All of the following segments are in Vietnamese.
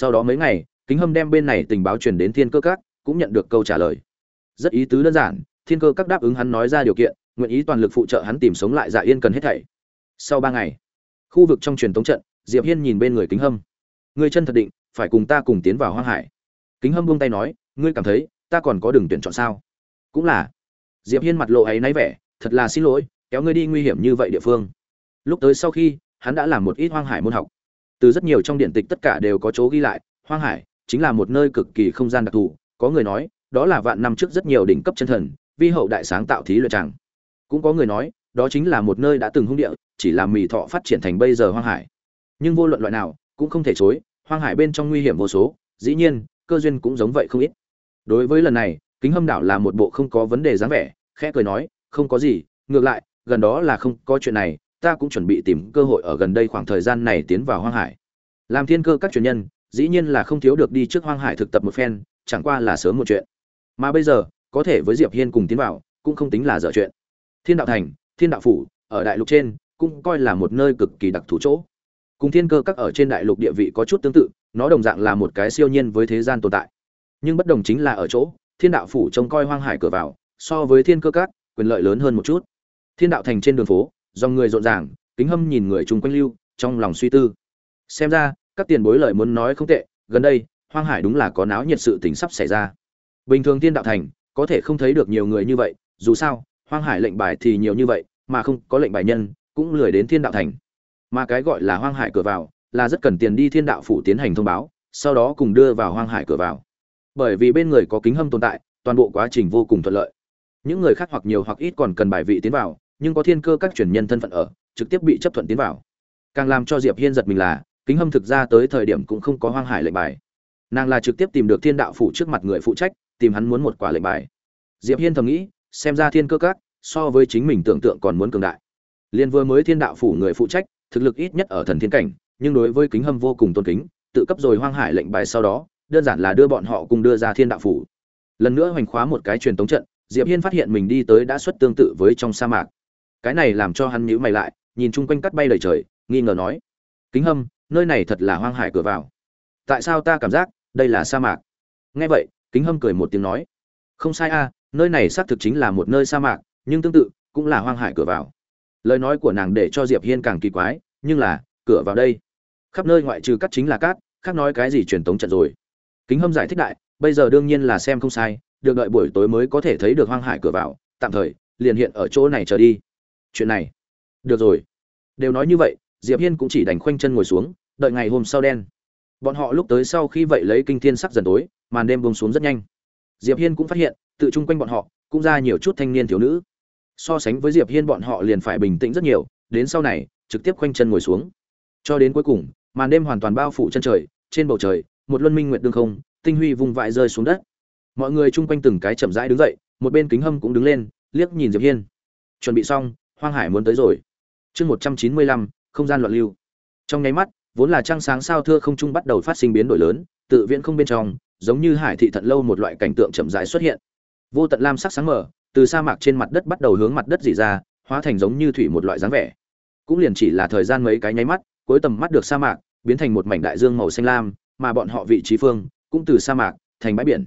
sau đó mấy ngày, kính hâm đem bên này tình báo truyền đến thiên cơ các, cũng nhận được câu trả lời. Rất ý tứ đơn giản, thiên cơ các đáp ứng hắn nói ra điều kiện, nguyện ý toàn lực phụ trợ hắn tìm sống lại dạ yên cần hết thảy. Sau ba ngày, khu vực trong truyền tống trận, diệp hiên nhìn bên người kính hâm. Người chân thật định, phải cùng ta cùng tiến vào hoang hải. Kính hâm buông tay nói, ngươi cảm thấy, ta còn có đường tuyển chọn sao? Cũng là. Diệp hiên mặt lộ ấy náy vẻ, thật là xin lỗi, kéo ngươi đi nguy hiểm như vậy địa phương. Lúc tới sau khi, hắn đã làm một ít hoang hải môn học từ rất nhiều trong điện tịch tất cả đều có chỗ ghi lại, hoang hải chính là một nơi cực kỳ không gian đặc thù, có người nói, đó là vạn năm trước rất nhiều đỉnh cấp chân thần, vi hậu đại sáng tạo thí luyện tràng cũng có người nói, đó chính là một nơi đã từng hung địa, chỉ làm mì thọ phát triển thành bây giờ hoang hải. Nhưng vô luận loại nào, cũng không thể chối, hoang hải bên trong nguy hiểm vô số, dĩ nhiên, cơ duyên cũng giống vậy không ít. Đối với lần này, kính hâm đảo là một bộ không có vấn đề dáng vẻ, khẽ cười nói, không có gì, ngược lại, gần đó là không có chuyện này ta cũng chuẩn bị tìm cơ hội ở gần đây khoảng thời gian này tiến vào hoang hải. Làm thiên cơ các truyền nhân, dĩ nhiên là không thiếu được đi trước hoang hải thực tập một phen, chẳng qua là sớm một chuyện. Mà bây giờ, có thể với diệp hiên cùng tiến vào, cũng không tính là dở chuyện. Thiên đạo thành, thiên đạo phủ, ở đại lục trên, cũng coi là một nơi cực kỳ đặc thù chỗ. Cùng thiên cơ các ở trên đại lục địa vị có chút tương tự, nó đồng dạng là một cái siêu nhiên với thế gian tồn tại. Nhưng bất đồng chính là ở chỗ, thiên đạo phủ trông coi hoang hải cửa vào, so với thiên cơ các, quyền lợi lớn hơn một chút. Thiên đạo thành trên đường phố dòng người rộn ràng, kính hâm nhìn người chung quanh lưu, trong lòng suy tư. Xem ra, các tiền bối lời muốn nói không tệ, gần đây, hoang hải đúng là có náo nhiệt sự tình sắp xảy ra. Bình thường thiên đạo thành, có thể không thấy được nhiều người như vậy, dù sao, hoang hải lệnh bài thì nhiều như vậy, mà không có lệnh bài nhân, cũng lười đến thiên đạo thành. Mà cái gọi là hoang hải cửa vào, là rất cần tiền đi thiên đạo phủ tiến hành thông báo, sau đó cùng đưa vào hoang hải cửa vào. Bởi vì bên người có kính hâm tồn tại, toàn bộ quá trình vô cùng thuận lợi. Những người khác hoặc nhiều hoặc ít còn cần bài vị tiến vào nhưng có thiên cơ các truyền nhân thân phận ở, trực tiếp bị chấp thuận tiến vào. Càng làm cho diệp hiên giật mình là, kính hâm thực ra tới thời điểm cũng không có hoang hải lệnh bài. Nàng là trực tiếp tìm được thiên đạo phủ trước mặt người phụ trách, tìm hắn muốn một quả lệnh bài. Diệp hiên thầm nghĩ, xem ra thiên cơ các, so với chính mình tưởng tượng còn muốn cường đại. Liên vừa mới thiên đạo phủ người phụ trách, thực lực ít nhất ở thần thiên cảnh, nhưng đối với kính hâm vô cùng tôn kính, tự cấp rồi hoang hải lệnh bài sau đó, đơn giản là đưa bọn họ cùng đưa ra thiên đạo phủ. Lần nữa hoành khóa một cái truyền tống trận, diệp hiên phát hiện mình đi tới đã xuất tương tự với trong sa mạc cái này làm cho hắn nhíu mày lại, nhìn chung quanh cắt bay lời trời, nghi ngờ nói, kính hâm, nơi này thật là hoang hải cửa vào. Tại sao ta cảm giác đây là sa mạc? Nghe vậy, kính hâm cười một tiếng nói, không sai a, nơi này xác thực chính là một nơi sa mạc, nhưng tương tự cũng là hoang hải cửa vào. Lời nói của nàng để cho diệp hiên càng kỳ quái, nhưng là, cửa vào đây. Khắp nơi ngoại trừ cắt chính là cát, khác nói cái gì truyền tống trận rồi? Kính hâm giải thích đại bây giờ đương nhiên là xem không sai, được đợi buổi tối mới có thể thấy được hoang hải cửa vào, tạm thời liền hiện ở chỗ này trở đi chuyện này. Được rồi. Đều nói như vậy, diệp hiên cũng chỉ đành khoanh chân ngồi xuống, đợi ngày hôm sau đen. Bọn họ lúc tới sau khi vậy lấy kinh thiên sắc dần tối, màn đêm buông xuống rất nhanh. Diệp hiên cũng phát hiện, tự chung quanh bọn họ, cũng ra nhiều chút thanh niên thiếu nữ. So sánh với diệp hiên bọn họ liền phải bình tĩnh rất nhiều, đến sau này, trực tiếp khoanh chân ngồi xuống. Cho đến cuối cùng, màn đêm hoàn toàn bao phủ chân trời, trên bầu trời, một luân minh nguyệt đương không, tinh huy vùng vãi rơi xuống đất. Mọi người chung quanh từng cái chậm rãi đứng dậy, một bên kính hâm cũng đứng lên, liếc nhìn diệp hiên. Chuẩn bị xong hoang hải muốn tới rồi. Chương một trăm chín mươi lăm, không gian loạn lưu. Trong nháy mắt, vốn là trăng sáng sao thưa không trung bắt đầu phát sinh biến đổi lớn, tự viễn không bên trong, giống như hải thị thận lâu một loại cảnh tượng chậm rãi xuất hiện. Vô tận lam sắc sáng mở từ sa mạc trên mặt đất bắt đầu hướng mặt đất dỉ ra, hóa thành giống như thủy một loại dáng vẻ. Cũng liền chỉ là thời gian mấy cái nháy mắt, cuối tầm mắt được sa mạc, biến thành một mảnh đại dương màu xanh lam, mà bọn họ vị trí phương, cũng từ sa mạc, thành bãi biển.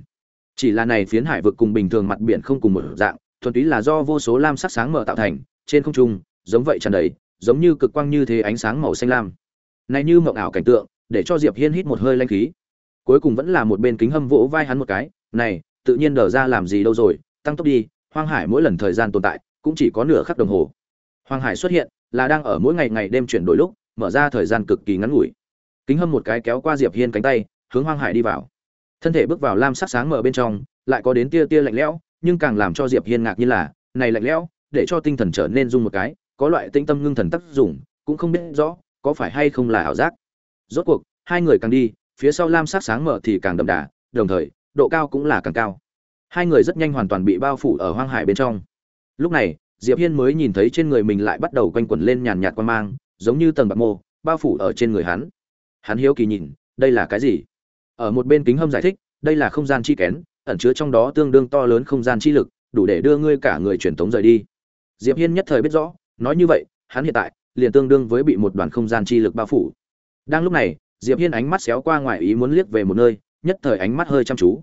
Chỉ là này phiến hải vực cùng bình thường mặt biển không cùng một dạng, thuần túy là do vô số lam sắc sáng mở tạo thành trên không trung, giống vậy tràn đầy, giống như cực quang như thế ánh sáng màu xanh lam. Này như mộng ảo cảnh tượng, để cho diệp hiên hít một hơi lanh khí. Cuối cùng vẫn là một bên kính hâm vỗ vai hắn một cái, này, tự nhiên đờ ra làm gì đâu rồi, tăng tốc đi, hoang hải mỗi lần thời gian tồn tại, cũng chỉ có nửa khắc đồng hồ. Hoang hải xuất hiện, là đang ở mỗi ngày ngày đêm chuyển đổi lúc, mở ra thời gian cực kỳ ngắn ngủi. Kính hâm một cái kéo qua diệp hiên cánh tay, hướng hoang hải đi vào. Thân thể bước vào lam sắc sáng mở bên trong, lại có đến tia tia lạnh lẽo, nhưng càng làm cho diệp hiên ngạc như là, này lạnh lẽo để cho tinh thần trở nên rung một cái, có loại tinh tâm ngưng thần tác dụng, cũng không biết rõ, có phải hay không là ảo giác. Rốt cuộc, hai người càng đi, phía sau lam sắc sáng mở thì càng đậm đà, đồng thời, độ cao cũng là càng cao. Hai người rất nhanh hoàn toàn bị bao phủ ở hoang hải bên trong. Lúc này, diệp hiên mới nhìn thấy trên người mình lại bắt đầu quanh quẩn lên nhàn nhạt quan mang, giống như tầng bạc mô, bao phủ ở trên người hắn. Hắn hiếu kỳ nhìn, đây là cái gì? Ở một bên kính hâm giải thích, đây là không gian chi kén, ẩn chứa trong đó tương đương to lớn không gian chi lực, đủ để đưa ngươi cả người truyền tống rời đi diệp hiên nhất thời biết rõ, nói như vậy, hắn hiện tại liền tương đương với bị một đoàn không gian chi lực bao phủ. Đang lúc này, diệp hiên ánh mắt xéo qua ngoài ý muốn liếc về một nơi, nhất thời ánh mắt hơi chăm chú.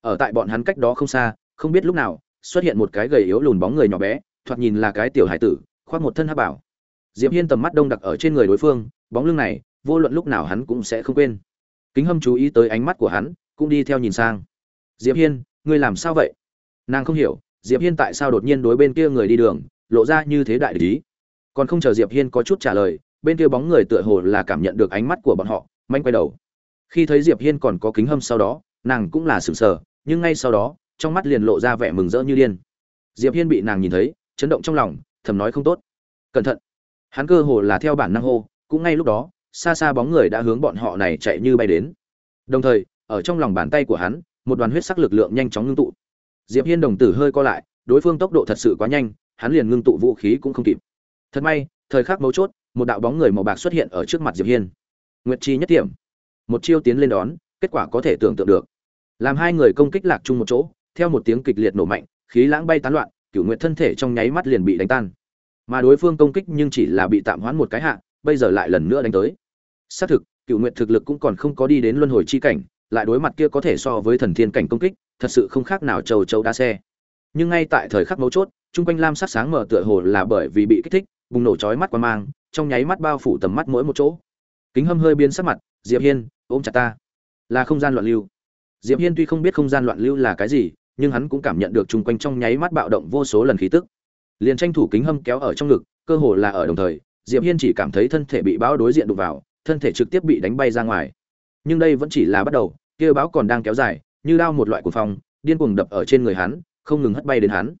Ở tại bọn hắn cách đó không xa, không biết lúc nào, xuất hiện một cái gầy yếu lùn bóng người nhỏ bé, thoạt nhìn là cái tiểu hải tử, khoác một thân hắc bảo. Diệp hiên tầm mắt đông đặc ở trên người đối phương, bóng lưng này, vô luận lúc nào hắn cũng sẽ không quên. Kính hâm chú ý tới ánh mắt của hắn, cũng đi theo nhìn sang. Diệp hiên, ngươi làm sao vậy? Nàng không hiểu, diệp hiên tại sao đột nhiên đối bên kia người đi đường lộ ra như thế đại lý. Còn không chờ diệp hiên có chút trả lời, bên kia bóng người tựa hồ là cảm nhận được ánh mắt của bọn họ, manh quay đầu. Khi thấy diệp hiên còn có kính hâm sau đó, nàng cũng là sửng sờ, nhưng ngay sau đó, trong mắt liền lộ ra vẻ mừng rỡ như điên. Diệp hiên bị nàng nhìn thấy, chấn động trong lòng, thầm nói không tốt. Cẩn thận. Hắn cơ hồ là theo bản năng hô, cũng ngay lúc đó, xa xa bóng người đã hướng bọn họ này chạy như bay đến. Đồng thời, ở trong lòng bàn tay của hắn, một đoàn huyết sắc lực lượng nhanh chóng ngưng tụ. Diệp hiên đồng tử hơi co lại, đối phương tốc độ thật sự quá nhanh hắn liền ngưng tụ vũ khí cũng không kịp. Thật may, thời khắc mấu chốt, một đạo bóng người màu bạc xuất hiện ở trước mặt diệp hiên. Nguyệt chi nhất điểm một chiêu tiến lên đón, kết quả có thể tưởng tượng được. Làm hai người công kích lạc chung một chỗ, theo một tiếng kịch liệt nổ mạnh, khí lãng bay tán loạn, cửu nguyệt thân thể trong nháy mắt liền bị đánh tan. Mà đối phương công kích nhưng chỉ là bị tạm hoãn một cái hạ, bây giờ lại lần nữa đánh tới. Xác thực, cửu nguyệt thực lực cũng còn không có đi đến luân hồi chi cảnh, lại đối mặt kia có thể so với thần thiên cảnh công kích, thật sự không khác nào châu châu đa xe. Nhưng ngay tại thời khắc mấu chốt chung quanh lam sắc sáng mở tựa hồ là bởi vì bị kích thích, bùng nổ chói mắt qua mang, trong nháy mắt bao phủ tầm mắt mỗi một chỗ. Kính hâm hơi biến sắc mặt, diệp hiên, ôm chặt ta. Là không gian loạn lưu. Diệp hiên tuy không biết không gian loạn lưu là cái gì, nhưng hắn cũng cảm nhận được chung quanh trong nháy mắt bạo động vô số lần khí tức. Liền tranh thủ kính hâm kéo ở trong ngực, cơ hồ là ở đồng thời, diệp hiên chỉ cảm thấy thân thể bị bão đối diện đụng vào, thân thể trực tiếp bị đánh bay ra ngoài. Nhưng đây vẫn chỉ là bắt đầu, kia bão còn đang kéo dài, như đao một loại của phong, điên cuồng đập ở trên người hắn, không ngừng hất bay đến hắn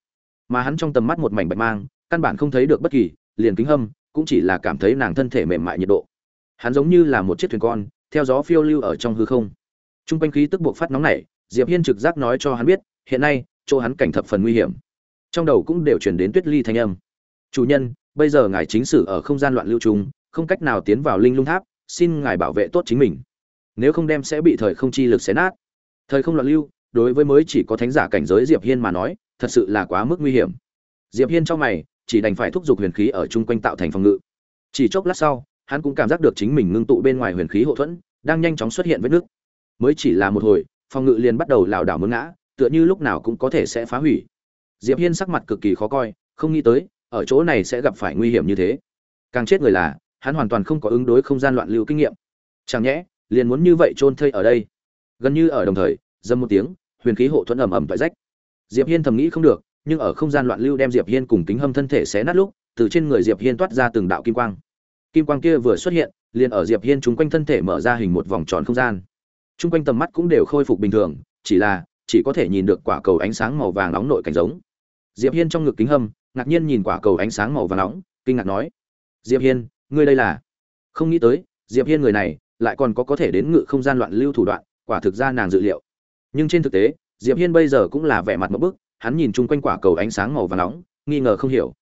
mà hắn trong tầm mắt một mảnh bạch mang, căn bản không thấy được bất kỳ, liền kính hâm, cũng chỉ là cảm thấy nàng thân thể mềm mại nhiệt độ. Hắn giống như là một chiếc thuyền con, theo gió phiêu lưu ở trong hư không. Trung quanh khí tức buộc phát nóng nảy, diệp hiên trực giác nói cho hắn biết, hiện nay, chỗ hắn cảnh thập phần nguy hiểm. Trong đầu cũng đều chuyển đến tuyết ly thanh âm. Chủ nhân, bây giờ ngài chính sử ở không gian loạn lưu trùng, không cách nào tiến vào linh lung tháp, xin ngài bảo vệ tốt chính mình. Nếu không đem sẽ bị thời không chi lực xé nát. Thời không loạn lưu, đối với mới chỉ có thánh giả cảnh giới diệp hiên mà nói thật sự là quá mức nguy hiểm. Diệp hiên trong mày, chỉ đành phải thúc giục huyền khí ở chung quanh tạo thành phòng ngự. Chỉ chốc lát sau, hắn cũng cảm giác được chính mình ngưng tụ bên ngoài huyền khí hộ thuẫn, đang nhanh chóng xuất hiện vết nước mới chỉ là một hồi, phòng ngự liền bắt đầu lảo đảo mướn ngã, tựa như lúc nào cũng có thể sẽ phá hủy. Diệp hiên sắc mặt cực kỳ khó coi, không nghĩ tới, ở chỗ này sẽ gặp phải nguy hiểm như thế. Càng chết người là, hắn hoàn toàn không có ứng đối không gian loạn lưu kinh nghiệm. Chẳng nhẽ, liền muốn như vậy chôn thây ở đây. Gần như ở đồng thời dâm một tiếng, huyền khí hộ thuẫn ầm ầm vãi rách diệp hiên thầm nghĩ không được, nhưng ở không gian loạn lưu đem diệp hiên cùng kính hâm thân thể xé nát lúc, từ trên người diệp hiên toát ra từng đạo kim quang. Kim quang kia vừa xuất hiện, liền ở diệp hiên chúng quanh thân thể mở ra hình một vòng tròn không gian. Chung quanh tầm mắt cũng đều khôi phục bình thường, chỉ là, chỉ có thể nhìn được quả cầu ánh sáng màu vàng nóng nội cảnh giống. Diệp hiên trong ngực kính hâm, ngạc nhiên nhìn quả cầu ánh sáng màu vàng nóng, kinh ngạc nói, diệp hiên, ngươi đây là? Không nghĩ tới, diệp hiên người này, lại còn có có thể đến ngự không gian loạn lưu thủ đoạn, quả thực ra nàng dự liệu. Nhưng trên thực tế diệp hiên bây giờ cũng là vẻ mặt một bức, hắn nhìn chung quanh quả cầu ánh sáng màu vàng nóng, nghi ngờ không hiểu.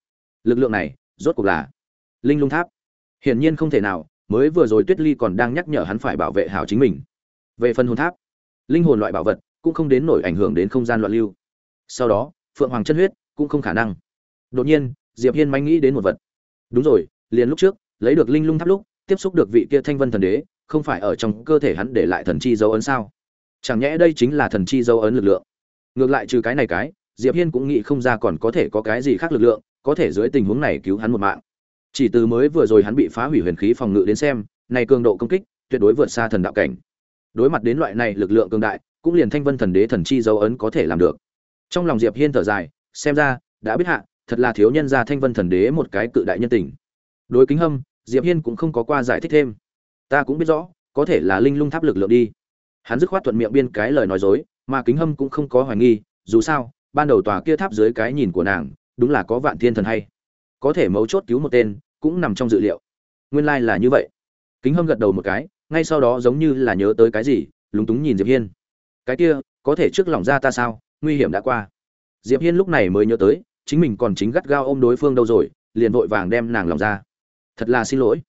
Lực lượng này, rốt cuộc là linh lung tháp. Hiển nhiên không thể nào, mới vừa rồi tuyết ly còn đang nhắc nhở hắn phải bảo vệ hảo chính mình. Về phần hồn tháp, linh hồn loại bảo vật cũng không đến nổi ảnh hưởng đến không gian loạn lưu. Sau đó, phượng hoàng chân huyết cũng không khả năng. Đột nhiên, diệp hiên manh nghĩ đến một vật. Đúng rồi, liền lúc trước, lấy được linh lung tháp lúc, tiếp xúc được vị kia thanh vân thần đế, không phải ở trong cơ thể hắn để lại thần chi dấu ấn sao? Chẳng nhẽ đây chính là thần chi dấu ấn lực lượng? Ngược lại trừ cái này cái, diệp hiên cũng nghĩ không ra còn có thể có cái gì khác lực lượng, có thể dưới tình huống này cứu hắn một mạng. Chỉ từ mới vừa rồi hắn bị phá hủy huyền khí phòng ngự đến xem, này cường độ công kích, tuyệt đối vượt xa thần đạo cảnh. Đối mặt đến loại này lực lượng cường đại, cũng liền thanh vân thần đế thần chi dấu ấn có thể làm được. Trong lòng diệp hiên thở dài, xem ra, đã biết hạ, thật là thiếu nhân gia thanh vân thần đế một cái cự đại nhân tình. Đối kính hâm, diệp hiên cũng không có qua giải thích thêm. Ta cũng biết rõ, có thể là linh lung tháp lực lượng đi hắn dứt khoát thuận miệng biên cái lời nói dối, mà kính hâm cũng không có hoài nghi, dù sao, ban đầu tòa kia tháp dưới cái nhìn của nàng, đúng là có vạn thiên thần hay. Có thể mấu chốt cứu một tên, cũng nằm trong dự liệu. Nguyên lai là như vậy. Kính hâm gật đầu một cái, ngay sau đó giống như là nhớ tới cái gì, lúng túng nhìn diệp hiên. Cái kia, có thể trước lòng ra ta sao, nguy hiểm đã qua. Diệp hiên lúc này mới nhớ tới, chính mình còn chính gắt gao ôm đối phương đâu rồi, liền vội vàng đem nàng lòng ra. Thật là xin lỗi.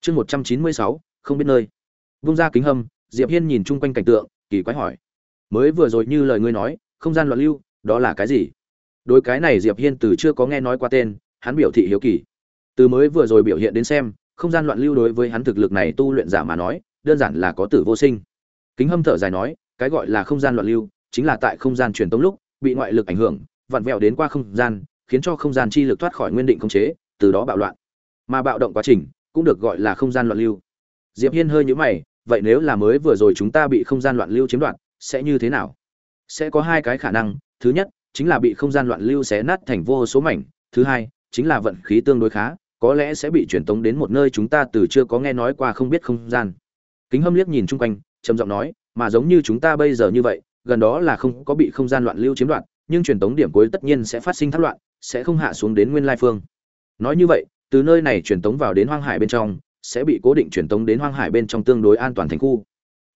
Chương một trăm chín mươi sáu, không biết nơi. Vung ra kính hâm diệp hiên nhìn chung quanh cảnh tượng, kỳ quái hỏi. Mới vừa rồi như lời ngươi nói, không gian loạn lưu, đó là cái gì? Đối cái này diệp hiên từ chưa có nghe nói qua tên, hắn biểu thị hiếu kỳ. Từ mới vừa rồi biểu hiện đến xem, không gian loạn lưu đối với hắn thực lực này tu luyện giả mà nói, đơn giản là có tử vô sinh. Kính hâm thở dài nói, cái gọi là không gian loạn lưu, chính là tại không gian truyền tống lúc, bị ngoại lực ảnh hưởng, vặn vẹo đến qua không gian, khiến cho không gian chi lực thoát khỏi nguyên định khống chế, từ đó bạo loạn. Mà bạo động quá trình, cũng được gọi là không gian loạn lưu. Diệp hiên hơi nhíu mày vậy nếu là mới vừa rồi chúng ta bị không gian loạn lưu chiếm đoạt, sẽ như thế nào? Sẽ có hai cái khả năng. Thứ nhất, chính là bị không gian loạn lưu xé nát thành vô số mảnh. Thứ hai, chính là vận khí tương đối khá, có lẽ sẽ bị truyền tống đến một nơi chúng ta từ chưa có nghe nói qua không biết không gian. Kính hâm liếc nhìn chung quanh, trầm giọng nói, mà giống như chúng ta bây giờ như vậy, gần đó là không có bị không gian loạn lưu chiếm đoạt, nhưng truyền tống điểm cuối tất nhiên sẽ phát sinh thất loạn, sẽ không hạ xuống đến nguyên lai phương. Nói như vậy, từ nơi này truyền tống vào đến hoang hải bên trong sẽ bị cố định truyền tống đến hoang hải bên trong tương đối an toàn thành khu.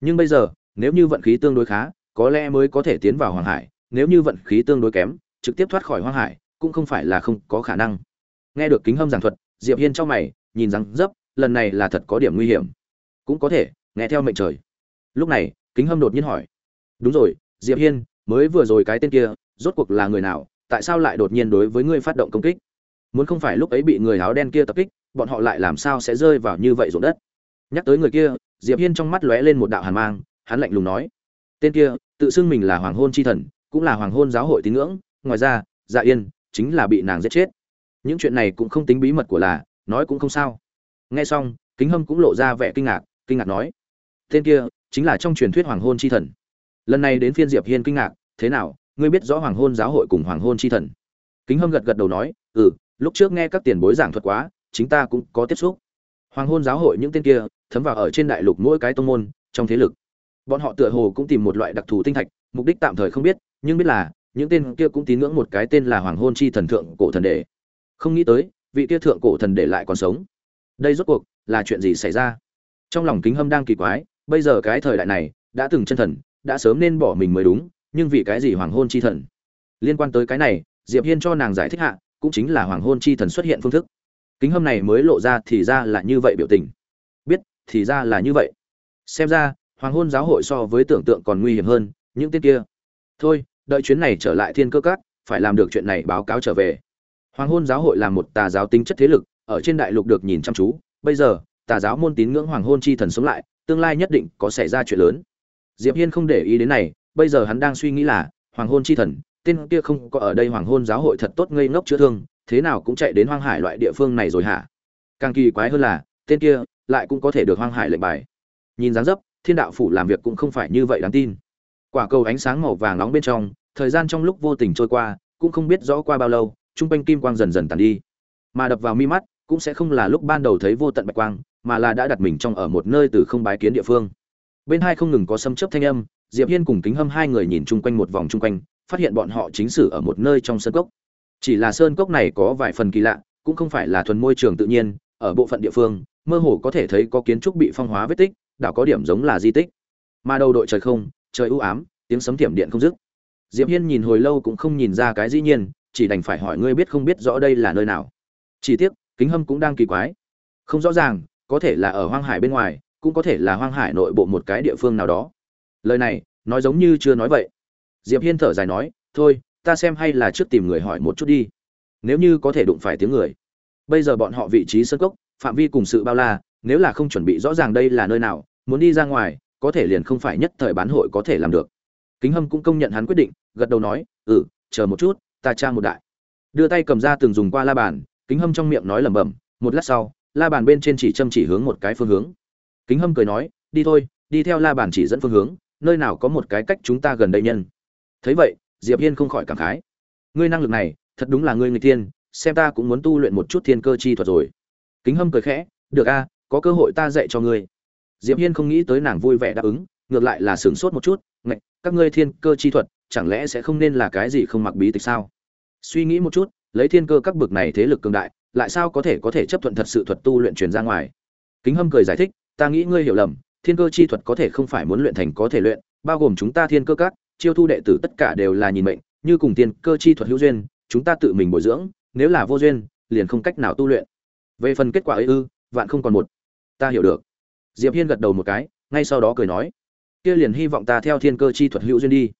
Nhưng bây giờ, nếu như vận khí tương đối khá, có lẽ mới có thể tiến vào hoàng hải, nếu như vận khí tương đối kém, trực tiếp thoát khỏi hoang hải, cũng không phải là không có khả năng. Nghe được kính hâm giảng thuật, diệp hiên trong mày, nhìn rằng, dấp, lần này là thật có điểm nguy hiểm. Cũng có thể, nghe theo mệnh trời. Lúc này, kính hâm đột nhiên hỏi. Đúng rồi, diệp hiên, mới vừa rồi cái tên kia, rốt cuộc là người nào, tại sao lại đột nhiên đối với ngươi phát động công kích? Muốn không phải lúc ấy bị người áo đen kia tập kích, bọn họ lại làm sao sẽ rơi vào như vậy ruộng đất? Nhắc tới người kia, diệp hiên trong mắt lóe lên một đạo hàn mang, hắn lạnh lùng nói, tên kia, tự xưng mình là hoàng hôn chi thần, cũng là hoàng hôn giáo hội tín ngưỡng, ngoài ra dạ yên chính là bị nàng giết chết. Những chuyện này cũng không tính bí mật của là, nói cũng không sao. Nghe xong, kính hâm cũng lộ ra vẻ kinh ngạc kinh ngạc nói, tên kia chính là trong truyền thuyết hoàng hôn chi thần. Lần này đến phiên diệp hiên kinh ngạc, thế nào, ngươi biết rõ hoàng hôn giáo hội cùng hoàng hôn chi thần? Kính hâm gật gật đầu nói ừ lúc trước nghe các tiền bối giảng thuật quá, chính ta cũng có tiếp xúc. Hoàng hôn giáo hội những tên kia, thấm vào ở trên đại lục mỗi cái tông môn, trong thế lực. Bọn họ tựa hồ cũng tìm một loại đặc thù tinh thạch, mục đích tạm thời không biết, nhưng biết là, những tên kia cũng tín ngưỡng một cái tên là hoàng hôn chi thần thượng cổ thần đệ. Không nghĩ tới, vị kia thượng cổ thần đệ lại còn sống. Đây rốt cuộc là chuyện gì xảy ra? Trong lòng kính hâm đang kỳ quái, bây giờ cái thời đại này, đã từng chân thần, đã sớm nên bỏ mình mới đúng, nhưng vì cái gì hoàng hôn chi thần? Liên quan tới cái này, diệp hiên cho nàng giải thích hạ cũng chính là hoàng hôn chi thần xuất hiện phương thức. Kính hâm này mới lộ ra thì ra là như vậy biểu tình. Biết, thì ra là như vậy. Xem ra, hoàng hôn giáo hội so với tưởng tượng còn nguy hiểm hơn, những tên kia. Thôi, đợi chuyến này trở lại thiên cơ cát phải làm được chuyện này báo cáo trở về. Hoàng hôn giáo hội là một tà giáo tính chất thế lực, ở trên đại lục được nhìn chăm chú. Bây giờ, tà giáo môn tín ngưỡng hoàng hôn chi thần sống lại, tương lai nhất định có xảy ra chuyện lớn. Diệp hiên không để ý đến này, bây giờ hắn đang suy nghĩ là, hoàng hôn chi thần tên kia không có ở đây hoàng hôn giáo hội thật tốt ngây ngốc chữa thương, thế nào cũng chạy đến hoang hải loại địa phương này rồi hả? Càng kỳ quái hơn là, tên kia lại cũng có thể được hoang hải lệnh bài. Nhìn dáng dấp, thiên đạo phủ làm việc cũng không phải như vậy đáng tin. Quả cầu ánh sáng màu vàng nóng bên trong, thời gian trong lúc vô tình trôi qua, cũng không biết rõ qua bao lâu, trung quanh kim quang dần dần tàn đi. Mà đập vào mi mắt, cũng sẽ không là lúc ban đầu thấy vô tận bạch quang, mà là đã đặt mình trong ở một nơi từ không bái kiến địa phương. Bên hai không ngừng có sấm chớp thanh âm, diệp hiên cùng kính hâm hai người nhìn chung quanh một vòng chung quanh phát hiện bọn họ chính sử ở một nơi trong sơn cốc. Chỉ là sơn cốc này có vài phần kỳ lạ, cũng không phải là thuần môi trường tự nhiên, ở bộ phận địa phương, mơ hồ có thể thấy có kiến trúc bị phong hóa vết tích, đảo có điểm giống là di tích. Mà đầu đội trời không, trời u ám, tiếng sấm thiểm điện không dứt. Diệp hiên nhìn hồi lâu cũng không nhìn ra cái dĩ nhiên, chỉ đành phải hỏi ngươi biết không biết rõ đây là nơi nào. Chỉ tiếc, kính hâm cũng đang kỳ quái. Không rõ ràng, có thể là ở hoang hải bên ngoài, cũng có thể là hoang hải nội bộ một cái địa phương nào đó. Lời này, nói giống như chưa nói vậy diệp hiên thở dài nói, thôi, ta xem hay là trước tìm người hỏi một chút đi. Nếu như có thể đụng phải tiếng người. Bây giờ bọn họ vị trí sân cốc, phạm vi cùng sự bao la, nếu là không chuẩn bị rõ ràng đây là nơi nào, muốn đi ra ngoài, có thể liền không phải nhất thời bán hội có thể làm được. Kính hâm cũng công nhận hắn quyết định, gật đầu nói ừ chờ một chút, ta tra một đại. Đưa tay cầm ra từng dùng qua la bàn, kính hâm trong miệng nói lẩm bẩm, một lát sau, la bàn bên trên chỉ châm chỉ hướng một cái phương hướng. Kính hâm cười nói, đi thôi, đi theo la bàn chỉ dẫn phương hướng, nơi nào có một cái cách chúng ta gần đây nhân thấy vậy, diệp hiên không khỏi cảm khái. Ngươi năng lực này, thật đúng là ngươi người tiên, xem ta cũng muốn tu luyện một chút thiên cơ chi thuật rồi. Kính hâm cười khẽ, được a, có cơ hội ta dạy cho ngươi. Diệp hiên không nghĩ tới nàng vui vẻ đáp ứng, ngược lại là sửng sốt một chút, ngạch, các ngươi thiên cơ chi thuật, chẳng lẽ sẽ không nên là cái gì không mặc bí tịch sao? Suy nghĩ một chút, lấy thiên cơ các bực này thế lực cường đại, lại sao có thể có thể chấp thuận thật sự thuật tu luyện truyền ra ngoài? Kính hâm cười giải thích, ta nghĩ ngươi hiểu lầm, thiên cơ chi thuật có thể không phải muốn luyện thành có thể luyện bao gồm chúng ta thiên cơ các, chiêu thu đệ tử tất cả đều là nhìn mệnh, như cùng thiên cơ chi thuật hữu duyên, chúng ta tự mình bồi dưỡng, nếu là vô duyên, liền không cách nào tu luyện. Về phần kết quả ấy ư, vạn không còn một. Ta hiểu được. Diệp hiên gật đầu một cái, ngay sau đó cười nói, kia liền hy vọng ta theo thiên cơ chi thuật hữu duyên đi.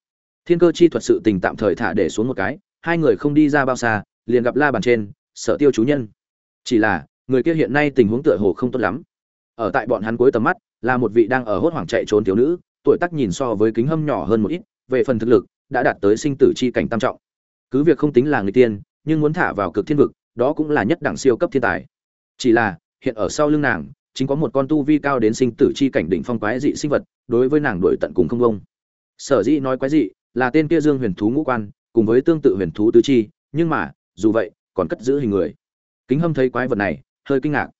Thiên cơ chi thuật sự tình tạm thời thả để xuống một cái, hai người không đi ra bao xa, liền gặp la bàn trên, sở tiêu chú nhân. Chỉ là, người kia hiện nay tình huống tựa hồ không tốt lắm. Ở tại bọn hắn cuối tầm mắt, là một vị đang ở hốt hoảng chạy trốn thiếu nữ tuổi tác nhìn so với kính hâm nhỏ hơn một ít, về phần thực lực, đã đạt tới sinh tử chi cảnh tam trọng. Cứ việc không tính là người tiên, nhưng muốn thả vào cực thiên vực, đó cũng là nhất đẳng siêu cấp thiên tài. Chỉ là, hiện ở sau lưng nàng, chính có một con tu vi cao đến sinh tử chi cảnh đỉnh phong quái dị sinh vật, đối với nàng đổi tận cùng không công sở dĩ nói quái dị, là tên kia dương huyền thú ngũ quan, cùng với tương tự huyền thú tứ chi, nhưng mà, dù vậy, còn cất giữ hình người. Kính hâm thấy quái vật này, hơi kinh ngạc.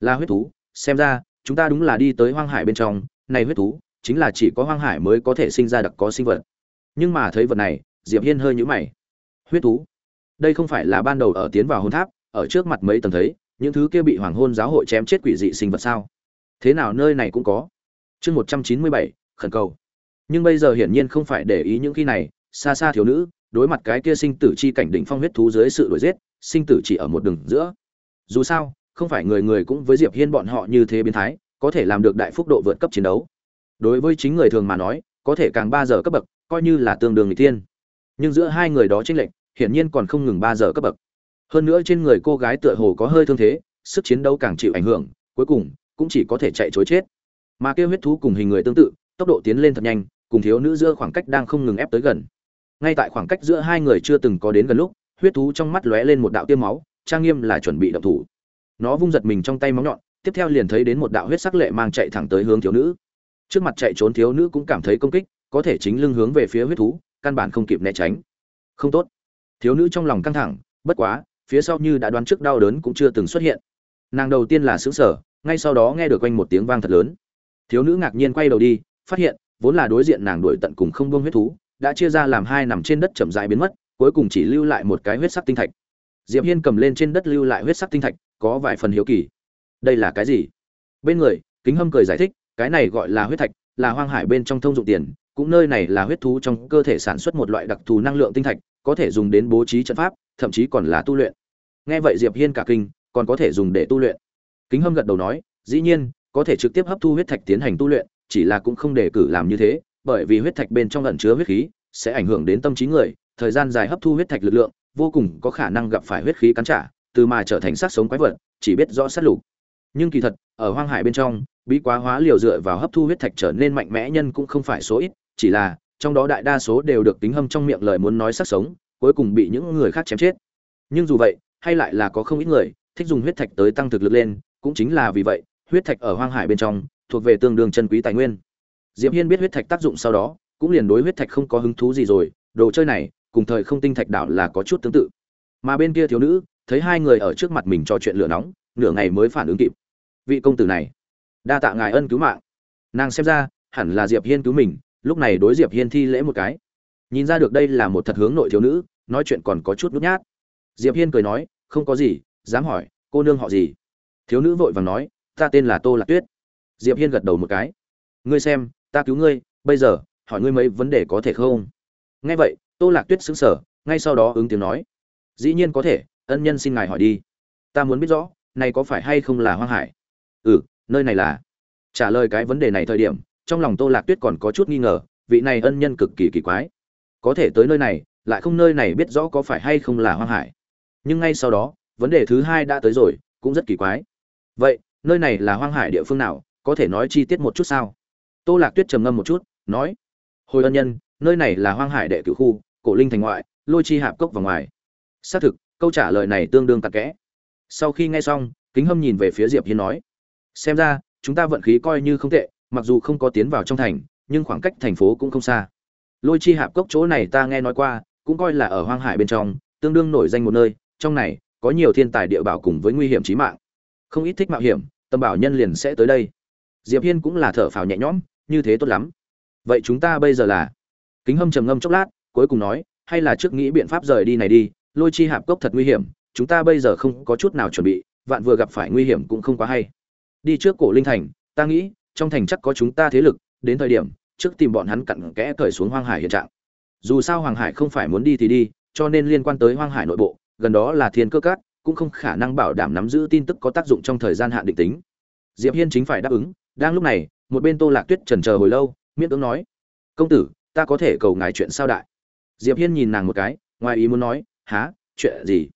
Là huyết thú, xem ra, chúng ta đúng là đi tới hoang hải bên trong, này huyết thú chính là chỉ có hoang hải mới có thể sinh ra đặc có sinh vật. Nhưng mà thấy vật này, diệp hiên hơi nhũ mày. Huyết thú. Đây không phải là ban đầu ở tiến vào hôn tháp, ở trước mặt mấy tầng thấy, những thứ kia bị hoàng hôn giáo hội chém chết quỷ dị sinh vật sao? Thế nào nơi này cũng có? Chương một trăm chín mươi bảy, khẩn cầu. Nhưng bây giờ hiển nhiên không phải để ý những khi này, xa xa thiếu nữ, đối mặt cái kia sinh tử chi cảnh đỉnh phong huyết thú dưới sự đuổi giết, sinh tử chỉ ở một đường giữa. Dù sao, không phải người người cũng với diệp hiên bọn họ như thế biến thái, có thể làm được đại phúc độ vượt cấp chiến đấu đối với chính người thường mà nói, có thể càng ba giờ cấp bậc, coi như là tương đương người thiên. Nhưng giữa hai người đó chênh lệch, hiển nhiên còn không ngừng ba giờ cấp bậc. Hơn nữa trên người cô gái tựa hồ có hơi thương thế, sức chiến đấu càng chịu ảnh hưởng, cuối cùng cũng chỉ có thể chạy chối chết. Mà kêu huyết thú cùng hình người tương tự, tốc độ tiến lên thật nhanh, cùng thiếu nữ giữa khoảng cách đang không ngừng ép tới gần. Ngay tại khoảng cách giữa hai người chưa từng có đến gần lúc, huyết thú trong mắt lóe lên một đạo tiêm máu, trang nghiêm là chuẩn bị động thủ. Nó vung giật mình trong tay móng nhọn, tiếp theo liền thấy đến một đạo huyết sắc lệ mang chạy thẳng tới hướng thiếu nữ trước mặt chạy trốn thiếu nữ cũng cảm thấy công kích, có thể chính lưng hướng về phía huyết thú, căn bản không kịp né tránh. Không tốt. Thiếu nữ trong lòng căng thẳng, bất quá, phía sau như đã đoán trước đau đớn cũng chưa từng xuất hiện. Nàng đầu tiên là xứng sở ngay sau đó nghe được quanh một tiếng vang thật lớn. Thiếu nữ ngạc nhiên quay đầu đi, phát hiện, vốn là đối diện nàng đuổi tận cùng không buông huyết thú, đã chia ra làm hai nằm trên đất chậm rãi biến mất, cuối cùng chỉ lưu lại một cái huyết sắc tinh thạch. Diệp hiên cầm lên trên đất lưu lại huyết sắc tinh thạch, có vài phần hiếu kỳ. Đây là cái gì? Bên người, kính hâm cười giải thích cái này gọi là huyết thạch, là hoang hải bên trong thông dụng tiền, cũng nơi này là huyết thú trong cơ thể sản xuất một loại đặc thù năng lượng tinh thạch, có thể dùng đến bố trí trận pháp, thậm chí còn là tu luyện. Nghe vậy diệp hiên cả kinh, còn có thể dùng để tu luyện. Kính hâm gật đầu nói, dĩ nhiên, có thể trực tiếp hấp thu huyết thạch tiến hành tu luyện, chỉ là cũng không để cử làm như thế, bởi vì huyết thạch bên trong ẩn chứa huyết khí, sẽ ảnh hưởng đến tâm trí người, thời gian dài hấp thu huyết thạch lực lượng, vô cùng có khả năng gặp phải huyết khí cắn trả, từ mà trở thành sát sống quái vật, chỉ biết rõ sát lục. Nhưng kỳ thật, ở hoang hải bên trong bí quá hóa liều dựa vào hấp thu huyết thạch trở nên mạnh mẽ nhân cũng không phải số ít, chỉ là, trong đó đại đa số đều được tính hâm trong miệng lời muốn nói sát sống, cuối cùng bị những người khác chém chết. Nhưng dù vậy, hay lại là có không ít người, thích dùng huyết thạch tới tăng thực lực lên, cũng chính là vì vậy, huyết thạch ở hoang hải bên trong, thuộc về tương đương chân quý tài nguyên. Diệp hiên biết huyết thạch tác dụng sau đó, cũng liền đối huyết thạch không có hứng thú gì rồi, đồ chơi này, cùng thời không tinh thạch đảo là có chút tương tự. Mà bên kia thiếu nữ, thấy hai người ở trước mặt mình trò chuyện lửa nóng, nửa ngày mới phản ứng kịp. Vị công tử này đa tạ ngài ân cứu mạng. Nàng xem ra, hẳn là diệp hiên cứu mình, lúc này đối diệp hiên thi lễ một cái. Nhìn ra được đây là một thật hướng nội thiếu nữ, nói chuyện còn có chút nhút nhát. Diệp hiên cười nói, không có gì, dám hỏi, cô nương họ gì? Thiếu nữ vội vàng nói, ta tên là tô lạc tuyết. Diệp hiên gật đầu một cái. Ngươi xem, ta cứu ngươi, bây giờ, hỏi ngươi mấy vấn đề có thể không? Nghe vậy, tô lạc tuyết sững sờ, ngay sau đó ứng tiếng nói, dĩ nhiên có thể, ân nhân xin ngài hỏi đi. Ta muốn biết rõ, này có phải hay không là hoang hải? Ừ nơi này là. Trả lời cái vấn đề này thời điểm, trong lòng tô lạc tuyết còn có chút nghi ngờ, vị này ân nhân cực kỳ kỳ quái. Có thể tới nơi này, lại không nơi này biết rõ có phải hay không là hoang hải. Nhưng ngay sau đó, vấn đề thứ hai đã tới rồi, cũng rất kỳ quái. Vậy, nơi này là hoang hải địa phương nào, có thể nói chi tiết một chút sao? Tô lạc tuyết trầm ngâm một chút, nói, hồi ân nhân, nơi này là hoang hải đệ cửu khu, cổ linh thành ngoại, lôi chi hạp cốc vào ngoài. Xác thực, câu trả lời này tương đương tạc kẽ. Sau khi nghe xong, kính hâm nhìn về phía diệp hiên nói xem ra, chúng ta vận khí coi như không tệ, mặc dù không có tiến vào trong thành, nhưng khoảng cách thành phố cũng không xa. Lôi chi hạp cốc chỗ này ta nghe nói qua, cũng coi là ở hoang hải bên trong, tương đương nổi danh một nơi, trong này, có nhiều thiên tài địa bảo cùng với nguy hiểm chí mạng. Không ít thích mạo hiểm, tâm bảo nhân liền sẽ tới đây. Diệp hiên cũng là thở phào nhẹ nhõm, như thế tốt lắm. Vậy chúng ta bây giờ là? Kính hâm trầm ngâm chốc lát, cuối cùng nói, hay là trước nghĩ biện pháp rời đi này đi, lôi chi hạp cốc thật nguy hiểm, chúng ta bây giờ không có chút nào chuẩn bị, vạn vừa gặp phải nguy hiểm cũng không quá hay đi trước cổ linh thành, ta nghĩ, trong thành chắc có chúng ta thế lực, đến thời điểm, trước tìm bọn hắn cặn kẽ cởi xuống hoang hải hiện trạng. Dù sao hoàng hải không phải muốn đi thì đi, cho nên liên quan tới hoang hải nội bộ, gần đó là thiên cơ cát cũng không khả năng bảo đảm nắm giữ tin tức có tác dụng trong thời gian hạn định tính. Diệp hiên chính phải đáp ứng, đang lúc này, một bên tô lạc tuyết trần chờ hồi lâu, miễn cưỡng nói, công tử, ta có thể cầu ngài chuyện sao đại? Diệp hiên nhìn nàng một cái, ngoài ý muốn nói há chuyện gì?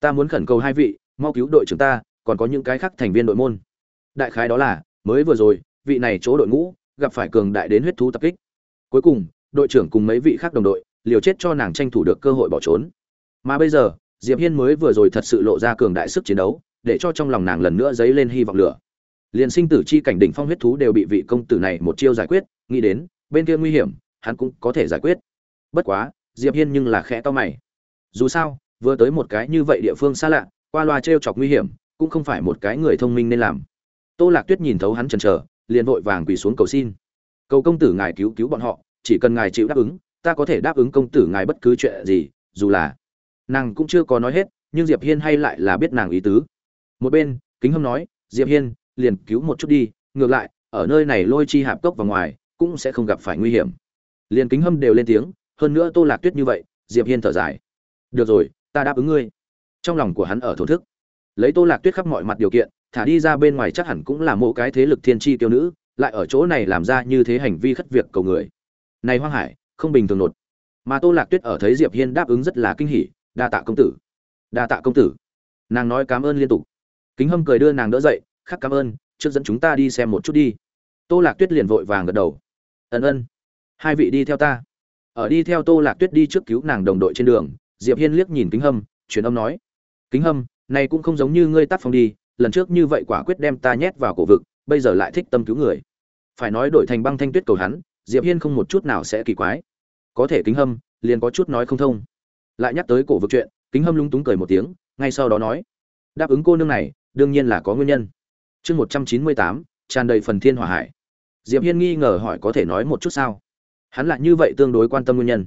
Ta muốn khẩn cầu hai vị, mau cứu đội trưởng ta, còn có những cái khác thành viên đội môn đại khái đó là, mới vừa rồi, vị này chỗ đội ngũ, gặp phải cường đại đến huyết thú tập kích. Cuối cùng, đội trưởng cùng mấy vị khác đồng đội, liều chết cho nàng tranh thủ được cơ hội bỏ trốn. Mà bây giờ, diệp hiên mới vừa rồi thật sự lộ ra cường đại sức chiến đấu, để cho trong lòng nàng lần nữa dấy lên hy vọng lửa. Liền sinh tử chi cảnh đỉnh phong huyết thú đều bị vị công tử này một chiêu giải quyết, nghĩ đến, bên kia nguy hiểm, hắn cũng có thể giải quyết. Bất quá, diệp hiên nhưng là khẽ to mày. Dù sao, vừa tới một cái như vậy địa phương xa lạ, qua loa trêu chọc nguy hiểm, cũng không phải một cái người thông minh nên làm tô lạc tuyết nhìn thấu hắn chần chờ, liền vội vàng quỳ xuống cầu xin. Cầu công tử ngài cứu cứu bọn họ, chỉ cần ngài chịu đáp ứng, ta có thể đáp ứng công tử ngài bất cứ chuyện gì, dù là nàng cũng chưa có nói hết, nhưng diệp hiên hay lại là biết nàng ý tứ. Một bên, kính hâm nói, diệp hiên, liền cứu một chút đi, ngược lại, ở nơi này lôi chi hạp cốc vào ngoài, cũng sẽ không gặp phải nguy hiểm. Liền kính hâm đều lên tiếng, hơn nữa tô lạc tuyết như vậy, diệp hiên thở dài. Được rồi, ta đáp ứng ngươi. Trong lòng của hắn ở thổ thức. Lấy tô lạc tuyết khắp mọi mặt điều kiện thả đi ra bên ngoài chắc hẳn cũng là một cái thế lực thiên tri tiêu nữ, lại ở chỗ này làm ra như thế hành vi khất việc cầu người. Này hoang hải, không bình thường nột. Mà tô lạc tuyết ở thấy diệp hiên đáp ứng rất là kinh hỉ, đa tạ công tử, đa tạ công tử. Nàng nói cảm ơn liên tục. Kính hâm cười đưa nàng đỡ dậy, khắc cảm ơn, trước dẫn chúng ta đi xem một chút đi. Tô lạc tuyết liền vội vàng gật đầu. Ân ân, hai vị đi theo ta. Ở đi theo tô lạc tuyết đi trước cứu nàng đồng đội trên đường, diệp hiên liếc nhìn kính hâm, truyền âm nói, kính hâm, này cũng không giống như ngươi tác phong đi lần trước như vậy quả quyết đem ta nhét vào cổ vực, bây giờ lại thích tâm cứu người. Phải nói đổi thành băng thanh tuyết cầu hắn, diệp hiên không một chút nào sẽ kỳ quái. Có thể kính hâm, liền có chút nói không thông. Lại nhắc tới cổ vực chuyện, kính hâm lung túng cười một tiếng, ngay sau đó nói, đáp ứng cô nương này, đương nhiên là có nguyên nhân. Chương một trăm chín mươi tám, tràn đầy phần thiên hỏa hải. Diệp hiên nghi ngờ hỏi có thể nói một chút sao? Hắn lại như vậy tương đối quan tâm nguyên nhân.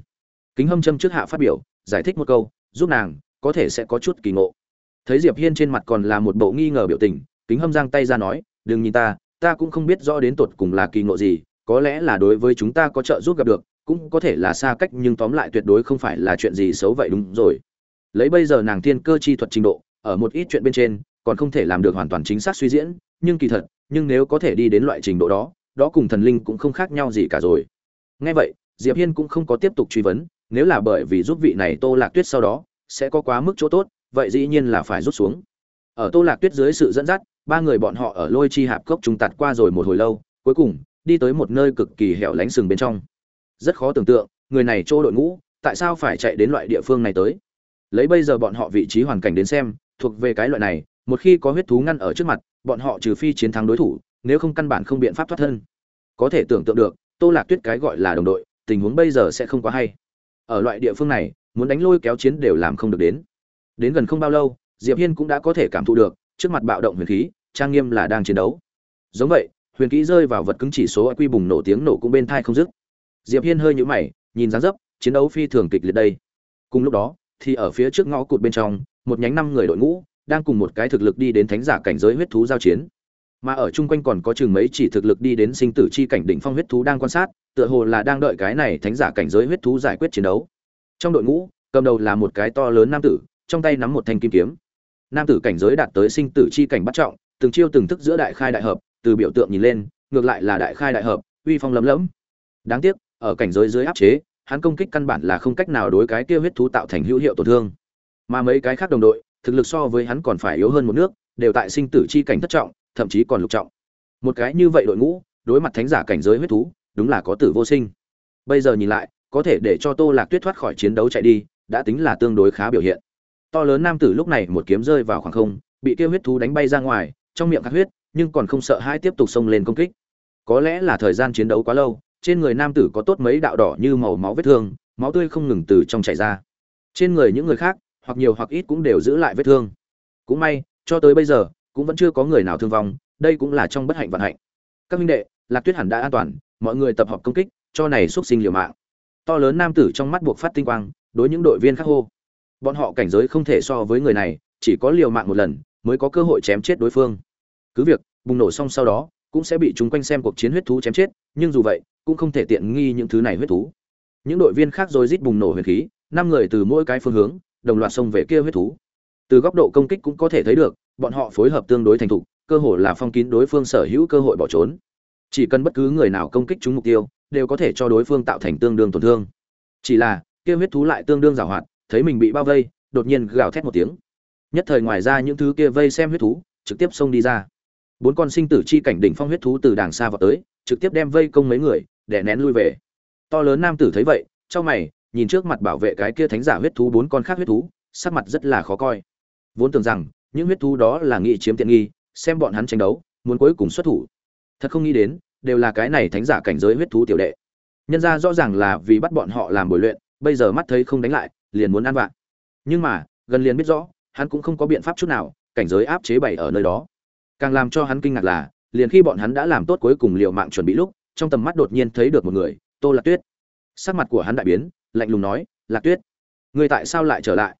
Kính hâm châm trước hạ phát biểu, giải thích một câu, giúp nàng, có thể sẽ có chút kỳ ngộ thấy diệp hiên trên mặt còn là một bộ nghi ngờ biểu tình, kính hâm giang tay ra nói, đừng nhìn ta ta cũng không biết rõ đến tột cùng là kỳ ngộ gì, có lẽ là đối với chúng ta có trợ giúp gặp được, cũng có thể là xa cách nhưng tóm lại tuyệt đối không phải là chuyện gì xấu vậy đúng rồi. Lấy bây giờ nàng thiên cơ chi thuật trình độ, ở một ít chuyện bên trên, còn không thể làm được hoàn toàn chính xác suy diễn, nhưng kỳ thật, nhưng nếu có thể đi đến loại trình độ đó đó cùng thần linh cũng không khác nhau gì cả rồi. Ngay vậy, diệp hiên cũng không có tiếp tục truy vấn, nếu là bởi vì giúp vị này tô lạc tuyết sau đó, sẽ có quá mức chỗ tốt vậy dĩ nhiên là phải rút xuống. Ở tô lạc tuyết dưới sự dẫn dắt, ba người bọn họ ở lôi chi hạp cốc trùng tạt qua rồi một hồi lâu, cuối cùng, đi tới một nơi cực kỳ hẻo lánh sừng bên trong. Rất khó tưởng tượng, người này chỗ đội ngũ, tại sao phải chạy đến loại địa phương này tới? Lấy bây giờ bọn họ vị trí hoàn cảnh đến xem, thuộc về cái loại này, một khi có huyết thú ngăn ở trước mặt, bọn họ trừ phi chiến thắng đối thủ, nếu không căn bản không biện pháp thoát thân. Có thể tưởng tượng được, tô lạc tuyết cái gọi là đồng đội, tình huống bây giờ sẽ không quá hay. Ở loại địa phương này, muốn đánh lôi kéo chiến đều làm không được đến đến gần không bao lâu, diệp hiên cũng đã có thể cảm thụ được, trước mặt bạo động huyền khí, trang nghiêm là đang chiến đấu. Giống vậy, huyền khí rơi vào vật cứng chỉ số quy bùng nổ tiếng nổ cũng bên thai không dứt. Diệp hiên hơi nhũ mày, nhìn dáng dấp, chiến đấu phi thường kịch liệt đây. Cùng lúc đó, thì ở phía trước ngõ cụt bên trong, một nhánh năm người đội ngũ, đang cùng một cái thực lực đi đến thánh giả cảnh giới huyết thú giao chiến. Mà ở chung quanh còn có chừng mấy chỉ thực lực đi đến sinh tử chi cảnh đỉnh phong huyết thú đang quan sát, tựa hồ là đang đợi cái này thánh giả cảnh giới huyết thú giải quyết chiến đấu. Trong đội ngũ, cầm đầu là một cái to lớn nam tử trong tay nắm một thanh kim kiếm. Nam tử cảnh giới đạt tới sinh tử chi cảnh bắt trọng, từng chiêu từng thức giữa đại khai đại hợp, từ biểu tượng nhìn lên, ngược lại là đại khai đại hợp, uy phong lấm lẫm đáng tiếc, ở cảnh giới dưới áp chế, hắn công kích căn bản là không cách nào đối cái kia huyết thú tạo thành hữu hiệu tổn thương. Mà mấy cái khác đồng đội, thực lực so với hắn còn phải yếu hơn một nước, đều tại sinh tử chi cảnh thất trọng, thậm chí còn lục trọng. Một cái như vậy đội ngũ, đối mặt thánh giả cảnh giới huyết thú, đúng là có tử vô sinh. Bây giờ nhìn lại, có thể để cho tô lạc tuyết thoát khỏi chiến đấu chạy đi, đã tính là tương đối khá biểu hiện to lớn nam tử lúc này một kiếm rơi vào khoảng không, bị kia huyết thú đánh bay ra ngoài, trong miệng khát huyết, nhưng còn không sợ hai tiếp tục xông lên công kích. Có lẽ là thời gian chiến đấu quá lâu, trên người nam tử có tốt mấy đạo đỏ như màu máu vết thương, máu tươi không ngừng từ trong chảy ra. Trên người những người khác, hoặc nhiều hoặc ít cũng đều giữ lại vết thương. Cũng may, cho tới bây giờ, cũng vẫn chưa có người nào thương vong, đây cũng là trong bất hạnh vận hạnh. Các minh đệ, lạc tuyết hẳn đã an toàn, mọi người tập hợp công kích, cho này xuất sinh liều mạng. To lớn nam tử trong mắt buộc phát tinh quang, đối những đội viên khác hô bọn họ cảnh giới không thể so với người này, chỉ có liều mạng một lần mới có cơ hội chém chết đối phương. Cứ việc, bùng nổ xong sau đó, cũng sẽ bị chúng quanh xem cuộc chiến huyết thú chém chết, nhưng dù vậy, cũng không thể tiện nghi những thứ này huyết thú. Những đội viên khác rồi rít bùng nổ huyền khí, năm người từ mỗi cái phương hướng, đồng loạt xông về kia huyết thú. Từ góc độ công kích cũng có thể thấy được, bọn họ phối hợp tương đối thành thục, cơ hội là phong kín đối phương sở hữu cơ hội bỏ trốn. Chỉ cần bất cứ người nào công kích chúng mục tiêu, đều có thể cho đối phương tạo thành tương đương tổn thương. Chỉ là, kia huyết thú lại tương đương giảo hoạt thấy mình bị bao vây, đột nhiên gào thét một tiếng. Nhất thời ngoài ra những thứ kia vây xem huyết thú, trực tiếp xông đi ra. Bốn con sinh tử chi cảnh đỉnh phong huyết thú từ đàng xa vào tới, trực tiếp đem vây công mấy người để nén lui về. To lớn nam tử thấy vậy, trong mày, nhìn trước mặt bảo vệ cái kia thánh giả huyết thú bốn con khác huyết thú, sắc mặt rất là khó coi. Vốn tưởng rằng, những huyết thú đó là nghị chiếm tiện nghi, xem bọn hắn tranh đấu, muốn cuối cùng xuất thủ. Thật không nghĩ đến, đều là cái này thánh giả cảnh giới huyết thú tiểu đệ. Nhân ra rõ ràng là vì bắt bọn họ làm bồi luyện, bây giờ mắt thấy không đánh lại liền muốn ăn vạ. Nhưng mà, gần liền biết rõ, hắn cũng không có biện pháp chút nào, cảnh giới áp chế bày ở nơi đó. Càng làm cho hắn kinh ngạc là, liền khi bọn hắn đã làm tốt cuối cùng liều mạng chuẩn bị lúc, trong tầm mắt đột nhiên thấy được một người, tô lạc tuyết. Sắc mặt của hắn đại biến, lạnh lùng nói, lạc tuyết, người tại sao lại trở lại?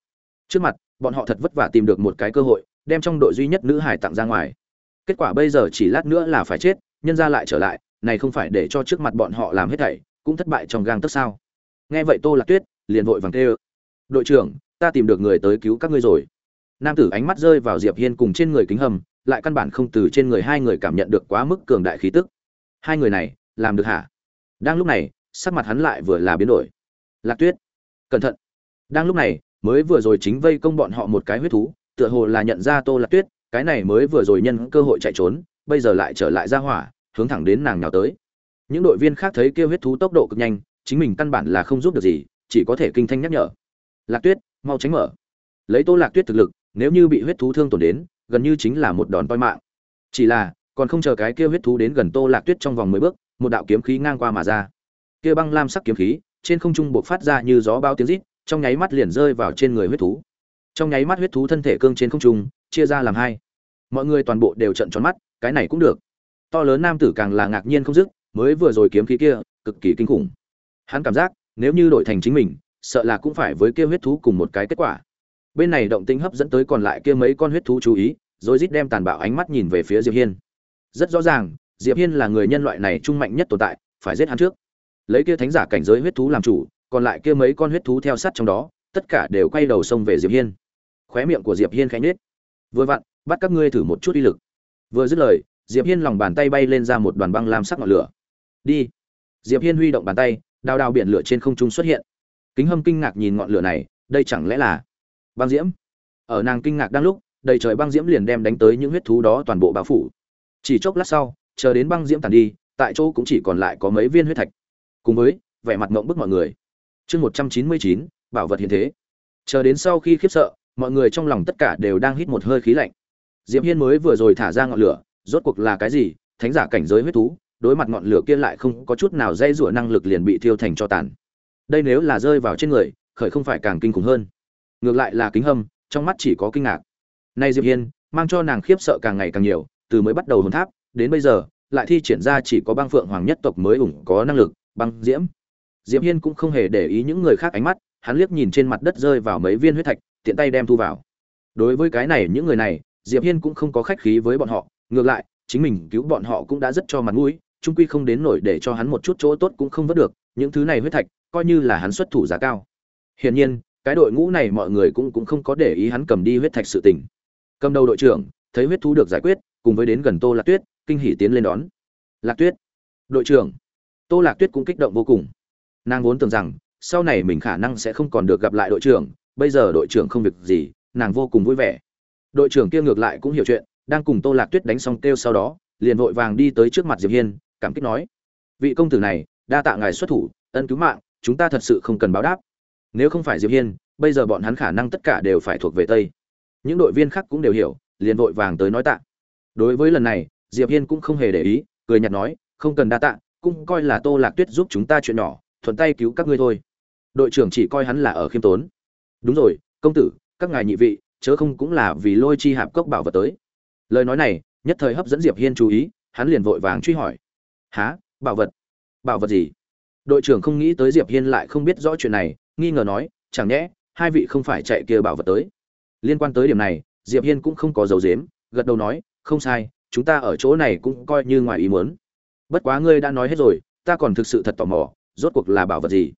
Trước mặt, bọn họ thật vất vả tìm được một cái cơ hội, đem trong đội duy nhất nữ hải tặng ra ngoài. Kết quả bây giờ chỉ lát nữa là phải chết, nhân ra lại trở lại, này không phải để cho trước mặt bọn họ làm hết thảy, cũng thất bại trong gang tấc sao? Nghe vậy tô lạc tuyết liền vội vàng tê ơ đội trưởng, ta tìm được người tới cứu các ngươi rồi. Nam tử ánh mắt rơi vào diệp hiên cùng trên người kính hầm, lại căn bản không từ trên người hai người cảm nhận được quá mức cường đại khí tức. Hai người này, làm được hả? Đang lúc này, sắc mặt hắn lại vừa là biến đổi. Lạc tuyết, cẩn thận. Đang lúc này, mới vừa rồi chính vây công bọn họ một cái huyết thú, tựa hồ là nhận ra tô lạc tuyết, cái này mới vừa rồi nhân cơ hội chạy trốn, bây giờ lại trở lại ra hỏa, hướng thẳng đến nàng nhào tới. Những đội viên khác thấy kêu huyết thú tốc độ cực nhanh, chính mình căn bản là không giúp được gì, chỉ có thể kinh thanh nhắc nhở lạc tuyết, mau tránh mở. Lấy tô lạc tuyết thực lực, nếu như bị huyết thú thương tổn đến, gần như chính là một đòn toi mạng. Chỉ là, còn không chờ cái kia huyết thú đến gần tô lạc tuyết trong vòng mười bước, một đạo kiếm khí ngang qua mà ra. Kia băng lam sắc kiếm khí, trên không trung buộc phát ra như gió bao tiếng rít, trong nháy mắt liền rơi vào trên người huyết thú. Trong nháy mắt huyết thú thân thể cương trên không trung, chia ra làm hai. Mọi người toàn bộ đều trận tròn mắt, cái này cũng được. To lớn nam tử càng là ngạc nhiên không dứt, mới vừa rồi kiếm khí kia, cực kỳ kinh khủng. Hắn cảm giác, nếu như đổi thành chính mình sợ là cũng phải với kia huyết thú cùng một cái kết quả. Bên này động tĩnh hấp dẫn tới còn lại kia mấy con huyết thú chú ý, rồi rít đem tàn bạo ánh mắt nhìn về phía diệp hiên. Rất rõ ràng, diệp hiên là người nhân loại này trung mạnh nhất tồn tại, phải giết hắn trước. Lấy kia thánh giả cảnh giới huyết thú làm chủ, còn lại kia mấy con huyết thú theo sát trong đó, tất cả đều quay đầu xông về diệp hiên. Khóe miệng của diệp hiên khẽ nhếch. Vừa vặn, bắt các ngươi thử một chút uy lực. Vừa dứt lời, diệp hiên lòng bàn tay bay lên ra một đoàn băng lam sắc ngọn lửa. Đi. Diệp hiên huy động bàn tay, đào đào biển lửa trên không trung xuất hiện kính hâm kinh ngạc nhìn ngọn lửa này, đây chẳng lẽ là băng diễm? Ở nàng kinh ngạc đang lúc, đầy trời băng diễm liền đem đánh tới những huyết thú đó toàn bộ bao phủ. Chỉ chốc lát sau, chờ đến băng diễm tàn đi, tại chỗ cũng chỉ còn lại có mấy viên huyết thạch. Cùng với vẻ mặt ngộng bức mọi người. Chương một trăm chín mươi chín, bảo vật hiện thế. Chờ đến sau khi khiếp sợ, mọi người trong lòng tất cả đều đang hít một hơi khí lạnh. Diễm hiên mới vừa rồi thả ra ngọn lửa, rốt cuộc là cái gì? Thánh giả cảnh giới huyết thú, đối mặt ngọn lửa kia lại không có chút nào dây rủa năng lực liền bị thiêu thành cho tàn đây nếu là rơi vào trên người, khởi không phải càng kinh khủng hơn. Ngược lại là kính hâm, trong mắt chỉ có kinh ngạc. Nay diệp hiên, mang cho nàng khiếp sợ càng ngày càng nhiều, từ mới bắt đầu hồn tháp, đến bây giờ, lại thi triển ra chỉ có băng phượng hoàng nhất tộc mới ủng có năng lực, băng diễm. Diệp hiên cũng không hề để ý những người khác ánh mắt, hắn liếc nhìn trên mặt đất rơi vào mấy viên huyết thạch, tiện tay đem thu vào. Đối với cái này, những người này, diệp hiên cũng không có khách khí với bọn họ, ngược lại, chính mình cứu bọn họ cũng đã rất cho mặt mũi trung quy không đến nổi để cho hắn một chút chỗ tốt cũng không vớt được, những thứ này huyết thạch, coi như là hắn xuất thủ giá cao. Hiển nhiên, cái đội ngũ này mọi người cũng cũng không có để ý hắn cầm đi huyết thạch sự tình. Cầm đầu đội trưởng, thấy huyết thú được giải quyết, cùng với đến gần tô lạc tuyết, kinh hỉ tiến lên đón. Lạc tuyết. Đội trưởng. Tô lạc tuyết cũng kích động vô cùng. Nàng vốn tưởng rằng, sau này mình khả năng sẽ không còn được gặp lại đội trưởng, bây giờ đội trưởng không việc gì, nàng vô cùng vui vẻ. Đội trưởng kia ngược lại cũng hiểu chuyện, đang cùng tô lạc tuyết đánh xong kêu sau đó, liền vội vàng đi tới trước mặt diệp hiên cảm kích nói, vị công tử này, đa tạ ngài xuất thủ, ân cứu mạng, chúng ta thật sự không cần báo đáp. Nếu không phải diệp hiên, bây giờ bọn hắn khả năng tất cả đều phải thuộc về tây. Những đội viên khác cũng đều hiểu, liền vội vàng tới nói tạ. Đối với lần này, diệp hiên cũng không hề để ý, cười nhạt nói, không cần đa tạ, cũng coi là tô lạc tuyết giúp chúng ta chuyện nhỏ, thuận tay cứu các ngươi thôi. Đội trưởng chỉ coi hắn là ở khiêm tốn. Đúng rồi, công tử, các ngài nhị vị, chớ không cũng là vì lôi chi hạp cốc bảo vật tới. Lời nói này, nhất thời hấp dẫn diệp hiên chú ý, hắn liền vội vàng truy hỏi há bảo vật? Bảo vật gì? Đội trưởng không nghĩ tới diệp hiên lại không biết rõ chuyện này, nghi ngờ nói, chẳng nhẽ, hai vị không phải chạy kia bảo vật tới? Liên quan tới điểm này, diệp hiên cũng không có dấu dếm gật đầu nói, không sai, chúng ta ở chỗ này cũng coi như ngoài ý muốn. Bất quá ngươi đã nói hết rồi, ta còn thực sự thật tò mò, rốt cuộc là bảo vật gì?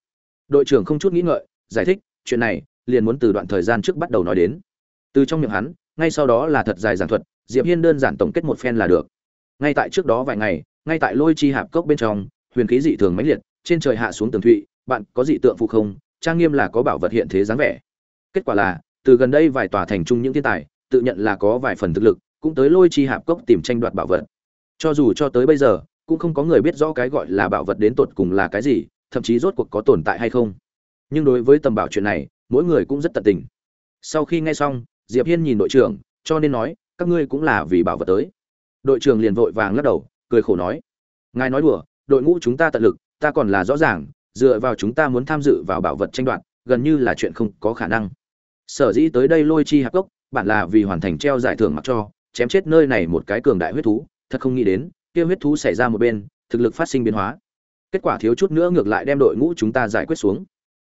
Đội trưởng không chút nghĩ ngợi, giải thích, chuyện này, liền muốn từ đoạn thời gian trước bắt đầu nói đến. Từ trong miệng hắn, ngay sau đó là thật dài giảng thuật, diệp hiên đơn giản tổng kết một phen là được. Ngay tại trước đó vài ngày ngay tại lôi chi hạp cốc bên trong, huyền khí dị thường mãnh liệt, trên trời hạ xuống tường thụy, bạn có dị tượng phụ không? Trang nghiêm là có bảo vật hiện thế dáng vẻ. Kết quả là, từ gần đây vài tòa thành trung những thiên tài, tự nhận là có vài phần thực lực, cũng tới lôi chi hạp cốc tìm tranh đoạt bảo vật. Cho dù cho tới bây giờ, cũng không có người biết rõ cái gọi là bảo vật đến tột cùng là cái gì, thậm chí rốt cuộc có tồn tại hay không. Nhưng đối với tầm bảo chuyện này, mỗi người cũng rất tận tình. Sau khi nghe xong, diệp hiên nhìn đội trưởng, cho nên nói, các ngươi cũng là vì bảo vật tới. Đội trưởng liền vội vàng lắc đầu cười khổ nói, ngài nói đùa, đội ngũ chúng ta tận lực, ta còn là rõ ràng, dựa vào chúng ta muốn tham dự vào bảo vật tranh đoạt, gần như là chuyện không có khả năng. Sở dĩ tới đây lôi chi hạc cốc, bản là vì hoàn thành treo giải thưởng mặc cho, chém chết nơi này một cái cường đại huyết thú, thật không nghĩ đến, kia huyết thú xảy ra một bên, thực lực phát sinh biến hóa. Kết quả thiếu chút nữa ngược lại đem đội ngũ chúng ta giải quyết xuống.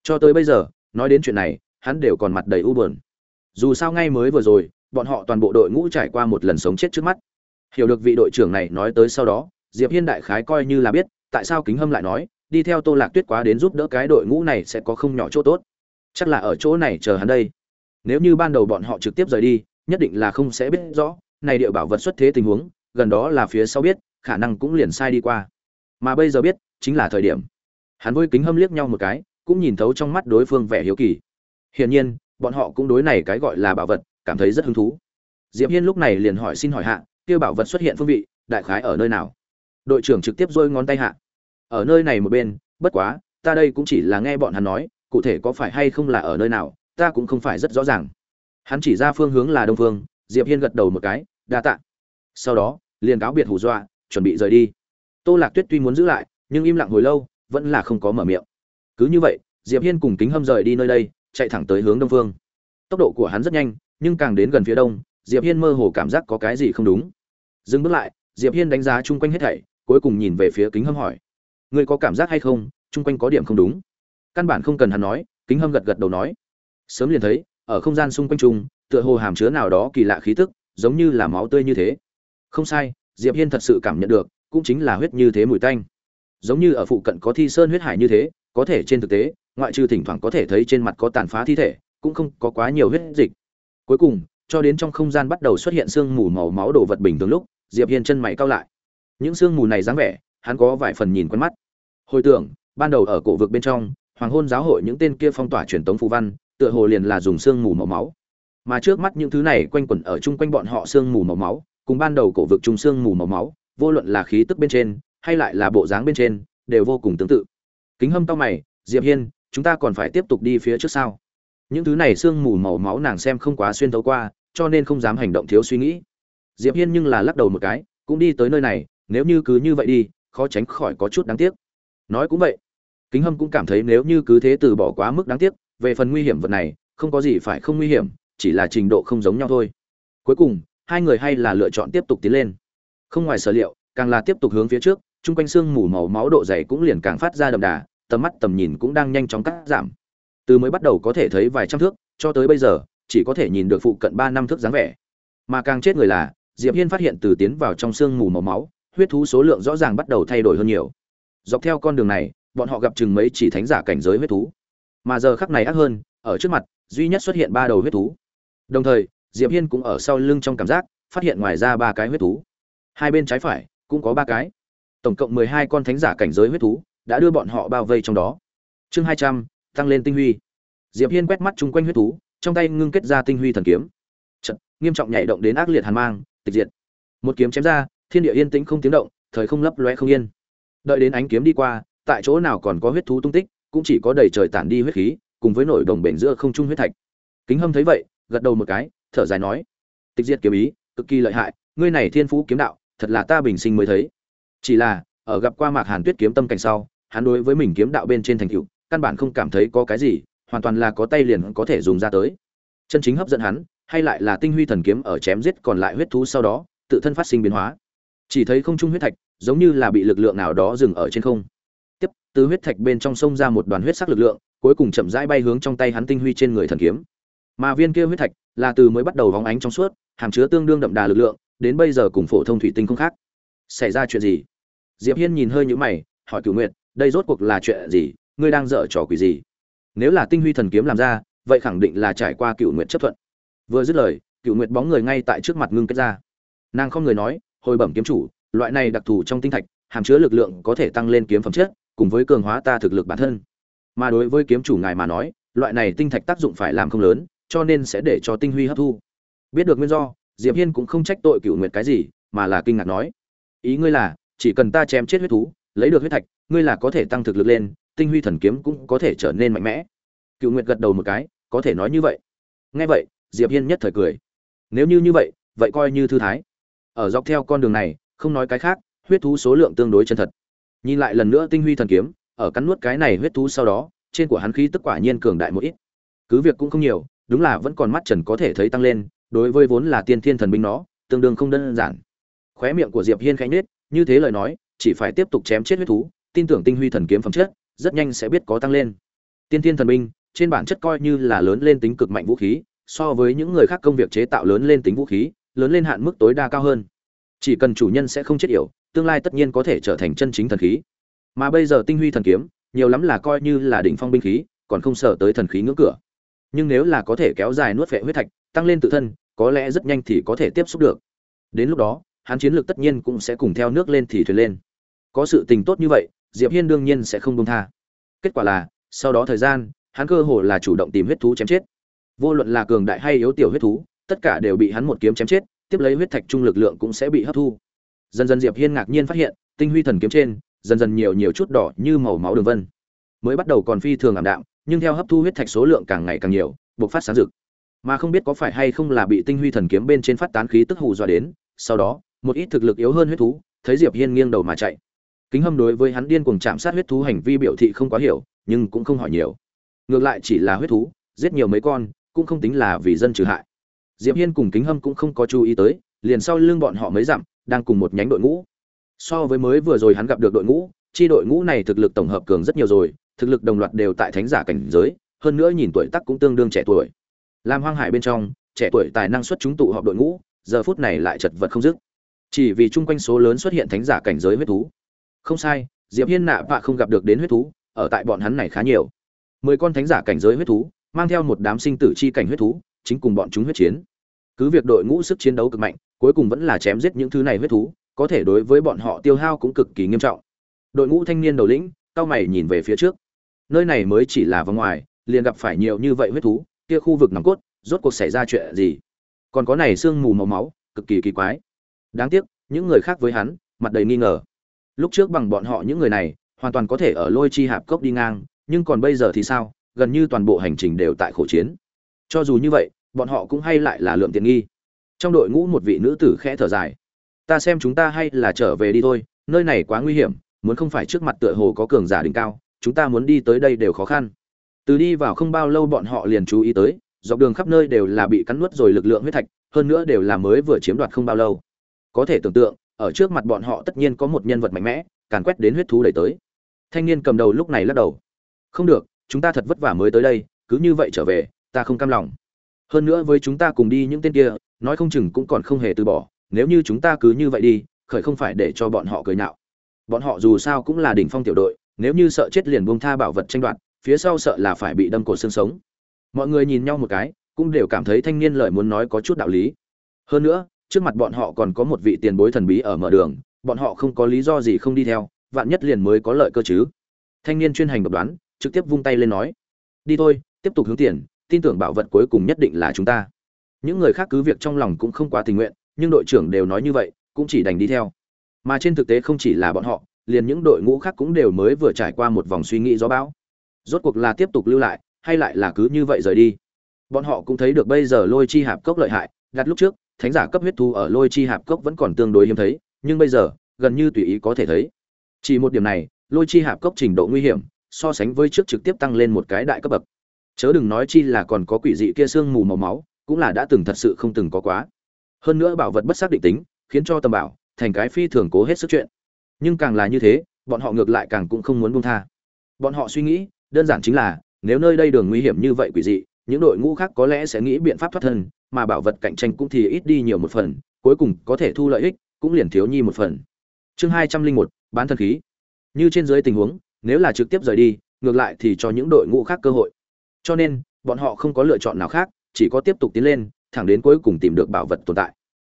Cho tới bây giờ, nói đến chuyện này, hắn đều còn mặt đầy u buồn. Dù sao ngay mới vừa rồi, bọn họ toàn bộ đội ngũ trải qua một lần sống chết trước mắt hiểu được vị đội trưởng này nói tới sau đó, diệp hiên đại khái coi như là biết, tại sao kính hâm lại nói, đi theo tô lạc tuyết quá đến giúp đỡ cái đội ngũ này sẽ có không nhỏ chỗ tốt. Chắc là ở chỗ này chờ hắn đây. Nếu như ban đầu bọn họ trực tiếp rời đi, nhất định là không sẽ biết rõ, này địa bảo vật xuất thế tình huống, gần đó là phía sau biết, khả năng cũng liền sai đi qua. Mà bây giờ biết, chính là thời điểm. Hắn với kính hâm liếc nhau một cái, cũng nhìn thấu trong mắt đối phương vẻ hiếu kỳ. Hiển nhiên, bọn họ cũng đối này cái gọi là bảo vật, cảm thấy rất hứng thú. Diệp hiên lúc này liền hỏi xin hỏi hạ kia bảo vật xuất hiện phương vị, đại khái ở nơi nào? Đội trưởng trực tiếp dôi ngón tay hạ. Ở nơi này một bên, bất quá, ta đây cũng chỉ là nghe bọn hắn nói, cụ thể có phải hay không là ở nơi nào, ta cũng không phải rất rõ ràng. Hắn chỉ ra phương hướng là đông phương, diệp hiên gật đầu một cái, đa tạ. Sau đó, liền cáo biệt hù dọa, chuẩn bị rời đi. Tô lạc tuyết tuy muốn giữ lại, nhưng im lặng hồi lâu, vẫn là không có mở miệng. Cứ như vậy, diệp hiên cùng kính hâm rời đi nơi đây, chạy thẳng tới hướng đông phương. Tốc độ của hắn rất nhanh, nhưng càng đến gần phía đông, diệp hiên mơ hồ cảm giác có cái gì không đúng dừng bước lại, diệp hiên đánh giá chung quanh hết thảy, cuối cùng nhìn về phía kính hâm hỏi. Ngươi có cảm giác hay không? Chung quanh có điểm không đúng. Căn bản không cần hắn nói, kính hâm gật gật đầu nói. Sớm liền thấy, ở không gian xung quanh chung, tựa hồ hàm chứa nào đó kỳ lạ khí tức, giống như là máu tươi như thế. Không sai, diệp hiên thật sự cảm nhận được, cũng chính là huyết như thế mùi tanh. Giống như ở phụ cận có thi sơn huyết hải như thế, có thể trên thực tế, ngoại trừ thỉnh thoảng có thể thấy trên mặt có tàn phá thi thể, cũng không có quá nhiều huyết dịch. Cuối cùng cho đến trong không gian bắt đầu xuất hiện sương mù màu máu đồ vật bình thường lúc, diệp hiên chân mày cau lại. Những sương mù này dáng vẻ, hắn có vài phần nhìn quen mắt. Hồi tưởng, ban đầu ở cổ vực bên trong, hoàng hôn giáo hội những tên kia phong tỏa truyền tống phù văn, tựa hồ liền là dùng sương mù màu máu. Mà trước mắt những thứ này quanh quẩn ở chung quanh bọn họ sương mù màu máu, cùng ban đầu cổ vực trung sương mù màu máu, vô luận là khí tức bên trên, hay lại là bộ dáng bên trên, đều vô cùng tương tự. Kính hâm tao mày, diệp hiên, chúng ta còn phải tiếp tục đi phía trước sau những thứ này sương mù màu máu nàng xem không quá xuyên thấu qua cho nên không dám hành động thiếu suy nghĩ. Diệp hiên nhưng là lắc đầu một cái, cũng đi tới nơi này, nếu như cứ như vậy đi, khó tránh khỏi có chút đáng tiếc. Nói cũng vậy. Kính hâm cũng cảm thấy nếu như cứ thế từ bỏ quá mức đáng tiếc, về phần nguy hiểm vật này, không có gì phải không nguy hiểm, chỉ là trình độ không giống nhau thôi. Cuối cùng, hai người hay là lựa chọn tiếp tục tiến lên. Không ngoài sở liệu, càng là tiếp tục hướng phía trước, chung quanh xương mù màu máu độ dày cũng liền càng phát ra đậm đà, tầm mắt tầm nhìn cũng đang nhanh chóng cắt giảm. Từ mới bắt đầu có thể thấy vài trăm thước, cho tới bây giờ chỉ có thể nhìn được phụ cận ba năm thước dáng vẻ. Mà càng chết người là, diệp hiên phát hiện từ tiến vào trong xương mù màu máu, huyết thú số lượng rõ ràng bắt đầu thay đổi hơn nhiều. Dọc theo con đường này, bọn họ gặp chừng mấy chỉ thánh giả cảnh giới huyết thú. Mà giờ khắc này ác hơn, ở trước mặt, duy nhất xuất hiện ba đầu huyết thú. Đồng thời, diệp hiên cũng ở sau lưng trong cảm giác, phát hiện ngoài ra ba cái huyết thú. Hai bên trái phải, cũng có ba cái. Tổng cộng mười hai con thánh giả cảnh giới huyết thú đã đưa bọn họ bao vây trong đó. Chương hai trăm, tăng lên tinh huy. Diệp hiên quét mắt chung quanh huyết thú trong tay ngưng kết ra tinh huy thần kiếm. Chật, nghiêm trọng nhảy động đến ác liệt hàn mang tịch diệt. Một kiếm chém ra thiên địa yên tĩnh không tiếng động thời không lấp loe không yên. Đợi đến ánh kiếm đi qua tại chỗ nào còn có huyết thú tung tích cũng chỉ có đầy trời tản đi huyết khí cùng với nổi đồng bền giữa không trung huyết thạch. Kính hâm thấy vậy gật đầu một cái thở dài nói tịch diệt kiếm ý cực kỳ lợi hại ngươi này thiên phú kiếm đạo thật là ta bình sinh mới thấy. Chỉ là ở gặp qua mạc hàn tuyết kiếm tâm cảnh sau hắn đối với mình kiếm đạo bên trên thành tựu căn bản không cảm thấy có cái gì hoàn toàn là có tay liền có thể dùng ra tới. Chân chính hấp dẫn hắn, hay lại là tinh huy thần kiếm ở chém giết còn lại huyết thú sau đó, tự thân phát sinh biến hóa. Chỉ thấy không trung huyết thạch, giống như là bị lực lượng nào đó dừng ở trên không. Tiếp, từ huyết thạch bên trong sông ra một đoàn huyết sắc lực lượng, cuối cùng chậm rãi bay hướng trong tay hắn tinh huy trên người thần kiếm. Mà viên kia huyết thạch là từ mới bắt đầu vóng ánh trong suốt, hàm chứa tương đương đậm đà lực lượng, đến bây giờ cùng phổ thông thủy tinh không khác. Xảy ra chuyện gì? Diệp hiên nhìn hơi nhũ mày, hỏi cửu nguyệt, đây rốt cuộc là chuyện gì? Ngươi đang dở trò quỷ gì? Nếu là tinh huy thần kiếm làm ra, vậy khẳng định là trải qua cựu nguyệt chấp thuận. Vừa dứt lời cựu nguyệt bóng người ngay tại trước mặt ngưng kết ra. Nàng không người nói, hồi bẩm kiếm chủ, loại này đặc thù trong tinh thạch, hàm chứa lực lượng có thể tăng lên kiếm phẩm chất, cùng với cường hóa ta thực lực bản thân. Mà đối với kiếm chủ ngài mà nói, loại này tinh thạch tác dụng phải làm không lớn, cho nên sẽ để cho tinh huy hấp thu. Biết được nguyên do, diệp hiên cũng không trách tội cựu nguyệt cái gì, mà là kinh ngạc nói, ý ngươi là, chỉ cần ta chém chết huyết thú, lấy được huyết thạch, ngươi là có thể tăng thực lực lên tinh huy thần kiếm cũng có thể trở nên mạnh mẽ. Cựu nguyệt gật đầu một cái, có thể nói như vậy. Nghe vậy, diệp hiên nhất thời cười. Nếu như như vậy vậy coi như thư thái. Ở dọc theo con đường này, không nói cái khác, huyết thú số lượng tương đối chân thật. Nhìn lại lần nữa tinh huy thần kiếm, ở cắn nuốt cái này huyết thú sau đó, trên của hắn khí tức quả nhiên cường đại một ít. Cứ việc cũng không nhiều, đúng là vẫn còn mắt trần có thể thấy tăng lên, đối với vốn là tiên thiên thần binh nó, tương đương không đơn giản. Khóe miệng của diệp hiên khẽ nhếch, như thế lời nói, chỉ phải tiếp tục chém chết huyết thú, tin tưởng tinh huy thần kiếm phẩm chất rất nhanh sẽ biết có tăng lên. Tiên thiên thần binh trên bản chất coi như là lớn lên tính cực mạnh vũ khí, so với những người khác công việc chế tạo lớn lên tính vũ khí, lớn lên hạn mức tối đa cao hơn. Chỉ cần chủ nhân sẽ không chết yểu, tương lai tất nhiên có thể trở thành chân chính thần khí. Mà bây giờ tinh huy thần kiếm, nhiều lắm là coi như là đỉnh phong binh khí, còn không sợ tới thần khí ngưỡng cửa. Nhưng nếu là có thể kéo dài nuốt vệ huyết thạch, tăng lên tự thân, có lẽ rất nhanh thì có thể tiếp xúc được. Đến lúc đó, hắn chiến lược tất nhiên cũng sẽ cùng theo nước lên thì thuyền lên. Có sự tình tốt như vậy diệp hiên đương nhiên sẽ không buông tha. Kết quả là, sau đó thời gian, hắn cơ hồ là chủ động tìm huyết thú chém chết. Vô luận là cường đại hay yếu tiểu huyết thú, tất cả đều bị hắn một kiếm chém chết, tiếp lấy huyết thạch trung lực lượng cũng sẽ bị hấp thu. Dần dần diệp hiên ngạc nhiên phát hiện, tinh huy thần kiếm trên, dần dần nhiều nhiều chút đỏ như màu máu đường vân. Mới bắt đầu còn phi thường ảm đạm, nhưng theo hấp thu huyết thạch số lượng càng ngày càng nhiều, bộc phát sáng rực. Mà không biết có phải hay không là bị tinh huy thần kiếm bên trên phát tán khí tức hù dọa đến, sau đó, một ít thực lực yếu hơn huyết thú, thấy diệp hiên nghiêng đầu mà chạy kính hâm đối với hắn điên cuồng chạm sát huyết thú hành vi biểu thị không quá hiểu, nhưng cũng không hỏi nhiều. Ngược lại chỉ là huyết thú, giết nhiều mấy con, cũng không tính là vì dân trừ hại. Diệp hiên cùng kính hâm cũng không có chú ý tới, liền sau lưng bọn họ mới dặm, đang cùng một nhánh đội ngũ. So với mới vừa rồi hắn gặp được đội ngũ, chi đội ngũ này thực lực tổng hợp cường rất nhiều rồi, thực lực đồng loạt đều tại thánh giả cảnh giới, hơn nữa nhìn tuổi tác cũng tương đương trẻ tuổi. Làm hoang hải bên trong, trẻ tuổi tài năng xuất chúng tụ họp đội ngũ, giờ phút này lại chật vật không dứt. Chỉ vì chung quanh số lớn xuất hiện thánh giả cảnh giới huyết thú không sai, diệp hiên nạ vạ không gặp được đến huyết thú, ở tại bọn hắn này khá nhiều. Mười con thánh giả cảnh giới huyết thú, mang theo một đám sinh tử chi cảnh huyết thú, chính cùng bọn chúng huyết chiến. Cứ việc đội ngũ sức chiến đấu cực mạnh, cuối cùng vẫn là chém giết những thứ này huyết thú, có thể đối với bọn họ tiêu hao cũng cực kỳ nghiêm trọng. Đội ngũ thanh niên đầu lĩnh, cao mày nhìn về phía trước. Nơi này mới chỉ là vòng ngoài, liền gặp phải nhiều như vậy huyết thú, kia khu vực nòng cốt, rốt cuộc xảy ra chuyện gì? Còn có này sương mù màu máu, cực kỳ kỳ quái. Đáng tiếc, những người khác với hắn, mặt đầy nghi ngờ lúc trước bằng bọn họ những người này, hoàn toàn có thể ở lôi chi hạp cốc đi ngang, nhưng còn bây giờ thì sao? Gần như toàn bộ hành trình đều tại khổ chiến. Cho dù như vậy, bọn họ cũng hay lại là lượng tiện nghi. Trong đội ngũ một vị nữ tử khẽ thở dài. Ta xem chúng ta hay là trở về đi thôi, nơi này quá nguy hiểm, muốn không phải trước mặt tựa hồ có cường giả đỉnh cao, chúng ta muốn đi tới đây đều khó khăn. Từ đi vào không bao lâu bọn họ liền chú ý tới, dọc đường khắp nơi đều là bị cắn nuốt rồi lực lượng huyết thạch, hơn nữa đều là mới vừa chiếm đoạt không bao lâu. Có thể tưởng tượng ở trước mặt bọn họ tất nhiên có một nhân vật mạnh mẽ, càn quét đến huyết thú đẩy tới. Thanh niên cầm đầu lúc này lắc đầu. Không được, chúng ta thật vất vả mới tới đây, cứ như vậy trở về, ta không cam lòng. Hơn nữa với chúng ta cùng đi những tên kia, nói không chừng cũng còn không hề từ bỏ, nếu như chúng ta cứ như vậy đi, khởi không phải để cho bọn họ cười nhạo. Bọn họ dù sao cũng là đỉnh phong tiểu đội, nếu như sợ chết liền buông tha bảo vật tranh đoạt, phía sau sợ là phải bị đâm cổ xương sống. Mọi người nhìn nhau một cái, cũng đều cảm thấy thanh niên lời muốn nói có chút đạo lý. Hơn nữa trước mặt bọn họ còn có một vị tiền bối thần bí ở mở đường, bọn họ không có lý do gì không đi theo, vạn nhất liền mới có lợi cơ chứ. Thanh niên chuyên hành độc đoán, trực tiếp vung tay lên nói, đi thôi, tiếp tục hướng tiền, tin tưởng bảo vật cuối cùng nhất định là chúng ta. Những người khác cứ việc trong lòng cũng không quá tình nguyện, nhưng đội trưởng đều nói như vậy, cũng chỉ đành đi theo. Mà trên thực tế không chỉ là bọn họ, liền những đội ngũ khác cũng đều mới vừa trải qua một vòng suy nghĩ gió bão. Rốt cuộc là tiếp tục lưu lại, hay lại là cứ như vậy rời đi? Bọn họ cũng thấy được bây giờ lôi chi hạp cốc lợi hại, đặt lúc trước thánh giả cấp huyết thu ở lôi chi hạp cốc vẫn còn tương đối hiếm thấy, nhưng bây giờ, gần như tùy ý có thể thấy. Chỉ một điểm này, lôi chi hạp cốc trình độ nguy hiểm, so sánh với trước trực tiếp tăng lên một cái đại cấp bậc. Chớ đừng nói chi là còn có quỷ dị kia xương mù màu máu, cũng là đã từng thật sự không từng có quá. Hơn nữa bảo vật bất xác định tính, khiến cho tầm bảo, thành cái phi thường cố hết sức chuyện. Nhưng càng là như thế, bọn họ ngược lại càng cũng không muốn buông tha. Bọn họ suy nghĩ, đơn giản chính là, nếu nơi đây đường nguy hiểm như vậy quỷ dị những đội ngũ khác có lẽ sẽ nghĩ biện pháp thoát thân, mà bảo vật cạnh tranh cũng thì ít đi nhiều một phần, cuối cùng có thể thu lợi ích cũng liền thiếu nhi một phần. Chương hai trăm linh một, bán thần khí. Như trên dưới tình huống, nếu là trực tiếp rời đi, ngược lại thì cho những đội ngũ khác cơ hội. Cho nên, bọn họ không có lựa chọn nào khác, chỉ có tiếp tục tiến lên, thẳng đến cuối cùng tìm được bảo vật tồn tại.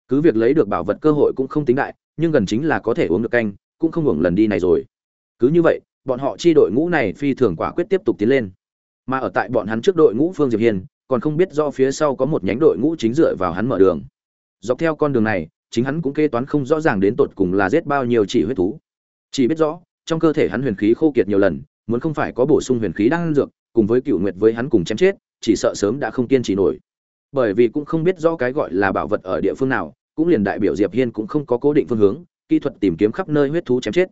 Cứ việc lấy được bảo vật cơ hội cũng không tính đại, nhưng gần chính là có thể uống được canh, cũng không hưởng lần đi này rồi. Cứ như vậy, bọn họ chi đội ngũ này phi thường quả quyết tiếp tục tiến lên mà ở tại bọn hắn trước đội ngũ phương diệp hiên, còn không biết do phía sau có một nhánh đội ngũ chính dựa vào hắn mở đường. Dọc theo con đường này, chính hắn cũng kê toán không rõ ràng đến tột cùng là giết bao nhiêu chỉ huyết thú. Chỉ biết rõ, trong cơ thể hắn huyền khí khô kiệt nhiều lần, muốn không phải có bổ sung huyền khí đang dược, cùng với cựu nguyệt với hắn cùng chém chết, chỉ sợ sớm đã không kiên trì nổi. Bởi vì cũng không biết rõ cái gọi là bảo vật ở địa phương nào, cũng liền đại biểu diệp hiên cũng không có cố định phương hướng, kỹ thuật tìm kiếm khắp nơi huyết thú chém chết.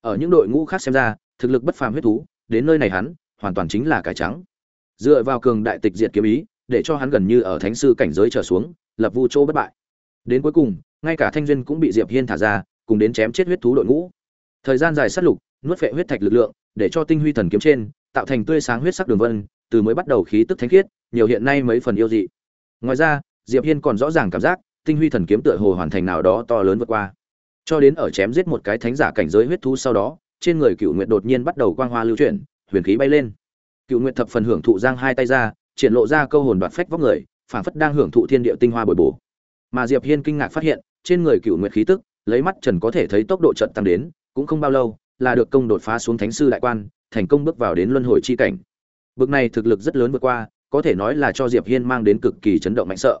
Ở những đội ngũ khác xem ra, thực lực bất phàm huyết thú, đến nơi này hắn hoàn toàn chính là cải trắng. Dựa vào cường đại tịch diệt kiếm ý, để cho hắn gần như ở thánh sư cảnh giới trở xuống, lập vu chỗ bất bại. Đến cuối cùng, ngay cả thanh duyên cũng bị diệp hiên thả ra, cùng đến chém chết huyết thú đội ngũ. Thời gian dài sát lục, nuốt phệ huyết thạch lực lượng, để cho tinh huy thần kiếm trên, tạo thành tươi sáng huyết sắc đường vân, từ mới bắt đầu khí tức thánh khiết, nhiều hiện nay mấy phần yêu dị. Ngoài ra, diệp hiên còn rõ ràng cảm giác, tinh huy thần kiếm tựa hồ hoàn thành nào đó to lớn vượt qua. Cho đến ở chém giết một cái thánh giả cảnh giới huyết thú sau đó, trên người cựu nguyệt đột nhiên bắt đầu quang hoa lưu chuyển huyền khí bay lên. Cựu nguyệt thập phần hưởng thụ giang hai tay ra, triển lộ ra câu hồn đoạt phách vóc người, phảng phất đang hưởng thụ thiên địa tinh hoa bồi bổ. Mà diệp hiên kinh ngạc phát hiện, trên người cựu nguyệt khí tức, lấy mắt trần có thể thấy tốc độ trận tăng đến, cũng không bao lâu, là được công đột phá xuống thánh sư đại quan, thành công bước vào đến luân hồi chi cảnh. Bực này thực lực rất lớn vượt qua, có thể nói là cho diệp hiên mang đến cực kỳ chấn động mạnh sợ.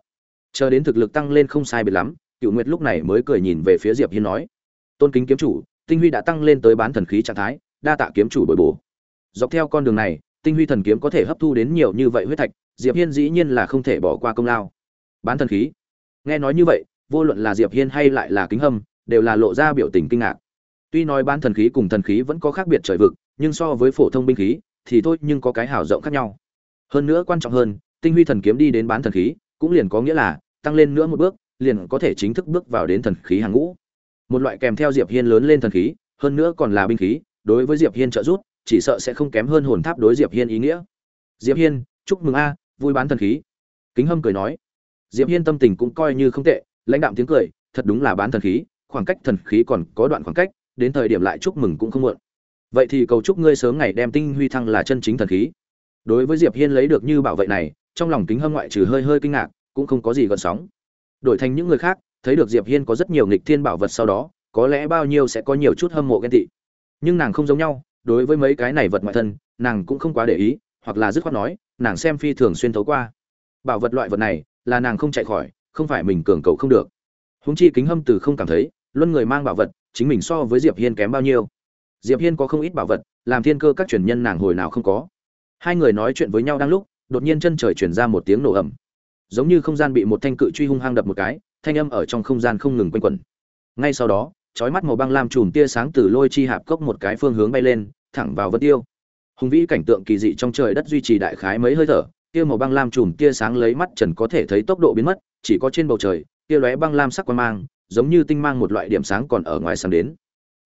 Chờ đến thực lực tăng lên không sai biệt lắm, cựu nguyệt lúc này mới cười nhìn về phía diệp hiên nói, tôn kính kiếm chủ, tinh huy đã tăng lên tới bán thần khí trạng thái, đa tạ kiếm chủ bồi bổ dọc theo con đường này, tinh huy thần kiếm có thể hấp thu đến nhiều như vậy huyết thạch, diệp hiên dĩ nhiên là không thể bỏ qua công lao. Bán thần khí. Nghe nói như vậy, vô luận là diệp hiên hay lại là kính hâm, đều là lộ ra biểu tình kinh ngạc. Tuy nói bán thần khí cùng thần khí vẫn có khác biệt trời vực, nhưng so với phổ thông binh khí, thì thôi nhưng có cái hảo rộng khác nhau. Hơn nữa quan trọng hơn, tinh huy thần kiếm đi đến bán thần khí, cũng liền có nghĩa là, tăng lên nữa một bước, liền có thể chính thức bước vào đến thần khí hàng ngũ. Một loại kèm theo diệp hiên lớn lên thần khí, hơn nữa còn là binh khí, đối với diệp hiên trợ giúp chỉ sợ sẽ không kém hơn hồn tháp đối diệp hiên ý nghĩa. Diệp hiên, chúc mừng a, vui bán thần khí. Kính hâm cười nói. Diệp hiên tâm tình cũng coi như không tệ, lãnh đạm tiếng cười, thật đúng là bán thần khí, khoảng cách thần khí còn có đoạn khoảng cách, đến thời điểm lại chúc mừng cũng không muộn. Vậy thì cầu chúc ngươi sớm ngày đem tinh huy thăng là chân chính thần khí. Đối với diệp hiên lấy được như bảo vệ này, trong lòng kính hâm ngoại trừ hơi hơi kinh ngạc, cũng không có gì gợn sóng. Đổi thành những người khác, thấy được diệp hiên có rất nhiều nghịch thiên bảo vật sau đó, có lẽ bao nhiêu sẽ có nhiều chút hâm mộ ghen tị. Nhưng nàng không giống nhau đối với mấy cái này vật ngoại thân, nàng cũng không quá để ý, hoặc là dứt khoát nói, nàng xem phi thường xuyên thấu qua. Bảo vật loại vật này, là nàng không chạy khỏi, không phải mình cường cầu không được. Húng chi kính hâm từ không cảm thấy, luân người mang bảo vật, chính mình so với diệp hiên kém bao nhiêu. Diệp hiên có không ít bảo vật, làm thiên cơ các truyền nhân nàng hồi nào không có. Hai người nói chuyện với nhau đang lúc, đột nhiên chân trời truyền ra một tiếng nổ ầm. Giống như không gian bị một thanh cự truy hung hăng đập một cái, thanh âm ở trong không gian không ngừng quanh quẩn. Ngay sau đó chói mắt màu băng lam chùm tia sáng từ lôi chi hạp cốc một cái phương hướng bay lên, thẳng vào vân tiêu. Hùng vĩ cảnh tượng kỳ dị trong trời đất duy trì đại khái mấy hơi thở, tia màu băng lam chùm tia sáng lấy mắt trần có thể thấy tốc độ biến mất, chỉ có trên bầu trời, tia lóe băng lam sắc quang mang, giống như tinh mang một loại điểm sáng còn ở ngoài sáng đến.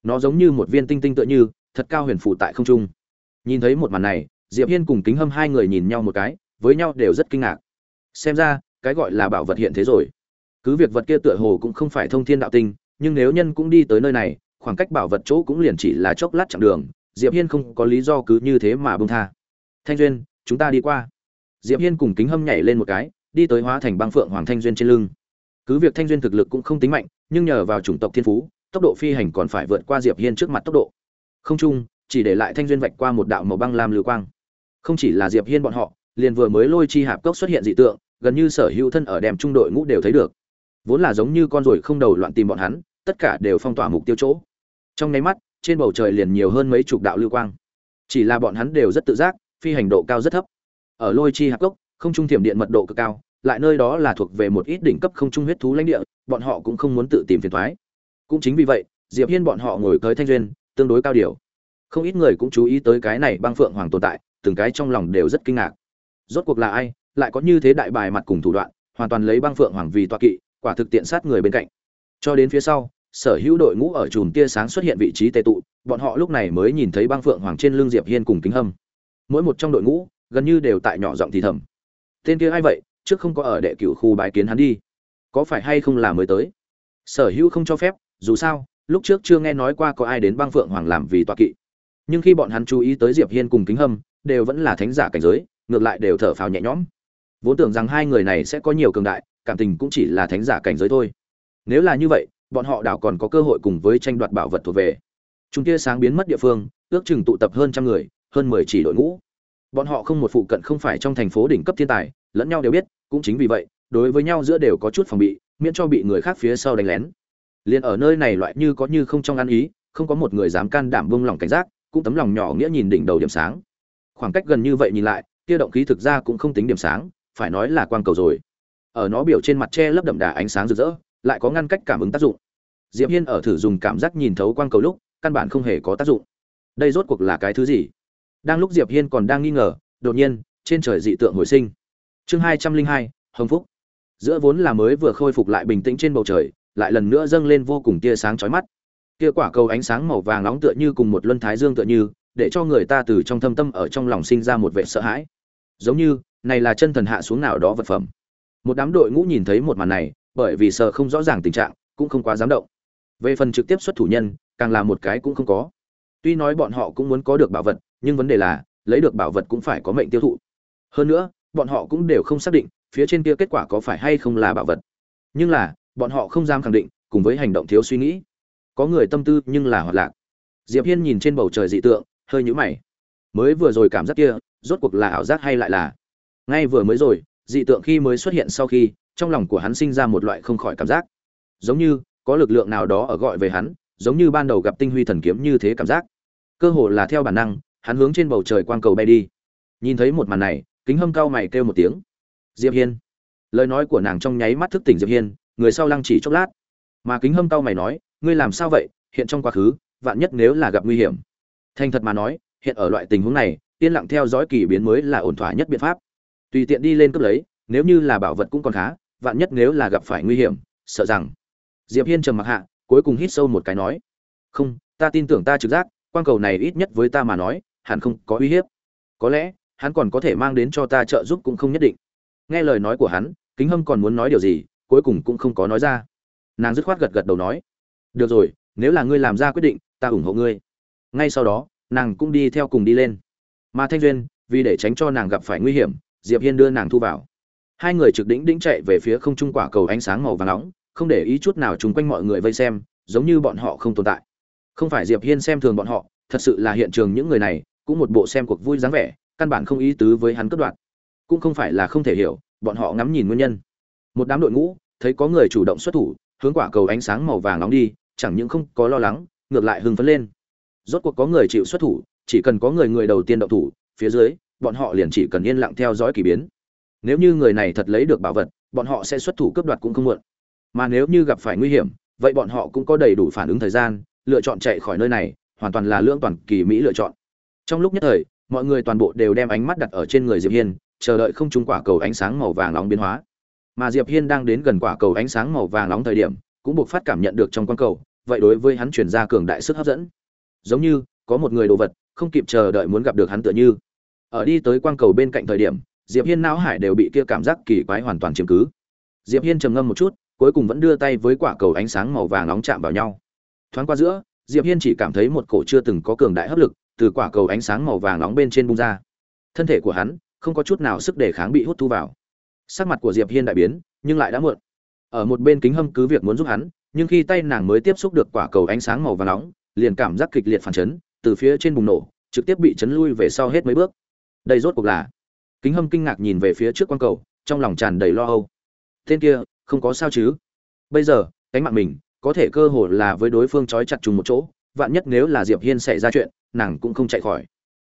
Nó giống như một viên tinh tinh tựa như, thật cao huyền phụ tại không trung. Nhìn thấy một màn này, diệp hiên cùng kính hâm hai người nhìn nhau một cái, với nhau đều rất kinh ngạc. Xem ra, cái gọi là bảo vật hiện thế rồi. Cứ việc vật kia tựa hồ cũng không phải thông thiên đạo tinh nhưng nếu nhân cũng đi tới nơi này, khoảng cách bảo vật chỗ cũng liền chỉ là chốc lát chặng đường, diệp hiên không có lý do cứ như thế mà bông tha. Thanh duyên, chúng ta đi qua. Diệp hiên cùng kính hâm nhảy lên một cái, đi tới hóa thành băng phượng hoàng thanh duyên trên lưng. Cứ việc thanh duyên thực lực cũng không tính mạnh, nhưng nhờ vào chủng tộc thiên phú, tốc độ phi hành còn phải vượt qua diệp hiên trước mặt tốc độ. Không chung, chỉ để lại thanh duyên vạch qua một đạo màu băng lam lưu quang. Không chỉ là diệp hiên bọn họ, liền vừa mới lôi chi hạp cốc xuất hiện dị tượng, gần như sở hữu thân ở đèm trung đội ngũ đều thấy được vốn là giống như con ruồi không đầu loạn tìm bọn hắn, tất cả đều phong tỏa mục tiêu chỗ. Trong nháy mắt, trên bầu trời liền nhiều hơn mấy chục đạo lưu quang. Chỉ là bọn hắn đều rất tự giác, phi hành độ cao rất thấp. Ở lôi chi hạp cốc, không trung thiểm điện mật độ cực cao, lại nơi đó là thuộc về một ít đỉnh cấp không trung huyết thú lãnh địa, bọn họ cũng không muốn tự tìm phiền thoái cũng chính vì vậy, diệp hiên bọn họ ngồi tới thanh duyên, tương đối cao điều. Không ít người cũng chú ý tới cái này băng phượng hoàng tồn tại, từng cái trong lòng đều rất kinh ngạc. Rốt cuộc là ai, lại có như thế đại bài mặt cùng thủ đoạn, hoàn toàn lấy băng phượng hoàng vì toa kỵ quả thực tiện sát người bên cạnh. Cho đến phía sau, sở hữu đội ngũ ở chùm tia sáng xuất hiện vị trí tề tụ, bọn họ lúc này mới nhìn thấy băng phượng hoàng trên lưng diệp hiên cùng kính hâm. Mỗi một trong đội ngũ, gần như đều tại nhỏ giọng thì thầm. Tên kia ai vậy? Trước không có ở đệ cửu khu bái kiến hắn đi. Có phải hay không là mới tới? Sở hữu không cho phép, dù sao, lúc trước chưa nghe nói qua có ai đến băng phượng hoàng làm vì tòa kỵ. Nhưng khi bọn hắn chú ý tới diệp hiên cùng kính hâm, đều vẫn là thánh giả cảnh giới, ngược lại đều thở phào nhẹ nhõm. Vốn tưởng rằng hai người này sẽ có nhiều cường đại cảm tình cũng chỉ là thánh giả cảnh giới thôi. Nếu là như vậy, bọn họ đảo còn có cơ hội cùng với tranh đoạt bảo vật thuộc về. Chúng kia sáng biến mất địa phương, ước chừng tụ tập hơn trăm người, hơn mười chỉ đội ngũ. Bọn họ không một phụ cận không phải trong thành phố đỉnh cấp thiên tài, lẫn nhau đều biết, cũng chính vì vậy, đối với nhau giữa đều có chút phòng bị, miễn cho bị người khác phía sau đánh lén. Liền ở nơi này loại như có như không trong ăn ý, không có một người dám can đảm buông lòng cảnh giác, cũng tấm lòng nhỏ nghĩa nhìn đỉnh đầu điểm sáng. Khoảng cách gần như vậy nhìn lại kia động khí thực ra cũng không tính điểm sáng, phải nói là quang cầu rồi ở nó biểu trên mặt che lấp đậm đà ánh sáng rực rỡ, lại có ngăn cách cảm ứng tác dụng. Diệp hiên ở thử dùng cảm giác nhìn thấu quang cầu lúc, căn bản không hề có tác dụng. Đây rốt cuộc là cái thứ gì? Đang lúc diệp hiên còn đang nghi ngờ, đột nhiên, trên trời dị tượng hồi sinh. Chương hai trăm linh hai, hồng phúc. Giữa vốn là mới vừa khôi phục lại bình tĩnh trên bầu trời, lại lần nữa dâng lên vô cùng tia sáng chói mắt. Kia quả cầu ánh sáng màu vàng nóng tựa như cùng một luân thái dương tựa như, để cho người ta từ trong thâm tâm ở trong lòng sinh ra một vẻ sợ hãi. Giống như, này là chân thần hạ xuống nào đó vật phẩm một đám đội ngũ nhìn thấy một màn này, bởi vì sợ không rõ ràng tình trạng, cũng không quá dám động. Về phần trực tiếp xuất thủ nhân, càng là một cái cũng không có. Tuy nói bọn họ cũng muốn có được bảo vật, nhưng vấn đề là, lấy được bảo vật cũng phải có mệnh tiêu thụ. Hơn nữa, bọn họ cũng đều không xác định, phía trên kia kết quả có phải hay không là bảo vật. Nhưng là, bọn họ không dám khẳng định, cùng với hành động thiếu suy nghĩ. Có người tâm tư nhưng là hoạt lạc. Diệp hiên nhìn trên bầu trời dị tượng, hơi nhũ mày. Mới vừa rồi cảm giác kia, rốt cuộc là ảo giác hay lại là? Ngay vừa mới rồi dị tượng khi mới xuất hiện sau khi, trong lòng của hắn sinh ra một loại không khỏi cảm giác. Giống như, có lực lượng nào đó ở gọi về hắn, giống như ban đầu gặp tinh huy thần kiếm như thế cảm giác. Cơ hồ là theo bản năng, hắn hướng trên bầu trời quang cầu bay đi. Nhìn thấy một màn này, kính hâm cao mày kêu một tiếng. Diệp hiên. Lời nói của nàng trong nháy mắt thức tỉnh diệp hiên, người sau lăng chỉ chốc lát. Mà kính hâm cao mày nói, ngươi làm sao vậy? Hiện trong quá khứ, vạn nhất nếu là gặp nguy hiểm. Thành thật mà nói, hiện ở loại tình huống này, yên lặng theo dõi kỳ biến mới là ổn thỏa nhất biện pháp tùy tiện đi lên cấp lấy, nếu như là bảo vật cũng còn khá, vạn nhất nếu là gặp phải nguy hiểm, sợ rằng. Diệp hiên trầm mặc hạ, cuối cùng hít sâu một cái nói, không, ta tin tưởng ta trực giác quan cầu này ít nhất với ta mà nói, hẳn không có uy hiếp. Có lẽ, hắn còn có thể mang đến cho ta trợ giúp cũng không nhất định. Nghe lời nói của hắn, kính hâm còn muốn nói điều gì, cuối cùng cũng không có nói ra. Nàng dứt khoát gật gật đầu nói, được rồi, nếu là ngươi làm ra quyết định, ta ủng hộ ngươi. Ngay sau đó, nàng cũng đi theo cùng đi lên. Mà thanh duyên, vì để tránh cho nàng gặp phải nguy hiểm diệp hiên đưa nàng thu vào. Hai người trực đỉnh đỉnh chạy về phía không trung quả cầu ánh sáng màu vàng nóng, không để ý chút nào chung quanh mọi người vây xem, giống như bọn họ không tồn tại. Không phải diệp hiên xem thường bọn họ, thật sự là hiện trường những người này, cũng một bộ xem cuộc vui dáng vẻ, căn bản không ý tứ với hắn cất đoạn cũng không phải là không thể hiểu, bọn họ ngắm nhìn nguyên nhân. Một đám đội ngũ, thấy có người chủ động xuất thủ, hướng quả cầu ánh sáng màu vàng nóng đi, chẳng những không có lo lắng, ngược lại hưng phấn lên. Rốt cuộc có người chịu xuất thủ, chỉ cần có người người đầu tiên động thủ, phía dưới bọn họ liền chỉ cần yên lặng theo dõi kỳ biến. Nếu như người này thật lấy được bảo vật, bọn họ sẽ xuất thủ cướp đoạt cũng không muộn. Mà nếu như gặp phải nguy hiểm, vậy bọn họ cũng có đầy đủ phản ứng thời gian, lựa chọn chạy khỏi nơi này, hoàn toàn là lưỡng toàn kỳ mỹ lựa chọn. Trong lúc nhất thời, mọi người toàn bộ đều đem ánh mắt đặt ở trên người diệp hiên, chờ đợi không trung quả cầu ánh sáng màu vàng nóng biến hóa. Mà diệp hiên đang đến gần quả cầu ánh sáng màu vàng nóng thời điểm, cũng buộc phát cảm nhận được trong quan cầu, vậy đối với hắn truyền ra cường đại sức hấp dẫn. Giống như, có một người đồ vật, không kịp chờ đợi muốn gặp được hắn tựa như ở đi tới quang cầu bên cạnh thời điểm, diệp hiên não hải đều bị kia cảm giác kỳ quái hoàn toàn chiếm cứ. Diệp hiên trầm ngâm một chút, cuối cùng vẫn đưa tay với quả cầu ánh sáng màu vàng nóng chạm vào nhau. Thoáng qua giữa, diệp hiên chỉ cảm thấy một cổ chưa từng có cường đại hấp lực từ quả cầu ánh sáng màu vàng nóng bên trên bung ra. Thân thể của hắn không có chút nào sức đề kháng bị hút thu vào. Sắc mặt của diệp hiên đại biến, nhưng lại đã muộn. Ở một bên kính hâm cứ việc muốn giúp hắn, nhưng khi tay nàng mới tiếp xúc được quả cầu ánh sáng màu vàng nóng, liền cảm giác kịch liệt phản chấn, từ phía trên bùng nổ, trực tiếp bị chấn lui về sau hết mấy bước đây rốt cuộc là. Kính hâm kinh ngạc nhìn về phía trước quan cầu, trong lòng tràn đầy lo âu. Tên kia, không có sao chứ? Bây giờ, cánh mạng mình, có thể cơ hồ là với đối phương trói chặt chung một chỗ, vạn nhất nếu là diệp hiên xảy ra chuyện, nàng cũng không chạy khỏi.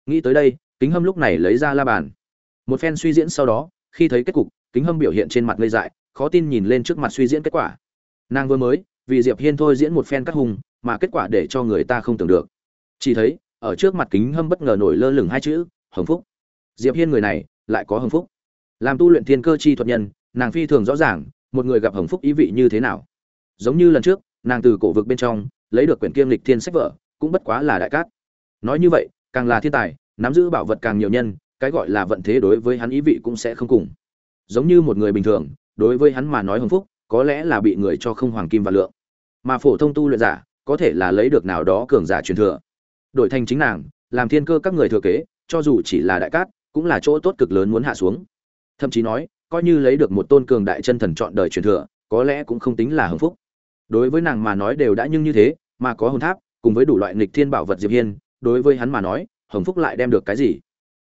Nghĩ tới đây, kính hâm lúc này lấy ra la bàn. Một phen suy diễn sau đó, khi thấy kết cục, kính hâm biểu hiện trên mặt ngây dại, khó tin nhìn lên trước mặt suy diễn kết quả. Nàng vừa mới, vì diệp hiên thôi diễn một phen cắt hùng mà kết quả để cho người ta không tưởng được. Chỉ thấy, ở trước mặt kính hâm bất ngờ nổi lơ lửng hai chữ, hồng phúc diệp hiên người này lại có hồng phúc. Làm tu luyện thiên cơ chi thuật nhân, nàng phi thường rõ ràng, một người gặp hồng phúc ý vị như thế nào. Giống như lần trước, nàng từ cổ vực bên trong lấy được quyển kiêm lịch thiên sách vở, cũng bất quá là đại cát. Nói như vậy, càng là thiên tài, nắm giữ bảo vật càng nhiều nhân, cái gọi là vận thế đối với hắn ý vị cũng sẽ không cùng. Giống như một người bình thường, đối với hắn mà nói hồng phúc, có lẽ là bị người cho không hoàng kim và lượng. Mà phổ thông tu luyện giả, có thể là lấy được nào đó cường giả truyền thừa. Đổi thành chính nàng, làm thiên cơ các người thừa kế, cho dù chỉ là đại cát cũng là chỗ tốt cực lớn muốn hạ xuống. Thậm chí nói, coi như lấy được một tôn cường đại chân thần chọn đời truyền thừa, có lẽ cũng không tính là hưng phúc. Đối với nàng mà nói đều đã nhưng như thế, mà có hồn tháp, cùng với đủ loại nghịch thiên bảo vật diệp hiên, đối với hắn mà nói hồng phúc lại đem được cái gì?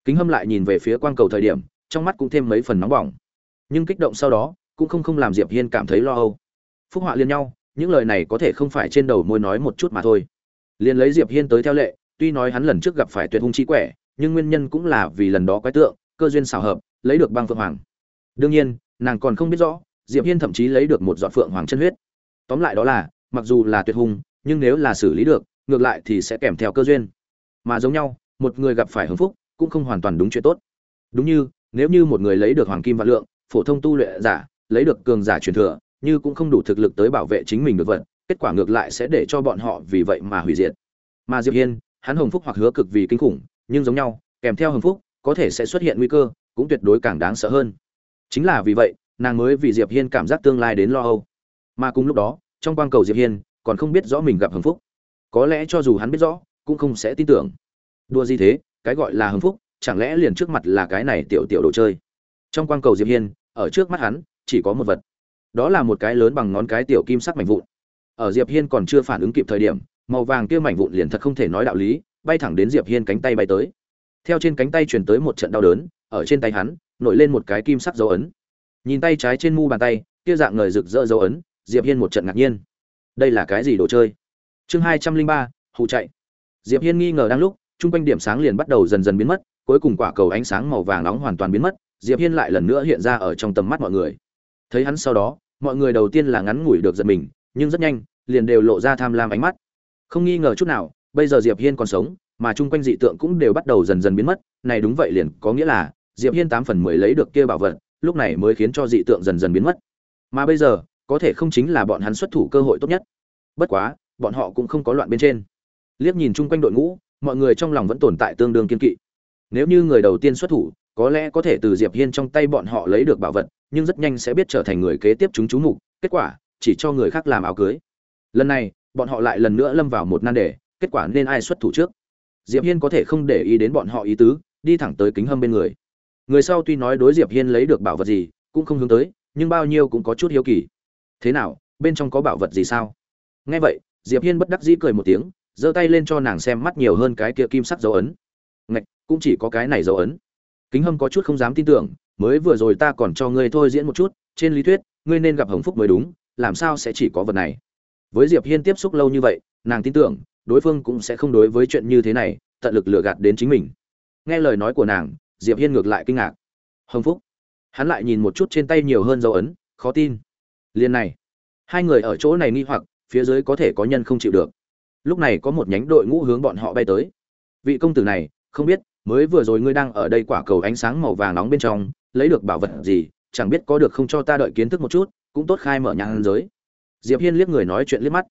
Kính hâm lại nhìn về phía quang cầu thời điểm, trong mắt cũng thêm mấy phần nóng bỏng. Nhưng kích động sau đó, cũng không không làm diệp hiên cảm thấy lo âu. Phúc họa liên nhau, những lời này có thể không phải trên đầu môi nói một chút mà thôi. Liền lấy diệp hiên tới theo lệ, tuy nói hắn lần trước gặp phải tuyệt hung chi quẻ nhưng nguyên nhân cũng là vì lần đó quái tượng cơ duyên xảo hợp lấy được băng phượng hoàng. Đương nhiên nàng còn không biết rõ diệp hiên thậm chí lấy được một giọt phượng hoàng chân huyết. Tóm lại đó là mặc dù là tuyệt hùng, nhưng nếu là xử lý được ngược lại thì sẽ kèm theo cơ duyên. Mà giống nhau một người gặp phải hưng phúc cũng không hoàn toàn đúng chuyện tốt. Đúng như nếu như một người lấy được hoàng kim và lượng phổ thông tu luyện giả lấy được cường giả truyền thừa như cũng không đủ thực lực tới bảo vệ chính mình được vật kết quả ngược lại sẽ để cho bọn họ vì vậy mà hủy diệt. Mà diệp hiên hắn hồng phúc hoặc hứa cực vì kinh khủng nhưng giống nhau, kèm theo hưng phúc, có thể sẽ xuất hiện nguy cơ, cũng tuyệt đối càng đáng sợ hơn. Chính là vì vậy, nàng mới vì diệp hiên cảm giác tương lai đến lo âu. Mà cùng lúc đó, trong quang cầu diệp hiên, còn không biết rõ mình gặp hưng phúc. Có lẽ cho dù hắn biết rõ, cũng không sẽ tin tưởng. Đùa gì thế, cái gọi là hưng phúc, chẳng lẽ liền trước mặt là cái này tiểu tiểu đồ chơi? Trong quang cầu diệp hiên, ở trước mắt hắn, chỉ có một vật. Đó là một cái lớn bằng ngón cái tiểu kim sắc mảnh vụn. Ở diệp hiên còn chưa phản ứng kịp thời điểm, màu vàng kia mảnh vụn liền thật không thể nói đạo lý bay thẳng đến diệp hiên cánh tay bay tới. Theo trên cánh tay truyền tới một trận đau đớn, ở trên tay hắn, nổi lên một cái kim sắc dấu ấn. Nhìn tay trái trên mu bàn tay, kia dạng người rực rỡ dấu ấn, diệp hiên một trận ngạc nhiên. Đây là cái gì đồ chơi? Chương hai trăm linh ba hụ chạy. Diệp hiên nghi ngờ đang lúc trung quanh điểm sáng liền bắt đầu dần dần biến mất, cuối cùng quả cầu ánh sáng màu vàng nóng hoàn toàn biến mất, diệp hiên lại lần nữa hiện ra ở trong tầm mắt mọi người. Thấy hắn sau đó, mọi người đầu tiên là ngắn ngủi được giật mình, nhưng rất nhanh, liền đều lộ ra tham lam ánh mắt. Không nghi ngờ chút nào bây giờ diệp hiên còn sống, mà chung quanh dị tượng cũng đều bắt đầu dần dần biến mất, này đúng vậy liền, có nghĩa là, diệp hiên tám phần mười lấy được kia bảo vật, lúc này mới khiến cho dị tượng dần dần biến mất. Mà bây giờ, có thể không chính là bọn hắn xuất thủ cơ hội tốt nhất. Bất quá, bọn họ cũng không có loạn bên trên. Liếc nhìn chung quanh đội ngũ, mọi người trong lòng vẫn tồn tại tương đương kiên kỵ. Nếu như người đầu tiên xuất thủ, có lẽ có thể từ diệp hiên trong tay bọn họ lấy được bảo vật, nhưng rất nhanh sẽ biết trở thành người kế tiếp chúng chú mục, kết quả, chỉ cho người khác làm áo cưới. Lần này, bọn họ lại lần nữa lâm vào một nan đề kết quả nên ai xuất thủ trước? Diệp hiên có thể không để ý đến bọn họ ý tứ, đi thẳng tới kính hâm bên người. Người sau tuy nói đối diệp hiên lấy được bảo vật gì, cũng không hướng tới, nhưng bao nhiêu cũng có chút hiếu kỳ. Thế nào, bên trong có bảo vật gì sao? Nghe vậy, diệp hiên bất đắc dĩ cười một tiếng, giơ tay lên cho nàng xem mắt nhiều hơn cái kia kim sắc dấu ấn. Ngạch, cũng chỉ có cái này dấu ấn. Kính hâm có chút không dám tin tưởng, mới vừa rồi ta còn cho ngươi thôi diễn một chút, trên lý thuyết, ngươi nên gặp hồng phúc mới đúng, làm sao sẽ chỉ có vật này? Với diệp hiên tiếp xúc lâu như vậy, nàng tin tưởng đối phương cũng sẽ không đối với chuyện như thế này, tận lực lừa gạt đến chính mình. Nghe lời nói của nàng, diệp hiên ngược lại kinh ngạc. Hồng phúc. Hắn lại nhìn một chút trên tay nhiều hơn dấu ấn, khó tin. Liền này. Hai người ở chỗ này nghi hoặc, phía dưới có thể có nhân không chịu được. Lúc này có một nhánh đội ngũ hướng bọn họ bay tới. Vị công tử này, không biết, mới vừa rồi ngươi đang ở đây quả cầu ánh sáng màu vàng nóng bên trong, lấy được bảo vật gì, chẳng biết có được không cho ta đợi kiến thức một chút, cũng tốt khai mở nhãn giới. Diệp hiên liếc người nói chuyện liếc mắt.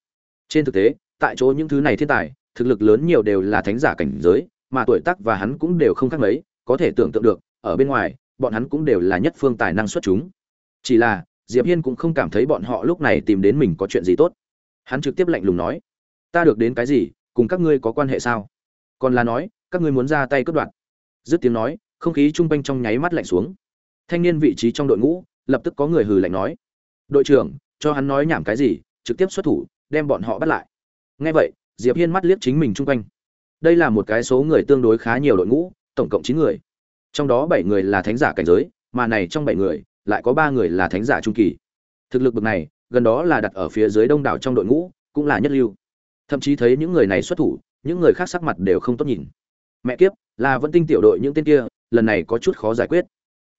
Trên thực tế tại chỗ những thứ này thiên tài, thực lực lớn nhiều đều là thánh giả cảnh giới, mà tuổi tác và hắn cũng đều không khác mấy, có thể tưởng tượng được, ở bên ngoài, bọn hắn cũng đều là nhất phương tài năng xuất chúng. Chỉ là, diệp hiên cũng không cảm thấy bọn họ lúc này tìm đến mình có chuyện gì tốt. Hắn trực tiếp lạnh lùng nói, ta được đến cái gì, cùng các ngươi có quan hệ sao? Còn là nói, các ngươi muốn ra tay cướp đoạt. Dứt tiếng nói, không khí trung quanh trong nháy mắt lạnh xuống. Thanh niên vị trí trong đội ngũ, lập tức có người hừ lạnh nói, đội trưởng, cho hắn nói nhảm cái gì, trực tiếp xuất thủ, đem bọn họ bắt lại nghe vậy, diệp hiên mắt liếc chính mình chung quanh. Đây là một cái số người tương đối khá nhiều đội ngũ, tổng cộng chín người. Trong đó bảy người là thánh giả cảnh giới, mà này trong bảy người, lại có ba người là thánh giả trung kỳ. Thực lực bậc này, gần đó là đặt ở phía dưới đông đảo trong đội ngũ, cũng là nhất lưu. Thậm chí thấy những người này xuất thủ, những người khác sắc mặt đều không tốt nhìn. Mẹ kiếp, là vẫn tinh tiểu đội những tên kia, lần này có chút khó giải quyết.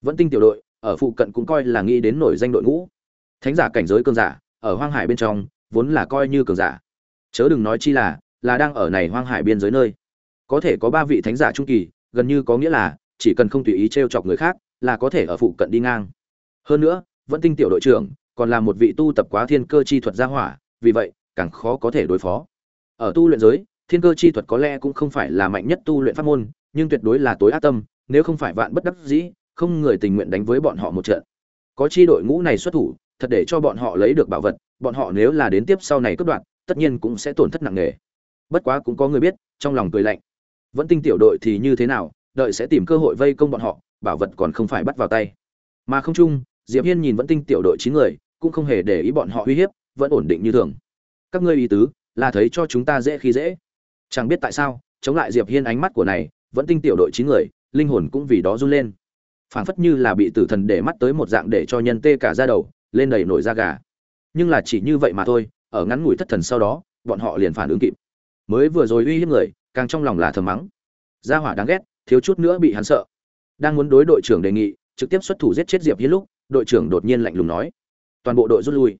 Vẫn tinh tiểu đội, ở phụ cận cũng coi là nghĩ đến nổi danh đội ngũ. Thánh giả cảnh giới cường giả, ở hoang hải bên trong, vốn là coi như cường giả chớ đừng nói chi là là đang ở này hoang hải biên giới nơi. Có thể có ba vị thánh giả trung kỳ, gần như có nghĩa là, chỉ cần không tùy ý t r e o chọc người khác, là có thể ở phụ cận đi ngang. Hơn nữa, vẫn tinh tiểu đội trưởng, còn là một vị tu tập quá thiên cơ chi thuật gia hỏa, vì vậy, càng khó có thể đối phó. Ở tu luyện giới, thiên cơ chi thuật có lẽ cũng không phải là mạnh nhất tu luyện pháp môn, nhưng tuyệt đối là tối ác tâm, nếu không phải vạn bất đắc dĩ, không người tình nguyện đánh với bọn họ một trận. Có chi đội ngũ này xuất thủ, thật để cho bọn họ lấy được bảo vật, bọn họ nếu là đến tiếp sau này cướp đoạt tất nhiên cũng sẽ tổn thất nặng nề. Bất quá cũng có người biết, trong lòng cười lạnh. Vẫn tinh tiểu đội thì như thế nào, đợi sẽ tìm cơ hội vây công bọn họ, bảo vật còn không phải bắt vào tay. Mà không chung, diệp hiên nhìn vẫn tinh tiểu đội chín người, cũng không hề để ý bọn họ uy hiếp, vẫn ổn định như thường. Các ngươi ý tứ, là thấy cho chúng ta dễ khi dễ. Chẳng biết tại sao, chống lại diệp hiên ánh mắt của này, vẫn tinh tiểu đội chín người, linh hồn cũng vì đó run lên. Phảng phất như là bị tử thần để mắt tới một dạng để cho nhân tê cả ra đầu, lên đầy nổi da gà. Nhưng là chỉ như vậy mà thôi ở ngắn ngủi thất thần sau đó, bọn họ liền phản ứng kịp. Mới vừa rồi uy hiếp người, càng trong lòng là thầm mắng. Gia hỏa đáng ghét, thiếu chút nữa bị hắn sợ. Đang muốn đối đội trưởng đề nghị, trực tiếp xuất thủ giết chết diệp hiên lúc, đội trưởng đột nhiên lạnh lùng nói. Toàn bộ đội rút lui.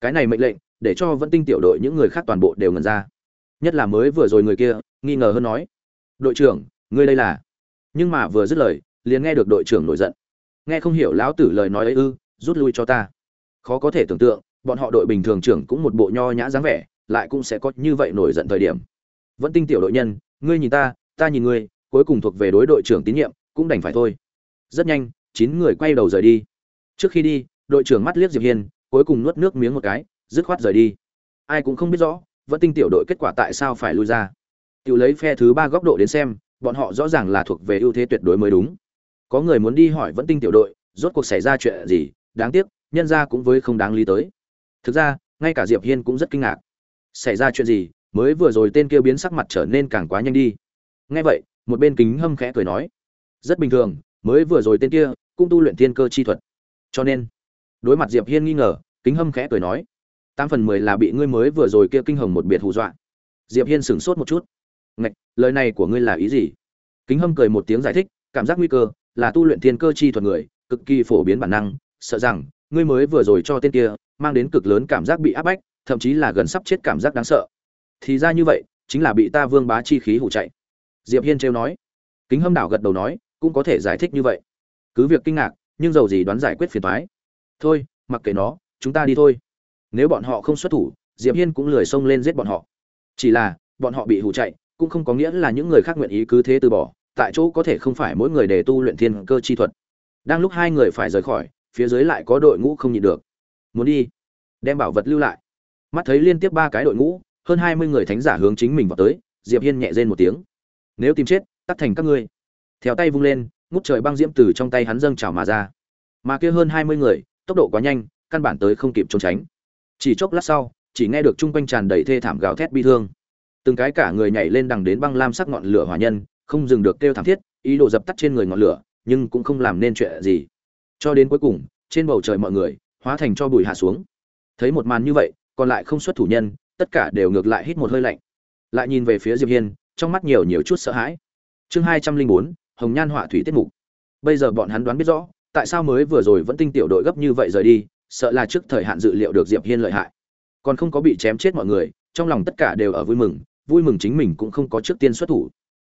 Cái này mệnh lệnh, để cho vẫn tinh tiểu đội những người khác toàn bộ đều ngẩn ra. Nhất là mới vừa rồi người kia, nghi ngờ hơn nói. Đội trưởng, ngươi đây là? Nhưng mà vừa dứt lời, liền nghe được đội trưởng nổi giận. Nghe không hiểu lão tử lời nói ấy ư, rút lui cho ta. Khó có thể tưởng tượng bọn họ đội bình thường trưởng cũng một bộ nho nhã dáng vẻ, lại cũng sẽ có như vậy nổi giận thời điểm. Vẫn tinh tiểu đội nhân, ngươi nhìn ta ta nhìn ngươi, cuối cùng thuộc về đối đội trưởng tín nhiệm, cũng đành phải thôi. Rất nhanh, chín người quay đầu rời đi. Trước khi đi, đội trưởng mắt liếc diệp hiên, cuối cùng nuốt nước miếng một cái, dứt khoát rời đi. Ai cũng không biết rõ, vẫn tinh tiểu đội kết quả tại sao phải lui ra. Tự lấy phe thứ ba góc độ đến xem, bọn họ rõ ràng là thuộc về ưu thế tuyệt đối mới đúng. Có người muốn đi hỏi vẫn tinh tiểu đội, rốt cuộc xảy ra chuyện gì, đáng tiếc, nhân ra cũng với không đáng lý tới thực ra, ngay cả diệp hiên cũng rất kinh ngạc. Xảy ra chuyện gì, mới vừa rồi tên kia biến sắc mặt trở nên càng quá nhanh đi. Nghe vậy, một bên kính hâm khẽ cười nói, rất bình thường, mới vừa rồi tên kia cũng tu luyện thiên cơ chi thuật. Cho nên, đối mặt diệp hiên nghi ngờ, kính hâm khẽ cười nói, tám phần mười là bị ngươi mới vừa rồi kia kinh hồng một biệt hù dọa. Diệp hiên sửng sốt một chút. Ngạch, lời này của ngươi là ý gì? Kính hâm cười một tiếng giải thích, cảm giác nguy cơ là tu luyện thiên cơ chi thuật người, cực kỳ phổ biến bản năng, sợ rằng ngươi mới vừa rồi cho tên kia mang đến cực lớn cảm giác bị áp bách, thậm chí là gần sắp chết cảm giác đáng sợ. Thì ra như vậy, chính là bị ta vương bá chi khí hủ chạy. Diệp hiên trêu nói. Kính hâm đảo gật đầu nói, cũng có thể giải thích như vậy. Cứ việc kinh ngạc, nhưng dầu gì đoán giải quyết phiền toái. Thôi, mặc kệ nó, chúng ta đi thôi. Nếu bọn họ không xuất thủ, diệp hiên cũng lười xông lên giết bọn họ. Chỉ là, bọn họ bị hủ chạy, cũng không có nghĩa là những người khác nguyện ý cứ thế từ bỏ, tại chỗ có thể không phải mỗi người để tu luyện thiên cơ chi thuật. Đang lúc hai người phải rời khỏi, phía dưới lại có đội ngũ không nhịn được muốn đi. Đem bảo vật lưu lại. Mắt thấy liên tiếp ba cái đội ngũ, hơn hai mươi người thánh giả hướng chính mình vào tới, diệp hiên nhẹ rên một tiếng. Nếu tìm chết, tắt thành các ngươi. Theo tay vung lên, ngút trời băng diễm từ trong tay hắn dâng trào mà ra. Mà kia hơn hai mươi người, tốc độ quá nhanh, căn bản tới không kịp trốn tránh. Chỉ chốc lát sau, chỉ nghe được chung quanh tràn đầy thê thảm gào thét bi thương. Từng cái cả người nhảy lên đằng đến băng lam sắc ngọn lửa hỏa nhân, không dừng được kêu thảm thiết, ý đồ dập tắt trên người ngọn lửa, nhưng cũng không làm nên chuyện gì. Cho đến cuối cùng, trên bầu trời mọi người hóa thành cho bụi hạ xuống. Thấy một màn như vậy, còn lại không xuất thủ nhân, tất cả đều ngược lại hít một hơi lạnh. Lại nhìn về phía diệp hiên, trong mắt nhiều nhiều chút sợ hãi. Chương hai trăm linh bốn, hồng nhan họa thủy tiết mục. Bây giờ bọn hắn đoán biết rõ, tại sao mới vừa rồi vẫn tinh tiểu đội gấp như vậy rời đi, sợ là trước thời hạn dự liệu được diệp hiên lợi hại. Còn không có bị chém chết mọi người, trong lòng tất cả đều ở vui mừng vui mừng chính mình cũng không có trước tiên xuất thủ.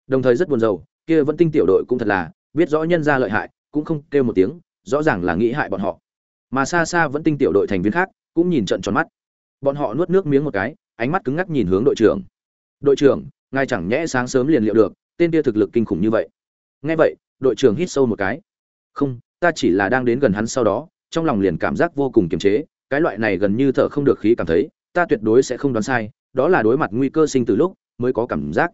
Đồng thời rất buồn rầu, kia vẫn tinh tiểu đội cũng thật là, biết rõ nhân ra lợi hại, cũng không kêu một tiếng, rõ ràng là nghĩ hại bọn họ mà xa xa vẫn tinh tiểu đội thành viên khác cũng nhìn trận tròn mắt. Bọn họ nuốt nước miếng một cái, ánh mắt cứng ngắc nhìn hướng đội trưởng. Đội trưởng, ngài chẳng nhẽ sáng sớm liền liệu được, tên kia thực lực kinh khủng như vậy? Nghe vậy, đội trưởng hít sâu một cái. Không, ta chỉ là đang đến gần hắn sau đó, trong lòng liền cảm giác vô cùng kiềm chế, cái loại này gần như thở không được khí cảm thấy, ta tuyệt đối sẽ không đoán sai, đó là đối mặt nguy cơ sinh từ lúc mới có cảm giác.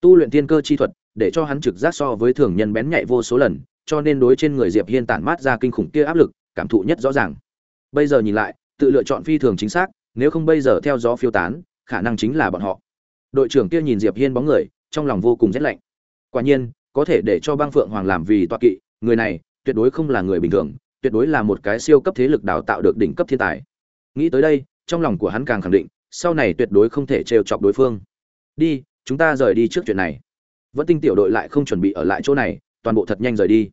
Tu luyện thiên cơ chi thuật, để cho hắn trực giác so với thường nhân bén nhạy vô số lần, cho nên đối trên người diệp hiên tản mát ra kinh khủng kia áp lực cảm thụ nhất rõ ràng. Bây giờ nhìn lại, tự lựa chọn phi thường chính xác, nếu không bây giờ theo gió phiêu tán, khả năng chính là bọn họ. Đội trưởng kia nhìn diệp hiên bóng người, trong lòng vô cùng rét lạnh. Quả nhiên, có thể để cho băng phượng hoàng làm vì toa kỵ, người này tuyệt đối không là người bình thường, tuyệt đối là một cái siêu cấp thế lực đào tạo được đỉnh cấp thiên tài. Nghĩ tới đây, trong lòng của hắn càng khẳng định, sau này tuyệt đối không thể trêu chọc đối phương. Đi, chúng ta rời đi trước chuyện này. Vẫn tinh tiểu đội lại không chuẩn bị ở lại chỗ này, toàn bộ thật nhanh rời đi.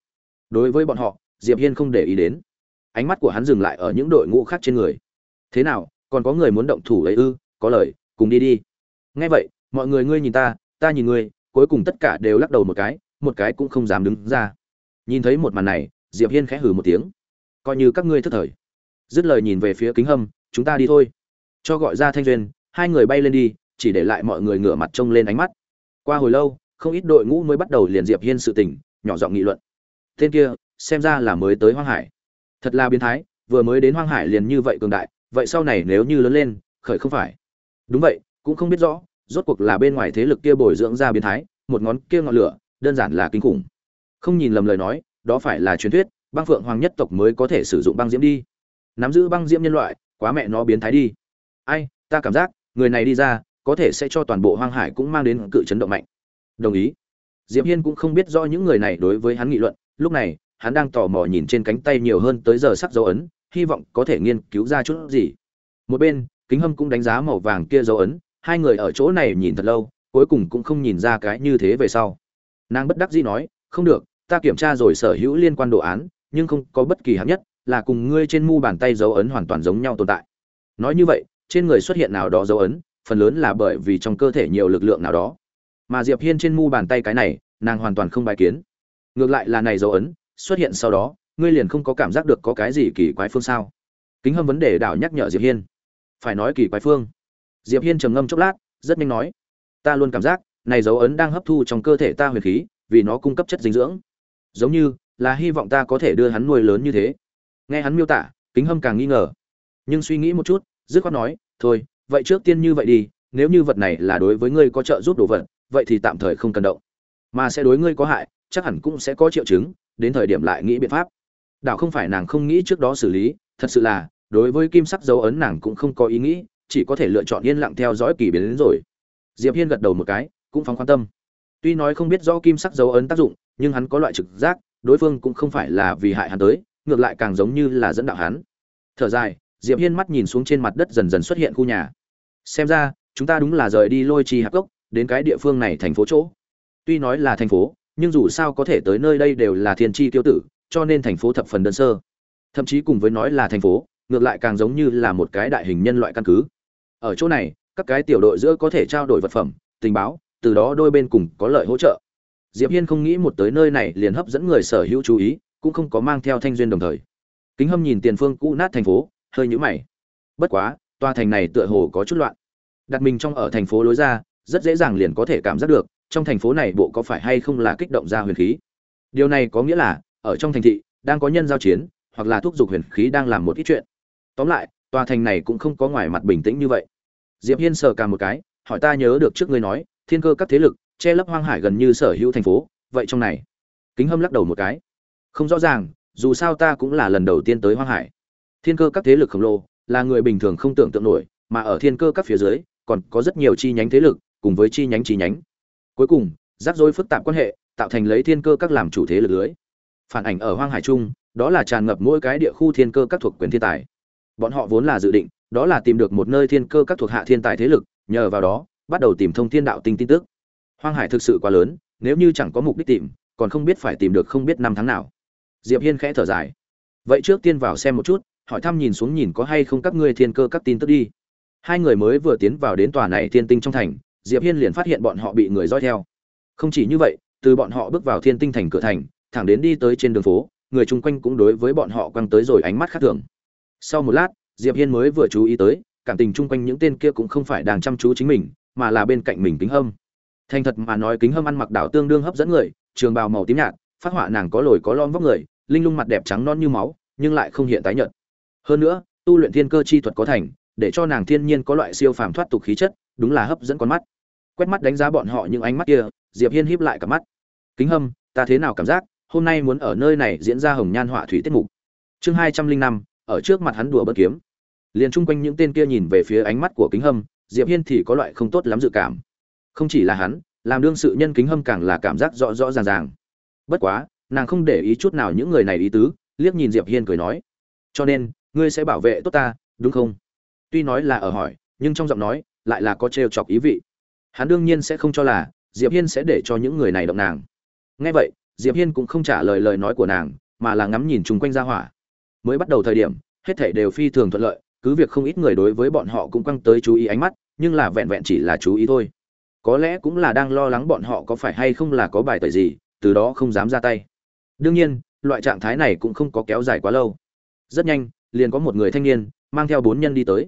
Đối với bọn họ, diệp hiên không để ý đến ánh mắt của hắn dừng lại ở những đội ngũ khác trên người. Thế nào, còn có người muốn động thủ lấy ư? Có lời, cùng đi đi. Nghe vậy, mọi người ngươi nhìn ta ta nhìn ngươi, cuối cùng tất cả đều lắc đầu một cái một cái cũng không dám đứng ra. Nhìn thấy một màn này, diệp hiên khẽ hừ một tiếng. Coi như các ngươi thất thời. Dứt lời nhìn về phía kính hâm, chúng ta đi thôi. Cho gọi ra thanh duyên, hai người bay lên đi, chỉ để lại mọi người ngửa mặt trông lên ánh mắt. Qua hồi lâu, không ít đội ngũ mới bắt đầu liền diệp hiên sự tình, nhỏ giọng nghị luận. Tên kia, xem ra là mới tới hoang hải thật là biến thái, vừa mới đến hoang hải liền như vậy cường đại, vậy sau này nếu như lớn lên, khởi không phải. Đúng vậy, cũng không biết rõ, rốt cuộc là bên ngoài thế lực kia bồi dưỡng ra biến thái, một ngón kia ngọn lửa, đơn giản là kinh khủng. Không nhìn lầm lời nói, đó phải là truyền thuyết, băng phượng hoàng nhất tộc mới có thể sử dụng băng diễm đi. Nắm giữ băng diễm nhân loại, quá mẹ nó biến thái đi. Ai, ta cảm giác, người này đi ra, có thể sẽ cho toàn bộ hoang hải cũng mang đến cự chấn động mạnh. Đồng ý. Diệp hiên cũng không biết rõ những người này đối với hắn nghị luận, lúc này hắn đang tò mò nhìn trên cánh tay nhiều hơn tới giờ sắc dấu ấn, hy vọng có thể nghiên cứu ra chút gì. Một bên, kính hâm cũng đánh giá màu vàng kia dấu ấn, hai người ở chỗ này nhìn thật lâu, cuối cùng cũng không nhìn ra cái như thế về sau. Nàng bất đắc dĩ nói, không được, ta kiểm tra rồi sở hữu liên quan đồ án, nhưng không có bất kỳ hạng nhất, là cùng ngươi trên mu bàn tay dấu ấn hoàn toàn giống nhau tồn tại. Nói như vậy, trên người xuất hiện nào đó dấu ấn, phần lớn là bởi vì trong cơ thể nhiều lực lượng nào đó. Mà diệp hiên trên mu bàn tay cái này, nàng hoàn toàn không bài kiến. Ngược lại là này dấu ấn xuất hiện sau đó, ngươi liền không có cảm giác được có cái gì kỳ quái phương sao? Kính hâm vấn đề đảo nhắc nhở diệp hiên. Phải nói kỳ quái phương. Diệp hiên trầm ngâm chốc lát, rất nhanh nói, ta luôn cảm giác, này dấu ấn đang hấp thu trong cơ thể ta huyền khí, vì nó cung cấp chất dinh dưỡng. Giống như là hy vọng ta có thể đưa hắn nuôi lớn như thế. Nghe hắn miêu tả, kính hâm càng nghi ngờ. Nhưng suy nghĩ một chút, dứt khoát nói, thôi, vậy trước tiên như vậy đi, nếu như vật này là đối với ngươi có trợ giúp đồ vật, vậy thì tạm thời không cần động. Mà sẽ đối ngươi có hại chắc hẳn cũng sẽ có triệu chứng, đến thời điểm lại nghĩ biện pháp. Đảo không phải nàng không nghĩ trước đó xử lý, thật sự là, đối với kim sắc dấu ấn nàng cũng không có ý nghĩ, chỉ có thể lựa chọn yên lặng theo dõi kỳ biến đến rồi. Diệp hiên gật đầu một cái, cũng phóng quan tâm. Tuy nói không biết rõ kim sắc dấu ấn tác dụng, nhưng hắn có loại trực giác, đối phương cũng không phải là vì hại hắn tới, ngược lại càng giống như là dẫn đạo hắn. Thở dài, diệp hiên mắt nhìn xuống trên mặt đất dần dần xuất hiện khu nhà. Xem ra, chúng ta đúng là rời đi lôi trì hạp gốc đến cái địa phương này thành phố chỗ. Tuy nói là thành phố nhưng dù sao có thể tới nơi đây đều là thiên tri tiêu tử, cho nên thành phố thập phần đơn sơ. Thậm chí cùng với nói là thành phố, ngược lại càng giống như là một cái đại hình nhân loại căn cứ. Ở chỗ này, các cái tiểu đội giữa có thể trao đổi vật phẩm, tình báo, từ đó đôi bên cùng có lợi hỗ trợ. Diệp hiên không nghĩ một tới nơi này liền hấp dẫn người sở hữu chú ý, cũng không có mang theo thanh duyên đồng thời. Kính hâm nhìn tiền phương cũ nát thành phố, hơi nhũ mày. Bất quá, tòa thành này tựa hồ có chút loạn. Đặt mình trong ở thành phố lối ra, rất dễ dàng liền có thể cảm giác được trong thành phố này bộ có phải hay không là kích động ra huyền khí? Điều này có nghĩa là, ở trong thành thị, đang có nhân giao chiến, hoặc là thúc giục huyền khí đang làm một ít chuyện. Tóm lại, tòa thành này cũng không có ngoài mặt bình tĩnh như vậy. Diệp hiên sờ cả một cái, hỏi ta nhớ được trước ngươi nói, thiên cơ các thế lực, che lấp hoang hải gần như sở hữu thành phố, vậy trong này? Kính hâm lắc đầu một cái. Không rõ ràng, dù sao ta cũng là lần đầu tiên tới hoang hải. Thiên cơ các thế lực khổng lồ, là người bình thường không tưởng tượng nổi, mà ở thiên cơ các phía dưới, còn có rất nhiều chi nhánh thế lực, cùng với chi nhánh chi nhánh cuối cùng, rắc rối phức tạp quan hệ, tạo thành lấy thiên cơ các làm chủ thế lực lưới. Phản ảnh ở hoang hải trung, đó là tràn ngập mỗi cái địa khu thiên cơ các thuộc quyền thiên tài. Bọn họ vốn là dự định, đó là tìm được một nơi thiên cơ các thuộc hạ thiên tài thế lực, nhờ vào đó, bắt đầu tìm thông thiên đạo tinh tin tức. Hoang hải thực sự quá lớn, nếu như chẳng có mục đích tìm, còn không biết phải tìm được không biết năm tháng nào. Diệp hiên khẽ thở dài. Vậy trước tiên vào xem một chút, hỏi thăm nhìn xuống nhìn có hay không các ngươi thiên cơ các tin tức đi. Hai người mới vừa tiến vào đến tòa này thiên tinh trong thành diệp hiên liền phát hiện bọn họ bị người dõi theo. Không chỉ như vậy, từ bọn họ bước vào thiên tinh thành cửa thành, thẳng đến đi tới trên đường phố, người chung quanh cũng đối với bọn họ quăng tới rồi ánh mắt khác thường. Sau một lát, diệp hiên mới vừa chú ý tới, cảm tình chung quanh những tên kia cũng không phải đang chăm chú chính mình, mà là bên cạnh mình kính hâm. Thành thật mà nói, kính hâm ăn mặc đảo tương đương hấp dẫn người, trường bào màu tím nhạt, phát họa nàng có lồi có lon vóc người, linh lung mặt đẹp trắng non như máu, nhưng lại không hiện tái nhợt. Hơn nữa, tu luyện thiên cơ chi thuật có thành, để cho nàng thiên nhiên có loại siêu phàm thoát tục khí chất, đúng là hấp dẫn con mắt quét mắt đánh giá bọn họ những ánh mắt kia, diệp hiên híp lại cả mắt. Kính hâm, ta thế nào cảm giác hôm nay muốn ở nơi này diễn ra hồng nhan họa thủy tiết mục? Chương hai trăm linh năm, ở trước mặt hắn đùa bất kiếm. Liền chung quanh những tên kia nhìn về phía ánh mắt của kính hâm, diệp hiên thì có loại không tốt lắm dự cảm. Không chỉ là hắn, làm đương sự nhân kính hâm càng là cảm giác rõ rõ ràng ràng. Bất quá, nàng không để ý chút nào những người này ý tứ, liếc nhìn diệp hiên cười nói, cho nên, ngươi sẽ bảo vệ tốt ta, đúng không? Tuy nói là ở hỏi, nhưng trong giọng nói lại là có trêu chọc ý vị hắn đương nhiên sẽ không cho là, diệp hiên sẽ để cho những người này động nàng. Nghe vậy, diệp hiên cũng không trả lời lời nói của nàng, mà là ngắm nhìn chung quanh ra hỏa. Mới bắt đầu thời điểm, hết thảy đều phi thường thuận lợi, cứ việc không ít người đối với bọn họ cũng quăng tới chú ý ánh mắt, nhưng là vẹn vẹn chỉ là chú ý thôi. Có lẽ cũng là đang lo lắng bọn họ có phải hay không là có bài tẩy gì, từ đó không dám ra tay. Đương nhiên, loại trạng thái này cũng không có kéo dài quá lâu. Rất nhanh, liền có một người thanh niên, mang theo bốn nhân đi tới.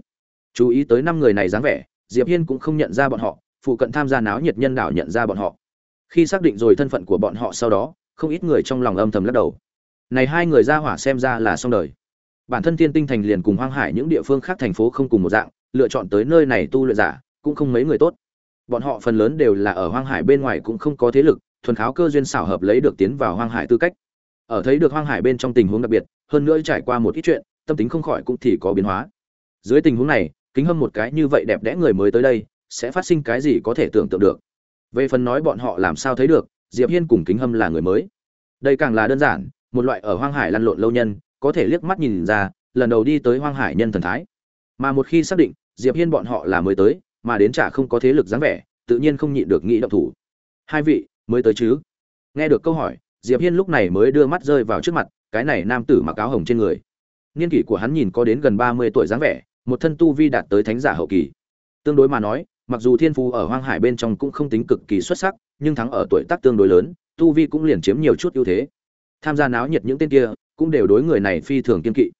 Chú ý tới năm người này dáng vẻ, diệp hiên cũng không nhận ra bọn họ phụ cận tham gia náo nhiệt nhân đảo nhận ra bọn họ. Khi xác định rồi thân phận của bọn họ sau đó, không ít người trong lòng âm thầm lắc đầu. Này hai người ra hỏa xem ra là xong đời. Bản thân thiên tinh thành liền cùng hoang hải những địa phương khác thành phố không cùng một dạng, lựa chọn tới nơi này tu luyện giả, cũng không mấy người tốt. Bọn họ phần lớn đều là ở hoang hải bên ngoài cũng không có thế lực, thuần kháo cơ duyên xảo hợp lấy được tiến vào hoang hải tư cách. Ở thấy được hoang hải bên trong tình huống đặc biệt, hơn nữa trải qua một ít chuyện, tâm tính không khỏi cũng thì có biến hóa. Dưới tình huống này, kính hâm một cái như vậy đẹp đẽ người mới tới đây sẽ phát sinh cái gì có thể tưởng tượng được. Về phần nói bọn họ làm sao thấy được, diệp hiên cùng kính hâm là người mới. Đây càng là đơn giản, một loại ở hoang hải lăn lộn lâu nhân, có thể liếc mắt nhìn ra, lần đầu đi tới hoang hải nhân thần thái. Mà một khi xác định, diệp hiên bọn họ là mới tới, mà đến chả không có thế lực dáng vẻ, tự nhiên không nhịn được nghĩ động thủ. Hai vị, mới tới chứ? Nghe được câu hỏi, diệp hiên lúc này mới đưa mắt rơi vào trước mặt, cái này nam tử mặc áo hồng trên người. Niên kỷ của hắn nhìn có đến gần 30 tuổi dáng vẻ, một thân tu vi đạt tới thánh giả hậu kỳ. Tương đối mà nói mặc dù thiên phú ở hoang hải bên trong cũng không tính cực kỳ xuất sắc, nhưng thắng ở tuổi tác tương đối lớn, tu vi cũng liền chiếm nhiều chút ưu thế. Tham gia náo nhiệt những tên kia, cũng đều đối người này phi thường kiên kỵ.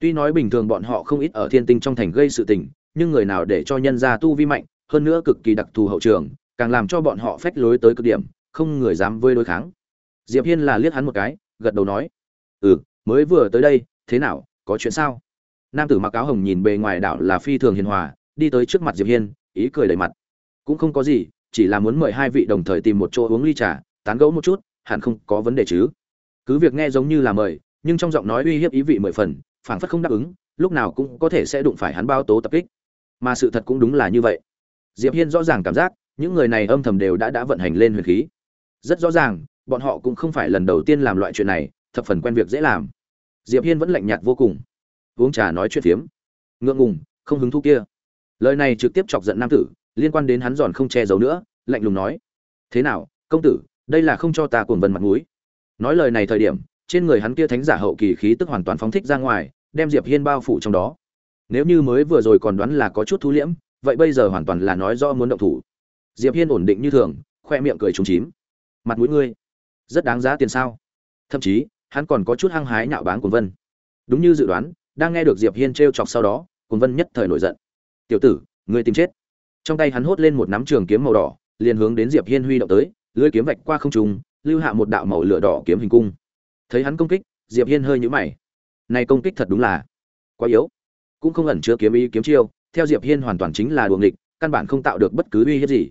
Tuy nói bình thường bọn họ không ít ở thiên tinh trong thành gây sự tình, nhưng người nào để cho nhân gia tu vi mạnh, hơn nữa cực kỳ đặc thù hậu trường, càng làm cho bọn họ phách lối tới cực điểm, không người dám vơi đối kháng. Diệp hiên là liếc hắn một cái, gật đầu nói ừ mới vừa tới đây, thế nào, có chuyện sao? Nam tử mặc áo hồng nhìn bề ngoài đảo là phi thường hiền hòa, đi tới trước mặt diệp hiên ý cười đầy mặt. Cũng không có gì, chỉ là muốn mời hai vị đồng thời tìm một chỗ uống ly trà, tán gẫu một chút, hẳn không có vấn đề chứ. Cứ việc nghe giống như là mời, nhưng trong giọng nói uy hiếp ý vị mười phần, phảng phất không đáp ứng, lúc nào cũng có thể sẽ đụng phải hắn bao tố tập kích. Mà sự thật cũng đúng là như vậy. Diệp hiên rõ ràng cảm giác, những người này âm thầm đều đã đã vận hành lên huyền khí. Rất rõ ràng, bọn họ cũng không phải lần đầu tiên làm loại chuyện này, thập phần quen việc dễ làm. Diệp hiên vẫn lạnh nhạt vô cùng. Uống trà nói chuyện phiếm. Ngượng ngùng, không hứng thú kia lời này trực tiếp chọc giận nam tử, liên quan đến hắn giòn không che giấu nữa, lạnh lùng nói. Thế nào, công tử, đây là không cho ta cuồng vân mặt mũi. Nói lời này thời điểm, trên người hắn kia thánh giả hậu kỳ khí tức hoàn toàn phóng thích ra ngoài, đem diệp hiên bao phủ trong đó. Nếu như mới vừa rồi còn đoán là có chút thu liễm, vậy bây giờ hoàn toàn là nói do muốn động thủ. Diệp hiên ổn định như thường, khoe miệng cười trúng chím. Mặt mũi ngươi, rất đáng giá tiền sao? Thậm chí, hắn còn có chút hăng hái nhạo báng cuồng vân. Đúng như dự đoán, đang nghe được diệp hiên trêu chọc sau đó, cuồng vân nhất thời nổi giận tiểu tử, ngươi tìm chết. Trong tay hắn hốt lên một nắm trường kiếm màu đỏ, liền hướng đến diệp hiên huy động tới, lưỡi kiếm vạch qua không trung, lưu hạ một đạo màu lửa đỏ kiếm hình cung. Thấy hắn công kích, diệp hiên hơi nhũ mày. Này công kích thật đúng là quá yếu, cũng không ẩn chứa kiếm ý kiếm chiêu, theo diệp hiên hoàn toàn chính là đuồng địch căn bản không tạo được bất cứ uy hiếp gì.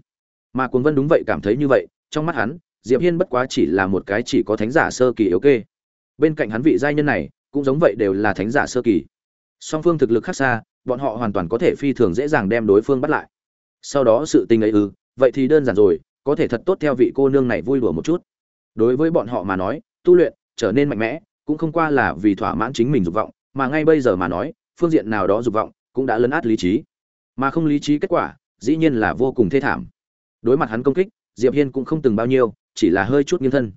Mà cuồng vân đúng vậy cảm thấy như vậy, trong mắt hắn, diệp hiên bất quá chỉ là một cái chỉ có thánh giả sơ kỳ yếu kê. Bên cạnh hắn vị giai nhân này, cũng giống vậy đều là thánh giả sơ kỳ. Song phương thực lực khác xa bọn họ hoàn toàn có thể phi thường dễ dàng đem đối phương bắt lại. Sau đó sự tình ấy ư, vậy thì đơn giản rồi, có thể thật tốt theo vị cô nương này vui đùa một chút. Đối với bọn họ mà nói, tu luyện trở nên mạnh mẽ, cũng không qua là vì thỏa mãn chính mình dục vọng, mà ngay bây giờ mà nói, phương diện nào đó dục vọng cũng đã lấn át lý trí. Mà không lý trí kết quả, dĩ nhiên là vô cùng thê thảm. Đối mặt hắn công kích, diệp hiên cũng không từng bao nhiêu, chỉ là hơi chút nghiêng thân.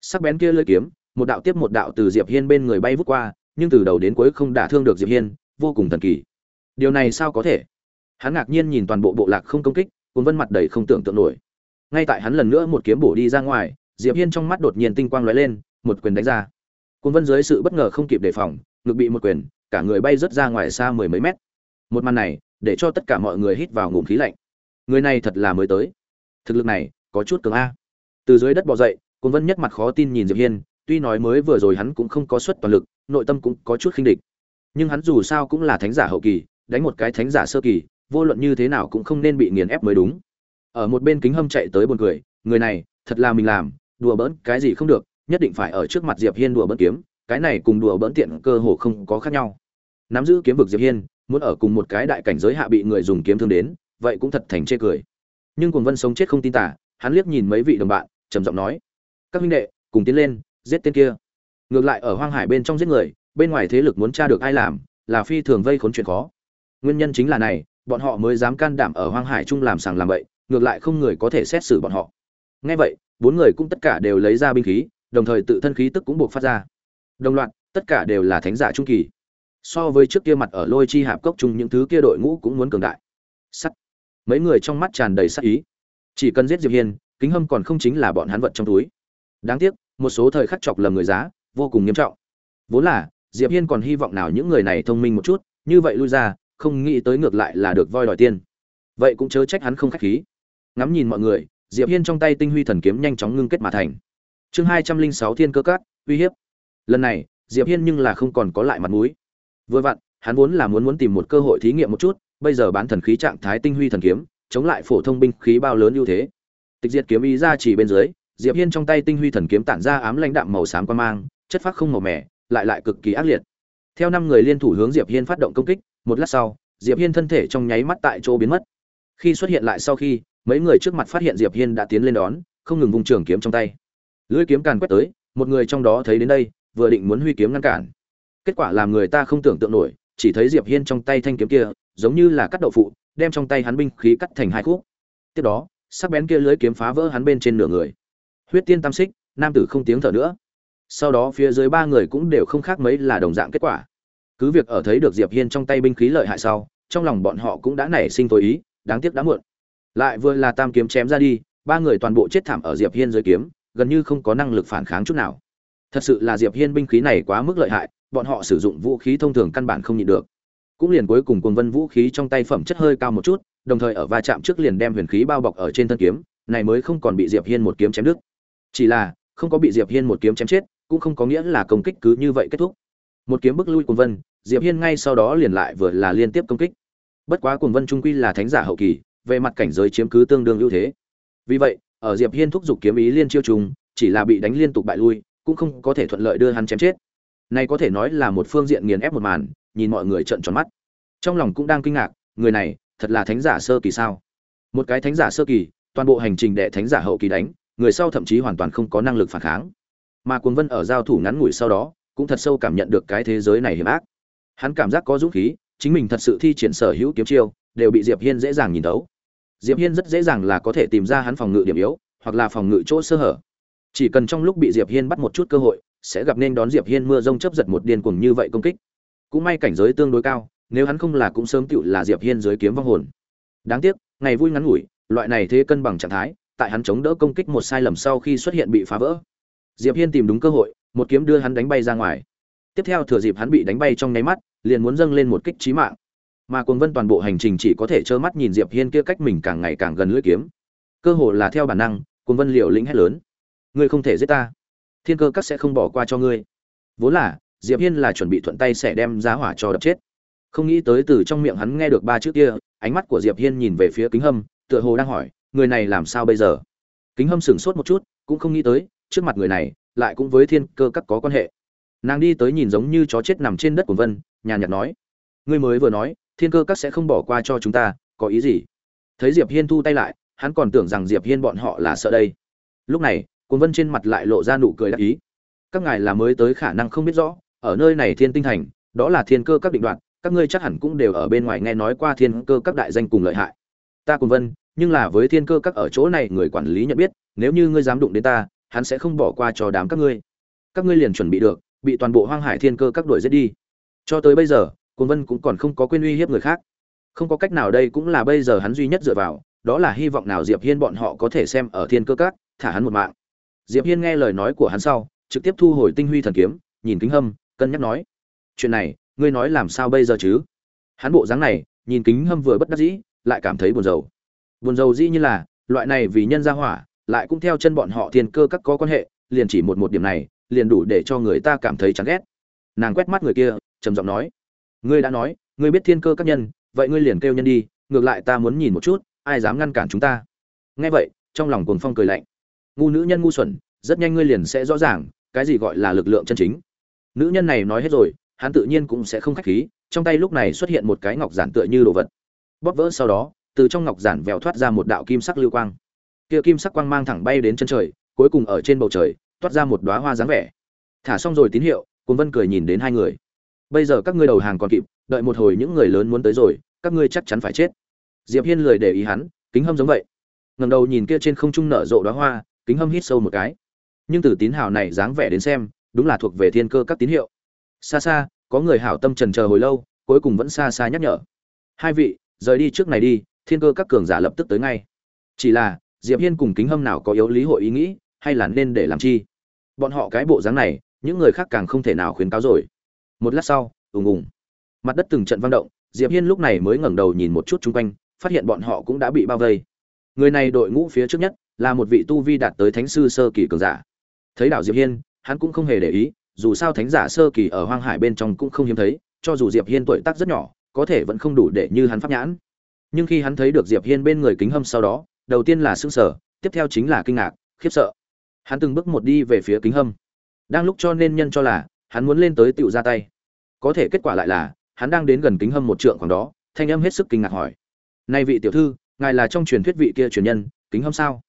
Sắc bén kia lưỡi kiếm, một đạo tiếp một đạo từ diệp hiên bên người bay vút qua, nhưng từ đầu đến cuối không đả thương được diệp hiên, vô cùng thần kỳ điều này sao có thể? Hắn ngạc nhiên nhìn toàn bộ bộ lạc không công kích cuốn vân mặt đầy không tưởng tượng nổi. Ngay tại hắn lần nữa một kiếm bổ đi ra ngoài, diệp hiên trong mắt đột nhiên tinh quang lóe lên, một quyền đánh ra. Cuốn vân dưới sự bất ngờ không kịp đề phòng, ngực bị một quyền, cả người bay rớt ra ngoài xa mười mấy mét. Một màn này, để cho tất cả mọi người hít vào ngụm khí lạnh. Người này thật là mới tới. Thực lực này, có chút cường a. Từ dưới đất bò dậy cuốn vân nhất mặt khó tin nhìn diệp hiên, tuy nói mới vừa rồi hắn cũng không có suất toàn lực, nội tâm cũng có chút khinh địch. Nhưng hắn dù sao cũng là thánh giả hậu kỳ đánh một cái thánh giả sơ kỳ, vô luận như thế nào cũng không nên bị nghiền ép mới đúng. Ở một bên kính hâm chạy tới buồn cười, người này, thật là mình làm, đùa bỡn cái gì không được, nhất định phải ở trước mặt diệp hiên đùa bỡn kiếm, cái này cùng đùa bỡn tiện cơ hồ không có khác nhau. Nắm giữ kiếm vực diệp hiên, muốn ở cùng một cái đại cảnh giới hạ bị người dùng kiếm thương đến, vậy cũng thật thành chê cười. Nhưng cuồng vân sống chết không tin tả, hắn liếc nhìn mấy vị đồng bạn, trầm giọng nói, các huynh đệ, cùng tiến lên, giết tên kia. Ngược lại ở hoang hải bên trong giết người, bên ngoài thế lực muốn tra được ai làm, là phi thường vây khốn chuyện khó nguyên nhân chính là này, bọn họ mới dám can đảm ở hoang hải chung làm sàng làm bậy, ngược lại không người có thể xét xử bọn họ. Ngay vậy, bốn người cũng tất cả đều lấy ra binh khí, đồng thời tự thân khí tức cũng buộc phát ra. Đồng loạt, tất cả đều là thánh giả trung kỳ. So với trước kia mặt ở lôi chi hạp cốc chung những thứ kia đội ngũ cũng muốn cường đại. Sắt. Mấy người trong mắt tràn đầy sắc ý. Chỉ cần giết diệp hiên, kính hâm còn không chính là bọn hắn vật trong túi. Đáng tiếc, một số thời khắc chọc lầm người giá, vô cùng nghiêm trọng. Vốn là, diệp hiên còn hy vọng nào những người này thông minh một chút, như vậy lui ra không nghĩ tới ngược lại là được voi đòi tiên vậy cũng chớ trách hắn không khách khí. Ngắm nhìn mọi người, diệp hiên trong tay tinh huy thần kiếm nhanh chóng ngưng kết mà thành. Chương hai trăm linh sáu thiên cơ cát, uy hiếp. Lần này, diệp hiên nhưng là không còn có lại mặt mũi. Vừa vặn, hắn vốn là muốn muốn tìm một cơ hội thí nghiệm một chút, bây giờ bán thần khí trạng thái tinh huy thần kiếm, chống lại phổ thông binh khí bao lớn ưu thế. Tịch diệt kiếm ý ra chỉ bên dưới, diệp hiên trong tay tinh huy thần kiếm tản ra ám lãnh đạm màu xám quan mang, chất phát không màu mẻ lại lại cực kỳ ác liệt. Theo năm người liên thủ hướng diệp hiên phát động công kích một lát sau, diệp hiên thân thể trong nháy mắt tại chỗ biến mất. Khi xuất hiện lại sau khi, mấy người trước mặt phát hiện diệp hiên đã tiến lên đón, không ngừng vung trường kiếm trong tay. Lưỡi kiếm càn quét tới, một người trong đó thấy đến đây, vừa định muốn huy kiếm ngăn cản. Kết quả làm người ta không tưởng tượng nổi, chỉ thấy diệp hiên trong tay thanh kiếm kia, giống như là cắt đậu phụ, đem trong tay hắn binh khí cắt thành hai khúc. Tiếp đó, sắc bén kia lưới kiếm phá vỡ hắn bên trên nửa người. Huyết tiên tam xích, nam tử không tiếng thở nữa. Sau đó phía dưới ba người cũng đều không khác mấy là đồng dạng kết quả cứ việc ở thấy được diệp hiên trong tay binh khí lợi hại sau, trong lòng bọn họ cũng đã nảy sinh tối ý, đáng tiếc đã muộn. Lại vừa là tam kiếm chém ra đi, ba người toàn bộ chết thảm ở diệp hiên dưới kiếm, gần như không có năng lực phản kháng chút nào. Thật sự là diệp hiên binh khí này quá mức lợi hại, bọn họ sử dụng vũ khí thông thường căn bản không nhịn được. Cũng liền cuối cùng cuồng vân vũ khí trong tay phẩm chất hơi cao một chút, đồng thời ở va chạm trước liền đem huyền khí bao bọc ở trên thân kiếm, này mới không còn bị diệp hiên một kiếm chém đứt. Chỉ là, không có bị diệp hiên một kiếm chém chết, cũng không có nghĩa là công kích cứ như vậy kết thúc một kiếm bức lui cuồng vân, diệp hiên ngay sau đó liền lại vừa là liên tiếp công kích. Bất quá cuồng vân trung quy là thánh giả hậu kỳ, về mặt cảnh giới chiếm cứ tương đương ưu thế. Vì vậy, ở diệp hiên thúc giục kiếm ý liên chiêu trùng, chỉ là bị đánh liên tục bại lui, cũng không có thể thuận lợi đưa hắn chém chết. Này có thể nói là một phương diện nghiền ép một màn, nhìn mọi người trợn tròn mắt. Trong lòng cũng đang kinh ngạc, người này, thật là thánh giả sơ kỳ sao? Một cái thánh giả sơ kỳ, toàn bộ hành trình đệ thánh giả hậu kỳ đánh, người sau thậm chí hoàn toàn không có năng lực phản kháng. Mà cuồng vân ở giao thủ ngắn ngủi sau đó cũng thật sâu cảm nhận được cái thế giới này hiểm ác. Hắn cảm giác có dũng khí, chính mình thật sự thi triển sở hữu kiếm chiêu, đều bị diệp hiên dễ dàng nhìn thấu. Diệp hiên rất dễ dàng là có thể tìm ra hắn phòng ngự điểm yếu, hoặc là phòng ngự chỗ sơ hở. Chỉ cần trong lúc bị diệp hiên bắt một chút cơ hội, sẽ gặp nên đón diệp hiên mưa rông chấp giật một điên cuồng như vậy công kích. Cũng may cảnh giới tương đối cao, nếu hắn không là cũng sớm tựu là diệp hiên dưới kiếm vong hồn. Đáng tiếc, ngày vui ngắn ngủi, loại này thế cân bằng trạng thái, tại hắn chống đỡ công kích một sai lầm sau khi xuất hiện bị phá vỡ. Diệp hiên tìm đúng cơ hội một kiếm đưa hắn đánh bay ra ngoài. Tiếp theo thừa dịp hắn bị đánh bay trong nháy mắt, liền muốn dâng lên một kích chí mạng. Mà cuồng vân toàn bộ hành trình chỉ có thể trơ mắt nhìn diệp hiên kia cách mình càng ngày càng gần lưỡi kiếm. Cơ hồ là theo bản năng, cuồng vân liều lĩnh hét lớn. Ngươi không thể giết ta. Thiên cơ các sẽ không bỏ qua cho ngươi. Vốn là, diệp hiên là chuẩn bị thuận tay sẽ đem giá hỏa cho đập chết. Không nghĩ tới từ trong miệng hắn nghe được ba chữ kia, ánh mắt của diệp hiên nhìn về phía kính hâm, tựa hồ đang hỏi, người này làm sao bây giờ? Kính hâm sửng sốt một chút, cũng không nghĩ tới, trước mặt người này lại cũng với thiên cơ các có quan hệ. Nàng đi tới nhìn giống như chó chết nằm trên đất của vân, nhàn nhạt nói, ngươi mới vừa nói, thiên cơ các sẽ không bỏ qua cho chúng ta, có ý gì? Thấy diệp hiên thu tay lại, hắn còn tưởng rằng diệp hiên bọn họ là sợ đây. Lúc này cuốn vân trên mặt lại lộ ra nụ cười đắc ý. Các ngài là mới tới khả năng không biết rõ, ở nơi này thiên tinh thành, đó là thiên cơ các định đoạn các ngươi chắc hẳn cũng đều ở bên ngoài nghe nói qua thiên cơ các đại danh cùng lợi hại. Ta cùng vân, nhưng là với thiên cơ các ở chỗ này người quản lý nhận biết, nếu như ngươi dám đụng đến ta hắn sẽ không bỏ qua cho đám các ngươi. Các ngươi liền chuẩn bị được, bị toàn bộ hoang hải thiên cơ các đội giết đi. Cho tới bây giờ cùng vân cũng còn không có quên uy hiếp người khác. Không có cách nào đây cũng là bây giờ hắn duy nhất dựa vào, đó là hy vọng nào diệp hiên bọn họ có thể xem ở thiên cơ các, thả hắn một mạng. Diệp hiên nghe lời nói của hắn sau, trực tiếp thu hồi tinh huy thần kiếm, nhìn kính hâm, cân nhắc nói, chuyện này, ngươi nói làm sao bây giờ chứ? Hắn bộ dáng này, nhìn kính hâm vừa bất đắc dĩ, lại cảm thấy buồn rầu. Buồn rầu dĩ như là, loại này vì nhân gia hỏa lại cũng theo chân bọn họ thiên cơ các có quan hệ, liền chỉ một một điểm này, liền đủ để cho người ta cảm thấy chán ghét. Nàng quét mắt người kia, trầm giọng nói, ngươi đã nói, ngươi biết thiên cơ các nhân, vậy ngươi liền kêu nhân đi, ngược lại ta muốn nhìn một chút, ai dám ngăn cản chúng ta. Nghe vậy, trong lòng cuồng phong cười lạnh. Ngu nữ nhân ngu xuẩn, rất nhanh ngươi liền sẽ rõ ràng, cái gì gọi là lực lượng chân chính. Nữ nhân này nói hết rồi, hắn tự nhiên cũng sẽ không khách khí, trong tay lúc này xuất hiện một cái ngọc giản tựa như đồ vật. Bóp vỡ sau đó, từ trong ngọc giản vèo thoát ra một đạo kim sắc lưu quang kia kim sắc quang mang thẳng bay đến chân trời, cuối cùng ở trên bầu trời, toát ra một đóa hoa dáng vẻ. Thả xong rồi tín hiệu cùng vân cười nhìn đến hai người. Bây giờ các ngươi đầu hàng còn kịp, đợi một hồi những người lớn muốn tới rồi, các ngươi chắc chắn phải chết. Diệp hiên lười để ý hắn, kính hâm giống vậy. Ngẩng đầu nhìn kia trên không trung nở rộ đóa hoa, kính hâm hít sâu một cái. Nhưng từ tín hào này dáng vẻ đến xem, đúng là thuộc về thiên cơ các tín hiệu. Xa xa, có người hảo tâm trần chờ hồi lâu, cuối cùng vẫn xa xa nhắc nhở. Hai vị, rời đi trước này đi, thiên cơ các cường giả lập tức tới ngay. Chỉ là diệp hiên cùng kính hâm nào có yếu lý hội ý nghĩ, hay là nên để làm chi? Bọn họ cái bộ dáng này, những người khác càng không thể nào khuyến cáo rồi. Một lát sau, ùng ùng. Mặt đất từng trận vang động, diệp hiên lúc này mới ngẩng đầu nhìn một chút chung quanh, phát hiện bọn họ cũng đã bị bao vây. Người này đội ngũ phía trước nhất, là một vị tu vi đạt tới thánh sư sơ kỳ cường giả. Thấy đảo diệp hiên, hắn cũng không hề để ý, dù sao thánh giả sơ kỳ ở hoang hải bên trong cũng không hiếm thấy, cho dù diệp hiên tuổi tác rất nhỏ, có thể vẫn không đủ để như hắn pháp nhãn. Nhưng khi hắn thấy được diệp hiên bên người kính hâm sau đó đầu tiên là sững sờ, tiếp theo chính là kinh ngạc, khiếp sợ. Hắn từng bước một đi về phía kính hâm. Đang lúc cho nên nhân cho là, hắn muốn lên tới tựu ra tay. Có thể kết quả lại là, hắn đang đến gần kính hâm một trượng khoảng đó, thanh âm hết sức kinh ngạc hỏi. Nay vị tiểu thư, ngài là trong truyền thuyết vị kia truyền nhân, kính hâm sao?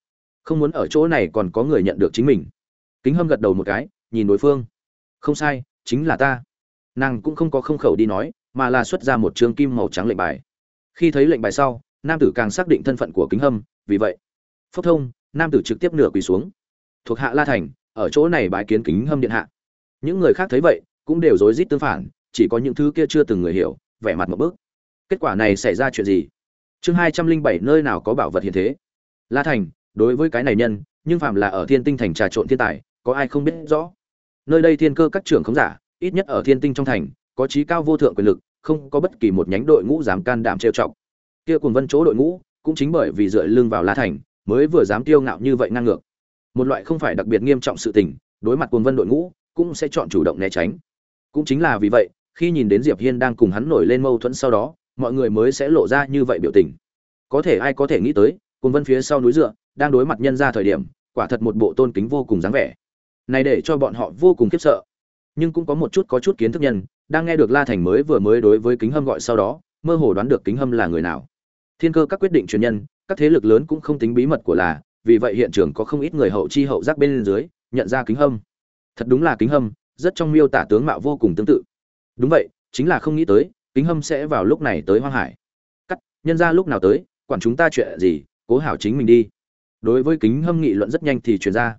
Không muốn ở chỗ này còn có người nhận được chính mình. Kính hâm gật đầu một cái, nhìn đối phương. Không sai, chính là ta. Nàng cũng không có không khẩu đi nói, mà là xuất ra một trường kim màu trắng lệnh bài. Khi thấy lệnh bài sau, nam tử càng xác định thân phận của kính hâm vì vậy, phốc thông, nam tử trực tiếp nửa quỳ xuống. Thuộc hạ la thành, ở chỗ này bái kiến kính hâm điện hạ. Những người khác thấy vậy, cũng đều rối rít tương phản, chỉ có những thứ kia chưa từng người hiểu, vẻ mặt một bước. Kết quả này xảy ra chuyện gì? Chương hai trăm linh bảy, nơi nào có bảo vật hiện thế? La thành, đối với cái này nhân, nhưng phạm là ở thiên tinh thành trà trộn thiên tài, có ai không biết rõ? Nơi đây thiên cơ các trưởng không giả, ít nhất ở thiên tinh trong thành, có trí cao vô thượng quyền lực, không có bất kỳ một nhánh đội ngũ dám can đảm trêu chọc. Kia cùng vân chỗ đội ngũ cũng chính bởi vì dựa lưng vào la thành, mới vừa dám tiêu ngạo như vậy ngang ngược. Một loại không phải đặc biệt nghiêm trọng sự tình, đối mặt cuồng vân đội ngũ, cũng sẽ chọn chủ động né tránh. Cũng chính là vì vậy, khi nhìn đến diệp hiên đang cùng hắn nổi lên mâu thuẫn sau đó, mọi người mới sẽ lộ ra như vậy biểu tình. Có thể ai có thể nghĩ tới, cuồng vân phía sau núi dựa, đang đối mặt nhân ra thời điểm, quả thật một bộ tôn kính vô cùng dáng vẻ. Này để cho bọn họ vô cùng khiếp sợ. Nhưng cũng có một chút có chút kiến thức nhân, đang nghe được la thành mới vừa mới đối với kính hâm gọi sau đó, mơ hồ đoán được kính hâm là người nào thiên cơ các quyết định truyền nhân, các thế lực lớn cũng không tính bí mật của là, vì vậy hiện trường có không ít người hậu chi hậu giác bên dưới, nhận ra kính hâm. Thật đúng là kính hâm, rất trong miêu tả tướng mạo vô cùng tương tự. Đúng vậy, chính là không nghĩ tới, kính hâm sẽ vào lúc này tới hoang hải. Cắt, nhân ra lúc nào tới, quản chúng ta chuyện gì, cố hảo chính mình đi. Đối với kính hâm nghị luận rất nhanh thì truyền ra.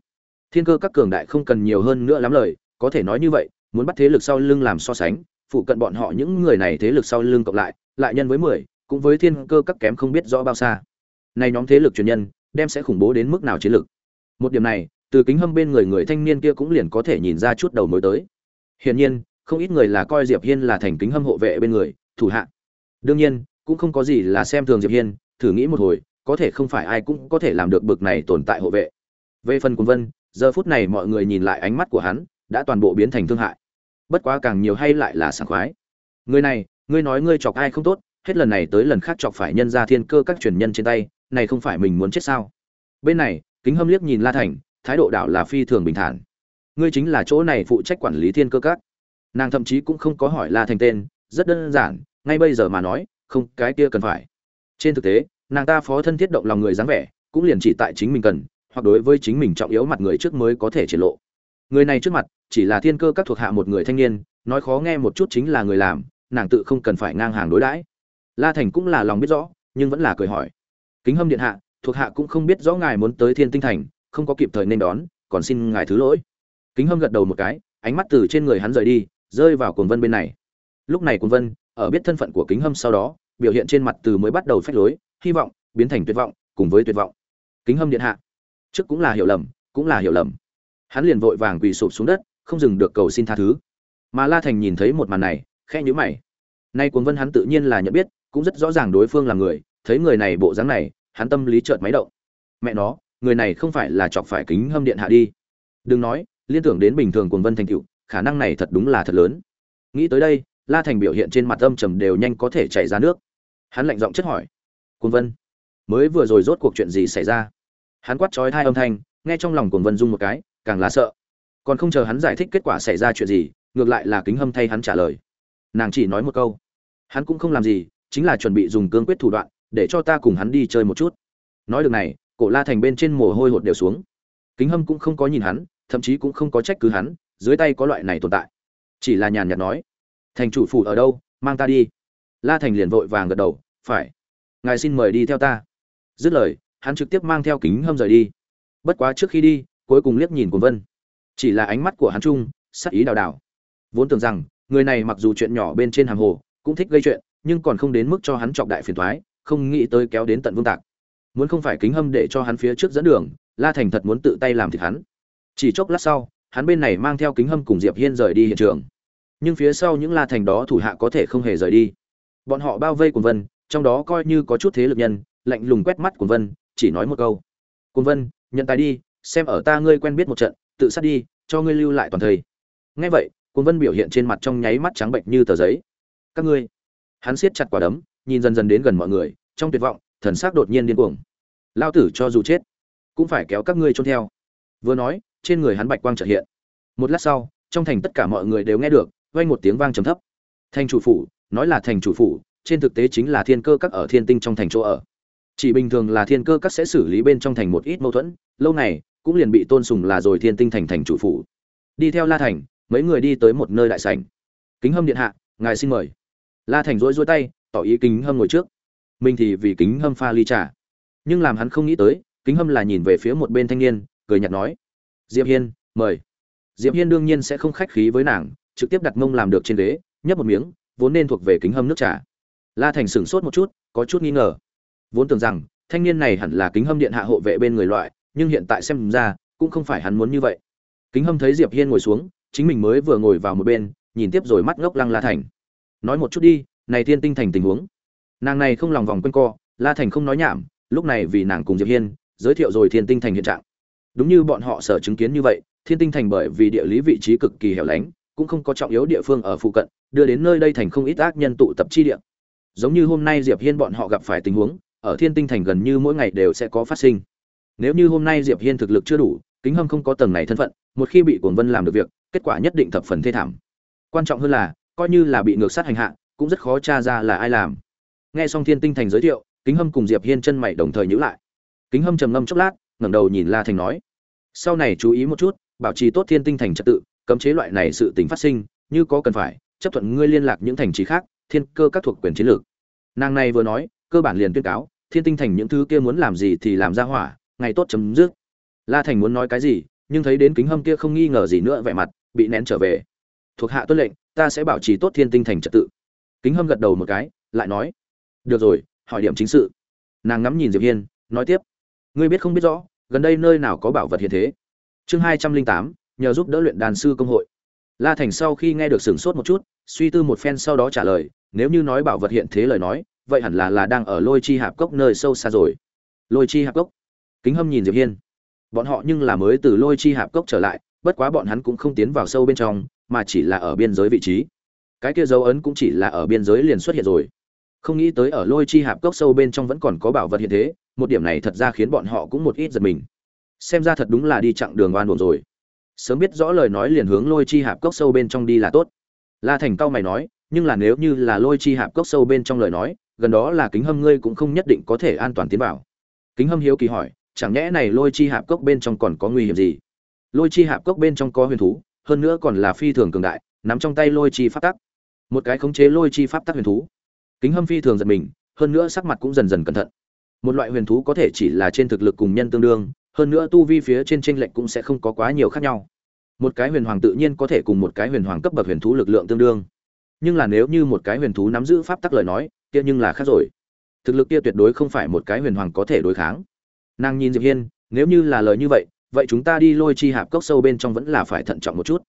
Thiên cơ các cường đại không cần nhiều hơn nữa lắm lời, có thể nói như vậy, muốn bắt thế lực sau lưng làm so sánh, phụ cận bọn họ những người này thế lực sau lưng cộng lại lại nhân với mười cũng với thiên cơ các kém không biết rõ bao xa. Này nhóm thế lực truyền nhân, đem sẽ khủng bố đến mức nào chiến lực một điểm này, từ kính hâm bên người người thanh niên kia cũng liền có thể nhìn ra chút đầu mối tới. Hiển nhiên, không ít người là coi diệp hiên là thành kính hâm hộ vệ bên người, thủ hạ. Đương nhiên, cũng không có gì là xem thường diệp hiên, thử nghĩ một hồi, có thể không phải ai cũng có thể làm được bực này tồn tại hộ vệ. Về phần quân vân, giờ phút này mọi người nhìn lại ánh mắt của hắn, đã toàn bộ biến thành thương hại. Bất quá càng nhiều hay lại là sảng khoái. Người này, ngươi nói ngươi chọc ai không tốt hết lần này tới lần khác chọc phải nhân ra thiên cơ các truyền nhân trên tay, này không phải mình muốn chết sao? Bên này, kính hâm liếc nhìn la thành, thái độ đảo là phi thường bình thản. Ngươi chính là chỗ này phụ trách quản lý thiên cơ các. Nàng thậm chí cũng không có hỏi la thành tên, rất đơn giản, ngay bây giờ mà nói, không, cái kia cần phải. Trên thực tế, nàng ta phó thân thiết động lòng người dáng vẻ, cũng liền chỉ tại chính mình cần, hoặc đối với chính mình trọng yếu mặt người trước mới có thể triển lộ. Người này trước mặt, chỉ là thiên cơ các thuộc hạ một người thanh niên, nói khó nghe một chút chính là người làm, nàng tự không cần phải ngang hàng đối đãi la thành cũng là lòng biết rõ, nhưng vẫn là cười hỏi. Kính hâm điện hạ, thuộc hạ cũng không biết rõ ngài muốn tới thiên tinh thành, không có kịp thời nên đón, còn xin ngài thứ lỗi. Kính hâm gật đầu một cái, ánh mắt từ trên người hắn rời đi, rơi vào cuồng vân bên này. Lúc này cuồng vân, ở biết thân phận của kính hâm sau đó, biểu hiện trên mặt từ mới bắt đầu phách lối, hy vọng, biến thành tuyệt vọng, cùng với tuyệt vọng. Kính hâm điện hạ, trước cũng là hiểu lầm, cũng là hiểu lầm. Hắn liền vội vàng quỳ sụp xuống đất, không dừng được cầu xin tha thứ. Mà la thành nhìn thấy một màn này, khẽ nhíu mày. Nay cuồng vân hắn tự nhiên là nhận biết cũng rất rõ ràng đối phương là người, thấy người này bộ dáng này, hắn tâm lý chợt máy động. Mẹ nó, người này không phải là chọc phải kính hâm điện hạ đi. Đừng nói, liên tưởng đến bình thường cuồng vân thành cựu khả năng này thật đúng là thật lớn. Nghĩ tới đây, la thành biểu hiện trên mặt âm trầm đều nhanh có thể chảy ra nước. Hắn lạnh giọng chất hỏi, cuồng vân, mới vừa rồi rốt cuộc chuyện gì xảy ra? Hắn quát trói hai âm thanh, nghe trong lòng cuồng vân rung một cái, càng là sợ. Còn không chờ hắn giải thích kết quả xảy ra chuyện gì, ngược lại là kính hâm thay hắn trả lời. Nàng chỉ nói một câu, hắn cũng không làm gì chính là chuẩn bị dùng cương quyết thủ đoạn, để cho ta cùng hắn đi chơi một chút. Nói được này, cổ la thành bên trên mồ hôi hột đều xuống. Kính hâm cũng không có nhìn hắn, thậm chí cũng không có trách cứ hắn, dưới tay có loại này tồn tại. Chỉ là nhàn nhạt nói, thành chủ phủ ở đâu, mang ta đi. La thành liền vội vàng gật đầu, phải. Ngài xin mời đi theo ta. Dứt lời, hắn trực tiếp mang theo kính hâm rời đi. Bất quá trước khi đi, cuối cùng liếc nhìn cồn vân. Chỉ là ánh mắt của hắn trung, sắc ý đào đào vốn tưởng rằng, người này mặc dù chuyện nhỏ bên trên hàng hồ, cũng thích gây chuyện nhưng còn không đến mức cho hắn trọng đại phiền toái không nghĩ tới kéo đến tận vương tạc. Muốn không phải kính hâm để cho hắn phía trước dẫn đường, la thành thật muốn tự tay làm thịt hắn. Chỉ chốc lát sau, hắn bên này mang theo kính hâm cùng diệp hiên rời đi hiện trường. Nhưng phía sau những la thành đó thủ hạ có thể không hề rời đi. Bọn họ bao vây cuồng vân, trong đó coi như có chút thế lực nhân, lạnh lùng quét mắt cuồng vân, chỉ nói một câu. Cuồng vân, nhận tài đi, xem ở ta ngươi quen biết một trận, tự sát đi, cho ngươi lưu lại toàn thời. Nghe vậy, cuồng vân biểu hiện trên mặt trong nháy mắt trắng bệch như tờ giấy. Các ngươi hắn siết chặt quả đấm, nhìn dần dần đến gần mọi người, trong tuyệt vọng, thần sắc đột nhiên điên cuồng. Lao tử cho dù chết, cũng phải kéo các ngươi trôn theo. Vừa nói, trên người hắn bạch quang trợ hiện. Một lát sau, trong thành tất cả mọi người đều nghe được, vang một tiếng vang trầm thấp. Thành chủ phủ, nói là thành chủ phủ, trên thực tế chính là thiên cơ các ở thiên tinh trong thành chỗ ở. Chỉ bình thường là thiên cơ các sẽ xử lý bên trong thành một ít mâu thuẫn, lâu này cũng liền bị tôn sùng là rồi thiên tinh thành thành chủ phủ. Đi theo la thành, mấy người đi tới một nơi đại sảnh. Kính hâm điện hạ, ngài xin mời la thành rối rối tay, tỏ ý kính hâm ngồi trước. Mình thì vì kính hâm pha ly trà. Nhưng làm hắn không nghĩ tới, kính hâm là nhìn về phía một bên thanh niên, cười nhạt nói, diệp hiên, mời. Diệp hiên đương nhiên sẽ không khách khí với nàng, trực tiếp đặt mông làm được trên ghế, nhấp một miếng, vốn nên thuộc về kính hâm nước trà. La thành sửng sốt một chút, có chút nghi ngờ. Vốn tưởng rằng, thanh niên này hẳn là kính hâm điện hạ hộ vệ bên người loại, nhưng hiện tại xem ra, cũng không phải hắn muốn như vậy. Kính hâm thấy diệp hiên ngồi xuống, chính mình mới vừa ngồi vào một bên, nhìn tiếp rồi mắt ngốc lăng la thành nói một chút đi, này thiên tinh thành tình huống. Nàng này không lòng vòng quanh co, la thành không nói nhảm, lúc này vì nàng cùng diệp hiên, giới thiệu rồi thiên tinh thành hiện trạng. Đúng như bọn họ sở chứng kiến như vậy, thiên tinh thành bởi vì địa lý vị trí cực kỳ hẻo lánh, cũng không có trọng yếu địa phương ở phụ cận, đưa đến nơi đây thành không ít ác nhân tụ tập chi địa. Giống như hôm nay diệp hiên bọn họ gặp phải tình huống, ở thiên tinh thành gần như mỗi ngày đều sẽ có phát sinh. Nếu như hôm nay diệp hiên thực lực chưa đủ, kính hâm không có tầng này thân phận, một khi bị cuồng vân làm được việc, kết quả nhất định thập phần thê thảm. Quan trọng hơn là coi như là bị ngược sát hành hạ, cũng rất khó tra ra là ai làm. Nghe xong thiên tinh thành giới thiệu, kính hâm cùng diệp hiên chân mày đồng thời nhíu lại. Kính hâm trầm ngâm chốc lát, ngẩng đầu nhìn la thành nói, sau này chú ý một chút, bảo trì tốt thiên tinh thành trật tự, cấm chế loại này sự tình phát sinh, như có cần phải, chấp thuận ngươi liên lạc những thành trì khác, thiên cơ các thuộc quyền chiến lược. Nàng này vừa nói, cơ bản liền tuyên cáo, thiên tinh thành những thứ kia muốn làm gì thì làm ra hỏa, ngày tốt chấm dứt. La thành muốn nói cái gì, nhưng thấy đến kính hâm kia không nghi ngờ gì nữa, vẻ mặt bị nén trở về. Thuộc hạ tuân lệnh ta sẽ bảo trì tốt thiên tinh thành trật tự. Kính hâm gật đầu một cái, lại nói, được rồi, hỏi điểm chính sự. Nàng ngắm nhìn diệp hiên, nói tiếp, ngươi biết không biết rõ, gần đây nơi nào có bảo vật hiện thế? Chương hai trăm linh tám, nhờ giúp đỡ luyện đàn sư công hội. La thành sau khi nghe được sửng sốt một chút, suy tư một phen sau đó trả lời, nếu như nói bảo vật hiện thế lời nói, vậy hẳn là là đang ở lôi chi hạp cốc nơi sâu xa rồi. Lôi chi hạp cốc. Kính hâm nhìn diệp hiên. Bọn họ nhưng là mới từ lôi chi hạp cốc trở lại, bất quá bọn hắn cũng không tiến vào sâu bên trong mà chỉ là ở biên giới vị trí. Cái kia dấu ấn cũng chỉ là ở biên giới liền xuất hiện rồi. Không nghĩ tới ở lôi chi hạp cốc sâu bên trong vẫn còn có bảo vật hiện thế, một điểm này thật ra khiến bọn họ cũng một ít giật mình. Xem ra thật đúng là đi chặng đường oan buồn rồi. Sớm biết rõ lời nói liền hướng lôi chi hạp cốc sâu bên trong đi là tốt. La thành cao mày nói, nhưng là nếu như là lôi chi hạp cốc sâu bên trong lời nói, gần đó là kính hâm ngươi cũng không nhất định có thể an toàn tiến vào. Kính hâm hiếu kỳ hỏi, chẳng nhẽ này lôi chi hạp cốc bên trong còn có nguy hiểm gì? Lôi chi hạp cốc bên trong có huyền thú hơn nữa còn là phi thường cường đại, nắm trong tay lôi chi pháp tắc. Một cái khống chế lôi chi pháp tắc huyền thú. Kính hâm phi thường giật mình, hơn nữa sắc mặt cũng dần dần cẩn thận. Một loại huyền thú có thể chỉ là trên thực lực cùng nhân tương đương, hơn nữa tu vi phía trên tranh lệch cũng sẽ không có quá nhiều khác nhau. Một cái huyền hoàng tự nhiên có thể cùng một cái huyền hoàng cấp bậc huyền thú lực lượng tương đương. Nhưng là nếu như một cái huyền thú nắm giữ pháp tắc lời nói, kia nhưng là khác rồi. Thực lực kia tuyệt đối không phải một cái huyền hoàng có thể đối kháng. Nàng nhìn diệp hiên, nếu như là lời như vậy vậy chúng ta đi lôi chi hạp cốc sâu bên trong vẫn là phải thận trọng một chút.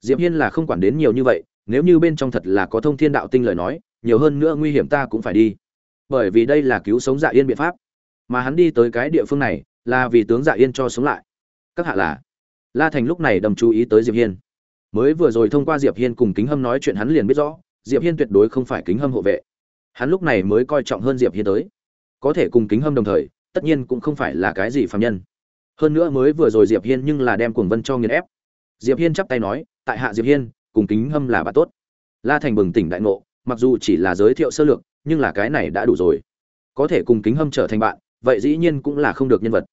Diệp hiên là không quản đến nhiều như vậy, nếu như bên trong thật là có thông thiên đạo tinh lời nói, nhiều hơn nữa nguy hiểm ta cũng phải đi. Bởi vì đây là cứu sống dạ yên biện pháp. Mà hắn đi tới cái địa phương này, là vì tướng dạ yên cho sống lại. Các hạ là? La thành lúc này đầm chú ý tới diệp hiên. Mới vừa rồi thông qua diệp hiên cùng kính hâm nói chuyện hắn liền biết rõ, diệp hiên tuyệt đối không phải kính hâm hộ vệ. Hắn lúc này mới coi trọng hơn diệp hiên tới. Có thể cùng kính hâm đồng thời, tất nhiên cũng không phải là cái gì phàm nhân hơn nữa mới vừa rồi diệp hiên nhưng là đem cuồng vân cho nghiền ép. Diệp hiên chắp tay nói, tại hạ diệp hiên, cùng kính hâm là bạn tốt. La thành bừng tỉnh đại ngộ, mặc dù chỉ là giới thiệu sơ lược, nhưng là cái này đã đủ rồi. Có thể cùng kính hâm trở thành bạn, vậy dĩ nhiên cũng là không được nhân vật.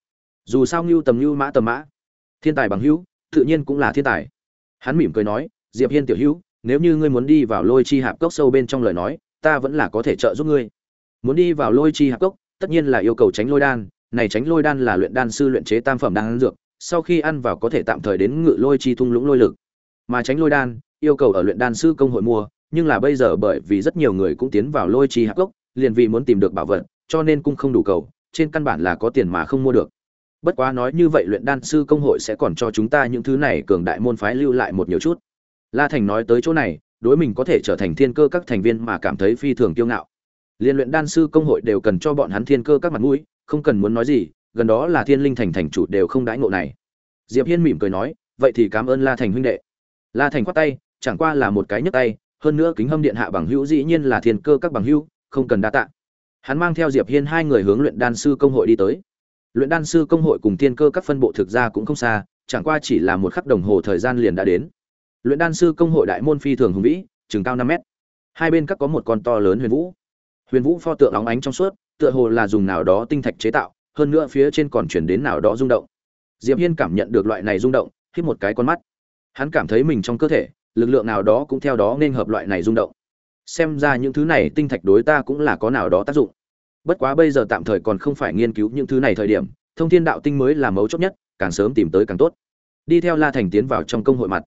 Dù sao ngưu tầm ngưu mã tầm mã, thiên tài bằng hữu, tự nhiên cũng là thiên tài. Hắn mỉm cười nói, diệp hiên tiểu hữu, nếu như ngươi muốn đi vào lôi chi hạp cốc sâu bên trong lời nói, ta vẫn là có thể trợ giúp ngươi. Muốn đi vào lôi chi hạp cốc, tất nhiên là yêu cầu tránh lôi đan này tránh lôi đan là luyện đan sư luyện chế tam phẩm đan dược sau khi ăn vào có thể tạm thời đến ngự lôi chi thung lũng lôi lực. Mà tránh lôi đan yêu cầu ở luyện đan sư công hội mua nhưng là bây giờ bởi vì rất nhiều người cũng tiến vào lôi chi hạp gốc, liền vì muốn tìm được bảo vật cho nên cũng không đủ cầu trên căn bản là có tiền mà không mua được. Bất quá nói như vậy luyện đan sư công hội sẽ còn cho chúng ta những thứ này cường đại môn phái lưu lại một nhiều chút. La thành nói tới chỗ này đối mình có thể trở thành thiên cơ các thành viên mà cảm thấy phi thường kiêu ngạo liên luyện đan sư công hội đều cần cho bọn hắn thiên cơ các mặt mũi, không cần muốn nói gì, gần đó là thiên linh thành thành chủ đều không đãi ngộ này. Diệp hiên mỉm cười nói, vậy thì cảm ơn la thành huynh đệ. La thành khoát tay, chẳng qua là một cái nhấc tay, hơn nữa kính hâm điện hạ bằng hữu dĩ nhiên là thiên cơ các bằng hữu, không cần đa tạ. Hắn mang theo diệp hiên hai người hướng luyện đan sư công hội đi tới. Luyện đan sư công hội cùng thiên cơ các phân bộ thực ra cũng không xa, chẳng qua chỉ là một khắc đồng hồ thời gian liền đã đến. Luyện đan sư công hội đại môn phi thường hùng vĩ, chừng cao năm mét. Hai bên các có một con to lớn huyền vũ huyền vũ pho tượng óng ánh trong suốt, tựa hồ là dùng nào đó tinh thạch chế tạo, hơn nữa phía trên còn chuyển đến nào đó rung động. Diệp hiên cảm nhận được loại này rung động khi một cái con mắt. Hắn cảm thấy mình trong cơ thể, lực lượng nào đó cũng theo đó nên hợp loại này rung động. Xem ra những thứ này tinh thạch đối ta cũng là có nào đó tác dụng. Bất quá bây giờ tạm thời còn không phải nghiên cứu những thứ này thời điểm, thông thiên đạo tinh mới là mấu chốt nhất, càng sớm tìm tới càng tốt. Đi theo la thành tiến vào trong công hội mặt.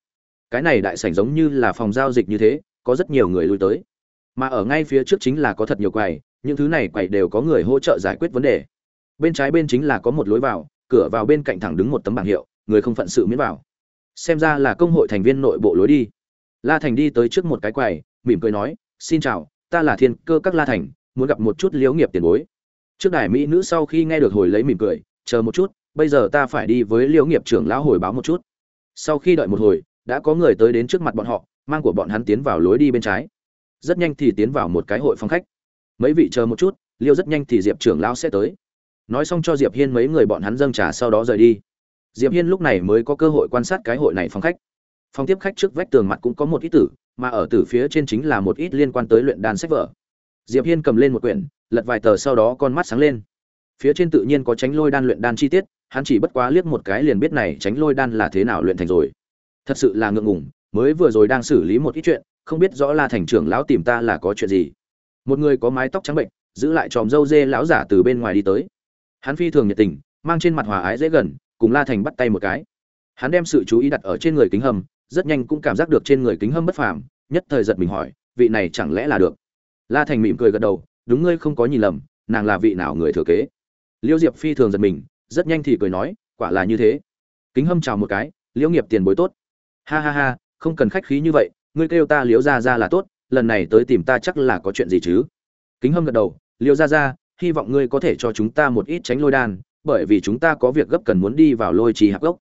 Cái này đại sảnh giống như là phòng giao dịch như thế, có rất nhiều người lui tới mà ở ngay phía trước chính là có thật nhiều quầy, những thứ này quầy đều có người hỗ trợ giải quyết vấn đề. Bên trái bên chính là có một lối vào, cửa vào bên cạnh thẳng đứng một tấm bảng hiệu, người không phận sự miễn vào. Xem ra là công hội thành viên nội bộ lối đi. La thành đi tới trước một cái quầy, mỉm cười nói, xin chào, ta là thiên cơ các la thành, muốn gặp một chút liếu nghiệp tiền bối. Trước đài mỹ nữ sau khi nghe được hồi lấy mỉm cười, chờ một chút, bây giờ ta phải đi với liễu nghiệp trưởng lão hồi báo một chút. Sau khi đợi một hồi, đã có người tới đến trước mặt bọn họ, mang của bọn hắn tiến vào lối đi bên trái rất nhanh thì tiến vào một cái hội phòng khách. Mấy vị chờ một chút, liêu rất nhanh thì diệp trưởng lão sẽ tới. Nói xong cho diệp hiên mấy người bọn hắn dâng trà sau đó rời đi. Diệp hiên lúc này mới có cơ hội quan sát cái hội này phòng khách. Phòng tiếp khách trước vách tường mặt cũng có một ít tử, mà ở tử phía trên chính là một ít liên quan tới luyện đan sách vở. Diệp hiên cầm lên một quyển, lật vài tờ sau đó con mắt sáng lên. Phía trên tự nhiên có tránh lôi đan luyện đan chi tiết, hắn chỉ bất quá liếc một cái liền biết này tránh lôi đan là thế nào luyện thành rồi. Thật sự là ngượng ngùng, mới vừa rồi đang xử lý một ít chuyện không biết rõ la thành trưởng lão tìm ta là có chuyện gì. Một người có mái tóc trắng bệnh, giữ lại tròm râu dê lão giả từ bên ngoài đi tới. Hắn phi thường nhiệt tình, mang trên mặt hòa ái dễ gần, cùng la thành bắt tay một cái. Hắn đem sự chú ý đặt ở trên người kính hâm, rất nhanh cũng cảm giác được trên người kính hâm bất phàm, nhất thời giật mình hỏi, vị này chẳng lẽ là được? La thành mỉm cười gật đầu, đúng ngươi không có nhìn lầm, nàng là vị nào người thừa kế? Liêu diệp phi thường giật mình, rất nhanh thì cười nói, quả là như thế. Kính hâm chào một cái liễu nghiệp tiền bối tốt. Ha ha ha, không cần khách khí như vậy ngươi kêu ta liễu ra ra là tốt, lần này tới tìm ta chắc là có chuyện gì chứ? Kính hâm gật đầu, liễu ra ra hy vọng ngươi có thể cho chúng ta một ít tránh lôi đan, bởi vì chúng ta có việc gấp cần muốn đi vào lôi trì hạc gốc.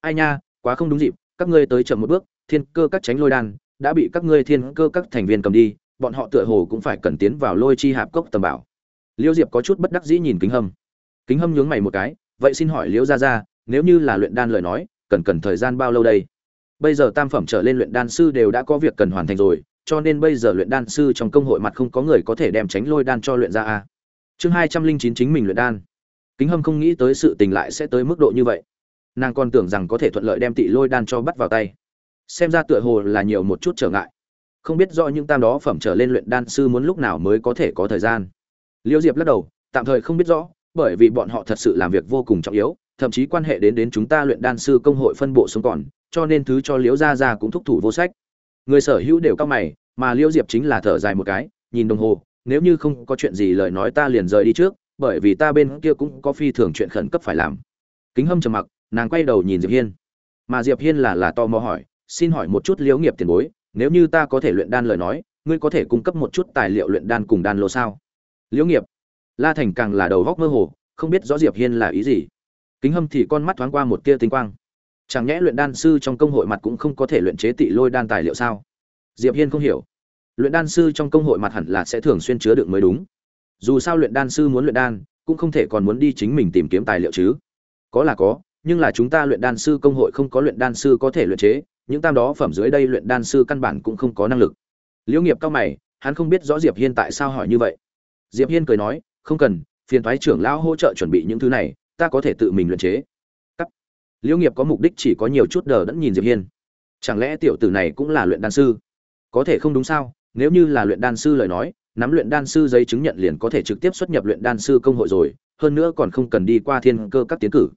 Ai nha, quá không đúng dịp, các ngươi tới chậm một bước, thiên cơ các tránh lôi đan đã bị các ngươi thiên cơ các thành viên cầm đi, bọn họ tựa hồ cũng phải cần tiến vào lôi chi hạp cốc tầm bảo. Liêu diệp có chút bất đắc dĩ nhìn kính hâm. Kính hâm nhướng mày một cái, vậy xin hỏi liễu gia gia, nếu như là luyện đan lời nói, cần cần thời gian bao lâu đây? Bây giờ tam phẩm trở lên luyện đan sư đều đã có việc cần hoàn thành rồi, cho nên bây giờ luyện đan sư trong công hội mặt không có người có thể đem tránh lôi đan cho luyện ra a. Chương hai trăm linh chín chính mình luyện đan. Kính hâm không nghĩ tới sự tình lại sẽ tới mức độ như vậy. Nàng còn tưởng rằng có thể thuận lợi đem tị lôi đan cho bắt vào tay. Xem ra tựa hồ là nhiều một chút trở ngại. Không biết do những tam đó phẩm trở lên luyện đan sư muốn lúc nào mới có thể có thời gian. Liêu diệp lắc đầu, tạm thời không biết rõ, bởi vì bọn họ thật sự làm việc vô cùng trọng yếu thậm chí quan hệ đến đến chúng ta luyện đan sư công hội phân bộ xuống còn, cho nên thứ cho liễu gia gia cũng thúc thủ vô sách. Người sở hữu đều cao mày, mà liễu diệp chính là thở dài một cái, nhìn đồng hồ, nếu như không có chuyện gì lời nói ta liền rời đi trước, bởi vì ta bên kia cũng có phi thường chuyện khẩn cấp phải làm. Kính hâm trầm mặc, nàng quay đầu nhìn diệp hiên. Mà diệp hiên là là to mò hỏi, xin hỏi một chút liễu nghiệp tiền bối, nếu như ta có thể luyện đan lời nói, ngươi có thể cung cấp một chút tài liệu luyện đan cùng đan lô sao? Liễu nghiệp. La thành càng là đầu góc mơ hồ, không biết rõ diệp hiên là ý gì kính hâm thì con mắt thoáng qua một tia tinh quang. Chẳng nhẽ luyện đan sư trong công hội mặt cũng không có thể luyện chế tị lôi đan tài liệu sao? Diệp hiên không hiểu. Luyện đan sư trong công hội mặt hẳn là sẽ thường xuyên chứa đựng mới đúng. Dù sao luyện đan sư muốn luyện đan, cũng không thể còn muốn đi chính mình tìm kiếm tài liệu chứ. Có là có, nhưng là chúng ta luyện đan sư công hội không có luyện đan sư có thể luyện chế, những tam đó phẩm dưới đây luyện đan sư căn bản cũng không có năng lực. Liễu nghiệp cao mày, hắn không biết rõ diệp hiên tại sao hỏi như vậy. Diệp hiên cười nói, không cần, phiền thoái trưởng lão hỗ trợ chuẩn bị những thứ này ta có thể tự mình luyện chế. Cắt. Liễu nghiệp có mục đích chỉ có nhiều chút đờ đẫn nhìn diệp hiên. Chẳng lẽ tiểu tử này cũng là luyện đan sư? Có thể không đúng sao? Nếu như là luyện đan sư lời nói, nắm luyện đan sư giấy chứng nhận liền có thể trực tiếp xuất nhập luyện đan sư công hội rồi, hơn nữa còn không cần đi qua thiên cơ các tiến cử.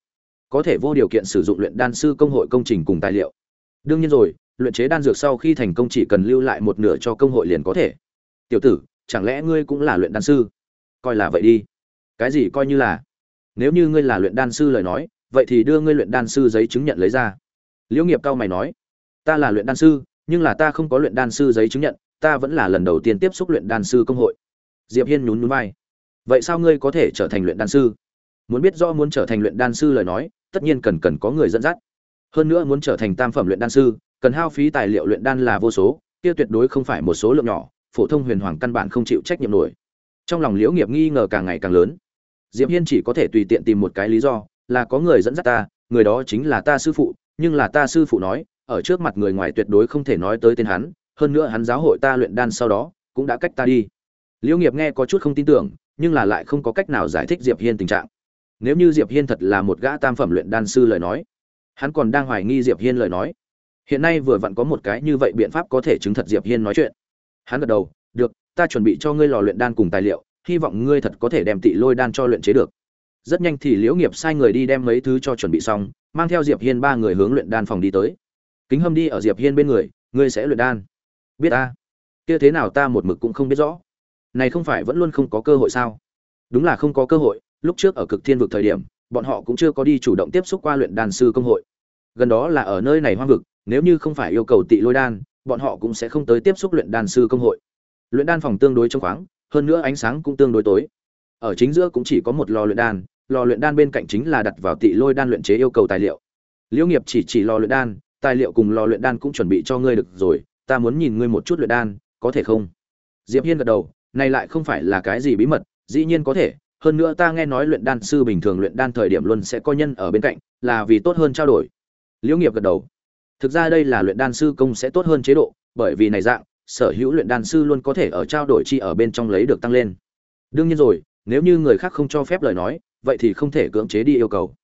Có thể vô điều kiện sử dụng luyện đan sư công hội công trình cùng tài liệu. Đương nhiên rồi, luyện chế đan dược sau khi thành công chỉ cần lưu lại một nửa cho công hội liền có thể. Tiểu tử, chẳng lẽ ngươi cũng là luyện đan sư? Coi là vậy đi. Cái gì coi như là? Nếu như ngươi là luyện đan sư lời nói, vậy thì đưa ngươi luyện đan sư giấy chứng nhận lấy ra. Liễu nghiệp cao mày nói, ta là luyện đan sư, nhưng là ta không có luyện đan sư giấy chứng nhận, ta vẫn là lần đầu tiên tiếp xúc luyện đan sư công hội. Diệp hiên nhún nhún vai, vậy sao ngươi có thể trở thành luyện đan sư? Muốn biết rõ muốn trở thành luyện đan sư lời nói, tất nhiên cần cần có người dẫn dắt. Hơn nữa muốn trở thành tam phẩm luyện đan sư, cần hao phí tài liệu luyện đan là vô số, kia tuyệt đối không phải một số lượng nhỏ, phổ thông huyền hoàng căn bản không chịu trách nhiệm nổi. Trong lòng liễu nghiệp nghi ngờ càng ngày càng lớn diệp hiên chỉ có thể tùy tiện tìm một cái lý do, là có người dẫn dắt ta, người đó chính là ta sư phụ, nhưng là ta sư phụ nói, ở trước mặt người ngoài tuyệt đối không thể nói tới tên hắn, hơn nữa hắn giáo hội ta luyện đan sau đó, cũng đã cách ta đi. Liễu nghiệp nghe có chút không tin tưởng, nhưng là lại không có cách nào giải thích diệp hiên tình trạng. Nếu như diệp hiên thật là một gã tam phẩm luyện đan sư lời nói, hắn còn đang hoài nghi diệp hiên lời nói. Hiện nay vừa vặn có một cái như vậy biện pháp có thể chứng thật diệp hiên nói chuyện. Hắn gật đầu, được, ta chuẩn bị cho ngươi lò luyện đan cùng tài liệu hy vọng ngươi thật có thể đem tị lôi đan cho luyện chế được. Rất nhanh thì liễu nghiệp sai người đi đem mấy thứ cho chuẩn bị xong, mang theo diệp hiên ba người hướng luyện đan phòng đi tới. Kính hâm đi ở diệp hiên bên người, ngươi sẽ luyện đan. Biết ta. Kia thế nào ta một mực cũng không biết rõ. Này không phải vẫn luôn không có cơ hội sao? Đúng là không có cơ hội, lúc trước ở cực thiên vực thời điểm, bọn họ cũng chưa có đi chủ động tiếp xúc qua luyện đan sư công hội. Gần đó là ở nơi này hoang vực, nếu như không phải yêu cầu tị lôi đan, bọn họ cũng sẽ không tới tiếp xúc luyện đan sư công hội. Luyện đan phòng tương đối trong khoáng hơn nữa ánh sáng cũng tương đối tối. Ở chính giữa cũng chỉ có một lò luyện đan, lò luyện đan bên cạnh chính là đặt vào tị lôi đan luyện chế yêu cầu tài liệu. Liễu nghiệp chỉ chỉ lò luyện đan, tài liệu cùng lò luyện đan cũng chuẩn bị cho ngươi được rồi, ta muốn nhìn ngươi một chút luyện đan, có thể không? Diệp hiên gật đầu, này lại không phải là cái gì bí mật, dĩ nhiên có thể, hơn nữa ta nghe nói luyện đan sư bình thường luyện đan thời điểm luôn sẽ có nhân ở bên cạnh, là vì tốt hơn trao đổi. Liễu nghiệp gật đầu. Thực ra đây là luyện đan sư công sẽ tốt hơn chế độ, bởi vì này dạng sở hữu luyện đan sư luôn có thể ở trao đổi chi ở bên trong lấy được tăng lên. Đương nhiên rồi, nếu như người khác không cho phép lời nói, vậy thì không thể cưỡng chế đi yêu cầu.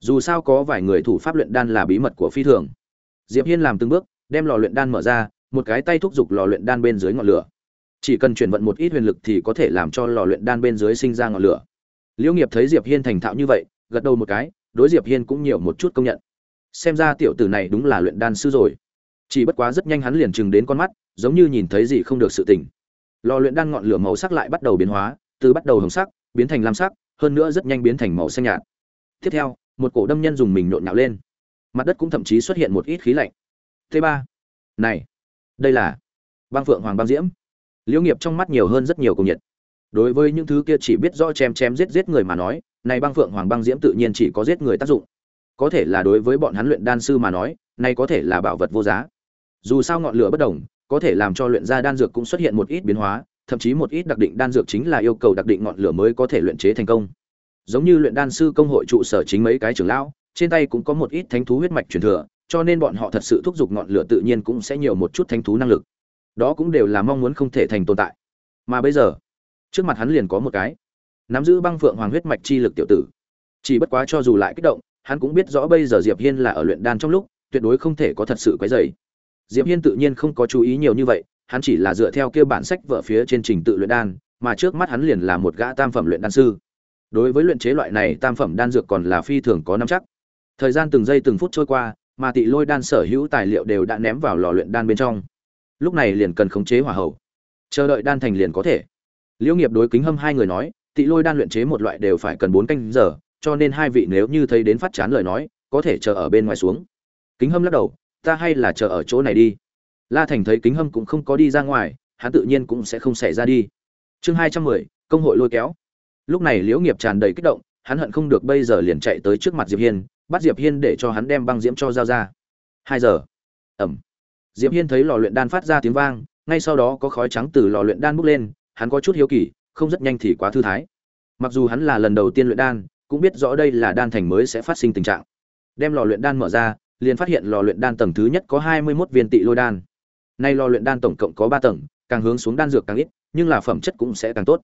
Dù sao có vài người thủ pháp luyện đan là bí mật của phi thường. Diệp hiên làm từng bước, đem lò luyện đan mở ra, một cái tay thúc giục lò luyện đan bên dưới ngọn lửa. Chỉ cần chuyển vận một ít huyền lực thì có thể làm cho lò luyện đan bên dưới sinh ra ngọn lửa. Liễu nghiệp thấy diệp hiên thành thạo như vậy, gật đầu một cái, đối diệp hiên cũng nhiều một chút công nhận. Xem ra tiểu tử này đúng là luyện đan sư rồi. Chỉ bất quá rất nhanh hắn liền chừng đến con mắt giống như nhìn thấy gì không được sự tình. Lò luyện đan ngọn lửa màu sắc lại bắt đầu biến hóa, từ bắt đầu hồng sắc, biến thành lam sắc, hơn nữa rất nhanh biến thành màu xanh nhạt. Tiếp theo, một cổ đâm nhân dùng mình nộn nhạo lên. Mặt đất cũng thậm chí xuất hiện một ít khí lạnh. T ba. Này, đây là băng phượng hoàng băng diễm. Liễu nghiệp trong mắt nhiều hơn rất nhiều cùng nhiệt. Đối với những thứ kia chỉ biết rõ chém chém giết giết người mà nói, này băng phượng hoàng băng diễm tự nhiên chỉ có giết người tác dụng. Có thể là đối với bọn hắn luyện đan sư mà nói, này có thể là bảo vật vô giá. Dù sao ngọn lửa bất đồng có thể làm cho luyện ra đan dược cũng xuất hiện một ít biến hóa, thậm chí một ít đặc định đan dược chính là yêu cầu đặc định ngọn lửa mới có thể luyện chế thành công. Giống như luyện đan sư công hội trụ sở chính mấy cái trưởng lão, trên tay cũng có một ít thánh thú huyết mạch truyền thừa, cho nên bọn họ thật sự thúc giục ngọn lửa tự nhiên cũng sẽ nhiều một chút thánh thú năng lực. Đó cũng đều là mong muốn không thể thành tồn tại. Mà bây giờ, trước mặt hắn liền có một cái, nắm giữ băng phượng hoàng huyết mạch chi lực tiểu tử. Chỉ bất quá cho dù lại kích động, hắn cũng biết rõ bây giờ diệp hiên là ở luyện đan trong lúc, tuyệt đối không thể có thật sự quấy rầy diệp hiên tự nhiên không có chú ý nhiều như vậy, hắn chỉ là dựa theo kia bản sách vở phía trên trình tự luyện đan, mà trước mắt hắn liền là một gã tam phẩm luyện đan sư. Đối với luyện chế loại này, tam phẩm đan dược còn là phi thường có nắm chắc. Thời gian từng giây từng phút trôi qua, mà tị lôi đan sở hữu tài liệu đều đã ném vào lò luyện đan bên trong. Lúc này liền cần khống chế hỏa hậu chờ đợi đan thành liền có thể. Liễu nghiệp đối kính hâm hai người nói, tị lôi đan luyện chế một loại đều phải cần bốn canh giờ, cho nên hai vị nếu như thấy đến phát chán lời nói, có thể chờ ở bên ngoài xuống. Kính hâm lắc đầu ta hay là chờ ở chỗ này đi. La thành thấy kính hâm cũng không có đi ra ngoài, hắn tự nhiên cũng sẽ không xảy ra đi. Chương hai trăm mười, công hội lôi kéo. Lúc này liễu nghiệp tràn đầy kích động, hắn hận không được bây giờ liền chạy tới trước mặt diệp hiên, bắt diệp hiên để cho hắn đem băng diễm cho giao ra. Hai giờ. Ẩm. Diệp hiên thấy lò luyện đan phát ra tiếng vang, ngay sau đó có khói trắng từ lò luyện đan bốc lên, hắn có chút hiếu kỳ, không rất nhanh thì quá thư thái. Mặc dù hắn là lần đầu tiên luyện đan, cũng biết rõ đây là đan thành mới sẽ phát sinh tình trạng. Đem lò luyện đan mở ra liền phát hiện lò luyện đan tầng thứ nhất có hai mươi 21 viên tị lôi đan. Nay lò luyện đan tổng cộng có ba tầng càng hướng xuống đan dược càng ít nhưng là phẩm chất cũng sẽ càng tốt.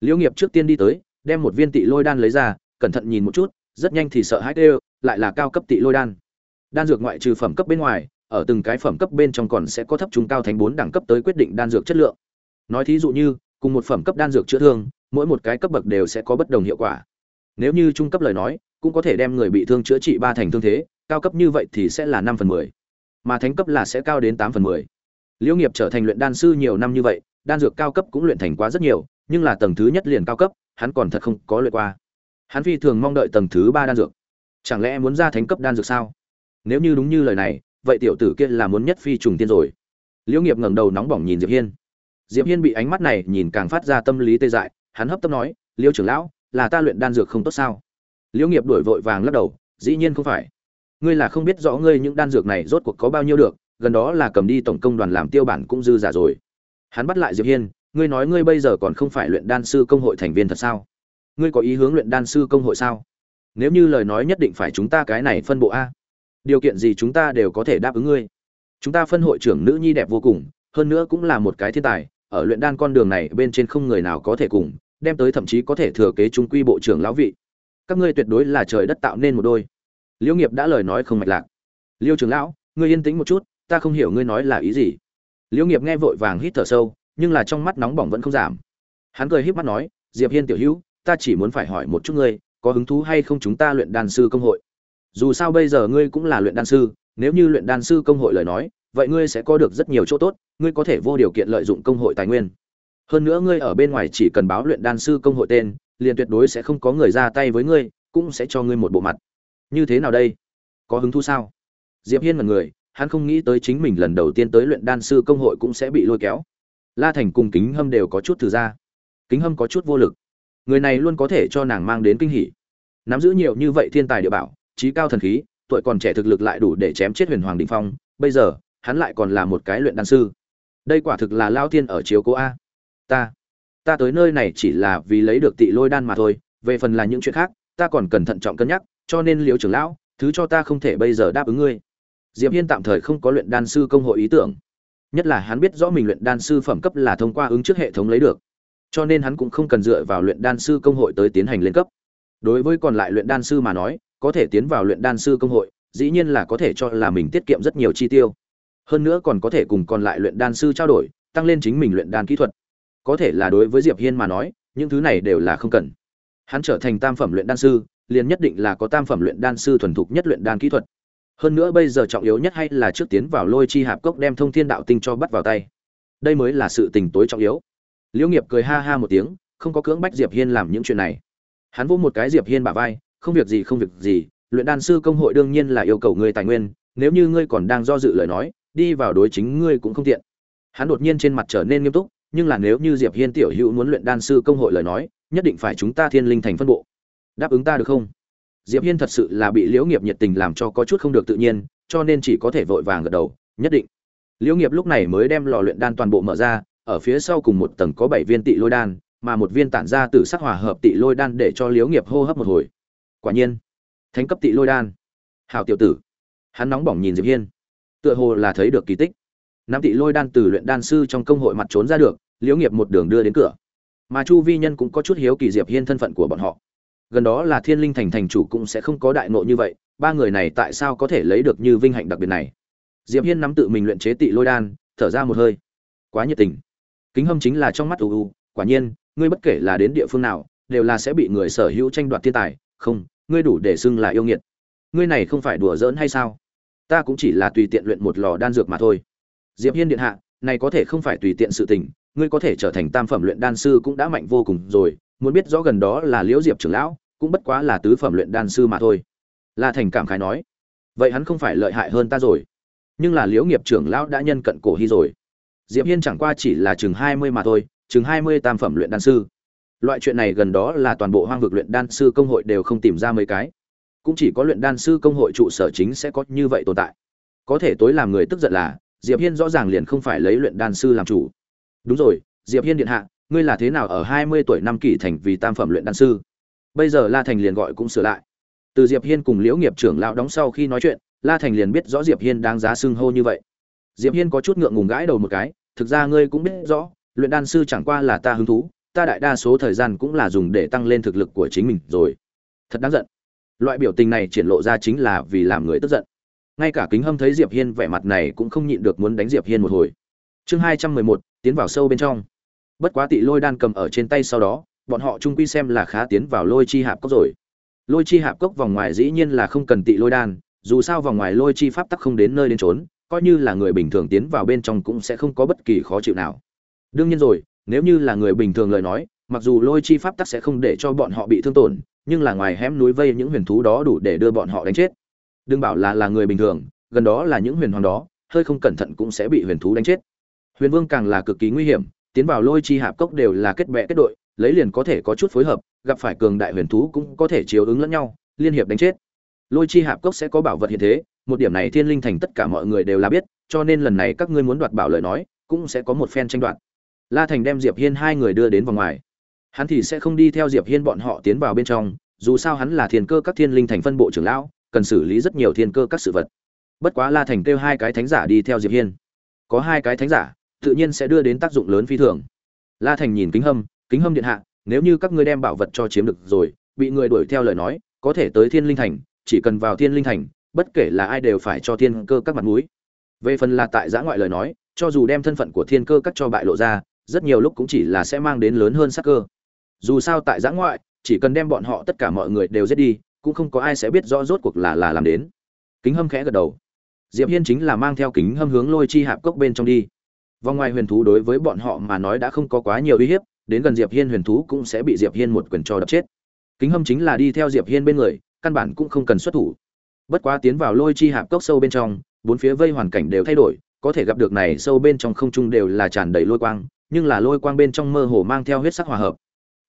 Liễu nghiệp trước tiên đi tới đem một viên tị lôi đan lấy ra cẩn thận nhìn một chút rất nhanh thì sợ hãi kêu, lại là cao cấp tị lôi đan. Đan dược ngoại trừ phẩm cấp bên ngoài ở từng cái phẩm cấp bên trong còn sẽ có thấp trung cao thành bốn đẳng cấp tới quyết định đan dược chất lượng. Nói thí dụ như cùng một phẩm cấp đan dược chữa thương mỗi một cái cấp bậc đều sẽ có bất đồng hiệu quả. Nếu như trung cấp lời nói cũng có thể đem người bị thương chữa trị ba thành thương thế cao cấp như vậy thì sẽ là năm phần mười, mà thánh cấp là sẽ cao đến tám phần mười. Liễu nghiệp trở thành luyện đan sư nhiều năm như vậy, đan dược cao cấp cũng luyện thành quá rất nhiều, nhưng là tầng thứ nhất liền cao cấp, hắn còn thật không có luyện qua. Hắn phi thường mong đợi tầng thứ ba đan dược. Chẳng lẽ muốn ra thánh cấp đan dược sao? Nếu như đúng như lời này, vậy tiểu tử kia là muốn nhất phi trùng tiên rồi. Liễu nghiệp ngẩng đầu nóng bỏng nhìn diệp hiên. Diệp hiên bị ánh mắt này nhìn càng phát ra tâm lý tê dại, hắn hấp tấp nói, liễu trưởng lão, là ta luyện đan dược không tốt sao? Liễu nghiệp đuổi vội vàng lắc đầu, dĩ nhiên không phải ngươi là không biết rõ ngươi những đan dược này rốt cuộc có bao nhiêu được, gần đó là cầm đi tổng công đoàn làm tiêu bản cũng dư giả rồi. Hắn bắt lại diệp hiên, ngươi nói ngươi bây giờ còn không phải luyện đan sư công hội thành viên thật sao? Ngươi có ý hướng luyện đan sư công hội sao? Nếu như lời nói nhất định phải chúng ta cái này phân bộ a. Điều kiện gì chúng ta đều có thể đáp ứng ngươi. Chúng ta phân hội trưởng nữ nhi đẹp vô cùng, hơn nữa cũng là một cái thiên tài, ở luyện đan con đường này bên trên không người nào có thể cùng, đem tới thậm chí có thể thừa kế trung quy bộ trưởng lão vị. Các ngươi tuyệt đối là trời đất tạo nên một đôi liễu nghiệp đã lời nói không mạch lạc. Liêu trưởng lão, ngươi yên tĩnh một chút, ta không hiểu ngươi nói là ý gì. Liễu nghiệp nghe vội vàng hít thở sâu, nhưng là trong mắt nóng bỏng vẫn không giảm. Hắn cười híp mắt nói, diệp hiên tiểu hữu, ta chỉ muốn phải hỏi một chút ngươi, có hứng thú hay không chúng ta luyện đan sư công hội? Dù sao bây giờ ngươi cũng là luyện đan sư, nếu như luyện đan sư công hội lời nói, vậy ngươi sẽ có được rất nhiều chỗ tốt, ngươi có thể vô điều kiện lợi dụng công hội tài nguyên. Hơn nữa ngươi ở bên ngoài chỉ cần báo luyện đan sư công hội tên, liền tuyệt đối sẽ không có người ra tay với ngươi, cũng sẽ cho ngươi một bộ mặt như thế nào đây? Có hứng thú sao? Diệp hiên mật người, hắn không nghĩ tới chính mình lần đầu tiên tới luyện đan sư công hội cũng sẽ bị lôi kéo. La thành cùng kính hâm đều có chút từ ra. Kính hâm có chút vô lực. Người này luôn có thể cho nàng mang đến kinh hỉ. Nắm giữ nhiều như vậy thiên tài địa bảo, trí cao thần khí, tuổi còn trẻ thực lực lại đủ để chém chết huyền hoàng đình phong, bây giờ, hắn lại còn là một cái luyện đan sư. Đây quả thực là lao thiên ở chiếu cố a. Ta ta tới nơi này chỉ là vì lấy được tị lôi đan mà thôi, về phần là những chuyện khác, ta còn cần thận trọng cân nhắc cho nên liễu trưởng lão, thứ cho ta không thể bây giờ đáp ứng ngươi. Diệp hiên tạm thời không có luyện đan sư công hội ý tưởng. Nhất là hắn biết rõ mình luyện đan sư phẩm cấp là thông qua ứng trước hệ thống lấy được. Cho nên hắn cũng không cần dựa vào luyện đan sư công hội tới tiến hành lên cấp. Đối với còn lại luyện đan sư mà nói, có thể tiến vào luyện đan sư công hội, dĩ nhiên là có thể cho là mình tiết kiệm rất nhiều chi tiêu. Hơn nữa còn có thể cùng còn lại luyện đan sư trao đổi, tăng lên chính mình luyện đan kỹ thuật. Có thể là đối với diệp hiên mà nói, những thứ này đều là không cần. Hắn trở thành tam phẩm luyện đan sư liền nhất định là có tam phẩm luyện đan sư thuần thục nhất luyện đan kỹ thuật. Hơn nữa bây giờ trọng yếu nhất hay là trước tiến vào lôi chi hạp cốc đem thông thiên đạo tinh cho bắt vào tay. Đây mới là sự tình tối trọng yếu. Liễu nghiệp cười ha ha một tiếng, không có cưỡng bách diệp hiên làm những chuyện này. Hắn vỗ một cái diệp hiên bả vai, không việc gì, không việc gì, luyện đan sư công hội đương nhiên là yêu cầu ngươi tài nguyên, nếu như ngươi còn đang do dự lời nói, đi vào đối chính ngươi cũng không tiện. Hắn đột nhiên trên mặt trở nên nghiêm túc, nhưng là nếu như diệp hiên tiểu hữu muốn luyện đan sư công hội lời nói, nhất định phải chúng ta thiên linh thành phân bộ đáp ứng ta được không? Diệp hiên thật sự là bị liễu nghiệp nhiệt tình làm cho có chút không được tự nhiên, cho nên chỉ có thể vội vàng gật đầu, nhất định. Liễu nghiệp lúc này mới đem lò luyện đan toàn bộ mở ra, ở phía sau cùng một tầng có bảy viên tị lôi đan, mà một viên tản ra từ sắc hòa hợp tị lôi đan để cho liễu nghiệp hô hấp một hồi. Quả nhiên, thánh cấp tị lôi đan. Hào tiểu tử. Hắn nóng bỏng nhìn diệp hiên. Tựa hồ là thấy được kỳ tích. Nam tị lôi đan từ luyện đan sư trong công hội mặt trốn ra được, liễu nghiệp một đường đưa đến cửa. Mà chu vi nhân cũng có chút hiếu kỳ diệp hiên thân phận của bọn họ gần đó là thiên linh thành thành chủ cũng sẽ không có đại nộ như vậy, ba người này tại sao có thể lấy được như vinh hạnh đặc biệt này? Diệp hiên nắm tự mình luyện chế tị lôi đan, thở ra một hơi. Quá nhiệt tình. Kính hâm chính là trong mắt uu quả nhiên, ngươi bất kể là đến địa phương nào, đều là sẽ bị người sở hữu tranh đoạt thiên tài, không, ngươi đủ để xưng là yêu nghiệt. Ngươi này không phải đùa giỡn hay sao? Ta cũng chỉ là tùy tiện luyện một lò đan dược mà thôi. Diệp hiên điện hạ, này có thể không phải tùy tiện sự tình, ngươi có thể trở thành tam phẩm luyện đan sư cũng đã mạnh vô cùng rồi, muốn biết rõ gần đó là liễu diệp trưởng lão cũng bất quá là tứ phẩm luyện đan sư mà thôi. La thành cảm khái nói, vậy hắn không phải lợi hại hơn ta rồi, nhưng là liễu nghiệp trưởng lão đã nhân cận cổ hy rồi. Diệp hiên chẳng qua chỉ là chừng hai mươi mà thôi, chừng hai mươi tam phẩm luyện đan sư. Loại chuyện này gần đó là toàn bộ hoang vực luyện đan sư công hội đều không tìm ra mấy cái. Cũng chỉ có luyện đan sư công hội trụ sở chính sẽ có như vậy tồn tại. Có thể tối làm người tức giận là, diệp hiên rõ ràng liền không phải lấy luyện đan sư làm chủ. Đúng rồi, diệp hiên điện hạ, ngươi là thế nào ở hai mươi tuổi năm kỷ thành vì tam phẩm luyện đan sư? Bây giờ la thành liền gọi cũng sửa lại. Từ diệp hiên cùng liễu nghiệp trưởng lão đóng sau khi nói chuyện, la thành liền biết rõ diệp hiên đang giá xưng hô như vậy. Diệp hiên có chút ngượng ngùng gãi đầu một cái, thực ra ngươi cũng biết rõ, luyện đan sư chẳng qua là ta hứng thú, ta đại đa số thời gian cũng là dùng để tăng lên thực lực của chính mình rồi. Thật đáng giận. Loại biểu tình này triển lộ ra chính là vì làm người tức giận. Ngay cả kính hâm thấy diệp hiên vẻ mặt này cũng không nhịn được muốn đánh diệp hiên một hồi. Chương hai trăm mười một, tiến vào sâu bên trong. Bất quá tị lôi đan cầm ở trên tay sau đó bọn họ trung quy xem là khá tiến vào lôi chi hạp cốc rồi. Lôi chi hạp cốc vòng ngoài dĩ nhiên là không cần tị lôi đan, dù sao vòng ngoài lôi chi pháp tắc không đến nơi đến trốn coi như là người bình thường tiến vào bên trong cũng sẽ không có bất kỳ khó chịu nào. Đương nhiên rồi, nếu như là người bình thường lời nói, mặc dù lôi chi pháp tắc sẽ không để cho bọn họ bị thương tổn, nhưng là ngoài hẻm núi vây những huyền thú đó đủ để đưa bọn họ đánh chết. Đừng bảo là là người bình thường, gần đó là những huyền hoàng đó, hơi không cẩn thận cũng sẽ bị huyền thú đánh chết. Huyền vương càng là cực kỳ nguy hiểm, tiến vào lôi chi hạp cốc đều là kết bè kết đội lấy liền có thể có chút phối hợp, gặp phải cường đại huyền thú cũng có thể chiếu ứng lẫn nhau, liên hiệp đánh chết. Lôi chi hạp cốc sẽ có bảo vật hiện thế, một điểm này thiên linh thành tất cả mọi người đều là biết, cho nên lần này các ngươi muốn đoạt bảo lời nói, cũng sẽ có một phen tranh đoạt. La thành đem diệp hiên hai người đưa đến vòng ngoài. Hắn thì sẽ không đi theo diệp hiên bọn họ tiến vào bên trong, dù sao hắn là thiên cơ các thiên linh thành phân bộ trưởng lão, cần xử lý rất nhiều thiên cơ các sự vật. Bất quá la thành kêu hai cái thánh giả đi theo diệp hiên. Có hai cái thánh giả, tự nhiên sẽ đưa đến tác dụng lớn phi thường. La thành nhìn kính hâm kính hâm điện hạ, nếu như các ngươi đem bảo vật cho chiếm được rồi, bị người đuổi theo lời nói, có thể tới thiên linh thành, chỉ cần vào thiên linh thành, bất kể là ai đều phải cho thiên cơ các mặt mũi. Về phần là tại giã ngoại lời nói, cho dù đem thân phận của thiên cơ các cho bại lộ ra, rất nhiều lúc cũng chỉ là sẽ mang đến lớn hơn sắc cơ. Dù sao tại giã ngoại, chỉ cần đem bọn họ tất cả mọi người đều giết đi, cũng không có ai sẽ biết rõ rốt cuộc là là làm đến. Kính hâm khẽ gật đầu. Diệp hiên chính là mang theo kính hâm hướng lôi chi hạp cốc bên trong đi. Vòng ngoài huyền thú đối với bọn họ mà nói đã không có quá nhiều uy hiếp đến gần diệp hiên huyền thú cũng sẽ bị diệp hiên một quyền cho đập chết. Kính hâm chính là đi theo diệp hiên bên người, căn bản cũng không cần xuất thủ. Bất quá tiến vào lôi chi hạp cốc sâu bên trong, bốn phía vây hoàn cảnh đều thay đổi, có thể gặp được này sâu bên trong không trung đều là tràn đầy lôi quang, nhưng là lôi quang bên trong mơ hồ mang theo huyết sắc hòa hợp.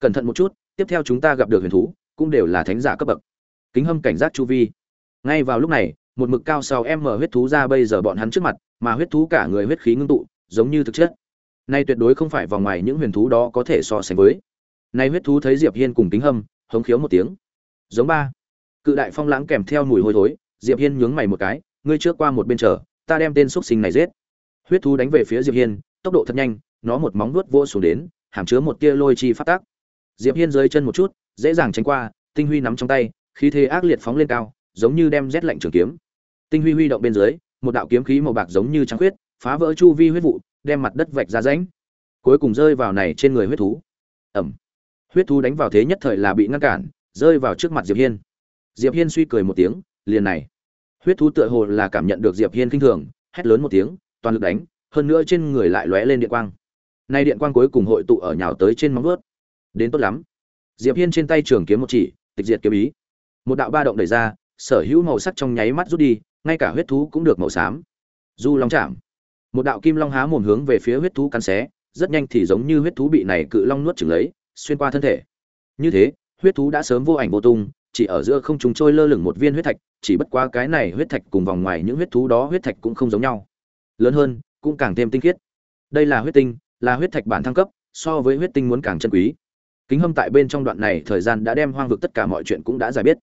Cẩn thận một chút, tiếp theo chúng ta gặp được huyền thú, cũng đều là thánh giả cấp bậc. Kính hâm cảnh giác chu vi. Ngay vào lúc này, một mực cao sau em mở huyết thú ra bây giờ bọn hắn trước mặt, mà huyết thú cả người huyết khí ngưng tụ, giống như thực chất nay tuyệt đối không phải vào ngoài những huyền thú đó có thể so sánh với. Nay huyết thú thấy diệp hiên cùng kính hâm, hống khiếu một tiếng. Giống ba. Cự đại phong lãng kèm theo mùi hôi thối, diệp hiên nhướng mày một cái, ngươi trước qua một bên chờ, ta đem tên xuất sinh này giết. Huyết thú đánh về phía diệp hiên, tốc độ thật nhanh, nó một móng vuốt vỗ xuống đến, hàm chứa một tia lôi chi phát tác. Diệp hiên dưới chân một chút, dễ dàng tránh qua, tinh huy nắm trong tay, khí thế ác liệt phóng lên cao, giống như đem rét lạnh trường kiếm. Tinh huy huy động bên dưới, một đạo kiếm khí màu bạc giống như trắng huyết phá vỡ chu vi huyết vụ đem mặt đất vạch ra rãnh, cuối cùng rơi vào này trên người huyết thú. Ẩm. Huyết thú đánh vào thế nhất thời là bị ngăn cản, rơi vào trước mặt diệp hiên. Diệp hiên suy cười một tiếng, liền này. Huyết thú tựa hồ là cảm nhận được diệp hiên kinh thường, hét lớn một tiếng, toàn lực đánh, hơn nữa trên người lại lóe lên điện quang. Nay điện quang cuối cùng hội tụ ở nhào tới trên móng vuốt. Đến tốt lắm. Diệp hiên trên tay trường kiếm một chỉ, tịch diệt kiếm ý. Một đạo ba động đẩy ra, sở hữu màu sắc trong nháy mắt rút đi, ngay cả huyết thú cũng được màu xám. Du long chạm một đạo kim long há mồm hướng về phía huyết thú cắn xé, rất nhanh thì giống như huyết thú bị này cự long nuốt chửng lấy, xuyên qua thân thể. Như thế, huyết thú đã sớm vô ảnh vô tung, chỉ ở giữa không chúng trôi lơ lửng một viên huyết thạch, chỉ bất quá cái này huyết thạch cùng vòng ngoài những huyết thú đó huyết thạch cũng không giống nhau. Lớn hơn, cũng càng thêm tinh khiết. Đây là huyết tinh, là huyết thạch bản thăng cấp, so với huyết tinh muốn càng chân quý. Kính hâm tại bên trong đoạn này thời gian đã đem hoang vực tất cả mọi chuyện cũng đã giải biết.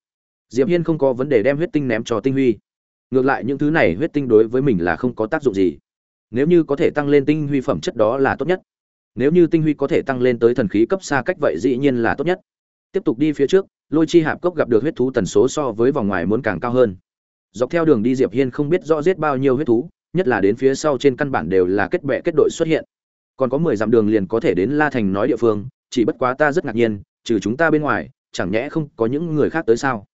Diệp hiên không có vấn đề đem huyết tinh ném cho tinh huy. Ngược lại những thứ này huyết tinh đối với mình là không có tác dụng gì nếu như có thể tăng lên tinh huy phẩm chất đó là tốt nhất. Nếu như tinh huy có thể tăng lên tới thần khí cấp xa cách vậy dĩ nhiên là tốt nhất. Tiếp tục đi phía trước, lôi chi hạp cốc gặp được huyết thú tần số so với vòng ngoài muốn càng cao hơn. Dọc theo đường đi diệp hiên không biết rõ giết bao nhiêu huyết thú, nhất là đến phía sau trên căn bản đều là kết bè kết đội xuất hiện. Còn có mười dặm đường liền có thể đến la thành nói địa phương, chỉ bất quá ta rất ngạc nhiên, trừ chúng ta bên ngoài, chẳng nhẽ không có những người khác tới sao?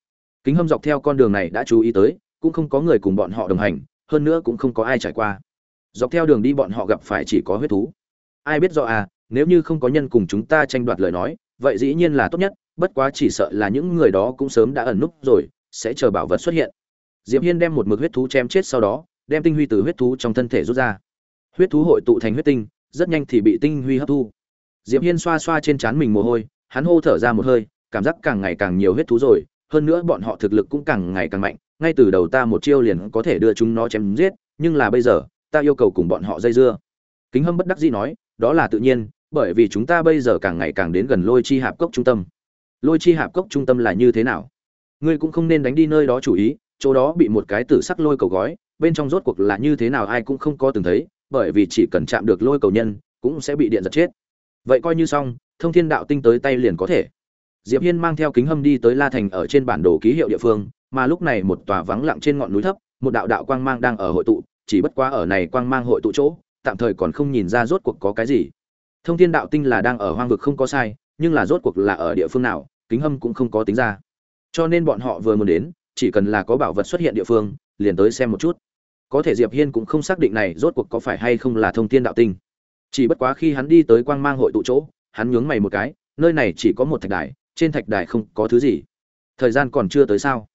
Kính hâm dọc theo con đường này đã chú ý tới, cũng không có người cùng bọn họ đồng hành, hơn nữa cũng không có ai trải qua dọc theo đường đi bọn họ gặp phải chỉ có huyết thú. Ai biết rõ à nếu như không có nhân cùng chúng ta tranh đoạt lời nói, vậy dĩ nhiên là tốt nhất, bất quá chỉ sợ là những người đó cũng sớm đã ẩn núp rồi, sẽ chờ bảo vật xuất hiện. Diệp hiên đem một mực huyết thú chém chết sau đó, đem tinh huy từ huyết thú trong thân thể rút ra. Huyết thú hội tụ thành huyết tinh, rất nhanh thì bị tinh huy hấp thu. Diệp hiên xoa xoa trên trán mình mồ hôi, hắn hô thở ra một hơi, cảm giác càng ngày càng nhiều huyết thú rồi, hơn nữa bọn họ thực lực cũng càng ngày càng mạnh, ngay từ đầu ta một chiêu liền có thể đưa chúng nó chém giết, nhưng là bây giờ ta yêu cầu cùng bọn họ dây dưa. Kính hâm bất đắc dĩ nói, đó là tự nhiên, bởi vì chúng ta bây giờ càng ngày càng đến gần lôi chi hạp cốc trung tâm. Lôi chi hạp cốc trung tâm là như thế nào? Ngươi cũng không nên đánh đi nơi đó chủ ý, chỗ đó bị một cái tử sắc lôi cầu gói, bên trong rốt cuộc là như thế nào ai cũng không có từng thấy, bởi vì chỉ cần chạm được lôi cầu nhân, cũng sẽ bị điện giật chết. Vậy coi như xong, thông thiên đạo tinh tới tay liền có thể. Diệp hiên mang theo kính hâm đi tới la thành ở trên bản đồ ký hiệu địa phương, mà lúc này một tòa vắng lặng trên ngọn núi thấp, một đạo đạo quang mang đang ở hội tụ chỉ bất quá ở này quang mang hội tụ chỗ, tạm thời còn không nhìn ra rốt cuộc có cái gì. Thông thiên đạo tinh là đang ở hoang vực không có sai, nhưng là rốt cuộc là ở địa phương nào, kính hâm cũng không có tính ra. Cho nên bọn họ vừa muốn đến, chỉ cần là có bảo vật xuất hiện địa phương, liền tới xem một chút. Có thể diệp hiên cũng không xác định này rốt cuộc có phải hay không là thông thiên đạo tinh. Chỉ bất quá khi hắn đi tới quang mang hội tụ chỗ, hắn nhướng mày một cái, nơi này chỉ có một thạch đài, trên thạch đài không có thứ gì. Thời gian còn chưa tới sao?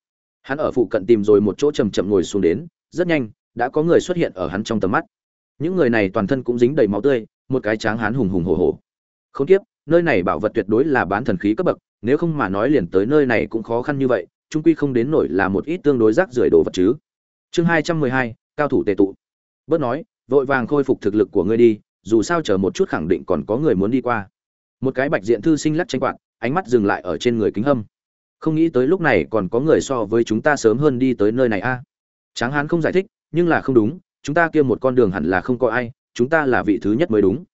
Hắn ở phụ cận tìm rồi một chỗ chậm chậm ngồi xuống đến, rất nhanh đã có người xuất hiện ở hắn trong tầm mắt. Những người này toàn thân cũng dính đầy máu tươi, một cái tráng hán hùng hùng hổ hổ. Không tiếp nơi này bảo vật tuyệt đối là bán thần khí cấp bậc, nếu không mà nói liền tới nơi này cũng khó khăn như vậy trung quy không đến nổi là một ít tương đối rác rưởi đồ vật chứ. Chương hai trăm mười hai, cao thủ tề tụ. Bớt nói, vội vàng khôi phục thực lực của ngươi đi, dù sao chờ một chút khẳng định còn có người muốn đi qua. Một cái bạch diện thư sinh lắc tranh quạt, ánh mắt dừng lại ở trên người kính hâm. Không nghĩ tới lúc này còn có người so với chúng ta sớm hơn đi tới nơi này a. Tráng hán không giải thích nhưng là không đúng, chúng ta kia một con đường hẳn là không có ai, chúng ta là vị thứ nhất mới đúng.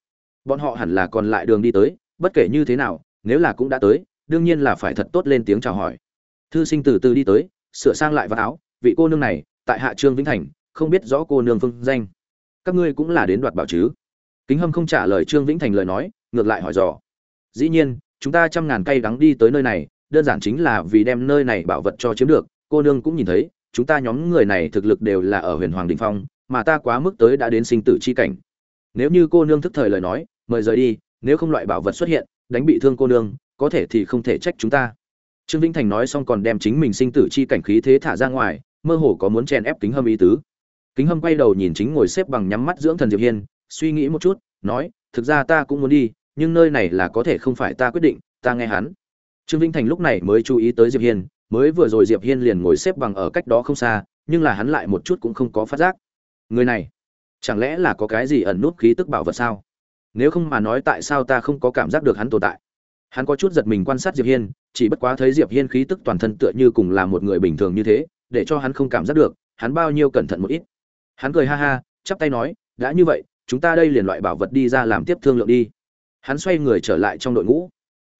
Bọn họ hẳn là còn lại đường đi tới, bất kể như thế nào, nếu là cũng đã tới, đương nhiên là phải thật tốt lên tiếng chào hỏi. Thư sinh từ từ đi tới, sửa sang lại vạt áo, vị cô nương này, tại hạ trương vĩnh thành, không biết rõ cô nương phương danh. Các ngươi cũng là đến đoạt bảo chứ? Kính hâm không trả lời trương vĩnh thành lời nói, ngược lại hỏi dò. Dĩ nhiên, chúng ta trăm ngàn cây đắng đi tới nơi này, đơn giản chính là vì đem nơi này bảo vật cho chiếm được, cô nương cũng nhìn thấy chúng ta nhóm người này thực lực đều là ở huyền hoàng đình phong, mà ta quá mức tới đã đến sinh tử chi cảnh. Nếu như cô nương thức thời lời nói, mời rời đi, nếu không loại bảo vật xuất hiện, đánh bị thương cô nương, có thể thì không thể trách chúng ta. Trương vĩnh thành nói xong còn đem chính mình sinh tử chi cảnh khí thế thả ra ngoài, mơ hồ có muốn chèn ép kính hâm ý tứ. Kính hâm quay đầu nhìn chính ngồi xếp bằng nhắm mắt dưỡng thần diệp hiên, suy nghĩ một chút, nói, thực ra ta cũng muốn đi, nhưng nơi này là có thể không phải ta quyết định, ta nghe hắn. Trương vĩnh thành lúc này mới chú ý tới diệp hiên mới vừa rồi diệp hiên liền ngồi xếp bằng ở cách đó không xa, nhưng là hắn lại một chút cũng không có phát giác. Người này, chẳng lẽ là có cái gì ẩn nút khí tức bảo vật sao? Nếu không mà nói tại sao ta không có cảm giác được hắn tồn tại? Hắn có chút giật mình quan sát diệp hiên, chỉ bất quá thấy diệp hiên khí tức toàn thân tựa như cùng là một người bình thường như thế, để cho hắn không cảm giác được, hắn bao nhiêu cẩn thận một ít. Hắn cười ha ha, chắp tay nói, đã như vậy, chúng ta đây liền loại bảo vật đi ra làm tiếp thương lượng đi. Hắn xoay người trở lại trong đội ngũ.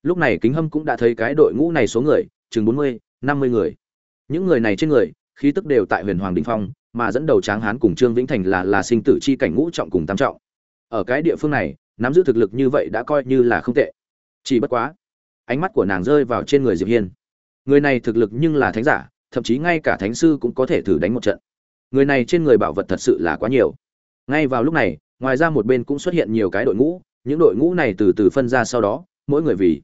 Lúc này kính hâm cũng đã thấy cái đội ngũ này số người, chừng bốn mươi năm mươi người. Những người này trên người, khí tức đều tại huyền hoàng đình phong, mà dẫn đầu tráng hán cùng trương vĩnh thành là là sinh tử chi cảnh ngũ trọng cùng tam trọng. Ở cái địa phương này, nắm giữ thực lực như vậy đã coi như là không tệ. Chỉ bất quá, ánh mắt của nàng rơi vào trên người diệp hiên. Người này thực lực nhưng là thánh giả, thậm chí ngay cả thánh sư cũng có thể thử đánh một trận. Người này trên người bảo vật thật sự là quá nhiều. Ngay vào lúc này, ngoài ra một bên cũng xuất hiện nhiều cái đội ngũ, những đội ngũ này từ từ phân ra sau đó, mỗi người vì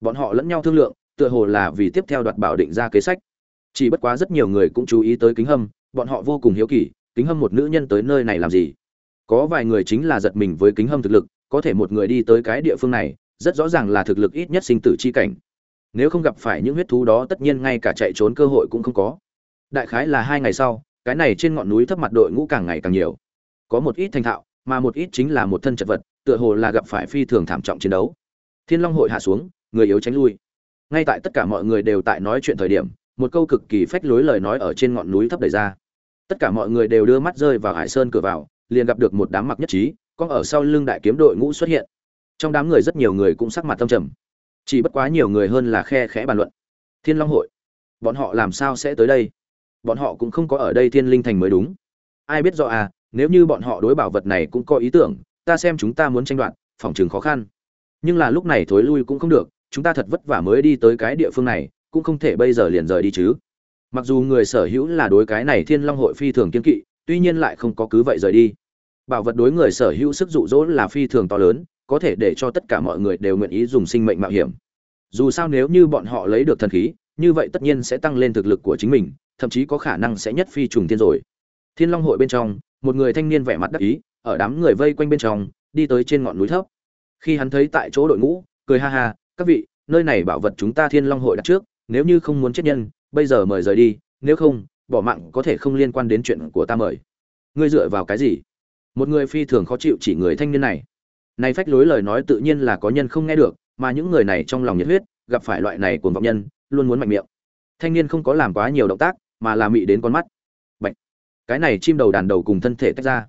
bọn họ lẫn nhau thương lượng tựa hồ là vì tiếp theo đoạt bảo định ra kế sách. Chỉ bất quá rất nhiều người cũng chú ý tới kính hâm, bọn họ vô cùng hiếu kỳ, kính hâm một nữ nhân tới nơi này làm gì? Có vài người chính là giật mình với kính hâm thực lực, có thể một người đi tới cái địa phương này, rất rõ ràng là thực lực ít nhất sinh tử chi cảnh. Nếu không gặp phải những huyết thú đó tất nhiên ngay cả chạy trốn cơ hội cũng không có. Đại khái là hai ngày sau, cái này trên ngọn núi thấp mặt đội ngũ càng ngày càng nhiều. Có một ít thành thạo, mà một ít chính là một thân chật vật, tựa hồ là gặp phải phi thường thảm trọng chiến đấu. Thiên long hội hạ xuống, người yếu tránh lui ngay tại tất cả mọi người đều tại nói chuyện thời điểm, một câu cực kỳ phách lối lời nói ở trên ngọn núi thấp đầy ra. Tất cả mọi người đều đưa mắt rơi vào hải sơn cửa vào, liền gặp được một đám mặc nhất trí con ở sau lưng đại kiếm đội ngũ xuất hiện. Trong đám người rất nhiều người cũng sắc mặt tâm trầm. Chỉ bất quá nhiều người hơn là khe khẽ bàn luận. Thiên long hội, bọn họ làm sao sẽ tới đây? Bọn họ cũng không có ở đây thiên linh thành mới đúng. Ai biết rõ à nếu như bọn họ đối bảo vật này cũng có ý tưởng, ta xem chúng ta muốn tranh đoạt, phòng trường khó khăn. Nhưng là lúc này thối lui cũng không được chúng ta thật vất vả mới đi tới cái địa phương này, cũng không thể bây giờ liền rời đi chứ. Mặc dù người sở hữu là đối cái này thiên long hội phi thường kiên kỵ, tuy nhiên lại không có cứ vậy rời đi. Bảo vật đối người sở hữu sức dụ dỗ là phi thường to lớn, có thể để cho tất cả mọi người đều nguyện ý dùng sinh mệnh mạo hiểm. Dù sao nếu như bọn họ lấy được thần khí, như vậy tất nhiên sẽ tăng lên thực lực của chính mình, thậm chí có khả năng sẽ nhất phi trùng thiên rồi. Thiên long hội bên trong, một người thanh niên vẻ mặt đắc ý, ở đám người vây quanh bên trong, đi tới trên ngọn núi thấp. Khi hắn thấy tại chỗ đội ngũ, cười ha ha các vị, nơi này bảo vật chúng ta thiên long hội đặt trước, nếu như không muốn chết nhân, bây giờ mời rời đi, nếu không, bỏ mạng có thể không liên quan đến chuyện của ta mời. Ngươi dựa vào cái gì? Một người phi thường khó chịu chỉ người thanh niên này. Này phách lối lời nói tự nhiên là có nhân không nghe được, mà những người này trong lòng nhiệt huyết, gặp phải loại này cuồng vọng nhân, luôn muốn mạnh miệng. Thanh niên không có làm quá nhiều động tác, mà là mị đến con mắt. Bạch. cái này chim đầu đàn đầu cùng thân thể tách ra.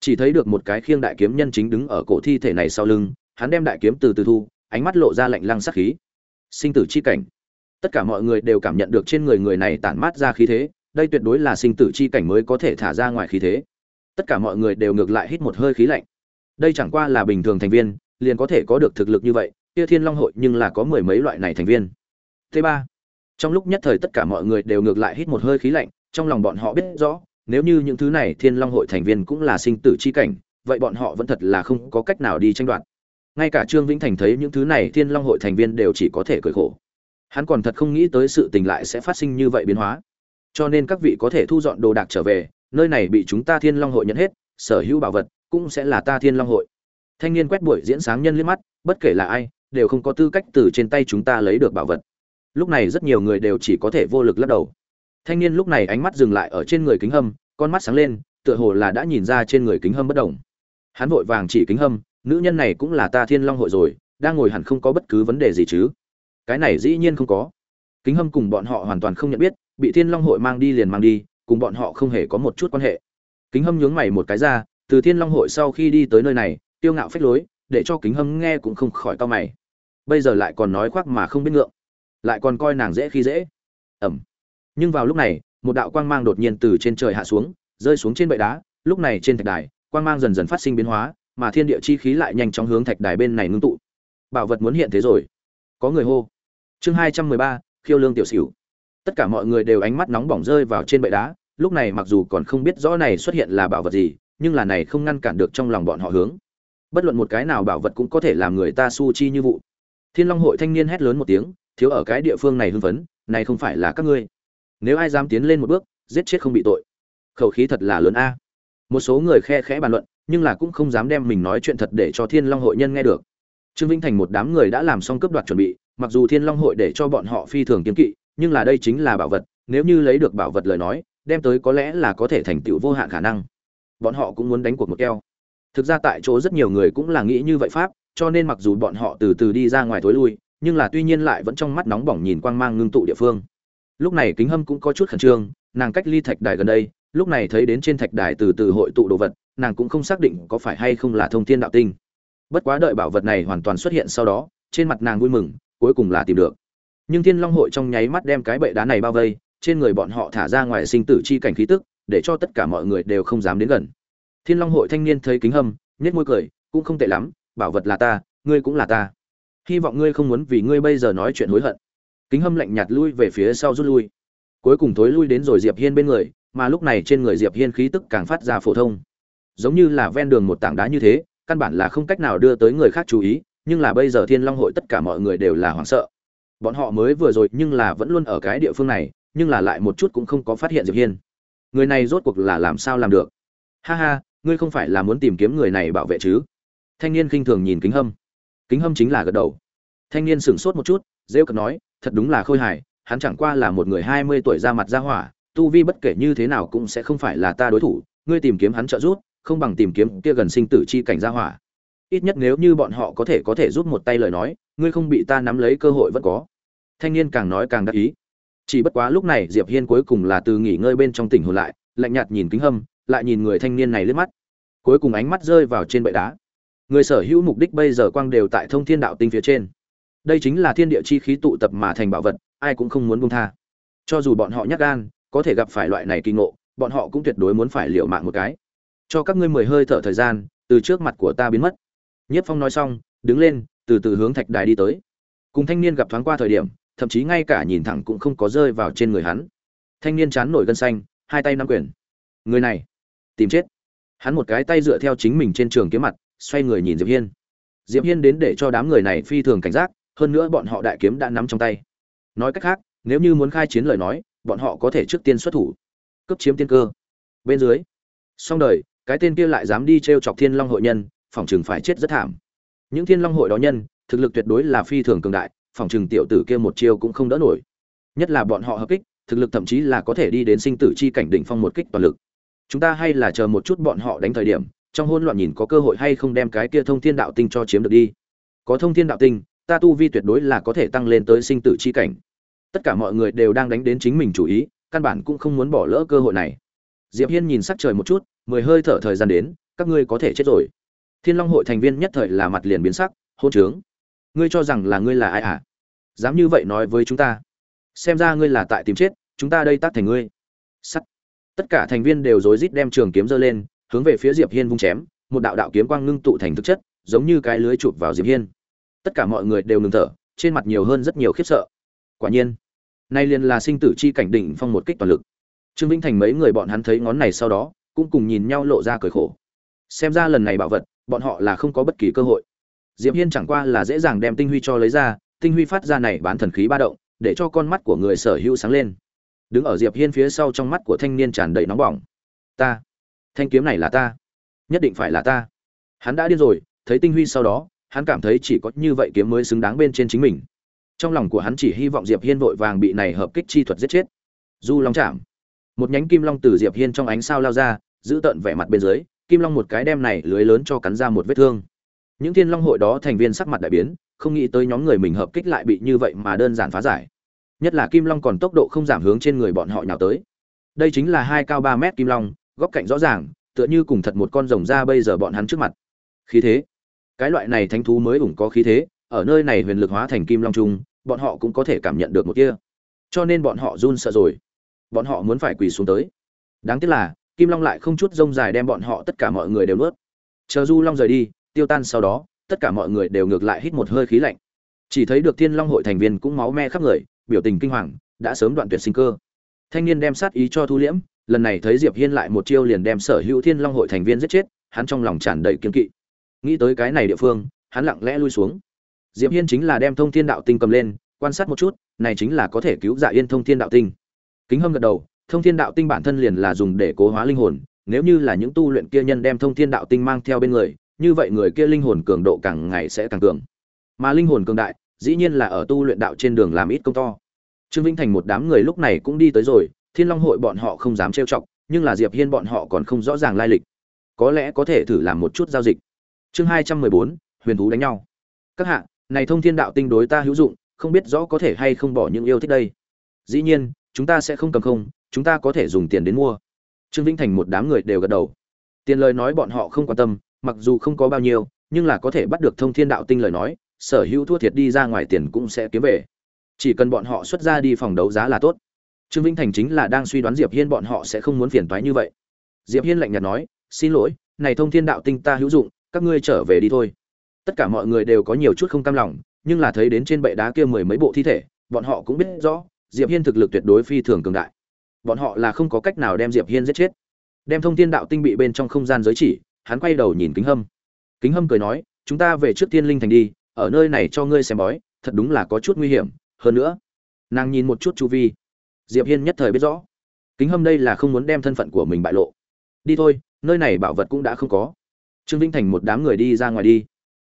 Chỉ thấy được một cái khiêng đại kiếm nhân chính đứng ở cổ thi thể này sau lưng, hắn đem đại kiếm từ từ thu ánh mắt lộ ra lạnh lăng sắc khí. Sinh tử chi cảnh. Tất cả mọi người đều cảm nhận được trên người người này tản mát ra khí thế, đây tuyệt đối là sinh tử chi cảnh mới có thể thả ra ngoài khí thế. Tất cả mọi người đều ngược lại hít một hơi khí lạnh. Đây chẳng qua là bình thường thành viên, liền có thể có được thực lực như vậy kia thiên long hội nhưng là có mười mấy loại này thành viên. Thứ ba, trong lúc nhất thời tất cả mọi người đều ngược lại hít một hơi khí lạnh, trong lòng bọn họ biết rõ, nếu như những thứ này thiên long hội thành viên cũng là sinh tử chi cảnh, vậy bọn họ vẫn thật là không có cách nào đi tranh đoạt ngay cả trương vĩnh thành thấy những thứ này, thiên long hội thành viên đều chỉ có thể cười khổ. Hắn còn thật không nghĩ tới sự tình lại sẽ phát sinh như vậy biến hóa. Cho nên các vị có thể thu dọn đồ đạc trở về, nơi này bị chúng ta thiên long hội nhận hết, sở hữu bảo vật cũng sẽ là ta thiên long hội. Thanh niên quét buổi diễn sáng nhân liếc mắt, bất kể là ai, đều không có tư cách từ trên tay chúng ta lấy được bảo vật. Lúc này rất nhiều người đều chỉ có thể vô lực lắc đầu. Thanh niên lúc này ánh mắt dừng lại ở trên người kính hâm, con mắt sáng lên, tựa hồ là đã nhìn ra trên người kính hâm bất động. hắn vội vàng chỉ kính hâm nữ nhân này cũng là ta thiên long hội rồi, đang ngồi hẳn không có bất cứ vấn đề gì chứ? Cái này dĩ nhiên không có. Kính hâm cùng bọn họ hoàn toàn không nhận biết, bị thiên long hội mang đi liền mang đi, cùng bọn họ không hề có một chút quan hệ. Kính hâm nhướng mày một cái ra, từ thiên long hội sau khi đi tới nơi này tiêu ngạo phách lối, để cho kính hâm nghe cũng không khỏi to mày. Bây giờ lại còn nói khoác mà không biết ngượng, lại còn coi nàng dễ khi dễ. Ẩm. Nhưng vào lúc này, một đạo quang mang đột nhiên từ trên trời hạ xuống, rơi xuống trên bệ đá, lúc này trên thạch đài, quang mang dần dần phát sinh biến hóa mà thiên địa chi khí lại nhanh chóng hướng thạch đài bên này ngưng tụ. Bảo vật muốn hiện thế rồi. Có người hô. Chương hai trăm mười ba, khiêu lương tiểu xỉu tất cả mọi người đều ánh mắt nóng bỏng rơi vào trên bệ đá, lúc này mặc dù còn không biết rõ này xuất hiện là bảo vật gì, nhưng là này không ngăn cản được trong lòng bọn họ hướng. Bất luận một cái nào bảo vật cũng có thể làm người ta su chi như vụ. Thiên long hội thanh niên hét lớn một tiếng, thiếu ở cái địa phương này hưng phấn, này không phải là các ngươi. Nếu ai dám tiến lên một bước, giết chết không bị tội. Khẩu khí thật là lớn a. Một số người khe khẽ bàn luận nhưng là cũng không dám đem mình nói chuyện thật để cho thiên long hội nhân nghe được. Trương vĩnh thành một đám người đã làm xong cướp đoạt chuẩn bị, mặc dù thiên long hội để cho bọn họ phi thường kiêng kỵ, nhưng là đây chính là bảo vật, nếu như lấy được bảo vật lời nói, đem tới có lẽ là có thể thành tựu vô hạn khả năng. Bọn họ cũng muốn đánh cuộc một keo. Thực ra tại chỗ rất nhiều người cũng là nghĩ như vậy pháp, cho nên mặc dù bọn họ từ từ đi ra ngoài tối lui, nhưng là tuy nhiên lại vẫn trong mắt nóng bỏng nhìn quang mang ngưng tụ địa phương. Lúc này kính hâm cũng có chút khẩn trương, nàng cách ly thạch đài gần đây lúc này thấy đến trên thạch đài từ từ hội tụ đồ vật, nàng cũng không xác định có phải hay không là thông thiên đạo tinh. Bất quá đợi bảo vật này hoàn toàn xuất hiện sau đó, trên mặt nàng vui mừng, cuối cùng là tìm được. Nhưng thiên long hội trong nháy mắt đem cái bệ đá này bao vây, trên người bọn họ thả ra ngoài sinh tử chi cảnh khí tức, để cho tất cả mọi người đều không dám đến gần. Thiên long hội thanh niên thấy kính hâm, nhếch môi cười, cũng không tệ lắm, bảo vật là ta, ngươi cũng là ta. Hy vọng ngươi không muốn vì ngươi bây giờ nói chuyện hối hận. Kính hâm lạnh nhạt lui về phía sau rút lui. Cuối cùng thối lui đến rồi diệp hiên bên người mà lúc này trên người diệp hiên khí tức càng phát ra phổ thông. Giống như là ven đường một tảng đá như thế, căn bản là không cách nào đưa tới người khác chú ý, nhưng là bây giờ thiên long hội tất cả mọi người đều là hoảng sợ. Bọn họ mới vừa rồi nhưng là vẫn luôn ở cái địa phương này, nhưng là lại một chút cũng không có phát hiện diệp hiên. Người này rốt cuộc là làm sao làm được? Ha ha, ngươi không phải là muốn tìm kiếm người này bảo vệ chứ? Thanh niên khinh thường nhìn kính hâm. Kính hâm chính là gật đầu. Thanh niên sửng sốt một chút, rêu cật nói, thật đúng là khôi hài, hắn chẳng qua là một người hai mươi tuổi ra mặt ra hỏa tu vi bất kể như thế nào cũng sẽ không phải là ta đối thủ, ngươi tìm kiếm hắn trợ giúp, không bằng tìm kiếm kia gần sinh tử chi cảnh gia hỏa. Ít nhất nếu như bọn họ có thể có thể giúp một tay lời nói, ngươi không bị ta nắm lấy cơ hội vẫn có. Thanh niên càng nói càng đắc ý. Chỉ bất quá lúc này diệp hiên cuối cùng là từ nghỉ ngơi bên trong tỉnh hồn lại, lạnh nhạt nhìn kính hâm, lại nhìn người thanh niên này lướt mắt. Cuối cùng ánh mắt rơi vào trên bệ đá. Người sở hữu mục đích bây giờ quang đều tại thông thiên đạo tinh phía trên. Đây chính là thiên địa chi khí tụ tập mà thành bảo vật, ai cũng không muốn buông tha. Cho dù bọn họ nhắc gan có thể gặp phải loại này kỳ ngộ, bọn họ cũng tuyệt đối muốn phải liều mạng một cái. Cho các ngươi mười hơi thở thời gian, từ trước mặt của ta biến mất. Nhiếp phong nói xong, đứng lên, từ từ hướng thạch đài đi tới. Cùng thanh niên gặp thoáng qua thời điểm, thậm chí ngay cả nhìn thẳng cũng không có rơi vào trên người hắn. Thanh niên chán nổi gân xanh, hai tay nắm quyền. Người này, tìm chết. Hắn một cái tay dựa theo chính mình trên trường kiếm mặt, xoay người nhìn diệp hiên. Diệp hiên đến để cho đám người này phi thường cảnh giác, hơn nữa bọn họ đại kiếm đã nắm trong tay. Nói cách khác, nếu như muốn khai chiến lời nói bọn họ có thể trước tiên xuất thủ. Cấp chiếm tiên cơ. Bên dưới, xong đời, cái tên kia lại dám đi t chọc thiên long hội nhân, phỏng chừng phải chết rất thảm. Những thiên long hội đó nhân, thực lực tuyệt đối là phi thường cường đại, phỏng chừng tiểu tử kia một chiêu cũng không đỡ nổi. Nhất là bọn họ hợp kích, thực lực thậm chí là có thể đi đến sinh tử chi cảnh đỉnh phong một kích toàn lực. Chúng ta hay là chờ một chút bọn họ đánh thời điểm, trong hỗn loạn nhìn có cơ hội hay không đem cái kia thông thiên đạo tinh cho chiếm được đi. Có thông thiên đạo tinh, ta tu vi tuyệt đối là có thể tăng lên tới sinh tử chi cảnh tất cả mọi người đều đang đánh đến chính mình chủ ý, căn bản cũng không muốn bỏ lỡ cơ hội này. Diệp hiên nhìn sắc trời một chút, mười hơi thở thời gian đến, các ngươi có thể chết rồi. Thiên long hội thành viên nhất thời là mặt liền biến sắc, hôn trướng. Ngươi cho rằng là ngươi là ai à? Dám như vậy nói với chúng ta. Xem ra ngươi là tại tìm chết, chúng ta đây tác thành ngươi. Sắt. Tất cả thành viên đều rối rít đem trường kiếm giơ lên, hướng về phía diệp hiên vung chém, một đạo đạo kiếm quang ngưng tụ thành thực chất, giống như cái lưới chụp vào diệp hiên. Tất cả mọi người đều ngừng thở, trên mặt nhiều hơn rất nhiều khiếp sợ. Quả nhiên nay liền là sinh tử chi cảnh đỉnh phong một kích toàn lực. Trương vĩnh thành mấy người bọn hắn thấy ngón này sau đó, cũng cùng nhìn nhau lộ ra cười khổ. Xem ra lần này bảo vật, bọn họ là không có bất kỳ cơ hội. Diệp hiên chẳng qua là dễ dàng đem tinh huy cho lấy ra, tinh huy phát ra này bán thần khí ba động, để cho con mắt của người sở hữu sáng lên. Đứng ở diệp hiên phía sau trong mắt của thanh niên tràn đầy nóng bỏng. Ta, thanh kiếm này là ta. Nhất định phải là ta. Hắn đã điên rồi, thấy tinh huy sau đó, hắn cảm thấy chỉ có như vậy kiếm mới xứng đáng bên trên chính mình trong lòng của hắn chỉ hy vọng diệp hiên vội vàng bị này hợp kích chi thuật giết chết. Du long chạm. Một nhánh kim long từ diệp hiên trong ánh sao lao ra, giữ tận vẻ mặt bên dưới, kim long một cái đem này lưới lớn cho cắn ra một vết thương. Những thiên long hội đó thành viên sắc mặt đại biến, không nghĩ tới nhóm người mình hợp kích lại bị như vậy mà đơn giản phá giải. Nhất là kim long còn tốc độ không giảm hướng trên người bọn họ nhào tới. Đây chính là hai cao ba mét kim long, góc cạnh rõ ràng, tựa như cùng thật một con rồng ra bây giờ bọn hắn trước mặt. Khí thế. Cái loại này thánh thú mới ủng có khí thế ở nơi này huyền lực hóa thành kim long trung, bọn họ cũng có thể cảm nhận được một kia. Cho nên bọn họ run sợ rồi. Bọn họ muốn phải quỳ xuống tới. Đáng tiếc là, kim long lại không chút rông dài đem bọn họ tất cả mọi người đều nuốt. Chờ du long rời đi, tiêu tan sau đó, tất cả mọi người đều ngược lại hít một hơi khí lạnh. Chỉ thấy được thiên long hội thành viên cũng máu me khắp người, biểu tình kinh hoàng, đã sớm đoạn tuyệt sinh cơ. Thanh niên đem sát ý cho thu liễm, lần này thấy diệp hiên lại một chiêu liền đem sở hữu thiên long hội thành viên giết chết, hắn trong lòng tràn đầy kiên kỵ. Nghĩ tới cái này địa phương, hắn lặng lẽ lui xuống diệp hiên chính là đem thông thiên đạo tinh cầm lên, quan sát một chút, này chính là có thể cứu dạ yên thông thiên đạo tinh. Kính hâm gật đầu, thông thiên đạo tinh bản thân liền là dùng để cố hóa linh hồn, nếu như là những tu luyện kia nhân đem thông thiên đạo tinh mang theo bên người, như vậy người kia linh hồn cường độ càng ngày sẽ càng cường. Mà linh hồn cường đại, dĩ nhiên là ở tu luyện đạo trên đường làm ít công to. Trương vĩnh thành một đám người lúc này cũng đi tới rồi, thiên long hội bọn họ không dám trêu chọc, nhưng là diệp hiên bọn họ còn không rõ ràng lai lịch. Có lẽ có thể thử làm một chút giao dịch. Chương hai trăm mười bốn, huyền thú đánh nhau. Các hạ này thông thiên đạo tinh đối ta hữu dụng, không biết rõ có thể hay không bỏ những yêu thích đây. Dĩ nhiên, chúng ta sẽ không cầm không, chúng ta có thể dùng tiền đến mua. Trương vĩnh thành một đám người đều gật đầu. Tiền lời nói bọn họ không quan tâm, mặc dù không có bao nhiêu, nhưng là có thể bắt được thông thiên đạo tinh lời nói, sở hữu thua thiệt đi ra ngoài tiền cũng sẽ kiếm về. Chỉ cần bọn họ xuất ra đi phòng đấu giá là tốt. Trương vĩnh thành chính là đang suy đoán diệp hiên bọn họ sẽ không muốn phiền toái như vậy. Diệp hiên lạnh nhạt nói, xin lỗi, này thông thiên đạo tinh ta hữu dụng, các ngươi trở về đi thôi tất cả mọi người đều có nhiều chút không cam lòng, nhưng là thấy đến trên bệ đá kia mười mấy bộ thi thể, bọn họ cũng biết rõ, diệp hiên thực lực tuyệt đối phi thường cường đại. Bọn họ là không có cách nào đem diệp hiên giết chết. Đem thông thiên đạo tinh bị bên trong không gian giới chỉ, hắn quay đầu nhìn kính hâm. Kính hâm cười nói, chúng ta về trước tiên linh thành đi, ở nơi này cho ngươi xem bói, thật đúng là có chút nguy hiểm, hơn nữa. Nàng nhìn một chút chu vi. Diệp hiên nhất thời biết rõ. Kính hâm đây là không muốn đem thân phận của mình bại lộ. Đi thôi, nơi này bảo vật cũng đã không có. Trương vĩnh thành một đám người đi ra ngoài đi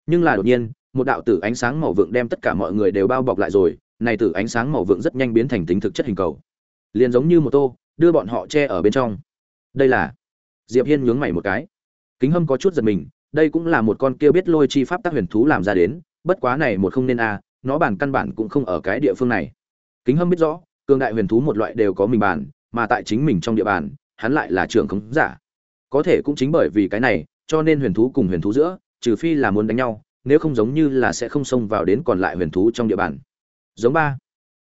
nhưng là đột nhiên, một đạo tử ánh sáng màu vượng đem tất cả mọi người đều bao bọc lại rồi, này tử ánh sáng màu vượng rất nhanh biến thành tính thực chất hình cầu. Liền giống như một tô, đưa bọn họ che ở bên trong. Đây là, diệp hiên nhướng mày một cái. Kính hâm có chút giật mình, đây cũng là một con kia biết lôi chi pháp tác huyền thú làm ra đến, bất quá này một không nên a, nó bản căn bản cũng không ở cái địa phương này. Kính hâm biết rõ, cường đại huyền thú một loại đều có mình bản, mà tại chính mình trong địa bàn, hắn lại là trưởng khống giả. Có thể cũng chính bởi vì cái này, cho nên huyền thú cùng huyền thú giữa trừ phi là muốn đánh nhau, nếu không giống như là sẽ không xông vào đến còn lại huyền thú trong địa bàn. Giống ba.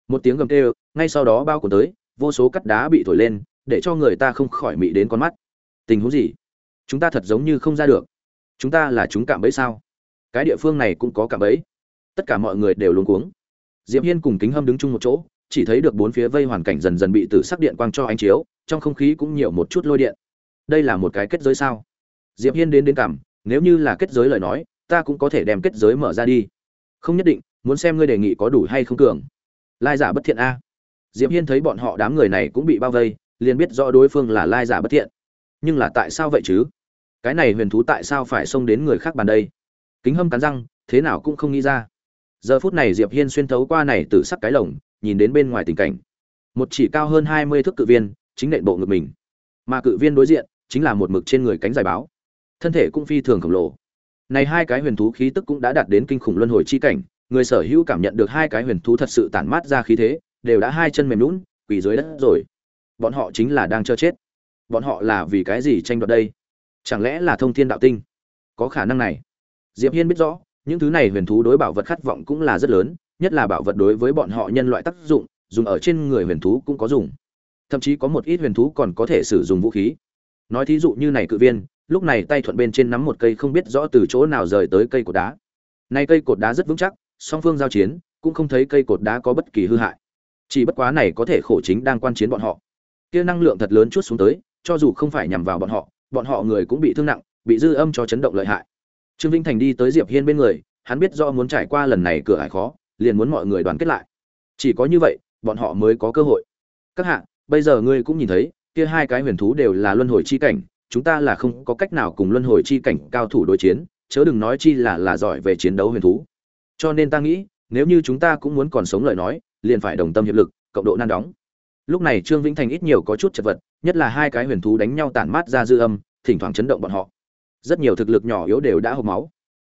Một tiếng gầm kêu, ngay sau đó bao cuốn tới, vô số cắt đá bị thổi lên, để cho người ta không khỏi mị đến con mắt. Tình huống gì? Chúng ta thật giống như không ra được. Chúng ta là chúng cạm bẫy sao? Cái địa phương này cũng có cạm bẫy. Tất cả mọi người đều luống cuống. Diệp hiên cùng kính hâm đứng chung một chỗ, chỉ thấy được bốn phía vây hoàn cảnh dần dần bị tử sắc điện quang cho ánh chiếu, trong không khí cũng nhiều một chút lôi điện. Đây là một cái kết giới sao? Diệp hiên đến đến cảm nếu như là kết giới lời nói, ta cũng có thể đem kết giới mở ra đi. Không nhất định, muốn xem ngươi đề nghị có đủ hay không cường. Lai giả bất thiện a. Diệp hiên thấy bọn họ đám người này cũng bị bao vây, liền biết rõ đối phương là lai giả bất thiện. Nhưng là tại sao vậy chứ? Cái này huyền thú tại sao phải xông đến người khác bàn đây? Kính hâm cắn răng, thế nào cũng không nghĩ ra. Giờ phút này diệp hiên xuyên thấu qua này từ sắc cái lồng, nhìn đến bên ngoài tình cảnh. Một chỉ cao hơn hai mươi thước cự viên, chính nện bộ ngực mình. Mà cự viên đối diện, chính là một mực trên người cánh dài báo thân thể cũng phi thường khổng lồ. Này hai cái huyền thú khí tức cũng đã đạt đến kinh khủng luân hồi chi cảnh, người sở hữu cảm nhận được hai cái huyền thú thật sự tản mát ra khí thế, đều đã hai chân mềm lún quỳ dưới đất rồi. Bọn họ chính là đang chờ chết. Bọn họ là vì cái gì tranh đoạt đây? Chẳng lẽ là thông thiên đạo tinh? Có khả năng này. Diệp hiên biết rõ, những thứ này huyền thú đối bảo vật khát vọng cũng là rất lớn, nhất là bảo vật đối với bọn họ nhân loại tác dụng, dùng ở trên người huyền thú cũng có dùng. Thậm chí có một ít huyền thú còn có thể sử dụng vũ khí. Nói thí dụ như này cự viên lúc này tay thuận bên trên nắm một cây không biết rõ từ chỗ nào rời tới cây cột đá. Nay cây cột đá rất vững chắc, song phương giao chiến, cũng không thấy cây cột đá có bất kỳ hư hại. Chỉ bất quá này có thể khổ chính đang quan chiến bọn họ. Kia năng lượng thật lớn chút xuống tới, cho dù không phải nhằm vào bọn họ bọn họ người cũng bị thương nặng, bị dư âm cho chấn động lợi hại. Trương vinh thành đi tới diệp hiên bên người, hắn biết do muốn trải qua lần này cửa hải khó, liền muốn mọi người đoàn kết lại. Chỉ có như vậy, bọn họ mới có cơ hội. Các hạ, bây giờ ngươi cũng nhìn thấy, kia hai cái huyền thú đều là luân hồi chi cảnh chúng ta là không có cách nào cùng luân hồi chi cảnh cao thủ đối chiến, chớ đừng nói chi là là giỏi về chiến đấu huyền thú. Cho nên ta nghĩ, nếu như chúng ta cũng muốn còn sống lời nói, liền phải đồng tâm hiệp lực, cộng độ nan đóng. Lúc này trương vĩnh thành ít nhiều có chút chật vật, nhất là hai cái huyền thú đánh nhau tản mát ra dư âm, thỉnh thoảng chấn động bọn họ. Rất nhiều thực lực nhỏ yếu đều đã hộc máu.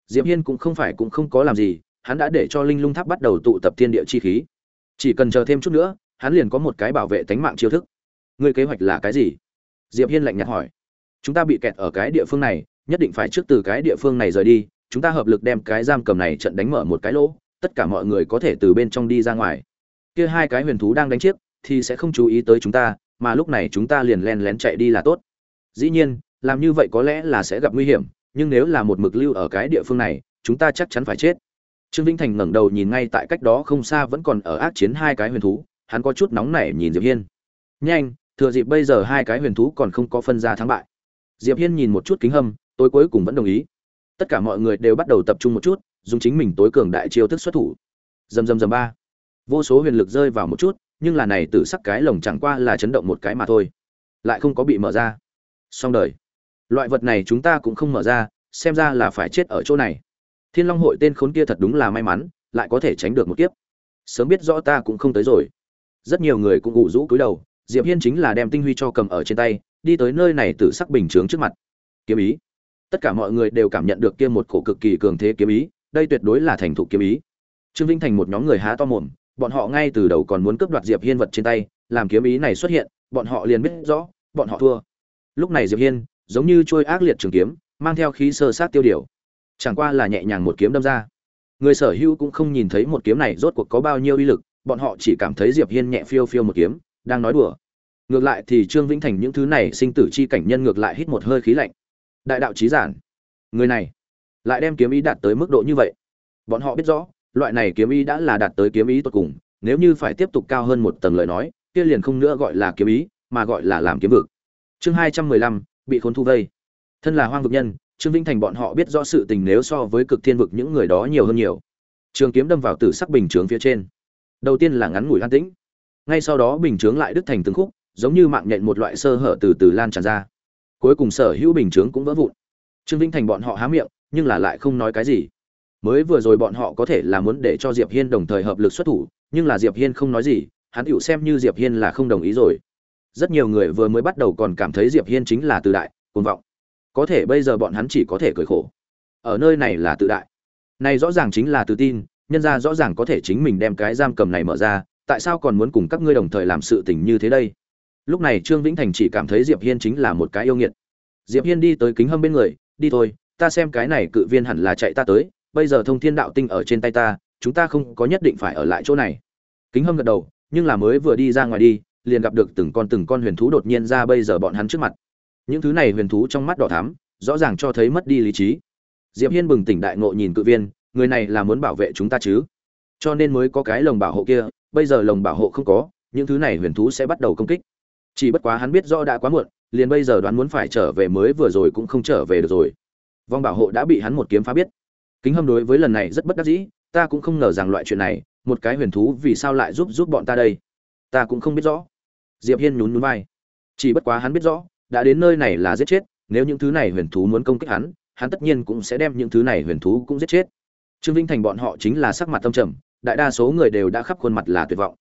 Diệp hiên cũng không phải cũng không có làm gì, hắn đã để cho linh lung tháp bắt đầu tụ tập thiên địa chi khí. Chỉ cần chờ thêm chút nữa, hắn liền có một cái bảo vệ tánh mạng chiêu thức. Ngươi kế hoạch là cái gì? Diệp hiên lạnh nhạt hỏi chúng ta bị kẹt ở cái địa phương này, nhất định phải trước từ cái địa phương này rời đi, chúng ta hợp lực đem cái giam cầm này trận đánh mở một cái lỗ, tất cả mọi người có thể từ bên trong đi ra ngoài. Kia hai cái huyền thú đang đánh chiếc, thì sẽ không chú ý tới chúng ta, mà lúc này chúng ta liền len lén chạy đi là tốt. Dĩ nhiên, làm như vậy có lẽ là sẽ gặp nguy hiểm, nhưng nếu là một mực lưu ở cái địa phương này, chúng ta chắc chắn phải chết. Trương vĩnh thành ngẩng đầu nhìn ngay tại cách đó không xa vẫn còn ở ác chiến hai cái huyền thú, hắn có chút nóng nảy nhìn diệp hiên. Nhanh, thừa dịp bây giờ hai cái huyền thú còn không có phân ra thắng bại diệp hiên nhìn một chút kính hâm, tôi cuối cùng vẫn đồng ý. Tất cả mọi người đều bắt đầu tập trung một chút, dùng chính mình tối cường đại chiêu thức xuất thủ. Dầm dầm dầm ba. Vô số huyền lực rơi vào một chút, nhưng là này tử sắc cái lồng chẳng qua là chấn động một cái mà thôi. Lại không có bị mở ra. Xong đời. Loại vật này chúng ta cũng không mở ra, xem ra là phải chết ở chỗ này. Thiên long hội tên khốn kia thật đúng là may mắn, lại có thể tránh được một kiếp. Sớm biết rõ ta cũng không tới rồi. Rất nhiều người cũng ủ rũ cúi đầu, diệp hiên chính là đem tinh huy cho cầm ở trên tay đi tới nơi này tự sắc bình chướng trước mặt. Kiếm ý. Tất cả mọi người đều cảm nhận được kia một cổ cực kỳ cường thế kiếm ý, đây tuyệt đối là thành thục kiếm ý. Trương vinh thành một nhóm người há to mồm, bọn họ ngay từ đầu còn muốn cướp đoạt diệp hiên vật trên tay, làm kiếm ý này xuất hiện, bọn họ liền biết rõ, bọn họ thua. Lúc này diệp hiên, giống như trôi ác liệt trường kiếm, mang theo khí sơ sát tiêu điều. Chẳng qua là nhẹ nhàng một kiếm đâm ra. Người sở hữu cũng không nhìn thấy một kiếm này rốt cuộc có bao nhiêu uy lực, bọn họ chỉ cảm thấy diệp hiên nhẹ phiêu phiêu một kiếm, đang nói đùa ngược lại thì trương vĩnh thành những thứ này sinh tử chi cảnh nhân ngược lại hít một hơi khí lạnh. Đại đạo trí giản, người này lại đem kiếm ý đạt tới mức độ như vậy. Bọn họ biết rõ, loại này kiếm ý đã là đạt tới kiếm ý tột cùng, nếu như phải tiếp tục cao hơn một tầng lời nói, kia liền không nữa gọi là kiếm ý, mà gọi là làm kiếm vực. Chương hai trăm mười lăm, bị khốn thu vây. Thân là hoang vực nhân, trương vĩnh thành bọn họ biết rõ sự tình nếu so với cực thiên vực những người đó nhiều hơn nhiều. Trường kiếm đâm vào tử sắc bình chướng phía trên. Đầu tiên là ngắn ngủi an tĩnh. Ngay sau đó bình chướng lại đứt thành từng khúc giống như mạng nhện một loại sơ hở từ từ lan tràn ra. Cuối cùng sở hữu bình chướng cũng vỡ vụn. Trương vĩnh thành bọn họ há miệng, nhưng là lại không nói cái gì. Mới vừa rồi bọn họ có thể là muốn để cho diệp hiên đồng thời hợp lực xuất thủ, nhưng là diệp hiên không nói gì, hắn tựu xem như diệp hiên là không đồng ý rồi. Rất nhiều người vừa mới bắt đầu còn cảm thấy diệp hiên chính là tự đại, cuồng vọng. Có thể bây giờ bọn hắn chỉ có thể cười khổ. Ở nơi này là tự đại. Này rõ ràng chính là tự tin, nhân ra rõ ràng có thể chính mình đem cái giam cầm này mở ra, tại sao còn muốn cùng các ngươi đồng thời làm sự tình như thế đây? Lúc này trương vĩnh thành chỉ cảm thấy diệp hiên chính là một cái yêu nghiệt. Diệp hiên đi tới kính hâm bên người, đi thôi, ta xem cái này cự viên hẳn là chạy ta tới, bây giờ thông thiên đạo tinh ở trên tay ta, chúng ta không có nhất định phải ở lại chỗ này. Kính hâm gật đầu, nhưng là mới vừa đi ra ngoài đi, liền gặp được từng con từng con huyền thú đột nhiên ra bây giờ bọn hắn trước mặt. Những thứ này huyền thú trong mắt đỏ thắm, rõ ràng cho thấy mất đi lý trí. Diệp hiên bừng tỉnh đại ngộ nhìn cự viên, người này là muốn bảo vệ chúng ta chứ? Cho nên mới có cái lồng bảo hộ kia, bây giờ lồng bảo hộ không có, những thứ này huyền thú sẽ bắt đầu công kích chỉ bất quá hắn biết rõ đã quá muộn, liền bây giờ đoán muốn phải trở về mới vừa rồi cũng không trở về được rồi. Vòng bảo hộ đã bị hắn một kiếm phá biết. Kính hâm đối với lần này rất bất đắc dĩ, ta cũng không ngờ rằng loại chuyện này, một cái huyền thú vì sao lại giúp giúp bọn ta đây? Ta cũng không biết rõ. Diệp hiên nhún nhún vai. Chỉ bất quá hắn biết rõ, đã đến nơi này là giết chết, nếu những thứ này huyền thú muốn công kích hắn hắn tất nhiên cũng sẽ đem những thứ này huyền thú cũng giết chết. Trương vinh thành bọn họ chính là sắc mặt tâm trầm, đại đa số người đều đã khắp khuôn mặt là tuyệt vọng.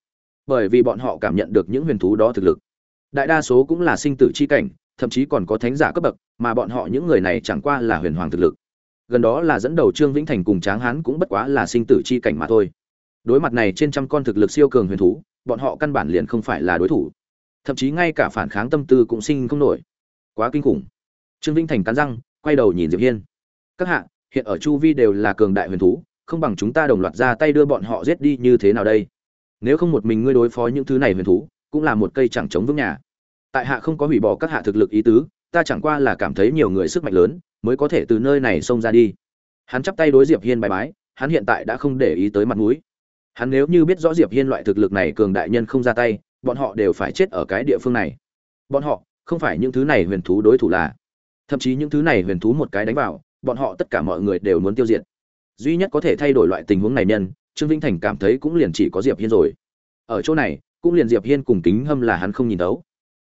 Bởi vì bọn họ cảm nhận được những huyền thú đó thực lực đại đa số cũng là sinh tử chi cảnh, thậm chí còn có thánh giả cấp bậc, mà bọn họ những người này chẳng qua là huyền hoàng thực lực. Gần đó là dẫn đầu trương vĩnh thành cùng tráng hán cũng bất quá là sinh tử chi cảnh mà thôi. Đối mặt này trên trăm con thực lực siêu cường huyền thú, bọn họ căn bản liền không phải là đối thủ. Thậm chí ngay cả phản kháng tâm tư cũng sinh không nổi. Quá kinh khủng. Trương vĩnh thành cắn răng, quay đầu nhìn diệp hiên. Các hạ, hiện ở chu vi đều là cường đại huyền thú, không bằng chúng ta đồng loạt ra tay đưa bọn họ giết đi như thế nào đây? Nếu không một mình ngươi đối phó những thứ này huyền thú cũng là một cây chẳng chống vững nhà. Tại hạ không có hủy bỏ các hạ thực lực ý tứ, ta chẳng qua là cảm thấy nhiều người sức mạnh lớn, mới có thể từ nơi này xông ra đi. Hắn chắp tay đối diệp hiên bài bái, hắn hiện tại đã không để ý tới mặt mũi. Hắn nếu như biết rõ diệp hiên loại thực lực này cường đại nhân không ra tay, bọn họ đều phải chết ở cái địa phương này. Bọn họ, không phải những thứ này huyền thú đối thủ là. Thậm chí những thứ này huyền thú một cái đánh vào, bọn họ tất cả mọi người đều muốn tiêu diệt. Duy nhất có thể thay đổi loại tình huống này nhân, trương vinh thành cảm thấy cũng liền chỉ có diệp hiên rồi. Ở chỗ này cũng liền diệp hiên cùng kính hâm là hắn không nhìn thấu.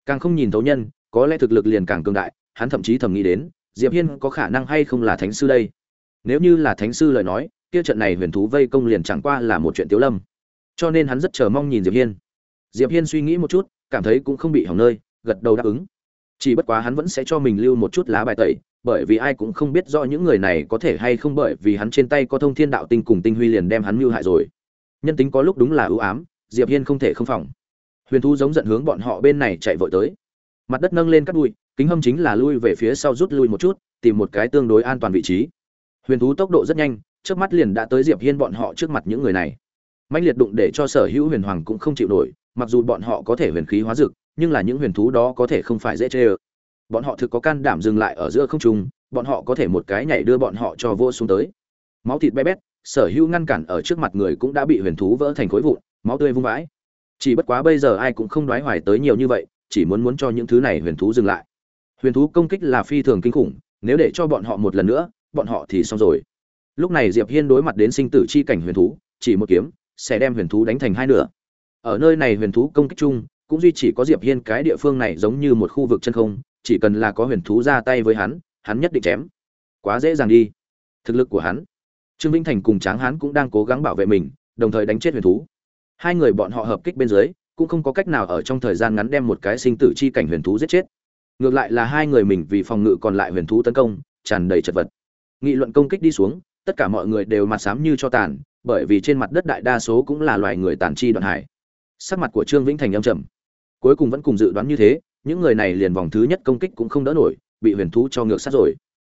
Càng không nhìn thấu nhân, có lẽ thực lực liền càng cường đại, hắn thậm chí thầm nghĩ đến, diệp hiên có khả năng hay không là thánh sư đây? Nếu như là thánh sư lời nói, kia trận này huyền thú vây công liền chẳng qua là một chuyện tiếu lâm. Cho nên hắn rất chờ mong nhìn diệp hiên. Diệp hiên suy nghĩ một chút, cảm thấy cũng không bị hỏng nơi, gật đầu đáp ứng. Chỉ bất quá hắn vẫn sẽ cho mình lưu một chút lá bài tẩy, bởi vì ai cũng không biết rõ những người này có thể hay không bởi vì hắn trên tay có thông thiên đạo tinh cùng tinh huy liền đem hắn mưu hại rồi. Nhân tính có lúc đúng là ưu ám diệp hiên không thể không phòng. Huyền thú giống giận hướng bọn họ bên này chạy vội tới. Mặt đất nâng lên cắt bụi, kính hâm chính là lui về phía sau rút lui một chút, tìm một cái tương đối an toàn vị trí. Huyền thú tốc độ rất nhanh trước mắt liền đã tới diệp hiên bọn họ trước mặt những người này. Mạnh liệt đụng để cho sở hữu huyền hoàng cũng không chịu nổi, mặc dù bọn họ có thể huyền khí hóa dực, nhưng là những huyền thú đó có thể không phải dễ chê ơ. Bọn họ thực có can đảm dừng lại ở giữa không trung, bọn họ có thể một cái nhảy đưa bọn họ cho vô xuống tới. Máu thịt bé bét, sở hữu ngăn cản ở trước mặt người cũng đã bị huyền thú vỡ thành khối vụn máu tươi vung vãi. Chỉ bất quá bây giờ ai cũng không đoái hoài tới nhiều như vậy, chỉ muốn muốn cho những thứ này huyền thú dừng lại. Huyền thú công kích là phi thường kinh khủng, nếu để cho bọn họ một lần nữa, bọn họ thì xong rồi. Lúc này diệp hiên đối mặt đến sinh tử chi cảnh huyền thú, chỉ một kiếm, sẽ đem huyền thú đánh thành hai nửa. Ở nơi này huyền thú công kích chung, cũng duy chỉ có diệp hiên cái địa phương này giống như một khu vực chân không, chỉ cần là có huyền thú ra tay với hắn hắn nhất định chém. Quá dễ dàng đi. Thực lực của hắn. Trương vĩnh thành cùng tráng hán cũng đang cố gắng bảo vệ mình, đồng thời đánh chết huyền thú hai người bọn họ hợp kích bên dưới, cũng không có cách nào ở trong thời gian ngắn đem một cái sinh tử chi cảnh huyền thú giết chết. Ngược lại là hai người mình vì phòng ngự còn lại huyền thú tấn công, tràn đầy chật vật. Nghị luận công kích đi xuống, tất cả mọi người đều mặt xám như cho tàn, bởi vì trên mặt đất đại đa số cũng là loài người tàn chi đoạn hải. Sắc mặt của trương vĩnh thành âm trầm. Cuối cùng vẫn cùng dự đoán như thế, những người này liền vòng thứ nhất công kích cũng không đỡ nổi, bị huyền thú cho ngược sát rồi.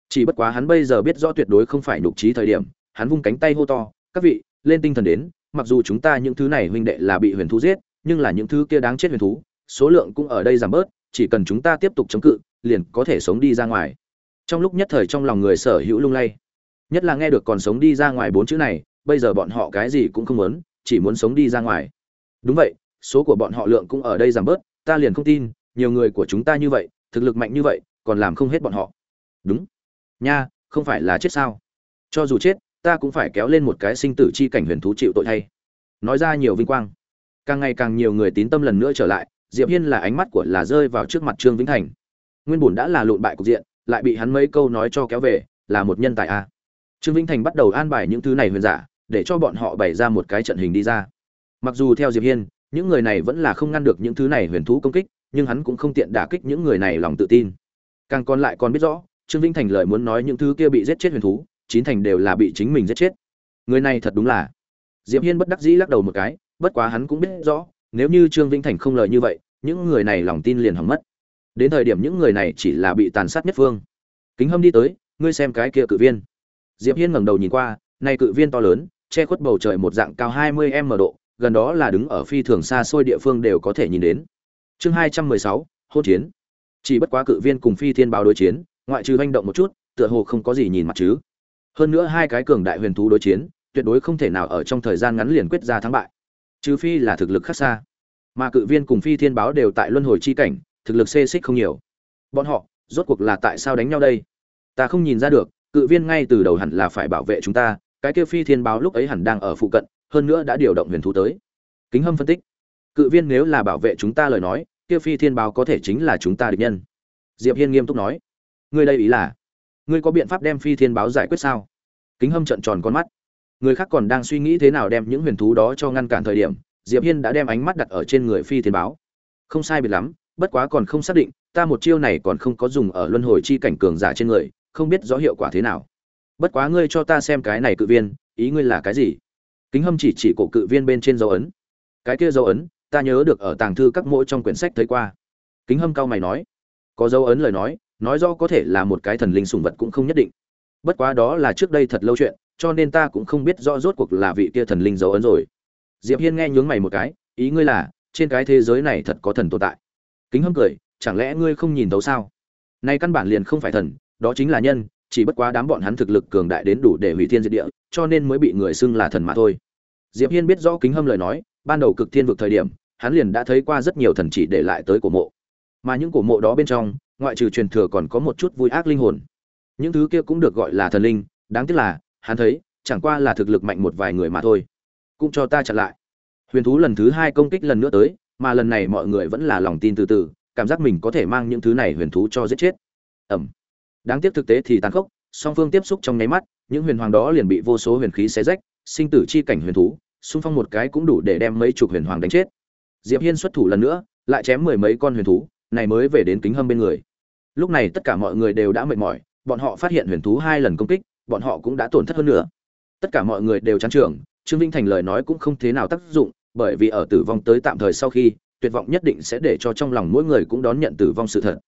Chỉ bất quá hắn bây giờ biết rõ tuyệt đối không phải nhục trí thời điểm, hắn vung cánh tay hô to, các vị, lên tinh thần đến mặc dù chúng ta những thứ này huynh đệ là bị huyền thú giết, nhưng là những thứ kia đáng chết huyền thú, số lượng cũng ở đây giảm bớt, chỉ cần chúng ta tiếp tục chống cự, liền có thể sống đi ra ngoài. Trong lúc nhất thời trong lòng người sở hữu lung lay. Nhất là nghe được còn sống đi ra ngoài bốn chữ này, bây giờ bọn họ cái gì cũng không muốn, chỉ muốn sống đi ra ngoài. Đúng vậy, số của bọn họ lượng cũng ở đây giảm bớt, ta liền không tin, nhiều người của chúng ta như vậy, thực lực mạnh như vậy, còn làm không hết bọn họ. Đúng. Nha, không phải là chết sao? Cho dù chết ta cũng phải kéo lên một cái sinh tử chi cảnh huyền thú chịu tội thay. Nói ra nhiều vinh quang. Càng ngày càng nhiều người tín tâm lần nữa trở lại, diệp hiên là ánh mắt của là rơi vào trước mặt trương vĩnh thành. Nguyên bổn đã là lộn bại cục diện, lại bị hắn mấy câu nói cho kéo về, là một nhân tài a. Trương vĩnh thành bắt đầu an bài những thứ này huyền giả, để cho bọn họ bày ra một cái trận hình đi ra. Mặc dù theo diệp hiên, những người này vẫn là không ngăn được những thứ này huyền thú công kích, nhưng hắn cũng không tiện đả kích những người này lòng tự tin. Càng còn lại còn biết rõ, trương vĩnh thành lời muốn nói những thứ kia bị giết chết huyền thú chín thành đều là bị chính mình giết chết. Người này thật đúng là. Diệp hiên bất đắc dĩ lắc đầu một cái bất quá hắn cũng biết rõ nếu như trương vĩnh thành không lời như vậy những người này lòng tin liền hỏng mất. Đến thời điểm những người này chỉ là bị tàn sát nhất phương. Kính hâm đi tới ngươi xem cái kia cự viên. Diệp hiên ngẩng đầu nhìn qua này cự viên to lớn che khuất bầu trời một dạng cao 20 m độ gần đó là đứng ở phi thường xa xôi địa phương đều có thể nhìn đến. Chương 216, hôn chiến. Chỉ bất quá cự viên cùng phi thiên báo đối chiến ngoại trừ hành động một chút tựa hồ không có gì nhìn mặt chứ hơn nữa hai cái cường đại huyền thú đối chiến, tuyệt đối không thể nào ở trong thời gian ngắn liền quyết ra thắng bại. Trừ phi là thực lực khác xa. Mà cự viên cùng phi thiên báo đều tại luân hồi chi cảnh, thực lực xê xích không nhiều. Bọn họ, rốt cuộc là tại sao đánh nhau đây? Ta không nhìn ra được, cự viên ngay từ đầu hẳn là phải bảo vệ chúng ta, cái kia phi thiên báo lúc ấy hẳn đang ở phụ cận, hơn nữa đã điều động huyền thú tới. Kính hâm phân tích. Cự viên nếu là bảo vệ chúng ta lời nói, kia phi thiên báo có thể chính là chúng ta địch nhân. Diệp hiên nghiêm túc nói. Ngươi đây ý là? Ngươi có biện pháp đem phi thiên báo giải quyết sao? Kính hâm trận tròn con mắt. Người khác còn đang suy nghĩ thế nào đem những huyền thú đó cho ngăn cản thời điểm, diệp hiên đã đem ánh mắt đặt ở trên người phi thiên báo. Không sai biệt lắm, bất quá còn không xác định, ta một chiêu này còn không có dùng ở luân hồi chi cảnh cường giả trên người, không biết rõ hiệu quả thế nào. Bất quá ngươi cho ta xem cái này cự viên, ý ngươi là cái gì? Kính hâm chỉ chỉ cổ cự viên bên trên dấu ấn. Cái kia dấu ấn, ta nhớ được ở tàng thư các mỗi trong quyển sách thấy qua. Kính hâm cao mày nói. Có dấu ấn lời nói nói rõ có thể là một cái thần linh sùng vật cũng không nhất định. Bất quá đó là trước đây thật lâu chuyện, cho nên ta cũng không biết rõ rốt cuộc là vị kia thần linh dấu ấn rồi. Diệp hiên nghe nhướng mày một cái, ý ngươi là, trên cái thế giới này thật có thần tồn tại. Kính hâm cười, chẳng lẽ ngươi không nhìn thấu sao? Nay căn bản liền không phải thần, đó chính là nhân, chỉ bất quá đám bọn hắn thực lực cường đại đến đủ để hủy thiên diệt địa, cho nên mới bị người xưng là thần mà thôi. Diệp hiên biết rõ kính hâm lời nói, ban đầu cực thiên vực thời điểm, hắn liền đã thấy qua rất nhiều thần chỉ để lại tới cổ mộ. Mà những cổ mộ đó bên trong ngoại trừ truyền thừa còn có một chút vui ác linh hồn. Những thứ kia cũng được gọi là thần linh, đáng tiếc là, hắn thấy, chẳng qua là thực lực mạnh một vài người mà thôi. Cũng cho ta chặn lại. Huyền thú lần thứ hai công kích lần nữa tới, mà lần này mọi người vẫn là lòng tin từ từ, cảm giác mình có thể mang những thứ này huyền thú cho giết chết. Ẩm. Đáng tiếc thực tế thì tàn khốc, song phương tiếp xúc trong nháy mắt, những huyền hoàng đó liền bị vô số huyền khí xé rách, sinh tử chi cảnh huyền thú, xung phong một cái cũng đủ để đem mấy chục huyền hoàng đánh chết. Diệp hiên xuất thủ lần nữa, lại chém mười mấy con huyền thú này mới về đến kính hâm bên người. Lúc này tất cả mọi người đều đã mệt mỏi, bọn họ phát hiện huyền thú hai lần công kích, bọn họ cũng đã tổn thất hơn nữa. Tất cả mọi người đều chán trường trương vinh thành lời nói cũng không thế nào tác dụng, bởi vì ở tử vong tới tạm thời sau khi, tuyệt vọng nhất định sẽ để cho trong lòng mỗi người cũng đón nhận tử vong sự thật.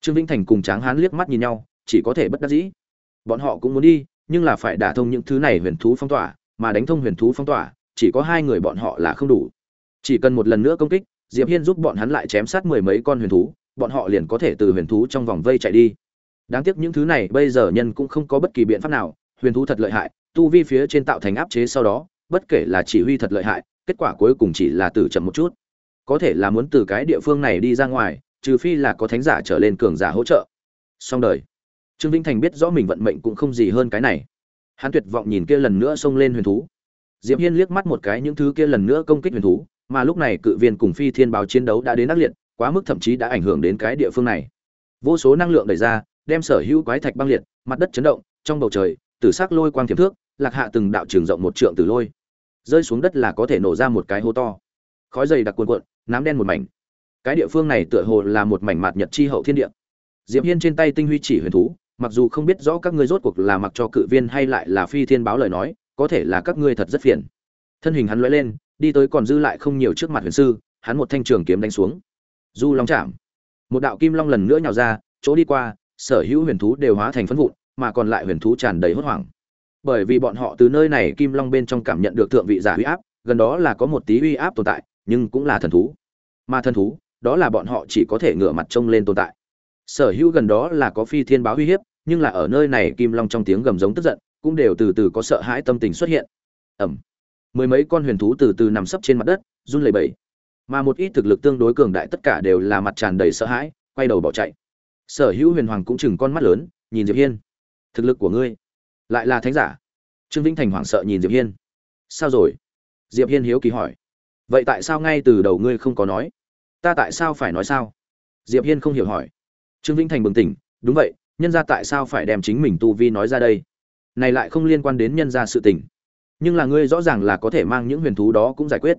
Trương vinh thành cùng tráng hán liếc mắt nhìn nhau, chỉ có thể bất đắc dĩ. Bọn họ cũng muốn đi, nhưng là phải đả thông những thứ này huyền thú phong tỏa, mà đánh thông huyền thú phong tỏa, chỉ có hai người bọn họ là không đủ. Chỉ cần một lần nữa công kích diệp hiên giúp bọn hắn lại chém sát mười mấy con huyền thú, bọn họ liền có thể từ huyền thú trong vòng vây chạy đi. Đáng tiếc những thứ này bây giờ nhân cũng không có bất kỳ biện pháp nào, huyền thú thật lợi hại, tu vi phía trên tạo thành áp chế sau đó, bất kể là chỉ huy thật lợi hại, kết quả cuối cùng chỉ là tử chậm một chút. Có thể là muốn từ cái địa phương này đi ra ngoài, trừ phi là có thánh giả trở lên cường giả hỗ trợ. Xong đời. Trương vĩnh thành biết rõ mình vận mệnh cũng không gì hơn cái này. Hắn tuyệt vọng nhìn kia lần nữa xông lên huyền thú. Diệp hiên liếc mắt một cái những thứ kia lần nữa công kích huyền thú mà lúc này cự viên cùng phi thiên báo chiến đấu đã đến ác liệt, quá mức thậm chí đã ảnh hưởng đến cái địa phương này. Vô số năng lượng đẩy ra, đem sở hữu quái thạch băng liệt, mặt đất chấn động, trong bầu trời, tử sắc lôi quang thiểm thước, lạc hạ từng đạo trường rộng một trượng tử lôi. Rơi xuống đất là có thể nổ ra một cái hố to. Khói dày đặc cuồn cuộn, nám đen một mảnh. Cái địa phương này tựa hồ là một mảnh mạt nhật chi hậu thiên địa. Diệp hiên trên tay tinh huy chỉ huyền thú, mặc dù không biết rõ các ngươi rốt cuộc là mặc cho cự viên hay lại là phi thiên báo lời nói, có thể là các ngươi thật rất phiền. Thân hình hắn lóe lên đi tới còn dư lại không nhiều trước mặt huyền sư, hắn một thanh trường kiếm đánh xuống. Du long chạm. Một đạo kim long lần nữa nhào ra, chỗ đi qua, sở hữu huyền thú đều hóa thành phấn vụn, mà còn lại huyền thú tràn đầy hốt hoảng. Bởi vì bọn họ từ nơi này kim long bên trong cảm nhận được thượng vị giả huy áp, gần đó là có một tí uy áp tồn tại, nhưng cũng là thần thú. Mà thần thú, đó là bọn họ chỉ có thể ngửa mặt trông lên tồn tại. Sở hữu gần đó là có phi thiên báo uy hiếp, nhưng là ở nơi này kim long trong tiếng gầm giống tức giận, cũng đều từ từ có sợ hãi tâm tình xuất hiện. Ẩm mười mấy con huyền thú từ từ nằm sấp trên mặt đất, run lẩy bẩy. Mà một ít thực lực tương đối cường đại tất cả đều là mặt tràn đầy sợ hãi, quay đầu bỏ chạy. Sở hữu huyền hoàng cũng chừng con mắt lớn, nhìn diệp hiên. Thực lực của ngươi lại là thánh giả. Trương vĩnh thành hoảng sợ nhìn diệp hiên. Sao rồi? Diệp hiên hiếu kỳ hỏi. Vậy tại sao ngay từ đầu ngươi không có nói? Ta tại sao phải nói sao? Diệp hiên không hiểu hỏi. Trương vĩnh thành bừng tỉnh. Đúng vậy, nhân gia tại sao phải đem chính mình tu vi nói ra đây? Này lại không liên quan đến nhân gia sự tình nhưng là ngươi rõ ràng là có thể mang những huyền thú đó cũng giải quyết.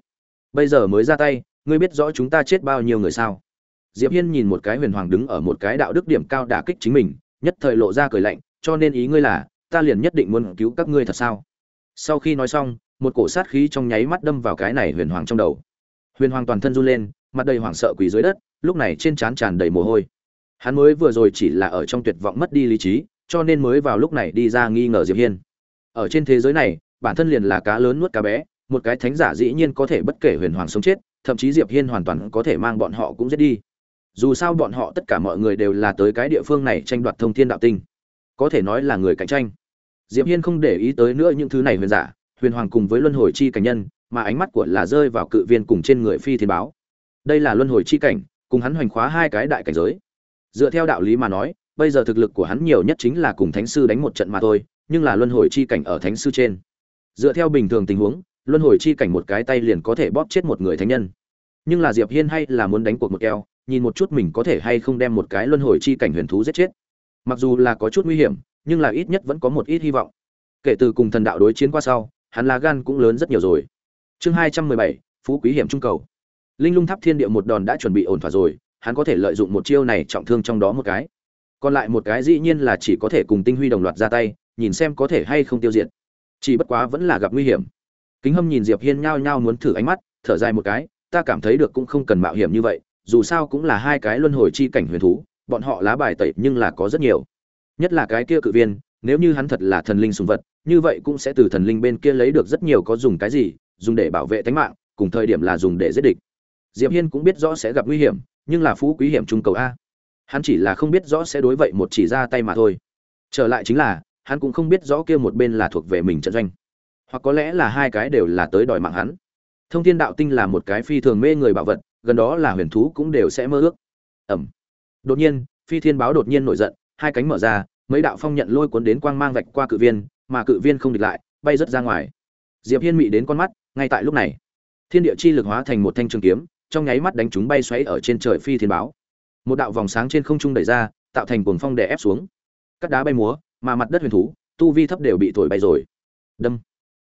Bây giờ mới ra tay, ngươi biết rõ chúng ta chết bao nhiêu người sao? Diệp hiên nhìn một cái huyền hoàng đứng ở một cái đạo đức điểm cao đả kích chính mình, nhất thời lộ ra cười lạnh, cho nên ý ngươi là, ta liền nhất định muốn cứu các ngươi thật sao? Sau khi nói xong, một cổ sát khí trong nháy mắt đâm vào cái này huyền hoàng trong đầu. Huyền hoàng toàn thân run lên, mặt đầy hoảng sợ quỳ dưới đất, lúc này trên trán tràn đầy mồ hôi. Hắn mới vừa rồi chỉ là ở trong tuyệt vọng mất đi lý trí, cho nên mới vào lúc này đi ra nghi ngờ diệp hiên. Ở trên thế giới này bản thân liền là cá lớn nuốt cá bé, một cái thánh giả dĩ nhiên có thể bất kể huyền hoàng sống chết, thậm chí diệp hiên hoàn toàn có thể mang bọn họ cũng giết đi. Dù sao bọn họ tất cả mọi người đều là tới cái địa phương này tranh đoạt thông thiên đạo tinh. Có thể nói là người cạnh tranh. Diệp hiên không để ý tới nữa những thứ này huyền giả, huyền hoàng cùng với luân hồi chi cảnh nhân, mà ánh mắt của là rơi vào cự viên cùng trên người phi thiên báo. Đây là luân hồi chi cảnh, cùng hắn hoành khóa hai cái đại cảnh giới. Dựa theo đạo lý mà nói, bây giờ thực lực của hắn nhiều nhất chính là cùng thánh sư đánh một trận mà thôi, nhưng là luân hồi chi cảnh ở thánh sư trên dựa theo bình thường tình huống, luân hồi chi cảnh một cái tay liền có thể bóp chết một người thánh nhân. Nhưng là diệp hiên hay là muốn đánh cuộc một keo, nhìn một chút mình có thể hay không đem một cái luân hồi chi cảnh huyền thú giết chết. Mặc dù là có chút nguy hiểm, nhưng là ít nhất vẫn có một ít hy vọng. Kể từ cùng thần đạo đối chiến qua sau, hắn lá gan cũng lớn rất nhiều rồi. Chương hai trăm mười bảy, phú quý hiểm trung cầu. Linh lung tháp thiên địa một đòn đã chuẩn bị ổn thỏa rồi, hắn có thể lợi dụng một chiêu này trọng thương trong đó một cái. Còn lại một cái dĩ nhiên là chỉ có thể cùng tinh huy đồng loạt ra tay, nhìn xem có thể hay không tiêu diệt chỉ bất quá vẫn là gặp nguy hiểm. Kính hâm nhìn diệp hiên nhao nhao muốn thử ánh mắt, thở dài một cái, ta cảm thấy được cũng không cần mạo hiểm như vậy, dù sao cũng là hai cái luân hồi chi cảnh huyền thú, bọn họ lá bài tẩy nhưng là có rất nhiều. Nhất là cái kia cự viên, nếu như hắn thật là thần linh sùng vật, như vậy cũng sẽ từ thần linh bên kia lấy được rất nhiều có dùng cái gì, dùng để bảo vệ tính mạng, cùng thời điểm là dùng để giết địch. Diệp hiên cũng biết rõ sẽ gặp nguy hiểm, nhưng là phú quý hiểm trung cầu a. Hắn chỉ là không biết rõ sẽ đối vậy một chỉ ra tay mà thôi. Trở lại chính là hắn cũng không biết rõ kia một bên là thuộc về mình trận doanh. Hoặc có lẽ là hai cái đều là tới đòi mạng hắn. Thông thiên đạo tinh là một cái phi thường mê người bảo vật, gần đó là huyền thú cũng đều sẽ mơ ước. Ẩm. Đột nhiên, phi thiên báo đột nhiên nổi giận, hai cánh mở ra, mấy đạo phong nhận lôi cuốn đến quang mang vạch qua cự viên, mà cự viên không địch lại, bay rất ra ngoài. Diệp hiên mị đến con mắt, ngay tại lúc này. Thiên địa chi lực hóa thành một thanh trường kiếm, trong nháy mắt đánh chúng bay xoáy ở trên trời phi thiên báo. Một đạo vòng sáng trên không trung đẩy ra, tạo thành cuồng phong đè ép xuống. Các đá bay múa mà mặt đất huyền thú, tu vi thấp đều bị thổi bay rồi. Đâm.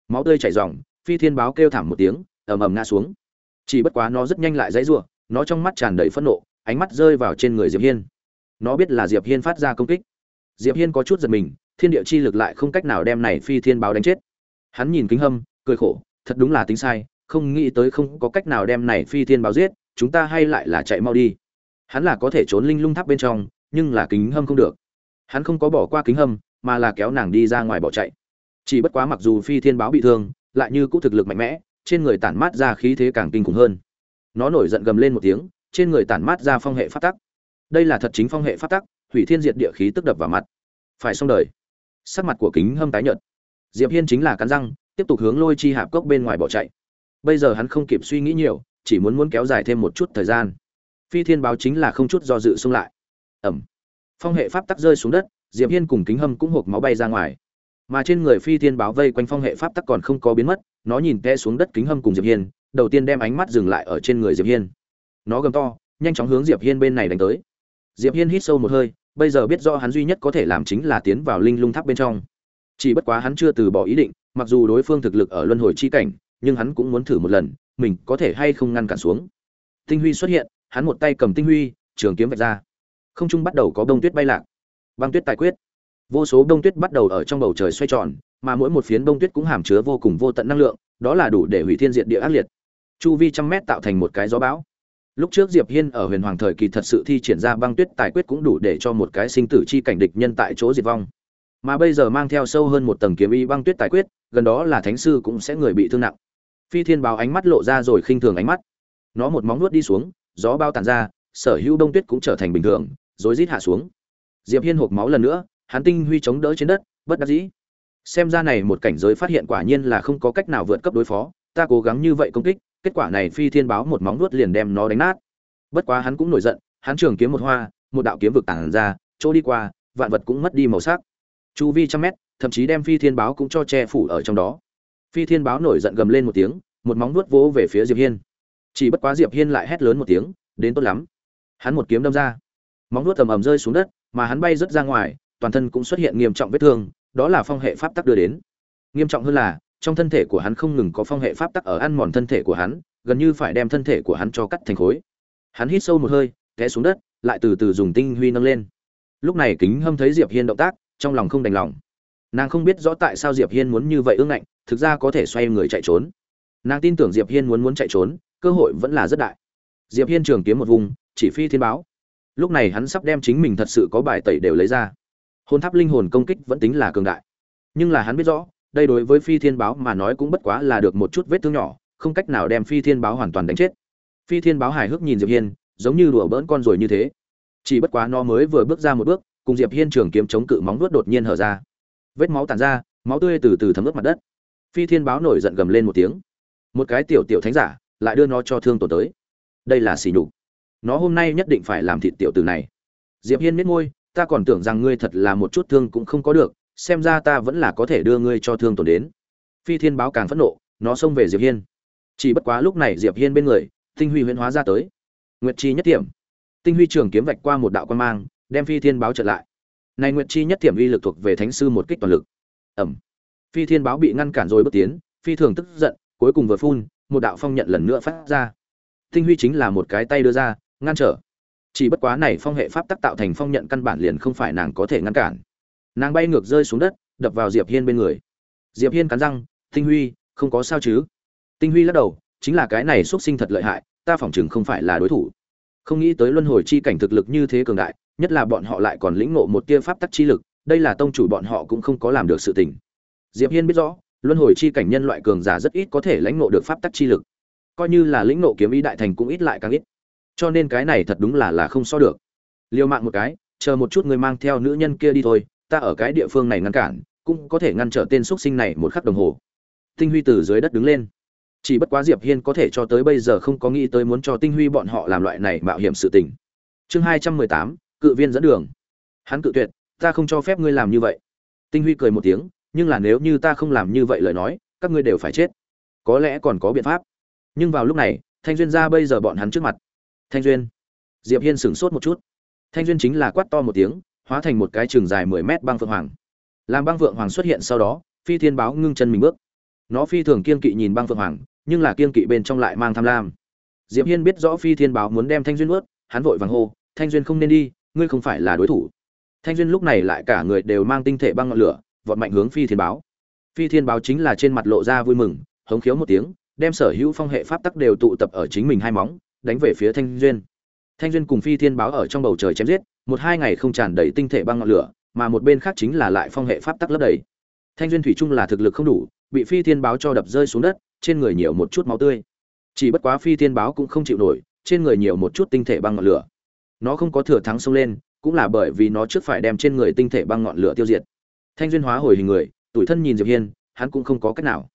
Máu tươi chảy ròng, phi thiên báo kêu thảm một tiếng, ầm ầm ngã xuống. Chỉ bất quá nó rất nhanh lại dãy rủa, nó trong mắt tràn đầy phẫn nộ, ánh mắt rơi vào trên người diệp hiên. Nó biết là diệp hiên phát ra công kích. Diệp hiên có chút giật mình, thiên địa chi lực lại không cách nào đem này phi thiên báo đánh chết. Hắn nhìn kính hâm, cười khổ, thật đúng là tính sai, không nghĩ tới không có cách nào đem này phi thiên báo giết, chúng ta hay lại là chạy mau đi. Hắn là có thể trốn linh lung tháp bên trong, nhưng là kính hâm không được. Hắn không có bỏ qua kính hâm mà là kéo nàng đi ra ngoài bỏ chạy. Chỉ bất quá mặc dù phi thiên báo bị thương, lại như cũng thực lực mạnh mẽ, trên người tản mát ra khí thế càng kinh khủng hơn. Nó nổi giận gầm lên một tiếng, trên người tản mát ra phong hệ phát tắc. Đây là thật chính phong hệ phát tắc, hủy thiên diệt địa khí tức đập vào mặt. Phải xong đời. Sắc mặt của kính hâm tái nhợt. Diệp hiên chính là cắn răng, tiếp tục hướng lôi chi hạp cốc bên ngoài bỏ chạy. Bây giờ hắn không kịp suy nghĩ nhiều, chỉ muốn muốn kéo dài thêm một chút thời gian. Phi thiên báo chính là không chút do dự xung lại. Ẩm. Phong hệ pháp tắc rơi xuống đất diệp hiên cùng kính hâm cũng hộp máu bay ra ngoài. Mà trên người phi thiên báo vây quanh phong hệ pháp tắc còn không có biến mất, nó nhìn te xuống đất kính hâm cùng diệp hiên, đầu tiên đem ánh mắt dừng lại ở trên người diệp hiên. Nó gầm to, nhanh chóng hướng diệp hiên bên này đánh tới. Diệp hiên hít sâu một hơi, bây giờ biết rõ hắn duy nhất có thể làm chính là tiến vào linh lung tháp bên trong. Chỉ bất quá hắn chưa từ bỏ ý định, mặc dù đối phương thực lực ở luân hồi chi cảnh, nhưng hắn cũng muốn thử một lần, mình có thể hay không ngăn cản xuống. Tinh huy xuất hiện, hắn một tay cầm tinh huy, trường kiếm vạch ra. Không trung bắt đầu có đông tuyết bay lạc băng tuyết tài quyết. Vô số đông tuyết bắt đầu ở trong bầu trời xoay tròn, mà mỗi một phiến đông tuyết cũng hàm chứa vô cùng vô tận năng lượng, đó là đủ để hủy thiên diện địa ác liệt. Chu vi trăm mét tạo thành một cái gió bão. Lúc trước diệp hiên ở huyền hoàng thời kỳ thật sự thi triển ra băng tuyết tài quyết cũng đủ để cho một cái sinh tử chi cảnh địch nhân tại chỗ diệt vong. Mà bây giờ mang theo sâu hơn một tầng kiếm y băng tuyết tài quyết, gần đó là thánh sư cũng sẽ người bị thương nặng. Phi thiên báo ánh mắt lộ ra rồi khinh thường ánh mắt. Nó một móng nuốt đi xuống, gió bao tàn ra, sở hữu đông tuyết cũng trở thành bình thường rối rít hạ xuống diệp hiên hộp máu lần nữa, hắn tinh huy chống đỡ trên đất, bất đắc dĩ. Xem ra này một cảnh giới phát hiện quả nhiên là không có cách nào vượt cấp đối phó, ta cố gắng như vậy công kích, kết quả này phi thiên báo một móng nuốt liền đem nó đánh nát. Bất quá hắn cũng nổi giận, hắn trường kiếm một hoa, một đạo kiếm vực tản ra, chỗ đi qua, vạn vật cũng mất đi màu sắc. Chu vi trăm mét, thậm chí đem phi thiên báo cũng cho che phủ ở trong đó. Phi thiên báo nổi giận gầm lên một tiếng, một móng nuốt vỗ về phía diệp hiên. Chỉ bất quá diệp hiên lại hét lớn một tiếng, đến tốt lắm. Hắn một kiếm đâm ra. Móng nuốt tầm ầm rơi xuống đất mà hắn bay rất ra ngoài, toàn thân cũng xuất hiện nghiêm trọng vết thương, đó là phong hệ pháp tắc đưa đến. Nghiêm trọng hơn là, trong thân thể của hắn không ngừng có phong hệ pháp tắc ở ăn mòn thân thể của hắn, gần như phải đem thân thể của hắn cho cắt thành khối. Hắn hít sâu một hơi, té xuống đất, lại từ từ dùng tinh huy nâng lên. Lúc này kính hâm thấy diệp hiên động tác, trong lòng không đành lòng. Nàng không biết rõ tại sao diệp hiên muốn như vậy ương ngạnh, thực ra có thể xoay người chạy trốn. Nàng tin tưởng diệp hiên muốn muốn chạy trốn, cơ hội vẫn là rất đại. Diệp hiên trường kiếm một vùng, chỉ phi thiên báo lúc này hắn sắp đem chính mình thật sự có bài tẩy đều lấy ra. Hồn tháp linh hồn công kích vẫn tính là cường đại. Nhưng là hắn biết rõ, đây đối với phi thiên báo mà nói cũng bất quá là được một chút vết thương nhỏ, không cách nào đem phi thiên báo hoàn toàn đánh chết. Phi thiên báo hài hước nhìn diệp hiên, giống như đùa bỡn con rồi như thế. Chỉ bất quá nó mới vừa bước ra một bước, cùng diệp hiên trường kiếm chống cự móng vuốt đột nhiên hở ra. Vết máu tàn ra, máu tươi từ từ thấm ướt mặt đất. Phi thiên báo nổi giận gầm lên một tiếng. Một cái tiểu tiểu thánh giả lại đưa nó cho thương tổn tới. Đây là xỉ nhục nó hôm nay nhất định phải làm thịt tiểu tử này. Diệp hiên miết môi, ta còn tưởng rằng ngươi thật là một chút thương cũng không có được, xem ra ta vẫn là có thể đưa ngươi cho thương tổn đến. Phi thiên báo càng phẫn nộ, nó xông về diệp hiên. Chỉ bất quá lúc này diệp hiên bên người, tinh huy huyễn hóa ra tới. Nguyệt chi nhất điểm tinh huy trường kiếm vạch qua một đạo quan mang, đem phi thiên báo trở lại. Này nguyệt chi nhất điểm uy lực thuộc về thánh sư một kích toàn lực. Ẩm phi thiên báo bị ngăn cản rồi bước tiến, phi thường tức giận, cuối cùng vừa phun, một đạo phong nhận lần nữa phát ra. Tinh huy chính là một cái tay đưa ra ngăn trở. Chỉ bất quá này phong hệ pháp tắc tạo thành phong nhận căn bản liền không phải nàng có thể ngăn cản. Nàng bay ngược rơi xuống đất, đập vào diệp hiên bên người. Diệp hiên cắn răng, tinh huy, không có sao chứ? Tinh huy lắc đầu, chính là cái này xuất sinh thật lợi hại, ta phỏng chừng không phải là đối thủ. Không nghĩ tới luân hồi chi cảnh thực lực như thế cường đại, nhất là bọn họ lại còn lĩnh ngộ một tia pháp tắc chi lực, đây là tông chủ bọn họ cũng không có làm được sự tình. Diệp hiên biết rõ, luân hồi chi cảnh nhân loại cường giả rất ít có thể lãnh ngộ được pháp tắc chi lực. Coi như là lĩnh ngộ kiếm ý đại thành cũng ít lại càng ít cho nên cái này thật đúng là là không so được. Liều mạng một cái, chờ một chút người mang theo nữ nhân kia đi thôi, ta ở cái địa phương này ngăn cản, cũng có thể ngăn trở tên xuất sinh này một khắc đồng hồ. Tinh huy từ dưới đất đứng lên. Chỉ bất quá diệp hiên có thể cho tới bây giờ không có nghĩ tới muốn cho tinh huy bọn họ làm loại này mạo hiểm sự tình. Chương hai trăm mười tám, cự viên dẫn đường. Hắn cự tuyệt, ta không cho phép ngươi làm như vậy. Tinh huy cười một tiếng, nhưng là nếu như ta không làm như vậy lời nói, các ngươi đều phải chết. Có lẽ còn có biện pháp. Nhưng vào lúc này, thanh duyên ra bây giờ bọn hắn trước mặt thanh duyên. Diệp hiên sửng sốt một chút. Thanh duyên chính là quát to một tiếng, hóa thành một cái trường dài mười mét băng phượng hoàng. Làm băng phượng hoàng xuất hiện sau đó, phi thiên báo ngưng chân mình bước. Nó phi thường kiên kỵ nhìn băng phượng hoàng, nhưng là kiên kỵ bên trong lại mang tham lam. Diệp hiên biết rõ phi thiên báo muốn đem thanh duyên ướt hắn vội vàng hô, thanh duyên không nên đi, ngươi không phải là đối thủ. Thanh duyên lúc này lại cả người đều mang tinh thể băng ngọn lửa, vọt mạnh hướng phi thiên báo. Phi thiên báo chính là trên mặt lộ ra vui mừng, hống khiếu một tiếng, đem sở hữu phong hệ pháp tắc đều tụ tập ở chính mình hai móng đánh về phía thanh duyên. Thanh duyên cùng phi thiên báo ở trong bầu trời chém giết, một hai ngày không tràn đầy tinh thể băng ngọn lửa, mà một bên khác chính là lại phong hệ pháp tắc lấp đầy. Thanh duyên thủy chung là thực lực không đủ, bị phi thiên báo cho đập rơi xuống đất, trên người nhiều một chút máu tươi. Chỉ bất quá phi thiên báo cũng không chịu nổi, trên người nhiều một chút tinh thể băng ngọn lửa. Nó không có thừa thắng xông lên, cũng là bởi vì nó trước phải đem trên người tinh thể băng ngọn lửa tiêu diệt. Thanh duyên hóa hồi hình người tủi thân nhìn diệp hiên, hắn cũng không có cách nào.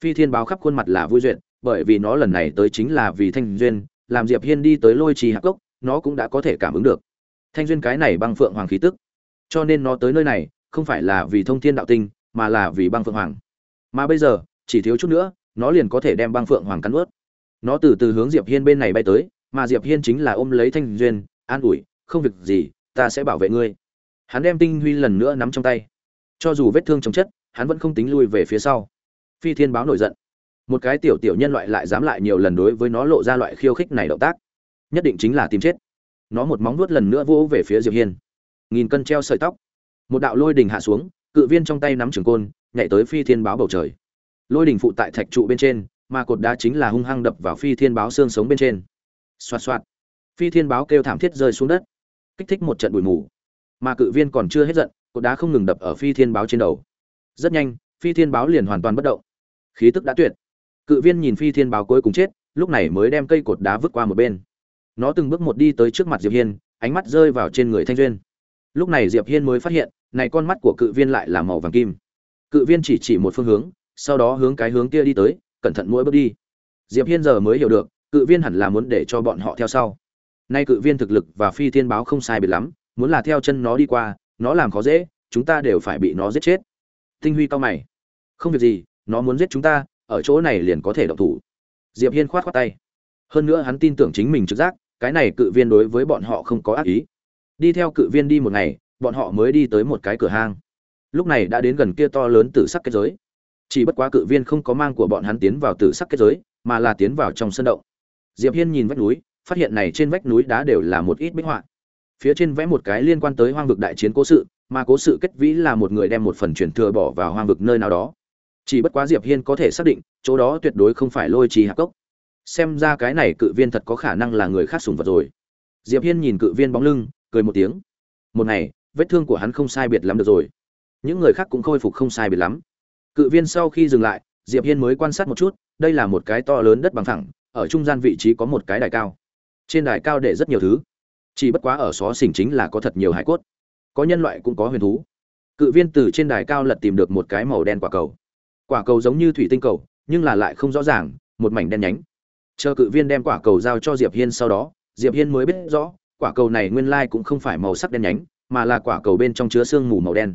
Phi thiên báo khắp khuôn mặt là vui duyệt, bởi vì nó lần này tới chính là vì thanh duyên làm diệp hiên đi tới lôi trì hạc cốc, nó cũng đã có thể cảm ứng được. Thanh duyên cái này băng phượng hoàng khí tức. Cho nên nó tới nơi này, không phải là vì thông thiên đạo tinh, mà là vì băng phượng hoàng. Mà bây giờ, chỉ thiếu chút nữa, nó liền có thể đem băng phượng hoàng cắn ướt nó từ từ hướng diệp hiên bên này bay tới, mà diệp hiên chính là ôm lấy thanh duyên, an ủi, không việc gì, ta sẽ bảo vệ ngươi. Hắn đem tinh huy lần nữa nắm trong tay. Cho dù vết thương chống chất, hắn vẫn không tính lui về phía sau. Phi thiên báo nổi giận một cái tiểu tiểu nhân loại lại dám lại nhiều lần đối với nó lộ ra loại khiêu khích này động tác. Nhất định chính là tìm chết. Nó một móng vuốt lần nữa vỗ về phía diệp hiên. Nghìn cân treo sợi tóc. Một đạo lôi đình hạ xuống, cự viên trong tay nắm trường côn, nhảy tới phi thiên báo bầu trời. Lôi đình phụ tại thạch trụ bên trên, mà cột đá chính là hung hăng đập vào phi thiên báo xương sống bên trên. Xoạt xoạt. Phi thiên báo kêu thảm thiết rơi xuống đất. Kích thích một trận bụi mù. Mà cự viên còn chưa hết giận, cột đá không ngừng đập ở phi thiên báo trên đầu. Rất nhanh, phi thiên báo liền hoàn toàn bất động. Khí tức đã tuyệt cự viên nhìn phi thiên báo cuối cùng chết, lúc này mới đem cây cột đá vứt qua một bên. Nó từng bước một đi tới trước mặt diệp hiên, ánh mắt rơi vào trên người thanh duyên. Lúc này diệp hiên mới phát hiện, này con mắt của cự viên lại là màu vàng kim. Cự viên chỉ chỉ một phương hướng, sau đó hướng cái hướng kia đi tới, cẩn thận mỗi bước đi. Diệp hiên giờ mới hiểu được, cự viên hẳn là muốn để cho bọn họ theo sau. Nay cự viên thực lực và phi thiên báo không sai biệt lắm, muốn là theo chân nó đi qua, nó làm khó dễ, chúng ta đều phải bị nó giết chết. Tinh huy cao mày. Không việc gì, nó muốn giết chúng ta ở chỗ này liền có thể động thủ. Diệp hiên khoát khoát tay. Hơn nữa hắn tin tưởng chính mình trực giác, cái này cự viên đối với bọn họ không có ác ý. Đi theo cự viên đi một ngày, bọn họ mới đi tới một cái cửa hang. Lúc này đã đến gần kia to lớn tử sắc kết giới. Chỉ bất quá cự viên không có mang của bọn hắn tiến vào tử sắc kết giới, mà là tiến vào trong sân động. Diệp hiên nhìn vách núi, phát hiện này trên vách núi đá đều là một ít bích họa. Phía trên vẽ một cái liên quan tới hoang vực đại chiến cố sự, mà cố sự kết vĩ là một người đem một phần truyền thừa bỏ vào hoang vực nơi nào đó chỉ bất quá diệp hiên có thể xác định, chỗ đó tuyệt đối không phải lôi trì hạc cốc. Xem ra cái này cự viên thật có khả năng là người khác sùng vật rồi. Diệp hiên nhìn cự viên bóng lưng, cười một tiếng. Một ngày, vết thương của hắn không sai biệt lắm được rồi. Những người khác cũng khôi phục không sai biệt lắm. Cự viên sau khi dừng lại, diệp hiên mới quan sát một chút, đây là một cái to lớn đất bằng thẳng ở trung gian vị trí có một cái đài cao. Trên đài cao để rất nhiều thứ. Chỉ bất quá ở xó xỉnh chính là có thật nhiều hải cốt. Có nhân loại cũng có huyền thú. Cự viên từ trên đài cao lật tìm được một cái màu đen quả cầu quả cầu giống như thủy tinh cầu, nhưng là lại không rõ ràng, một mảnh đen nhánh. Chờ cự viên đem quả cầu giao cho diệp hiên sau đó, diệp hiên mới biết rõ, quả cầu này nguyên lai cũng không phải màu sắc đen nhánh, mà là quả cầu bên trong chứa sương mù màu đen.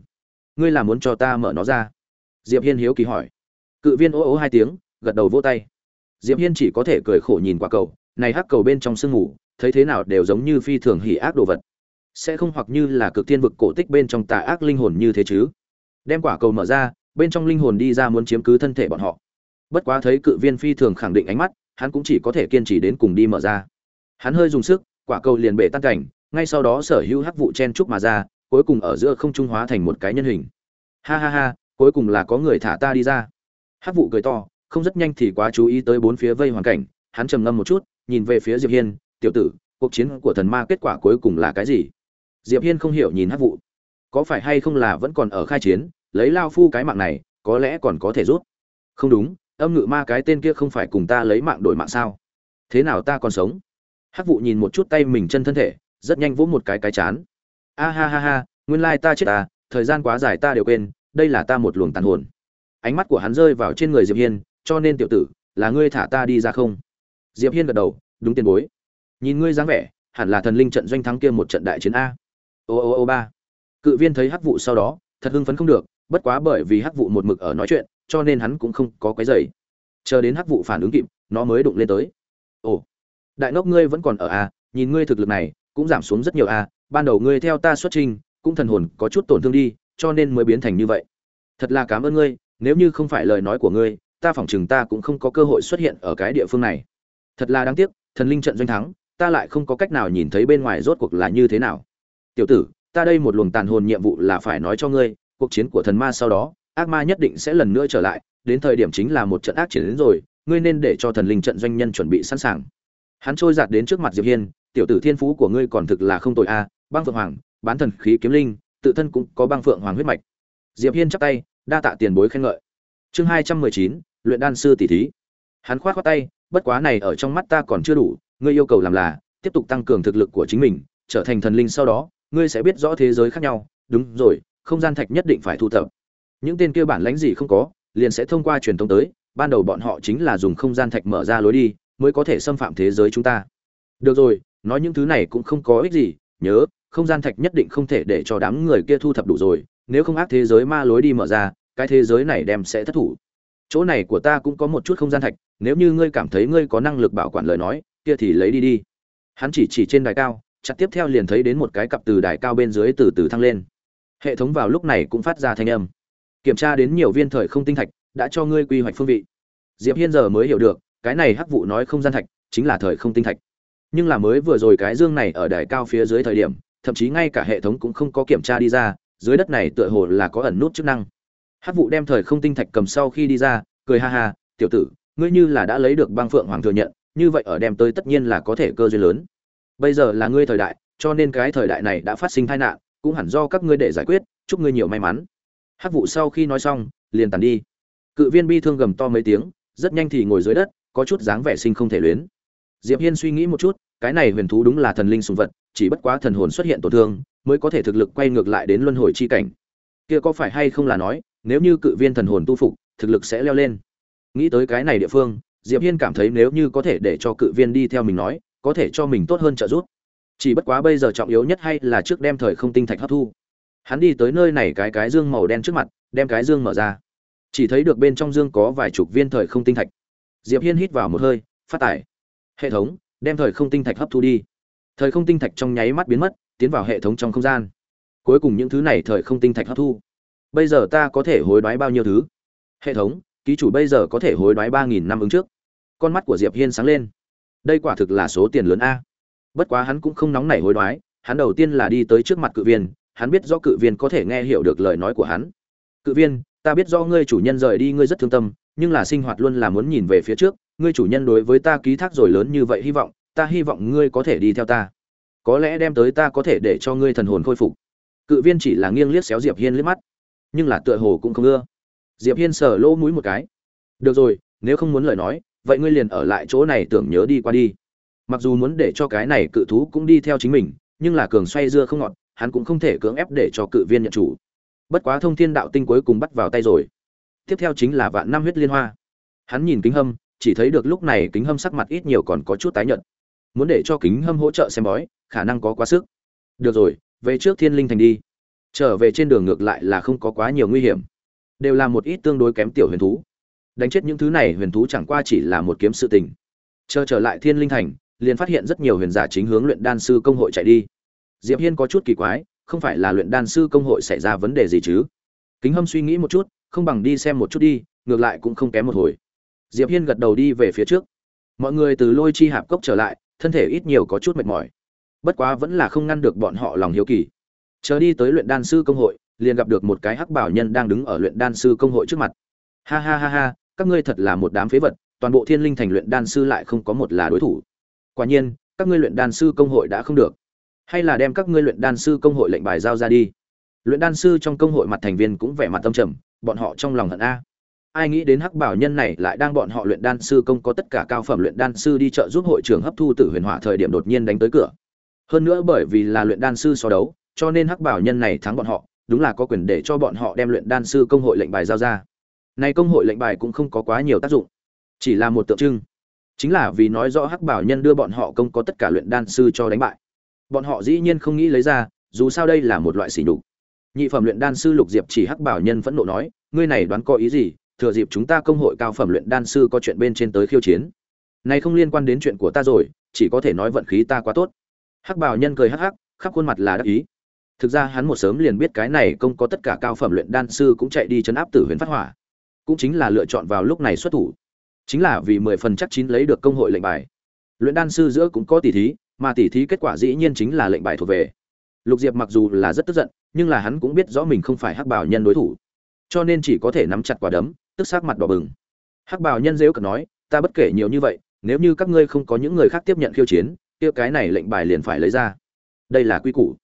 Ngươi là muốn cho ta mở nó ra? Diệp hiên hiếu kỳ hỏi. Cự viên ố ố hai tiếng, gật đầu vỗ tay. Diệp hiên chỉ có thể cười khổ nhìn quả cầu, này hắc cầu bên trong sương mù, thấy thế nào đều giống như phi thường hỉ ác đồ vật. Sẽ không hoặc như là cực tiên vực cổ tích bên trong tà ác linh hồn như thế chứ? Đem quả cầu mở ra bên trong linh hồn đi ra muốn chiếm cứ thân thể bọn họ. Bất quá thấy cự viên phi thường khẳng định ánh mắt, hắn cũng chỉ có thể kiên trì đến cùng đi mở ra. Hắn hơi dùng sức, quả cầu liền bể tan cảnh, ngay sau đó sở hữu hắc vụ chen trúc mà ra, cuối cùng ở giữa không trung hóa thành một cái nhân hình. Ha ha ha, cuối cùng là có người thả ta đi ra. Hắc vụ cười to, không rất nhanh thì quá chú ý tới bốn phía vây hoàn cảnh, hắn trầm ngâm một chút, nhìn về phía diệp hiên, tiểu tử, cuộc chiến của thần ma kết quả cuối cùng là cái gì? Diệp hiên không hiểu nhìn hắc vụ. Có phải hay không là vẫn còn ở khai chiến lấy lao phu cái mạng này, có lẽ còn có thể rút. Không đúng, âm ngự ma cái tên kia không phải cùng ta lấy mạng đổi mạng sao? Thế nào ta còn sống? Hắc vụ nhìn một chút tay mình chân thân thể, rất nhanh vỗ một cái cái chán. A ha ha ha, nguyên lai ta chết ta, thời gian quá dài ta đều quên, đây là ta một luồng tàn hồn. Ánh mắt của hắn rơi vào trên người diệp hiên, cho nên tiểu tử, là ngươi thả ta đi ra không? Diệp hiên gật đầu, đúng tiền bối. Nhìn ngươi dáng vẻ, hẳn là thần linh trận doanh thắng kia một trận đại chiến a. Ô ô ô ba. Cự viên thấy hắc vụ sau đó, thật hưng phấn không được bất quá bởi vì hắc vụ một mực ở nói chuyện, cho nên hắn cũng không có cái giày chờ đến hắc vụ phản ứng kịp, nó mới đụng lên tới. Ồ, đại ngốc ngươi vẫn còn ở a nhìn ngươi thực lực này, cũng giảm xuống rất nhiều a ban đầu ngươi theo ta xuất trình, cũng thần hồn có chút tổn thương đi, cho nên mới biến thành như vậy. Thật là cảm ơn ngươi, nếu như không phải lời nói của ngươi, ta phỏng chừng ta cũng không có cơ hội xuất hiện ở cái địa phương này. Thật là đáng tiếc, thần linh trận doanh thắng, ta lại không có cách nào nhìn thấy bên ngoài rốt cuộc là như thế nào. Tiểu tử, ta đây một luồng tàn hồn nhiệm vụ là phải nói cho ngươi cuộc chiến của thần ma sau đó, ác ma nhất định sẽ lần nữa trở lại, đến thời điểm chính là một trận ác chiến đến rồi, ngươi nên để cho thần linh trận doanh nhân chuẩn bị sẵn sàng. Hắn trôi giạt đến trước mặt diệp hiên, tiểu tử thiên phú của ngươi còn thực là không tội a, băng phượng hoàng, bán thần khí kiếm linh, tự thân cũng có băng phượng hoàng huyết mạch. Diệp hiên chắp tay, đa tạ tiền bối khen ngợi. Chương hai trăm mười chín, luyện đan sư tỷ thí. Hắn khoát khoát tay, bất quá này ở trong mắt ta còn chưa đủ, ngươi yêu cầu làm là, tiếp tục tăng cường thực lực của chính mình, trở thành thần linh sau đó, ngươi sẽ biết rõ thế giới khác nhau. Đúng rồi không gian thạch nhất định phải thu thập. Những tên kia bản lãnh gì không có, liền sẽ thông qua truyền thống tới, ban đầu bọn họ chính là dùng không gian thạch mở ra lối đi, mới có thể xâm phạm thế giới chúng ta. Được rồi, nói những thứ này cũng không có ích gì, nhớ, không gian thạch nhất định không thể để cho đám người kia thu thập đủ rồi, nếu không ác thế giới ma lối đi mở ra, cái thế giới này đem sẽ thất thủ. Chỗ này của ta cũng có một chút không gian thạch, nếu như ngươi cảm thấy ngươi có năng lực bảo quản lời nói, kia thì lấy đi đi. Hắn chỉ chỉ trên đài cao, chặt tiếp theo liền thấy đến một cái cặp từ đài cao bên dưới từ từ thăng lên hệ thống vào lúc này cũng phát ra thanh âm. Kiểm tra đến nhiều viên thời không tinh thạch, đã cho ngươi quy hoạch phương vị. Diệp hiên giờ mới hiểu được, cái này hắc vụ nói không gian thạch, chính là thời không tinh thạch. Nhưng là mới vừa rồi cái dương này ở đài cao phía dưới thời điểm, thậm chí ngay cả hệ thống cũng không có kiểm tra đi ra, dưới đất này tựa hồ là có ẩn nút chức năng. Hắc vụ đem thời không tinh thạch cầm sau khi đi ra, cười ha ha, tiểu tử, ngươi như là đã lấy được băng phượng hoàng thừa nhận, như vậy ở đem tới tất nhiên là có thể cơ duyên lớn. Bây giờ là ngươi thời đại, cho nên cái thời đại này đã phát sinh tai nạn cũng hẳn do các ngươi để giải quyết, chúc ngươi nhiều may mắn. Hát vụ sau khi nói xong, liền tàn đi. Cự viên bi thương gầm to mấy tiếng, rất nhanh thì ngồi dưới đất, có chút dáng vẻ sinh không thể luyến. Diệp hiên suy nghĩ một chút, cái này huyền thú đúng là thần linh sùng vật, chỉ bất quá thần hồn xuất hiện tổn thương, mới có thể thực lực quay ngược lại đến luân hồi chi cảnh. Kia có phải hay không là nói, nếu như cự viên thần hồn tu phục, thực lực sẽ leo lên. Nghĩ tới cái này địa phương, diệp hiên cảm thấy nếu như có thể để cho cự viên đi theo mình nói, có thể cho mình tốt hơn trợ giúp chỉ bất quá bây giờ trọng yếu nhất hay là trước đem thời không tinh thạch hấp thu. Hắn đi tới nơi này cái cái dương màu đen trước mặt, đem cái dương mở ra. Chỉ thấy được bên trong dương có vài chục viên thời không tinh thạch. Diệp hiên hít vào một hơi, phát tải. Hệ thống, đem thời không tinh thạch hấp thu đi. Thời không tinh thạch trong nháy mắt biến mất, tiến vào hệ thống trong không gian. Cuối cùng những thứ này thời không tinh thạch hấp thu. Bây giờ ta có thể hối đoái bao nhiêu thứ? Hệ thống, ký chủ bây giờ có thể hối đoái ba nghìn năm ứng trước. Con mắt của diệp hiên sáng lên. Đây quả thực là số tiền lớn a bất quá hắn cũng không nóng nảy hối đoái, hắn đầu tiên là đi tới trước mặt cự viên, hắn biết do cự viên có thể nghe hiểu được lời nói của hắn. Cự viên, ta biết do ngươi chủ nhân rời đi ngươi rất thương tâm, nhưng là sinh hoạt luôn là muốn nhìn về phía trước, ngươi chủ nhân đối với ta ký thác rồi lớn như vậy hy vọng, ta hy vọng ngươi có thể đi theo ta. Có lẽ đem tới ta có thể để cho ngươi thần hồn khôi phục. Cự viên chỉ là nghiêng liếc xéo diệp hiên liếc mắt, nhưng là tựa hồ cũng không ưa. Diệp hiên sờ lỗ mũi một cái. Được rồi, nếu không muốn lời nói, vậy ngươi liền ở lại chỗ này tưởng nhớ đi qua đi mặc dù muốn để cho cái này cự thú cũng đi theo chính mình, nhưng là cường xoay dưa không ngọt, hắn cũng không thể cưỡng ép để cho cự viên nhận chủ. Bất quá thông thiên đạo tinh cuối cùng bắt vào tay rồi. Tiếp theo chính là vạn năm huyết liên hoa. Hắn nhìn kính hâm, chỉ thấy được lúc này kính hâm sắc mặt ít nhiều còn có chút tái nhợt. Muốn để cho kính hâm hỗ trợ xem bói, khả năng có quá sức. Được rồi, về trước thiên linh thành đi. Trở về trên đường ngược lại là không có quá nhiều nguy hiểm. Đều là một ít tương đối kém tiểu huyền thú. Đánh chết những thứ này huyền thú chẳng qua chỉ là một kiếm sự tình. Chờ trở lại thiên linh thành liền phát hiện rất nhiều huyền giả chính hướng luyện đan sư công hội chạy đi. Diệp hiên có chút kỳ quái, không phải là luyện đan sư công hội xảy ra vấn đề gì chứ? Kính hâm suy nghĩ một chút, không bằng đi xem một chút đi, ngược lại cũng không kém một hồi. Diệp hiên gật đầu đi về phía trước. Mọi người từ lôi chi hạp cốc trở lại, thân thể ít nhiều có chút mệt mỏi. Bất quá vẫn là không ngăn được bọn họ lòng hiếu kỳ. Chờ đi tới luyện đan sư công hội, liền gặp được một cái hắc bảo nhân đang đứng ở luyện đan sư công hội trước mặt. Ha ha ha ha, các ngươi thật là một đám phế vật, toàn bộ thiên linh thành luyện đan sư lại không có một là đối thủ quả nhiên, các ngươi luyện đan sư công hội đã không được. Hay là đem các ngươi luyện đan sư công hội lệnh bài giao ra đi. Luyện đan sư trong công hội mặt thành viên cũng vẻ mặt tâm trầm, bọn họ trong lòng hận a. Ai nghĩ đến hắc bảo nhân này lại đang bọn họ luyện đan sư công có tất cả cao phẩm luyện đan sư đi chợ giúp hội trưởng hấp thu tử huyền hỏa thời điểm đột nhiên đánh tới cửa. Hơn nữa bởi vì là luyện đan sư so đấu, cho nên hắc bảo nhân này thắng bọn họ, đúng là có quyền để cho bọn họ đem luyện đan sư công hội lệnh bài giao ra. Này công hội lệnh bài cũng không có quá nhiều tác dụng, chỉ là một tượng trưng chính là vì nói rõ hắc bảo nhân đưa bọn họ công có tất cả luyện đan sư cho đánh bại. Bọn họ dĩ nhiên không nghĩ lấy ra, dù sao đây là một loại sỉ nhục. Nhị phẩm luyện đan sư lục diệp chỉ hắc bảo nhân phẫn nộ nói, ngươi này đoán có ý gì? Thừa dịp chúng ta công hội cao phẩm luyện đan sư có chuyện bên trên tới khiêu chiến. Này không liên quan đến chuyện của ta rồi, chỉ có thể nói vận khí ta quá tốt. Hắc bảo nhân cười hắc hắc, khắp khuôn mặt là đắc ý. Thực ra hắn một sớm liền biết cái này công có tất cả cao phẩm luyện đan sư cũng chạy đi chấn áp tử huyền phát hỏa. Cũng chính là lựa chọn vào lúc này xuất thủ chính là vì mười phần chắc chín lấy được công hội lệnh bài. Luyện đan sư giữa cũng có tỷ thí, mà tỷ thí kết quả dĩ nhiên chính là lệnh bài thuộc về. Lục diệp mặc dù là rất tức giận, nhưng là hắn cũng biết rõ mình không phải hắc bảo nhân đối thủ. Cho nên chỉ có thể nắm chặt quả đấm, tức sát mặt đỏ bừng. Hắc bảo nhân dễu cợt nói, ta bất kể nhiều như vậy, nếu như các ngươi không có những người khác tiếp nhận khiêu chiến, kia cái này lệnh bài liền phải lấy ra. Đây là quy củ.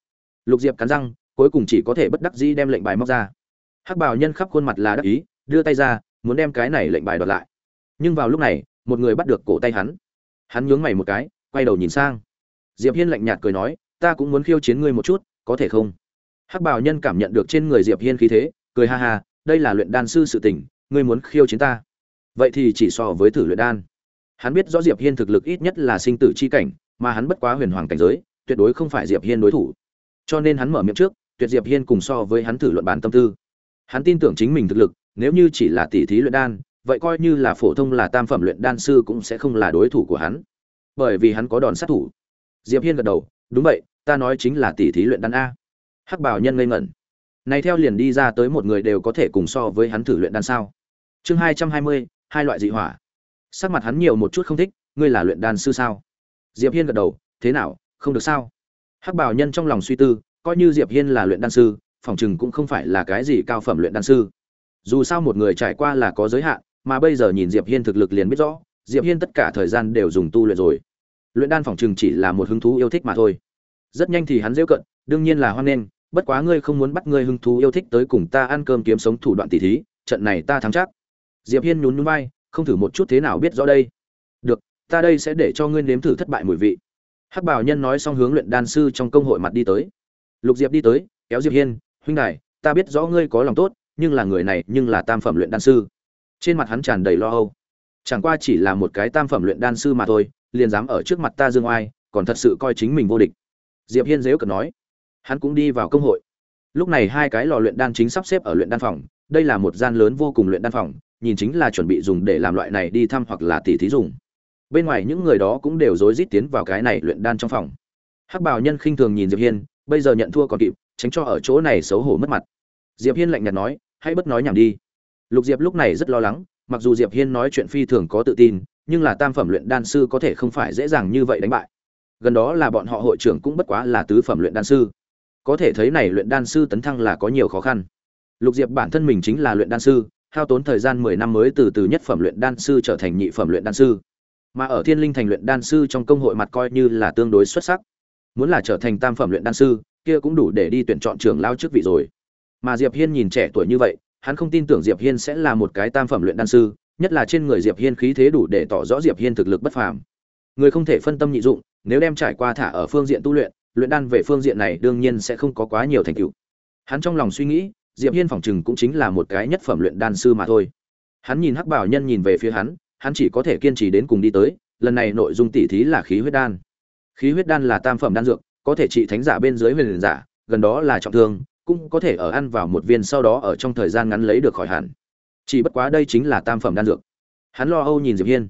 Lục diệp cắn răng, cuối cùng chỉ có thể bất đắc dĩ đem lệnh bài móc ra. Hắc bảo nhân khắp khuôn mặt là đắc ý, đưa tay ra, muốn đem cái này lệnh bài đoạt lại nhưng vào lúc này, một người bắt được cổ tay hắn. Hắn nhướng mày một cái, quay đầu nhìn sang. Diệp hiên lạnh nhạt cười nói, ta cũng muốn khiêu chiến ngươi một chút, có thể không? Hắc bảo nhân cảm nhận được trên người diệp hiên khí thế, cười ha ha, đây là luyện đan sư sự tình, ngươi muốn khiêu chiến ta? Vậy thì chỉ so với thử luyện đan. Hắn biết rõ diệp hiên thực lực ít nhất là sinh tử chi cảnh, mà hắn bất quá huyền hoàng cảnh giới, tuyệt đối không phải diệp hiên đối thủ. Cho nên hắn mở miệng trước, tuyệt diệp hiên cùng so với hắn thử luận bản tâm tư. Hắn tin tưởng chính mình thực lực, nếu như chỉ là tỷ thí luyện đan vậy coi như là phổ thông là tam phẩm luyện đan sư cũng sẽ không là đối thủ của hắn. Bởi vì hắn có đòn sát thủ. Diệp hiên gật đầu, đúng vậy, ta nói chính là tỷ thí luyện đan a. Hắc bảo nhân ngây ngẩn. Này theo liền đi ra tới một người đều có thể cùng so với hắn thử luyện đan sao? Chương hai trăm hai mươi, hai loại dị hỏa. Sắc mặt hắn nhiều một chút không thích, ngươi là luyện đan sư sao? Diệp hiên gật đầu, thế nào, không được sao? Hắc bảo nhân trong lòng suy tư, coi như diệp hiên là luyện đan sư, phòng chừng cũng không phải là cái gì cao phẩm luyện đan sư. Dù sao một người trải qua là có giới hạn mà bây giờ nhìn diệp hiên thực lực liền biết rõ, diệp hiên tất cả thời gian đều dùng tu luyện rồi. Luyện đan phòng trường chỉ là một hứng thú yêu thích mà thôi. Rất nhanh thì hắn dễ cận, đương nhiên là hoan nghênh, bất quá ngươi không muốn bắt ngươi hứng thú yêu thích tới cùng ta ăn cơm kiếm sống thủ đoạn tỷ thí, trận này ta thắng chắc. Diệp hiên nhún nhún vai, không thử một chút thế nào biết rõ đây. Được, ta đây sẽ để cho ngươi nếm thử thất bại mùi vị. Hắc bảo nhân nói xong hướng luyện đan sư trong công hội mặt đi tới. Lục diệp đi tới, kéo diệp hiên, huynh đài, ta biết rõ ngươi có lòng tốt, nhưng là người này nhưng là tam phẩm luyện đan sư trên mặt hắn tràn đầy lo âu. Chẳng qua chỉ là một cái tam phẩm luyện đan sư mà thôi, liền dám ở trước mặt ta dương oai, còn thật sự coi chính mình vô địch. Diệp hiên dếu cợt nói. Hắn cũng đi vào công hội. Lúc này hai cái lò luyện đan chính sắp xếp ở luyện đan phòng. Đây là một gian lớn vô cùng luyện đan phòng, nhìn chính là chuẩn bị dùng để làm loại này đi thăm hoặc là tỉ thí dùng. Bên ngoài những người đó cũng đều rối rít tiến vào cái này luyện đan trong phòng. Hắc bảo nhân khinh thường nhìn diệp hiên, bây giờ nhận thua còn kịp, tránh cho ở chỗ này xấu hổ mất mặt. Diệp hiên lạnh nhạt nói, hãy bất nói nhảm đi lục diệp lúc này rất lo lắng, mặc dù diệp hiên nói chuyện phi thường có tự tin, nhưng là tam phẩm luyện đan sư có thể không phải dễ dàng như vậy đánh bại. Gần đó là bọn họ hội trưởng cũng bất quá là tứ phẩm luyện đan sư. Có thể thấy này luyện đan sư tấn thăng là có nhiều khó khăn. Lục diệp bản thân mình chính là luyện đan sư, hao tốn thời gian mười năm mới từ từ nhất phẩm luyện đan sư trở thành nhị phẩm luyện đan sư. Mà ở thiên linh thành luyện đan sư trong công hội mặt coi như là tương đối xuất sắc. Muốn là trở thành tam phẩm luyện đan sư, kia cũng đủ để đi tuyển chọn trưởng lao chức vị rồi. Mà diệp hiên nhìn trẻ tuổi như vậy hắn không tin tưởng diệp hiên sẽ là một cái tam phẩm luyện đan sư, nhất là trên người diệp hiên khí thế đủ để tỏ rõ diệp hiên thực lực bất phàm. Người không thể phân tâm nhị dụng, nếu đem trải qua thả ở phương diện tu luyện luyện đan về phương diện này đương nhiên sẽ không có quá nhiều thành tựu. Hắn trong lòng suy nghĩ, diệp hiên phòng chừng cũng chính là một cái nhất phẩm luyện đan sư mà thôi. Hắn nhìn hắc bảo nhân nhìn về phía hắn hắn chỉ có thể kiên trì đến cùng đi tới, lần này nội dung tỉ thí là khí huyết đan. Khí huyết đan là tam phẩm đan dược, có thể trị thánh giả bên dưới huyền giả, gần đó là trọng thương cũng có thể ở ăn vào một viên sau đó ở trong thời gian ngắn lấy được khỏi hẳn. Chỉ bất quá đây chính là tam phẩm đan dược. Hắn lo âu nhìn diệp hiên.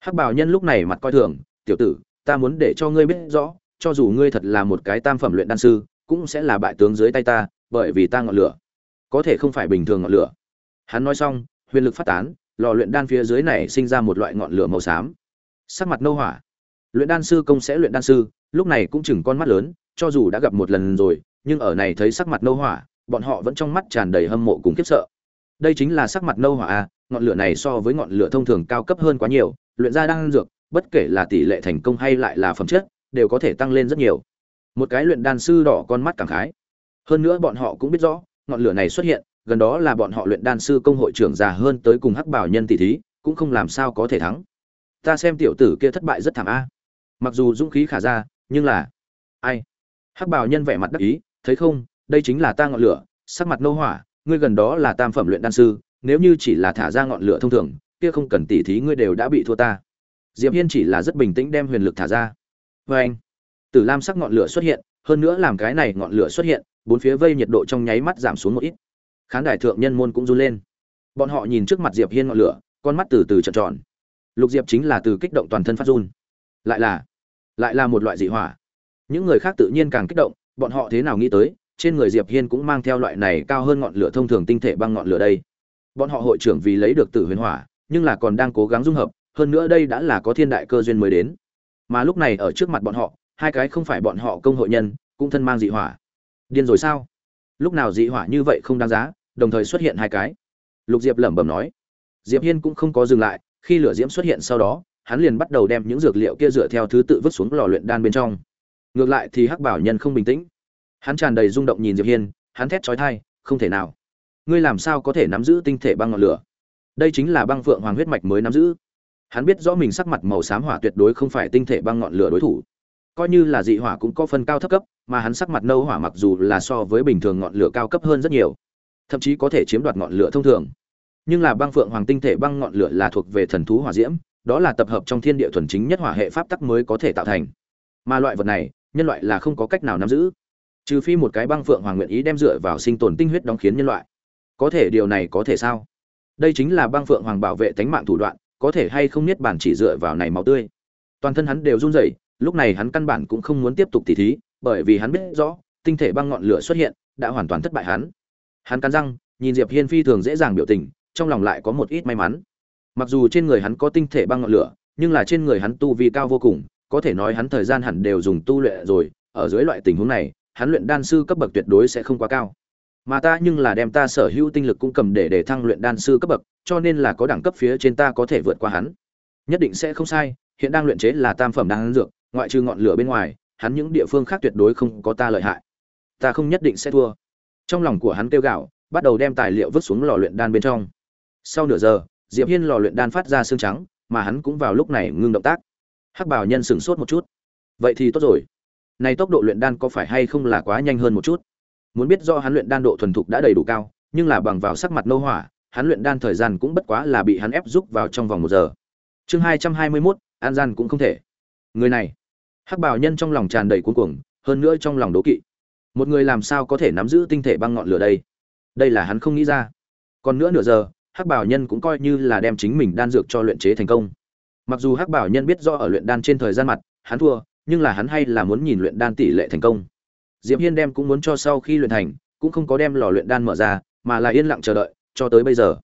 Hắc bảo nhân lúc này mặt coi thường, tiểu tử, ta muốn để cho ngươi biết rõ, cho dù ngươi thật là một cái tam phẩm luyện đan sư, cũng sẽ là bại tướng dưới tay ta, bởi vì ta ngọn lửa. Có thể không phải bình thường ngọn lửa. Hắn nói xong, huyền lực phát tán, lò luyện đan phía dưới này sinh ra một loại ngọn lửa màu xám. Sắc mặt nâu hỏa. Luyện đan sư công sẽ luyện đan sư, lúc này cũng chừng con mắt lớn, cho dù đã gặp một lần rồi nhưng ở này thấy sắc mặt nâu hỏa, bọn họ vẫn trong mắt tràn đầy hâm mộ cùng khiếp sợ. Đây chính là sắc mặt nâu hỏa a, ngọn lửa này so với ngọn lửa thông thường cao cấp hơn quá nhiều, luyện ra đan dược, bất kể là tỷ lệ thành công hay lại là phẩm chất, đều có thể tăng lên rất nhiều. Một cái luyện đan sư đỏ con mắt cảm khái. Hơn nữa bọn họ cũng biết rõ, ngọn lửa này xuất hiện, gần đó là bọn họ luyện đan sư công hội trưởng già hơn tới cùng hắc bảo nhân tỷ thí, cũng không làm sao có thể thắng. Ta xem tiểu tử kia thất bại rất thảm a. Mặc dù dũng khí khả ra, nhưng là, ai? Hắc bảo nhân vẻ mặt đắc ý thấy không, đây chính là ta ngọn lửa, sắc mặt nâu hỏa, ngươi gần đó là tam phẩm luyện đan sư, nếu như chỉ là thả ra ngọn lửa thông thường, kia không cần tỉ thí ngươi đều đã bị thua ta. Diệp hiên chỉ là rất bình tĩnh đem huyền lực thả ra. Vê anh, tử lam sắc ngọn lửa xuất hiện, hơn nữa làm cái này ngọn lửa xuất hiện, bốn phía vây nhiệt độ trong nháy mắt giảm xuống một ít. Khán đài thượng nhân môn cũng run lên. Bọn họ nhìn trước mặt diệp hiên ngọn lửa, con mắt từ từ trợn tròn. Lục diệp chính là từ kích động toàn thân phát run. Lại là lại là một loại dị hỏa. Những người khác tự nhiên càng kích động bọn họ thế nào nghĩ tới, trên người diệp hiên cũng mang theo loại này cao hơn ngọn lửa thông thường tinh thể băng ngọn lửa đây. Bọn họ hội trưởng vì lấy được tử huyền hỏa, nhưng là còn đang cố gắng dung hợp, hơn nữa đây đã là có thiên đại cơ duyên mới đến. Mà lúc này ở trước mặt bọn họ, hai cái không phải bọn họ công hội nhân, cũng thân mang dị hỏa. Điên rồi sao? Lúc nào dị hỏa như vậy không đáng giá, đồng thời xuất hiện hai cái. Lục diệp lẩm bẩm nói. Diệp hiên cũng không có dừng lại, khi lửa diễm xuất hiện sau đó, hắn liền bắt đầu đem những dược liệu kia dựa theo thứ tự vứt xuống lò luyện đan bên trong ngược lại thì hắc bảo nhân không bình tĩnh. Hắn tràn đầy rung động nhìn diệp hiên, hắn thét chói tai, không thể nào. Ngươi làm sao có thể nắm giữ tinh thể băng ngọn lửa? Đây chính là băng phượng hoàng huyết mạch mới nắm giữ. Hắn biết rõ mình sắc mặt màu xám hỏa tuyệt đối không phải tinh thể băng ngọn lửa đối thủ. Coi như là dị hỏa cũng có phần cao thấp cấp, mà hắn sắc mặt nâu hỏa mặc dù là so với bình thường ngọn lửa cao cấp hơn rất nhiều, thậm chí có thể chiếm đoạt ngọn lửa thông thường. Nhưng là băng phượng hoàng tinh thể băng ngọn lửa là thuộc về thần thú hỏa diễm, đó là tập hợp trong thiên địa thuần chính nhất hỏa hệ pháp tắc mới có thể tạo thành. Mà loại vật này nhân loại là không có cách nào nắm giữ. Trừ phi một cái băng phượng hoàng nguyện ý đem dựa vào sinh tồn tinh huyết đóng khiến nhân loại. Có thể điều này có thể sao? Đây chính là băng phượng hoàng bảo vệ tánh mạng thủ đoạn, có thể hay không niết bản chỉ dựa vào này máu tươi? Toàn thân hắn đều run rẩy, lúc này hắn căn bản cũng không muốn tiếp tục tỉ thí, bởi vì hắn biết rõ, tinh thể băng ngọn lửa xuất hiện, đã hoàn toàn thất bại hắn. Hắn cắn răng, nhìn diệp hiên phi thường dễ dàng biểu tình, trong lòng lại có một ít may mắn. Mặc dù trên người hắn có tinh thể băng ngọn lửa, nhưng là trên người hắn tu vi cao vô cùng có thể nói hắn thời gian hẳn đều dùng tu luyện rồi, ở dưới loại tình huống này, hắn luyện đan sư cấp bậc tuyệt đối sẽ không quá cao. Mà ta nhưng là đem ta sở hữu tinh lực cũng cầm để để thăng luyện đan sư cấp bậc, cho nên là có đẳng cấp phía trên ta có thể vượt qua hắn. Nhất định sẽ không sai, hiện đang luyện chế là tam phẩm đan dược, ngoại trừ ngọn lửa bên ngoài, hắn những địa phương khác tuyệt đối không có ta lợi hại. Ta không nhất định sẽ thua. Trong lòng của hắn kêu gạo bắt đầu đem tài liệu vứt xuống lò luyện đan bên trong. Sau nửa giờ, diệp hiên lò luyện đan phát ra xương trắng, mà hắn cũng vào lúc này ngưng động tác hắc bảo nhân sửng sốt một chút. Vậy thì tốt rồi. Này tốc độ luyện đan có phải hay không là quá nhanh hơn một chút? Muốn biết do hắn luyện đan độ thuần thục đã đầy đủ cao, nhưng là bằng vào sắc mặt nâu hỏa, hắn luyện đan thời gian cũng bất quá là bị hắn ép giúp vào trong vòng một giờ. Chương hai trăm hai mươi mốt, an gian cũng không thể. Người này. Hắc bảo nhân trong lòng tràn đầy cuống cuồng, hơn nữa trong lòng đố kỵ. Một người làm sao có thể nắm giữ tinh thể băng ngọn lửa đây? Đây là hắn không nghĩ ra. Còn nữa nửa giờ, hắc bảo nhân cũng coi như là đem chính mình đan dược cho luyện chế thành công mặc dù hắc bảo nhân biết do ở luyện đan trên thời gian mặt, hắn thua, nhưng là hắn hay là muốn nhìn luyện đan tỷ lệ thành công. Diệp hiên đem cũng muốn cho sau khi luyện thành, cũng không có đem lò luyện đan mở ra, mà là yên lặng chờ đợi, cho tới bây giờ.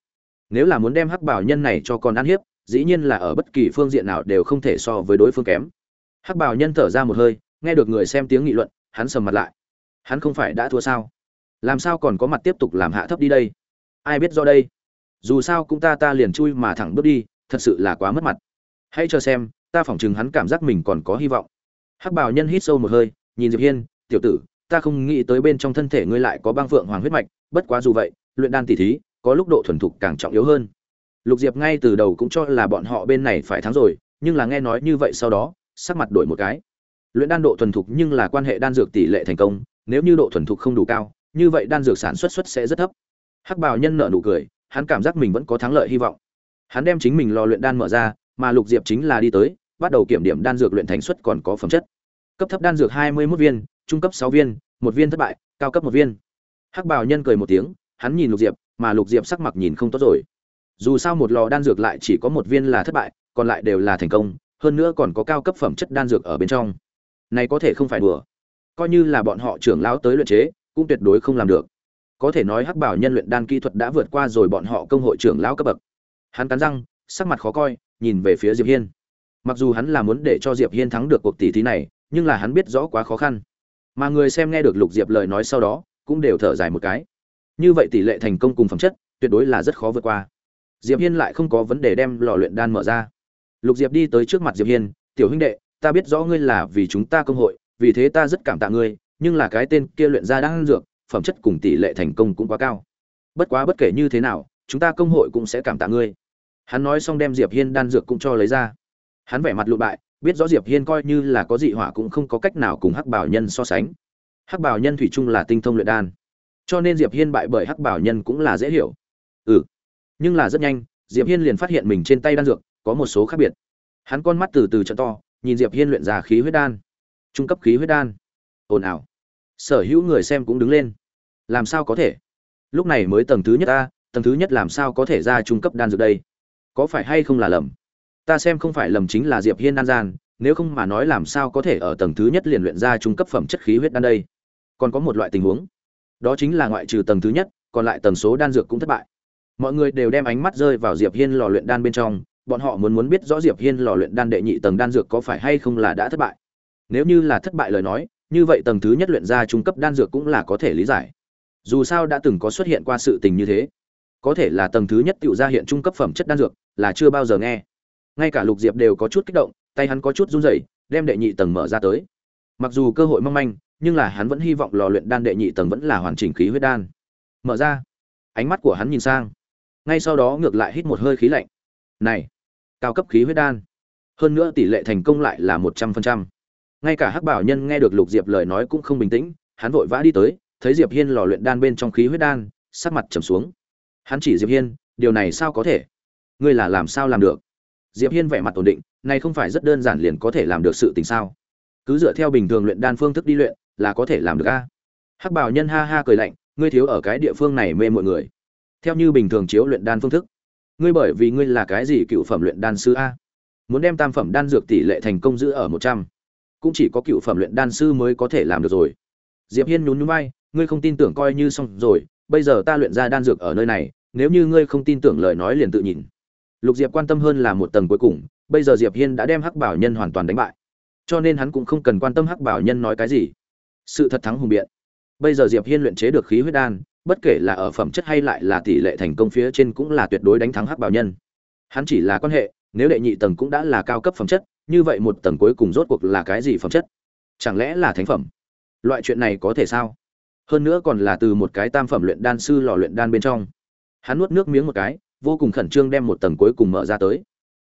Nếu là muốn đem hắc bảo nhân này cho con ăn hiếp, dĩ nhiên là ở bất kỳ phương diện nào đều không thể so với đối phương kém. Hắc bảo nhân thở ra một hơi, nghe được người xem tiếng nghị luận, hắn sầm mặt lại. Hắn không phải đã thua sao? Làm sao còn có mặt tiếp tục làm hạ thấp đi đây? Ai biết do đây? Dù sao cũng ta ta liền chui mà thẳng bước đi, thật sự là quá mất mặt hãy cho xem, ta phỏng chừng hắn cảm giác mình còn có hy vọng. Hắc bảo nhân hít sâu một hơi, nhìn diệp hiên, tiểu tử, ta không nghĩ tới bên trong thân thể ngươi lại có băng phượng hoàng huyết mạch, bất quá dù vậy, luyện đan tỷ thí, có lúc độ thuần thục càng trọng yếu hơn. Lục diệp ngay từ đầu cũng cho là bọn họ bên này phải thắng rồi, nhưng là nghe nói như vậy sau đó, sắc mặt đổi một cái. Luyện đan độ thuần thục nhưng là quan hệ đan dược tỷ lệ thành công, nếu như độ thuần thục không đủ cao, như vậy đan dược sản xuất xuất sẽ rất thấp. Hắc bảo nhân nợ nụ cười, hắn cảm giác mình vẫn có thắng lợi hy vọng. Hắn đem chính mình lò luyện đan mở ra mà lục diệp chính là đi tới, bắt đầu kiểm điểm đan dược luyện thành xuất còn có phẩm chất. Cấp thấp đan dược hai mươi mốt viên, trung cấp sáu viên, một viên thất bại, cao cấp một viên. Hắc bảo nhân cười một tiếng, hắn nhìn lục diệp, mà lục diệp sắc mặt nhìn không tốt rồi. Dù sao một lò đan dược lại chỉ có một viên là thất bại, còn lại đều là thành công, hơn nữa còn có cao cấp phẩm chất đan dược ở bên trong. Này có thể không phải đùa. Coi như là bọn họ trưởng lão tới luyện chế, cũng tuyệt đối không làm được. Có thể nói hắc bảo nhân luyện đan kỹ thuật đã vượt qua rồi bọn họ công hội trưởng lão cấp bậc. Hắn cắn răng, sắc mặt khó coi nhìn về phía diệp hiên. Mặc dù hắn là muốn để cho diệp hiên thắng được cuộc tỷ thí này, nhưng là hắn biết rõ quá khó khăn. Mà người xem nghe được lục diệp lời nói sau đó, cũng đều thở dài một cái. Như vậy tỷ lệ thành công cùng phẩm chất, tuyệt đối là rất khó vượt qua. Diệp hiên lại không có vấn đề đem lò luyện đan mở ra. Lục diệp đi tới trước mặt diệp hiên, tiểu huynh đệ, ta biết rõ ngươi là vì chúng ta công hội, vì thế ta rất cảm tạ ngươi, nhưng là cái tên kia luyện ra đang dược, phẩm chất cùng tỷ lệ thành công cũng quá cao. Bất quá bất kể như thế nào, chúng ta công hội cũng sẽ cảm tạ ngươi hắn nói xong đem diệp hiên đan dược cũng cho lấy ra. Hắn vẻ mặt lụ bại, biết rõ diệp hiên coi như là có dị hỏa cũng không có cách nào cùng hắc bảo nhân so sánh. Hắc bảo nhân thủy chung là tinh thông luyện đan, cho nên diệp hiên bại bởi hắc bảo nhân cũng là dễ hiểu. Ừ nhưng là rất nhanh, diệp hiên liền phát hiện mình trên tay đan dược có một số khác biệt. Hắn con mắt từ từ trợ to, nhìn diệp hiên luyện ra khí huyết đan, trung cấp khí huyết đan. Ồn ào. Sở hữu người xem cũng đứng lên. Làm sao có thể? Lúc này mới tầng thứ nhất ta, tầng thứ nhất làm sao có thể ra trung cấp đan dược đây? Có phải hay không là lầm? Ta xem không phải lầm chính là diệp hiên đan gian, nếu không mà nói làm sao có thể ở tầng thứ nhất liền luyện ra trung cấp phẩm chất khí huyết đan đây? Còn có một loại tình huống, đó chính là ngoại trừ tầng thứ nhất, còn lại tầng số đan dược cũng thất bại. Mọi người đều đem ánh mắt rơi vào diệp hiên lò luyện đan bên trong, bọn họ muốn muốn biết rõ diệp hiên lò luyện đan đệ nhị tầng đan dược có phải hay không là đã thất bại. Nếu như là thất bại lời nói, như vậy tầng thứ nhất luyện ra trung cấp đan dược cũng là có thể lý giải. Dù sao đã từng có xuất hiện qua sự tình như thế có thể là tầng thứ nhất tựu ra hiện trung cấp phẩm chất đan dược, là chưa bao giờ nghe. Ngay cả lục diệp đều có chút kích động, tay hắn có chút run rẩy, đem đệ nhị tầng mở ra tới. Mặc dù cơ hội mong manh, nhưng là hắn vẫn hy vọng lò luyện đan đệ nhị tầng vẫn là hoàn chỉnh khí huyết đan. Mở ra. Ánh mắt của hắn nhìn sang. Ngay sau đó ngược lại hít một hơi khí lạnh. Này, cao cấp khí huyết đan. Hơn nữa tỷ lệ thành công lại là một trăm phần trăm. Ngay cả hắc bảo nhân nghe được lục diệp lời nói cũng không bình tĩnh, hắn vội vã đi tới, thấy diệp hiên lò luyện đan bên trong khí huyết đan, sắc mặt trầm xuống hắn chỉ diệp hiên, điều này sao có thể? Ngươi là làm sao làm được? Diệp hiên vẻ mặt ổn định, này không phải rất đơn giản liền có thể làm được sự tình sao? Cứ dựa theo bình thường luyện đan phương thức đi luyện, là có thể làm được a. Hắc bảo nhân ha ha cười lạnh, ngươi thiếu ở cái địa phương này mê mọi người. Theo như bình thường chiếu luyện đan phương thức, ngươi bởi vì ngươi là cái gì cựu phẩm luyện đan sư a? Muốn đem tam phẩm đan dược tỷ lệ thành công giữ ở một trăm, cũng chỉ có cựu phẩm luyện đan sư mới có thể làm được rồi. Diệp hiên nhún nhún vai, ngươi không tin tưởng coi như xong rồi bây giờ ta luyện ra đan dược ở nơi này, nếu như ngươi không tin tưởng lời nói liền tự nhìn. Lục diệp quan tâm hơn là một tầng cuối cùng, bây giờ diệp hiên đã đem hắc bảo nhân hoàn toàn đánh bại. Cho nên hắn cũng không cần quan tâm hắc bảo nhân nói cái gì. Sự thật thắng hùng biện. Bây giờ diệp hiên luyện chế được khí huyết đan, bất kể là ở phẩm chất hay lại là tỷ lệ thành công phía trên cũng là tuyệt đối đánh thắng hắc bảo nhân. Hắn chỉ là quan hệ, nếu đệ nhị tầng cũng đã là cao cấp phẩm chất, như vậy một tầng cuối cùng rốt cuộc là cái gì phẩm chất? Chẳng lẽ là thánh phẩm? Loại chuyện này có thể sao? Hơn nữa còn là từ một cái tam phẩm luyện đan sư lò luyện đan bên trong. Hắn nuốt nước miếng một cái, vô cùng khẩn trương đem một tầng cuối cùng mở ra tới.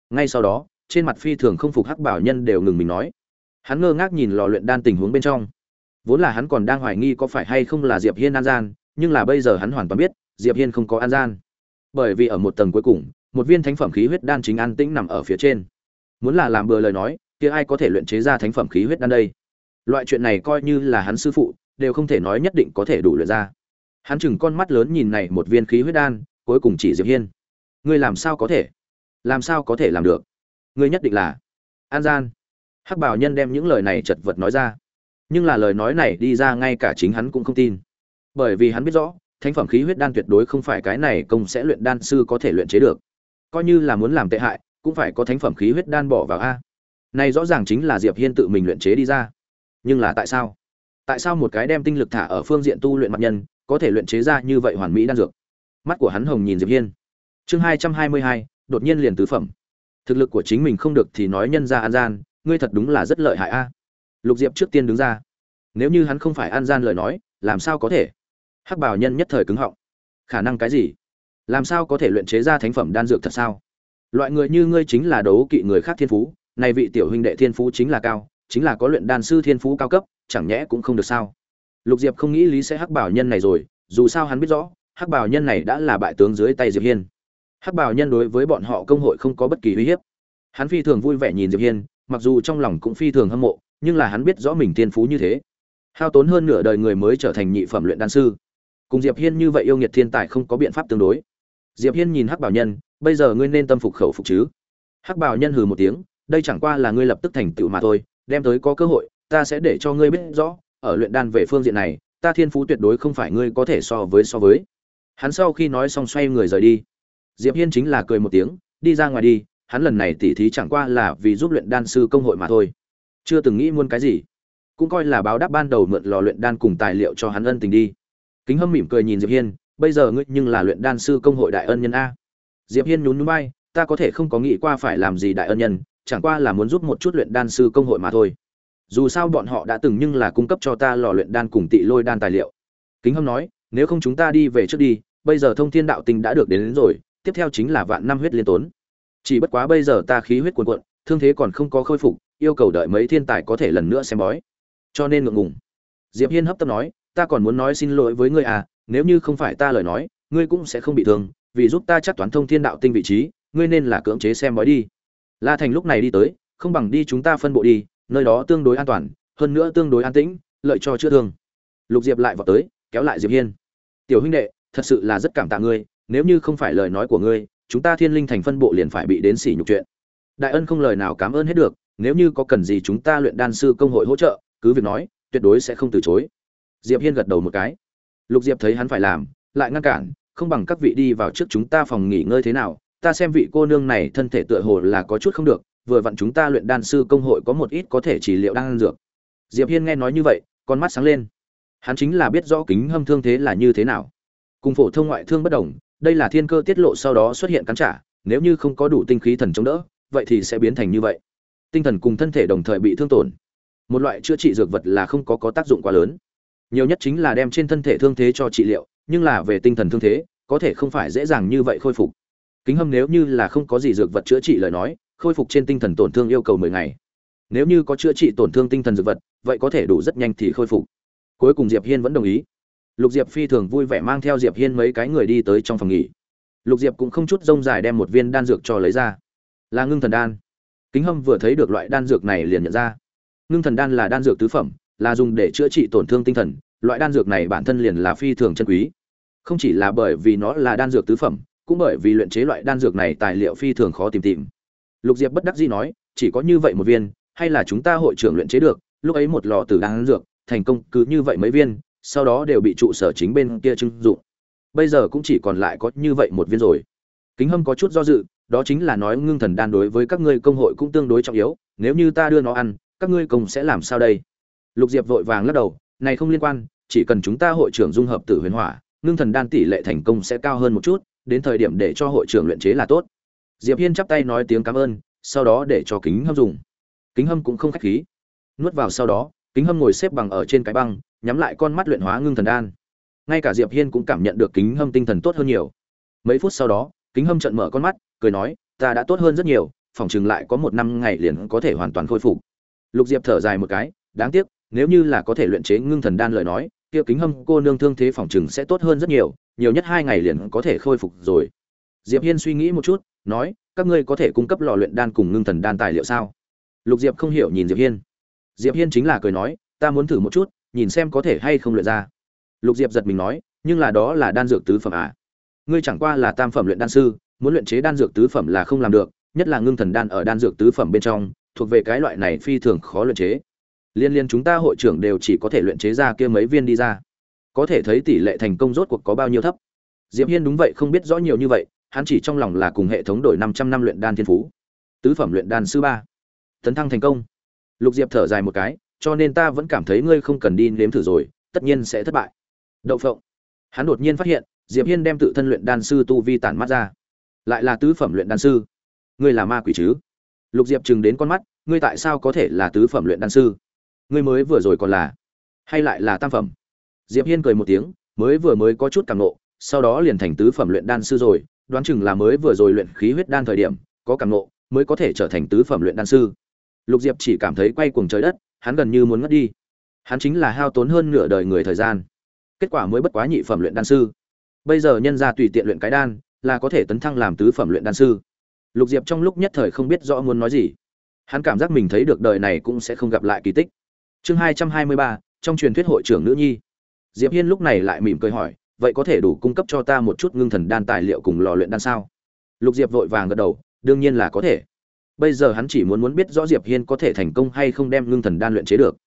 Ngay sau đó, trên mặt phi thường không phục hắc bảo nhân đều ngừng mình nói. Hắn ngơ ngác nhìn lò luyện đan tình huống bên trong. Vốn là hắn còn đang hoài nghi có phải hay không là diệp hiên an gian, nhưng là bây giờ hắn hoàn toàn biết, diệp hiên không có an gian. Bởi vì ở một tầng cuối cùng, một viên thánh phẩm khí huyết đan chính an tĩnh nằm ở phía trên. Muốn là làm bừa lời nói, kia ai có thể luyện chế ra thánh phẩm khí huyết đan đây? Loại chuyện này coi như là hắn sư phụ đều không thể nói nhất định có thể đủ luyện ra. Hắn chừng con mắt lớn nhìn này một viên khí huyết đan, cuối cùng chỉ diệp hiên. Ngươi làm sao có thể? Làm sao có thể làm được? Ngươi nhất định là an gian. Hắc bảo nhân đem những lời này chật vật nói ra. Nhưng là lời nói này đi ra ngay cả chính hắn cũng không tin. Bởi vì hắn biết rõ, thánh phẩm khí huyết đan tuyệt đối không phải cái này công sẽ luyện đan sư có thể luyện chế được. Coi như là muốn làm tệ hại, cũng phải có thánh phẩm khí huyết đan bỏ vào a. Này rõ ràng chính là diệp hiên tự mình luyện chế đi ra. Nhưng là tại sao? Tại sao một cái đem tinh lực thả ở phương diện tu luyện mặt nhân, có thể luyện chế ra như vậy hoàn mỹ đan dược? Mắt của hắn hồng nhìn diệp hiên. Chương hai trăm hai mươi hai, đột nhiên liền tứ phẩm. Thực lực của chính mình không được thì nói nhân ra an gian, ngươi thật đúng là rất lợi hại a. Lục diệp trước tiên đứng ra. Nếu như hắn không phải an gian lời nói, làm sao có thể? Hắc bảo nhân nhất thời cứng họng. Khả năng cái gì? Làm sao có thể luyện chế ra thánh phẩm đan dược thật sao? Loại người như ngươi chính là đấu kỵ người khác thiên phú, này vị tiểu huynh đệ thiên phú chính là cao chính là có luyện đan sư thiên phú cao cấp, chẳng nhẽ cũng không được sao? Lục diệp không nghĩ lý sẽ hắc bảo nhân này rồi, dù sao hắn biết rõ, hắc bảo nhân này đã là bại tướng dưới tay diệp hiên. Hắc bảo nhân đối với bọn họ công hội không có bất kỳ uy hiếp. Hắn phi thường vui vẻ nhìn diệp hiên, mặc dù trong lòng cũng phi thường hâm mộ, nhưng là hắn biết rõ mình thiên phú như thế. Hao tốn hơn nửa đời người mới trở thành nhị phẩm luyện đan sư. Cùng diệp hiên như vậy yêu nghiệt thiên tài không có biện pháp tương đối. Diệp hiên nhìn hắc bảo nhân, bây giờ ngươi nên tâm phục khẩu phục chứ? Hắc bảo nhân hừ một tiếng, đây chẳng qua là ngươi lập tức thành tựu mà thôi đem tới có cơ hội, ta sẽ để cho ngươi biết rõ, ở luyện đan về phương diện này, ta thiên phú tuyệt đối không phải ngươi có thể so với so với. Hắn sau khi nói xong xoay người rời đi. Diệp hiên chính là cười một tiếng, đi ra ngoài đi, hắn lần này tỉ thí chẳng qua là vì giúp luyện đan sư công hội mà thôi. Chưa từng nghĩ muốn cái gì. Cũng coi là báo đáp ban đầu mượn lò luyện đan cùng tài liệu cho hắn ân tình đi. Kính hâm mỉm cười nhìn diệp hiên, bây giờ ngươi nhưng là luyện đan sư công hội đại ân nhân a. Diệp hiên nhún nhún vai, ta có thể không có nghĩ qua phải làm gì đại ân nhân chẳng qua là muốn giúp một chút luyện đan sư công hội mà thôi. Dù sao bọn họ đã từng nhưng là cung cấp cho ta lò luyện đan cùng tị lôi đan tài liệu. Kính hâm nói nếu không chúng ta đi về trước đi bây giờ thông thiên đạo tinh đã được đến, đến rồi tiếp theo chính là vạn năm huyết liên tốn. Chỉ bất quá bây giờ ta khí huyết cuồn cuộn thương thế còn không có khôi phục yêu cầu đợi mấy thiên tài có thể lần nữa xem bói. Cho nên ngượng ngùng. Diệp hiên hấp tấp nói ta còn muốn nói xin lỗi với ngươi à nếu như không phải ta lời nói ngươi cũng sẽ không bị thương vì giúp ta chắc toán thông thiên đạo tinh vị trí ngươi nên là cưỡng chế xem bói đi la thành lúc này đi tới, không bằng đi chúng ta phân bộ đi, nơi đó tương đối an toàn, hơn nữa tương đối an tĩnh, lợi cho chữa thương. Lục diệp lại vào tới, kéo lại diệp hiên. Tiểu huynh đệ, thật sự là rất cảm tạ ngươi, nếu như không phải lời nói của ngươi, chúng ta thiên linh thành phân bộ liền phải bị đến sỉ nhục chuyện. Đại ân không lời nào cảm ơn hết được, nếu như có cần gì chúng ta luyện đan sư công hội hỗ trợ, cứ việc nói, tuyệt đối sẽ không từ chối. Diệp hiên gật đầu một cái. Lục diệp thấy hắn phải làm, lại ngăn cản, không bằng các vị đi vào trước chúng ta phòng nghỉ ngơi thế nào ta xem vị cô nương này thân thể tựa hồ là có chút không được, vừa vặn chúng ta luyện đan sư công hội có một ít có thể chỉ liệu đan dược. Diệp hiên nghe nói như vậy, con mắt sáng lên. Hắn chính là biết rõ kính hâm thương thế là như thế nào. Cùng phổ thông ngoại thương bất đồng, đây là thiên cơ tiết lộ sau đó xuất hiện cắn trả, nếu như không có đủ tinh khí thần chống đỡ, vậy thì sẽ biến thành như vậy. Tinh thần cùng thân thể đồng thời bị thương tổn. Một loại chữa trị dược vật là không có có tác dụng quá lớn. Nhiều nhất chính là đem trên thân thể thương thế cho trị liệu, nhưng là về tinh thần thương thế, có thể không phải dễ dàng như vậy khôi phục kính hâm nếu như là không có gì dược vật chữa trị lời nói, khôi phục trên tinh thần tổn thương yêu cầu mười ngày. Nếu như có chữa trị tổn thương tinh thần dược vật, vậy có thể đủ rất nhanh thì khôi phục. Cuối cùng diệp hiên vẫn đồng ý. Lục diệp phi thường vui vẻ mang theo diệp hiên mấy cái người đi tới trong phòng nghỉ. Lục diệp cũng không chút rông dài đem một viên đan dược cho lấy ra. Là ngưng thần đan. Kính hâm vừa thấy được loại đan dược này liền nhận ra. Ngưng thần đan là đan dược tứ phẩm, là dùng để chữa trị tổn thương tinh thần. Loại đan dược này bản thân liền là phi thường chân quý. Không chỉ là bởi vì nó là đan dược tứ phẩm cũng bởi vì luyện chế loại đan dược này tài liệu phi thường khó tìm tìm. Lục diệp bất đắc dĩ nói, chỉ có như vậy một viên, hay là chúng ta hội trưởng luyện chế được, lúc ấy một lò tử đan dược, thành công cứ như vậy mấy viên, sau đó đều bị trụ sở chính bên kia trưng dụng. Bây giờ cũng chỉ còn lại có như vậy một viên rồi. Kính hâm có chút do dự, đó chính là nói ngưng thần đan đối với các ngươi công hội cũng tương đối trọng yếu, nếu như ta đưa nó ăn, các ngươi công sẽ làm sao đây? Lục diệp vội vàng lắc đầu, này không liên quan, chỉ cần chúng ta hội trưởng dung hợp tử huyền hỏa, ngưng thần đan tỷ lệ thành công sẽ cao hơn một chút đến thời điểm để cho hội trưởng luyện chế là tốt. Diệp hiên chắp tay nói tiếng cảm ơn, sau đó để cho kính hâm dùng. Kính hâm cũng không khách khí. Nuốt vào sau đó, kính hâm ngồi xếp bằng ở trên cái băng, nhắm lại con mắt luyện hóa ngưng thần đan. Ngay cả diệp hiên cũng cảm nhận được kính hâm tinh thần tốt hơn nhiều. Mấy phút sau đó, kính hâm trợn mở con mắt, cười nói, ta đã tốt hơn rất nhiều, phòng chừng lại có một năm ngày liền có thể hoàn toàn khôi phục. Lục diệp thở dài một cái, đáng tiếc, nếu như là có thể luyện chế ngưng thần đan lời nói kia kính hâm cô nương thương thế phòng chừng sẽ tốt hơn rất nhiều nhiều nhất hai ngày liền có thể khôi phục rồi. Diệp hiên suy nghĩ một chút, nói, các ngươi có thể cung cấp lò luyện đan cùng ngưng thần đan tài liệu sao? Lục diệp không hiểu nhìn diệp hiên. Diệp hiên chính là cười nói, ta muốn thử một chút, nhìn xem có thể hay không luyện ra. Lục diệp giật mình nói, nhưng là đó là đan dược tứ phẩm à? Ngươi chẳng qua là tam phẩm luyện đan sư, muốn luyện chế đan dược tứ phẩm là không làm được, nhất là ngưng thần đan ở đan dược tứ phẩm bên trong, thuộc về cái loại này phi thường khó luyện chế liên liên chúng ta hội trưởng đều chỉ có thể luyện chế ra kia mấy viên đi ra. Có thể thấy tỷ lệ thành công rốt cuộc có bao nhiêu thấp. Diệp hiên đúng vậy, không biết rõ nhiều như vậy, hắn chỉ trong lòng là cùng hệ thống đổi 500 năm luyện đan thiên phú. Tứ phẩm luyện đan sư ba. Tấn thăng thành công. Lục diệp thở dài một cái, cho nên ta vẫn cảm thấy ngươi không cần đi nếm thử rồi, tất nhiên sẽ thất bại. Đậu phộng. Hắn đột nhiên phát hiện, diệp hiên đem tự thân luyện đan sư tu vi tản mắt ra. Lại là tứ phẩm luyện đan sư. Ngươi là ma quỷ chứ? Lục diệp chừng đến con mắt, ngươi tại sao có thể là tứ phẩm luyện đan sư? Ngươi mới vừa rồi còn là, hay lại là tam phẩm? Diệp hiên cười một tiếng, mới vừa mới có chút càng nộ, sau đó liền thành tứ phẩm luyện đan sư rồi, đoán chừng là mới vừa rồi luyện khí huyết đan thời điểm, có càng nộ, mới có thể trở thành tứ phẩm luyện đan sư. Lục diệp chỉ cảm thấy quay cuồng trời đất, hắn gần như muốn ngất đi. Hắn chính là hao tốn hơn nửa đời người thời gian. Kết quả mới bất quá nhị phẩm luyện đan sư. Bây giờ nhân ra tùy tiện luyện cái đan, là có thể tấn thăng làm tứ phẩm luyện đan sư. Lục diệp trong lúc nhất thời không biết rõ muốn nói gì. Hắn cảm giác mình thấy được đời này cũng sẽ không gặp lại kỳ tích chương hai trăm hai mươi ba, trong truyền thuyết hội trưởng nữ nhi. Diệp hiên lúc này lại mỉm cười hỏi, vậy có thể đủ cung cấp cho ta một chút ngưng thần đan tài liệu cùng lò luyện đan sao? Lục diệp vội vàng gật đầu, đương nhiên là có thể. Bây giờ hắn chỉ muốn muốn biết rõ diệp hiên có thể thành công hay không đem ngưng thần đan luyện chế được.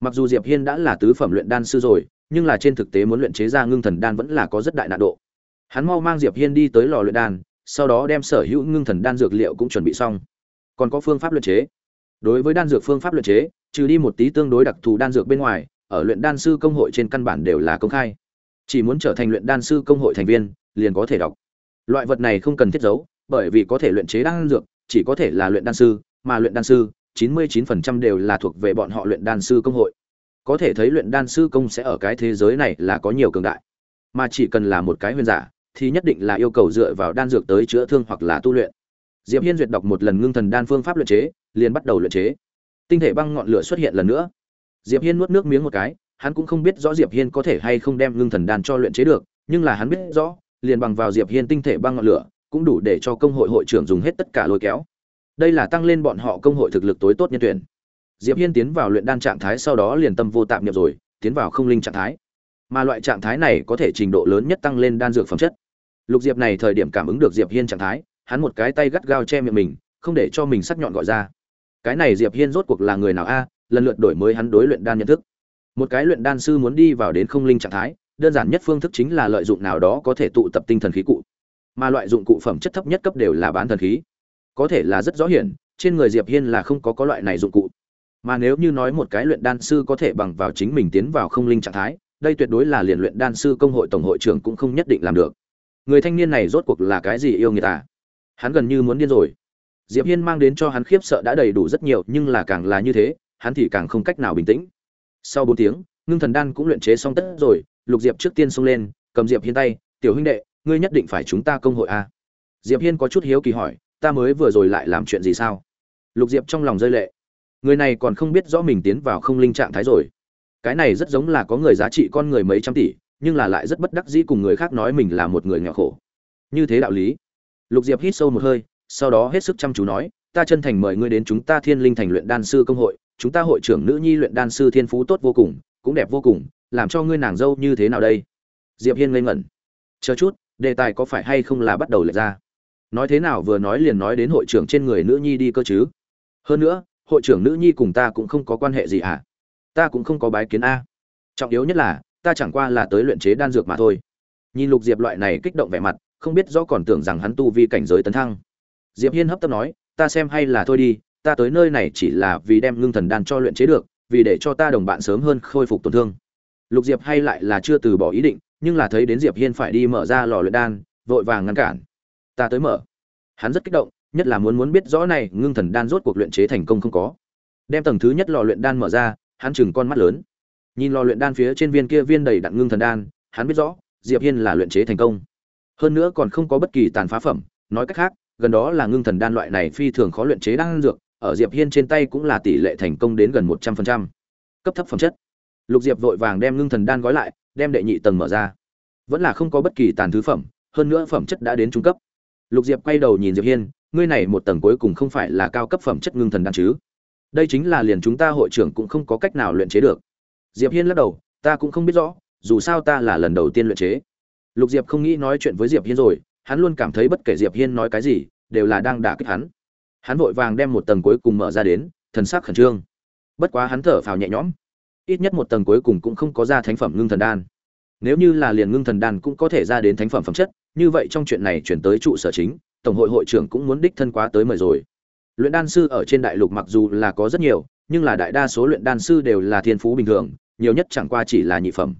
Mặc dù diệp hiên đã là tứ phẩm luyện đan sư rồi, nhưng là trên thực tế muốn luyện chế ra ngưng thần đan vẫn là có rất đại nạn độ. Hắn mau mang diệp hiên đi tới lò luyện đan, sau đó đem sở hữu ngưng thần đan dược liệu cũng chuẩn bị xong. Còn có phương pháp luyện chế. Đối với đan dược phương pháp luyện chế trừ đi một tí tương đối đặc thù đan dược bên ngoài, ở luyện đan sư công hội trên căn bản đều là công khai. Chỉ muốn trở thành luyện đan sư công hội thành viên, liền có thể đọc. Loại vật này không cần thiết giấu, bởi vì có thể luyện chế đan dược, chỉ có thể là luyện đan sư, mà luyện đan sư 99% đều là thuộc về bọn họ luyện đan sư công hội. Có thể thấy luyện đan sư công sẽ ở cái thế giới này là có nhiều cường đại. Mà chỉ cần là một cái huyền giả, thì nhất định là yêu cầu dựa vào đan dược tới chữa thương hoặc là tu luyện. Diệp hiên duyệt đọc một lần ngưng thần đan phương pháp luyện chế, liền bắt đầu luyện chế tinh thể băng ngọn lửa xuất hiện lần nữa. Diệp hiên nuốt nước miếng một cái, hắn cũng không biết rõ diệp hiên có thể hay không đem ngưng thần đan cho luyện chế được, nhưng là hắn biết rõ, liền bằng vào diệp hiên tinh thể băng ngọn lửa, cũng đủ để cho công hội hội trưởng dùng hết tất cả lôi kéo. Đây là tăng lên bọn họ công hội thực lực tối tốt nhân tuyển. Diệp hiên tiến vào luyện đan trạng thái sau đó liền tâm vô tạm nhập rồi, tiến vào không linh trạng thái. Mà loại trạng thái này có thể trình độ lớn nhất tăng lên đan dược phẩm chất. Lục diệp này thời điểm cảm ứng được diệp hiên trạng thái, hắn một cái tay gắt gao che miệng mình, không để cho mình sắc nhọn gọi ra cái này diệp hiên rốt cuộc là người nào a? Lần lượt đổi mới hắn đối luyện đan nhận thức. Một cái luyện đan sư muốn đi vào đến không linh trạng thái, đơn giản nhất phương thức chính là lợi dụng nào đó có thể tụ tập tinh thần khí cụ. Mà loại dụng cụ phẩm chất thấp nhất cấp đều là bán thần khí. Có thể là rất rõ hiển, trên người diệp hiên là không có có loại này dụng cụ. Mà nếu như nói một cái luyện đan sư có thể bằng vào chính mình tiến vào không linh trạng thái, đây tuyệt đối là liền luyện đan sư công hội tổng hội trưởng cũng không nhất định làm được. Người thanh niên này rốt cuộc là cái gì yêu người ta? Hắn gần như muốn điên rồi diệp hiên mang đến cho hắn khiếp sợ đã đầy đủ rất nhiều, nhưng là càng là như thế, hắn thì càng không cách nào bình tĩnh. Sau bốn tiếng, ngưng thần đan cũng luyện chế xong tất rồi, lục diệp trước tiên xông lên, cầm diệp hiên tay, tiểu huynh đệ, ngươi nhất định phải chúng ta công hội a. À? diệp hiên có chút hiếu kỳ hỏi, ta mới vừa rồi lại làm chuyện gì sao? Lục diệp trong lòng rơi lệ, người này còn không biết rõ mình tiến vào không linh trạng thái rồi. Cái này rất giống là có người giá trị con người mấy trăm tỷ, nhưng là lại rất bất đắc dĩ cùng người khác nói mình là một người nghèo khổ. Như thế đạo lý. Lục diệp hít sâu một hơi sau đó hết sức chăm chú nói, ta chân thành mời ngươi đến chúng ta thiên linh thành luyện đan sư công hội, chúng ta hội trưởng nữ nhi luyện đan sư thiên phú tốt vô cùng, cũng đẹp vô cùng, làm cho ngươi nàng dâu như thế nào đây? Diệp hiên ngây ngẩn. Chờ chút, đề tài có phải hay không là bắt đầu lệch ra? Nói thế nào vừa nói liền nói đến hội trưởng trên người nữ nhi đi cơ chứ? Hơn nữa, hội trưởng nữ nhi cùng ta cũng không có quan hệ gì à? Ta cũng không có bái kiến a. Trọng yếu nhất là, ta chẳng qua là tới luyện chế đan dược mà thôi. Nhìn lục diệp loại này kích động vẻ mặt, không biết rõ còn tưởng rằng hắn tu vi cảnh giới tấn thăng diệp hiên hấp tấp nói, ta xem hay là thôi đi, ta tới nơi này chỉ là vì đem ngưng thần đan cho luyện chế được, vì để cho ta đồng bạn sớm hơn khôi phục tổn thương. Lục diệp hay lại là chưa từ bỏ ý định, nhưng là thấy đến diệp hiên phải đi mở ra lò luyện đan, vội vàng ngăn cản. Ta tới mở. Hắn rất kích động, nhất là muốn muốn biết rõ này, ngưng thần đan rốt cuộc luyện chế thành công không có. Đem tầng thứ nhất lò luyện đan mở ra, hắn chừng con mắt lớn. Nhìn lò luyện đan phía trên viên kia viên đầy đặn ngưng thần đan, hắn biết rõ, diệp hiên là luyện chế thành công. Hơn nữa còn không có bất kỳ tàn phá phẩm, nói cách khác gần đó là ngưng thần đan loại này phi thường khó luyện chế đan dược, ở diệp hiên trên tay cũng là tỷ lệ thành công đến gần một trăm phần trăm. Cấp thấp phẩm chất. Lục diệp vội vàng đem ngưng thần đan gói lại, đem đệ nhị tầng mở ra. Vẫn là không có bất kỳ tàn thứ phẩm, hơn nữa phẩm chất đã đến trung cấp. Lục diệp quay đầu nhìn diệp hiên, ngươi này một tầng cuối cùng không phải là cao cấp phẩm chất ngưng thần đan chứ? Đây chính là liền chúng ta hội trưởng cũng không có cách nào luyện chế được. Diệp hiên lắc đầu, ta cũng không biết rõ, dù sao ta là lần đầu tiên luyện chế. Lục diệp không nghĩ nói chuyện với diệp hiên rồi hắn luôn cảm thấy bất kể diệp hiên nói cái gì, đều là đang đả kích hắn. Hắn vội vàng đem một tầng cuối cùng mở ra đến, thần sắc khẩn trương. Bất quá hắn thở phào nhẹ nhõm. Ít nhất một tầng cuối cùng cũng không có ra thánh phẩm ngưng thần đan. Nếu như là liền ngưng thần đan cũng có thể ra đến thánh phẩm phẩm chất, như vậy trong chuyện này chuyển tới trụ sở chính, tổng hội hội trưởng cũng muốn đích thân quá tới mời rồi. Luyện đan sư ở trên đại lục mặc dù là có rất nhiều, nhưng là đại đa số luyện đan sư đều là thiên phú bình thường, nhiều nhất chẳng qua chỉ là nhị phẩm.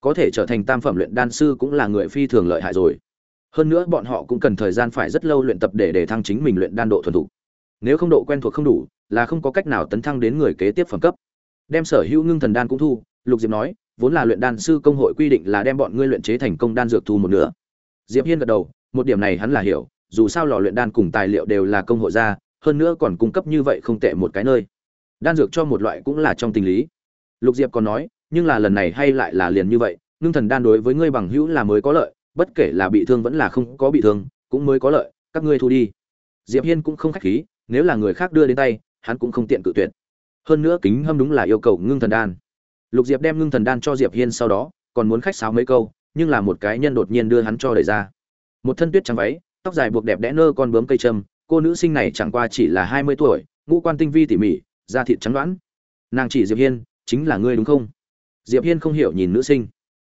Có thể trở thành tam phẩm luyện đan sư cũng là người phi thường lợi hại rồi hơn nữa bọn họ cũng cần thời gian phải rất lâu luyện tập để để thăng chính mình luyện đan độ thuần thục. Nếu không độ quen thuộc không đủ, là không có cách nào tấn thăng đến người kế tiếp phẩm cấp. Đem sở hữu ngưng thần đan cũng thu, lục diệp nói, vốn là luyện đan sư công hội quy định là đem bọn ngươi luyện chế thành công đan dược thu một nửa. Diệp hiên gật đầu, một điểm này hắn là hiểu, dù sao lò luyện đan cùng tài liệu đều là công hội ra, hơn nữa còn cung cấp như vậy không tệ một cái nơi. Đan dược cho một loại cũng là trong tình lý. Lục diệp còn nói, nhưng là lần này hay lại là liền như vậy, ngưng thần đan đối với ngươi bằng hữu là mới có lợi bất kể là bị thương vẫn là không có bị thương, cũng mới có lợi, các ngươi thu đi. Diệp hiên cũng không khách khí, nếu là người khác đưa đến tay, hắn cũng không tiện cự tuyệt. Hơn nữa kính hâm đúng là yêu cầu ngưng thần đan. Lục diệp đem ngưng thần đan cho diệp hiên sau đó, còn muốn khách sáo mấy câu, nhưng là một cái nhân đột nhiên đưa hắn cho đẩy ra. Một thân tuyết trắng váy, tóc dài buộc đẹp đẽ nơ con bướm cây trâm, cô nữ sinh này chẳng qua chỉ là hai mươi tuổi, ngũ quan tinh vi tỉ mỉ, da thịt trắng đoán nàng chỉ diệp hiên, chính là ngươi đúng không? Diệp hiên không hiểu nhìn nữ sinh.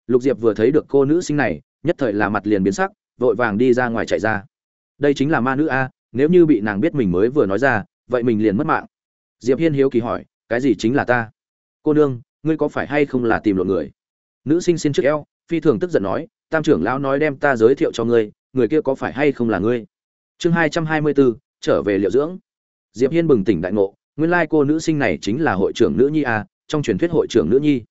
Lục diệp vừa thấy được cô nữ sinh này nhất thời là mặt liền biến sắc, vội vàng đi ra ngoài chạy ra. Đây chính là ma nữ a, nếu như bị nàng biết mình mới vừa nói ra, vậy mình liền mất mạng. Diệp hiên hiếu kỳ hỏi, cái gì chính là ta? Cô nương, ngươi có phải hay không là tìm lộn người? Nữ sinh xin trước eo, phi thường tức giận nói, tam trưởng lão nói đem ta giới thiệu cho ngươi, người kia có phải hay không là ngươi? Chương hai trăm hai mươi bốn trở về liệu dưỡng. Diệp hiên bừng tỉnh đại ngộ, nguyên lai cô nữ sinh này chính là hội trưởng nữ nhi a, trong truyền thuyết hội trưởng nữ nhi.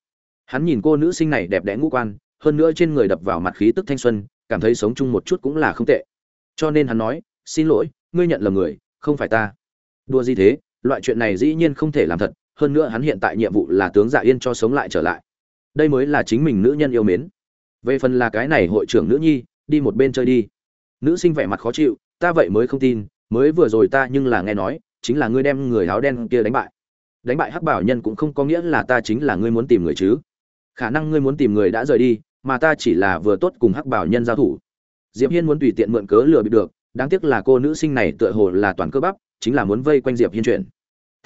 Hắn nhìn cô nữ sinh này đẹp đẽ ngũ quan hơn nữa trên người đập vào mặt khí tức thanh xuân, cảm thấy sống chung một chút cũng là không tệ. Cho nên hắn nói, xin lỗi, ngươi nhận lầm người, không phải ta. Đua gì thế? Loại chuyện này dĩ nhiên không thể làm thật, hơn nữa hắn hiện tại nhiệm vụ là tướng dạ yên cho sống lại trở lại. Đây mới là chính mình nữ nhân yêu mến. Về phần là cái này hội trưởng nữ nhi, đi một bên chơi đi. Nữ sinh vẻ mặt khó chịu, ta vậy mới không tin, mới vừa rồi ta nhưng là nghe nói, chính là ngươi đem người áo đen kia đánh bại. Đánh bại hắc bảo nhân cũng không có nghĩa là ta chính là ngươi muốn tìm người chứ. Khả năng ngươi muốn tìm người đã rời đi mà ta chỉ là vừa tốt cùng hắc bảo nhân giao thủ. Diệp hiên muốn tùy tiện mượn cớ lừa bị được, đáng tiếc là cô nữ sinh này tựa hồ là toàn cơ bắp, chính là muốn vây quanh diệp hiên chuyển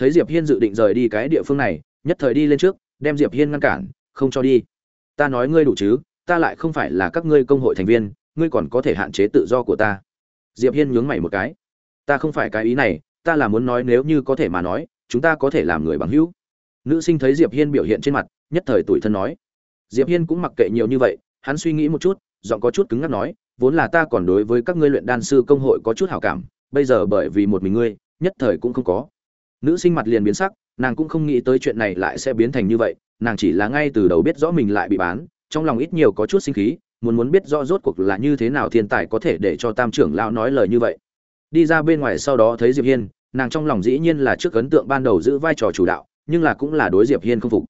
thấy diệp hiên dự định rời đi cái địa phương này, nhất thời đi lên trước, đem diệp hiên ngăn cản, không cho đi. Ta nói ngươi đủ chứ, ta lại không phải là các ngươi công hội thành viên, ngươi còn có thể hạn chế tự do của ta. Diệp hiên nhướng mày một cái. Ta không phải cái ý này, ta là muốn nói nếu như có thể mà nói, chúng ta có thể làm người bằng hữu. Nữ sinh thấy diệp hiên biểu hiện trên mặt, nhất thời tuổi thân nói diệp hiên cũng mặc kệ nhiều như vậy, hắn suy nghĩ một chút, giọng có chút cứng ngắc nói, vốn là ta còn đối với các ngươi luyện đan sư công hội có chút hảo cảm, bây giờ bởi vì một mình ngươi, nhất thời cũng không có. Nữ sinh mặt liền biến sắc, nàng cũng không nghĩ tới chuyện này lại sẽ biến thành như vậy, nàng chỉ là ngay từ đầu biết rõ mình lại bị bán, trong lòng ít nhiều có chút sinh khí, muốn muốn biết rõ rốt cuộc là như thế nào thiên tài có thể để cho tam trưởng lão nói lời như vậy. Đi ra bên ngoài sau đó thấy diệp hiên, nàng trong lòng dĩ nhiên là trước ấn tượng ban đầu giữ vai trò chủ đạo, nhưng là cũng là đối diệp hiên không phục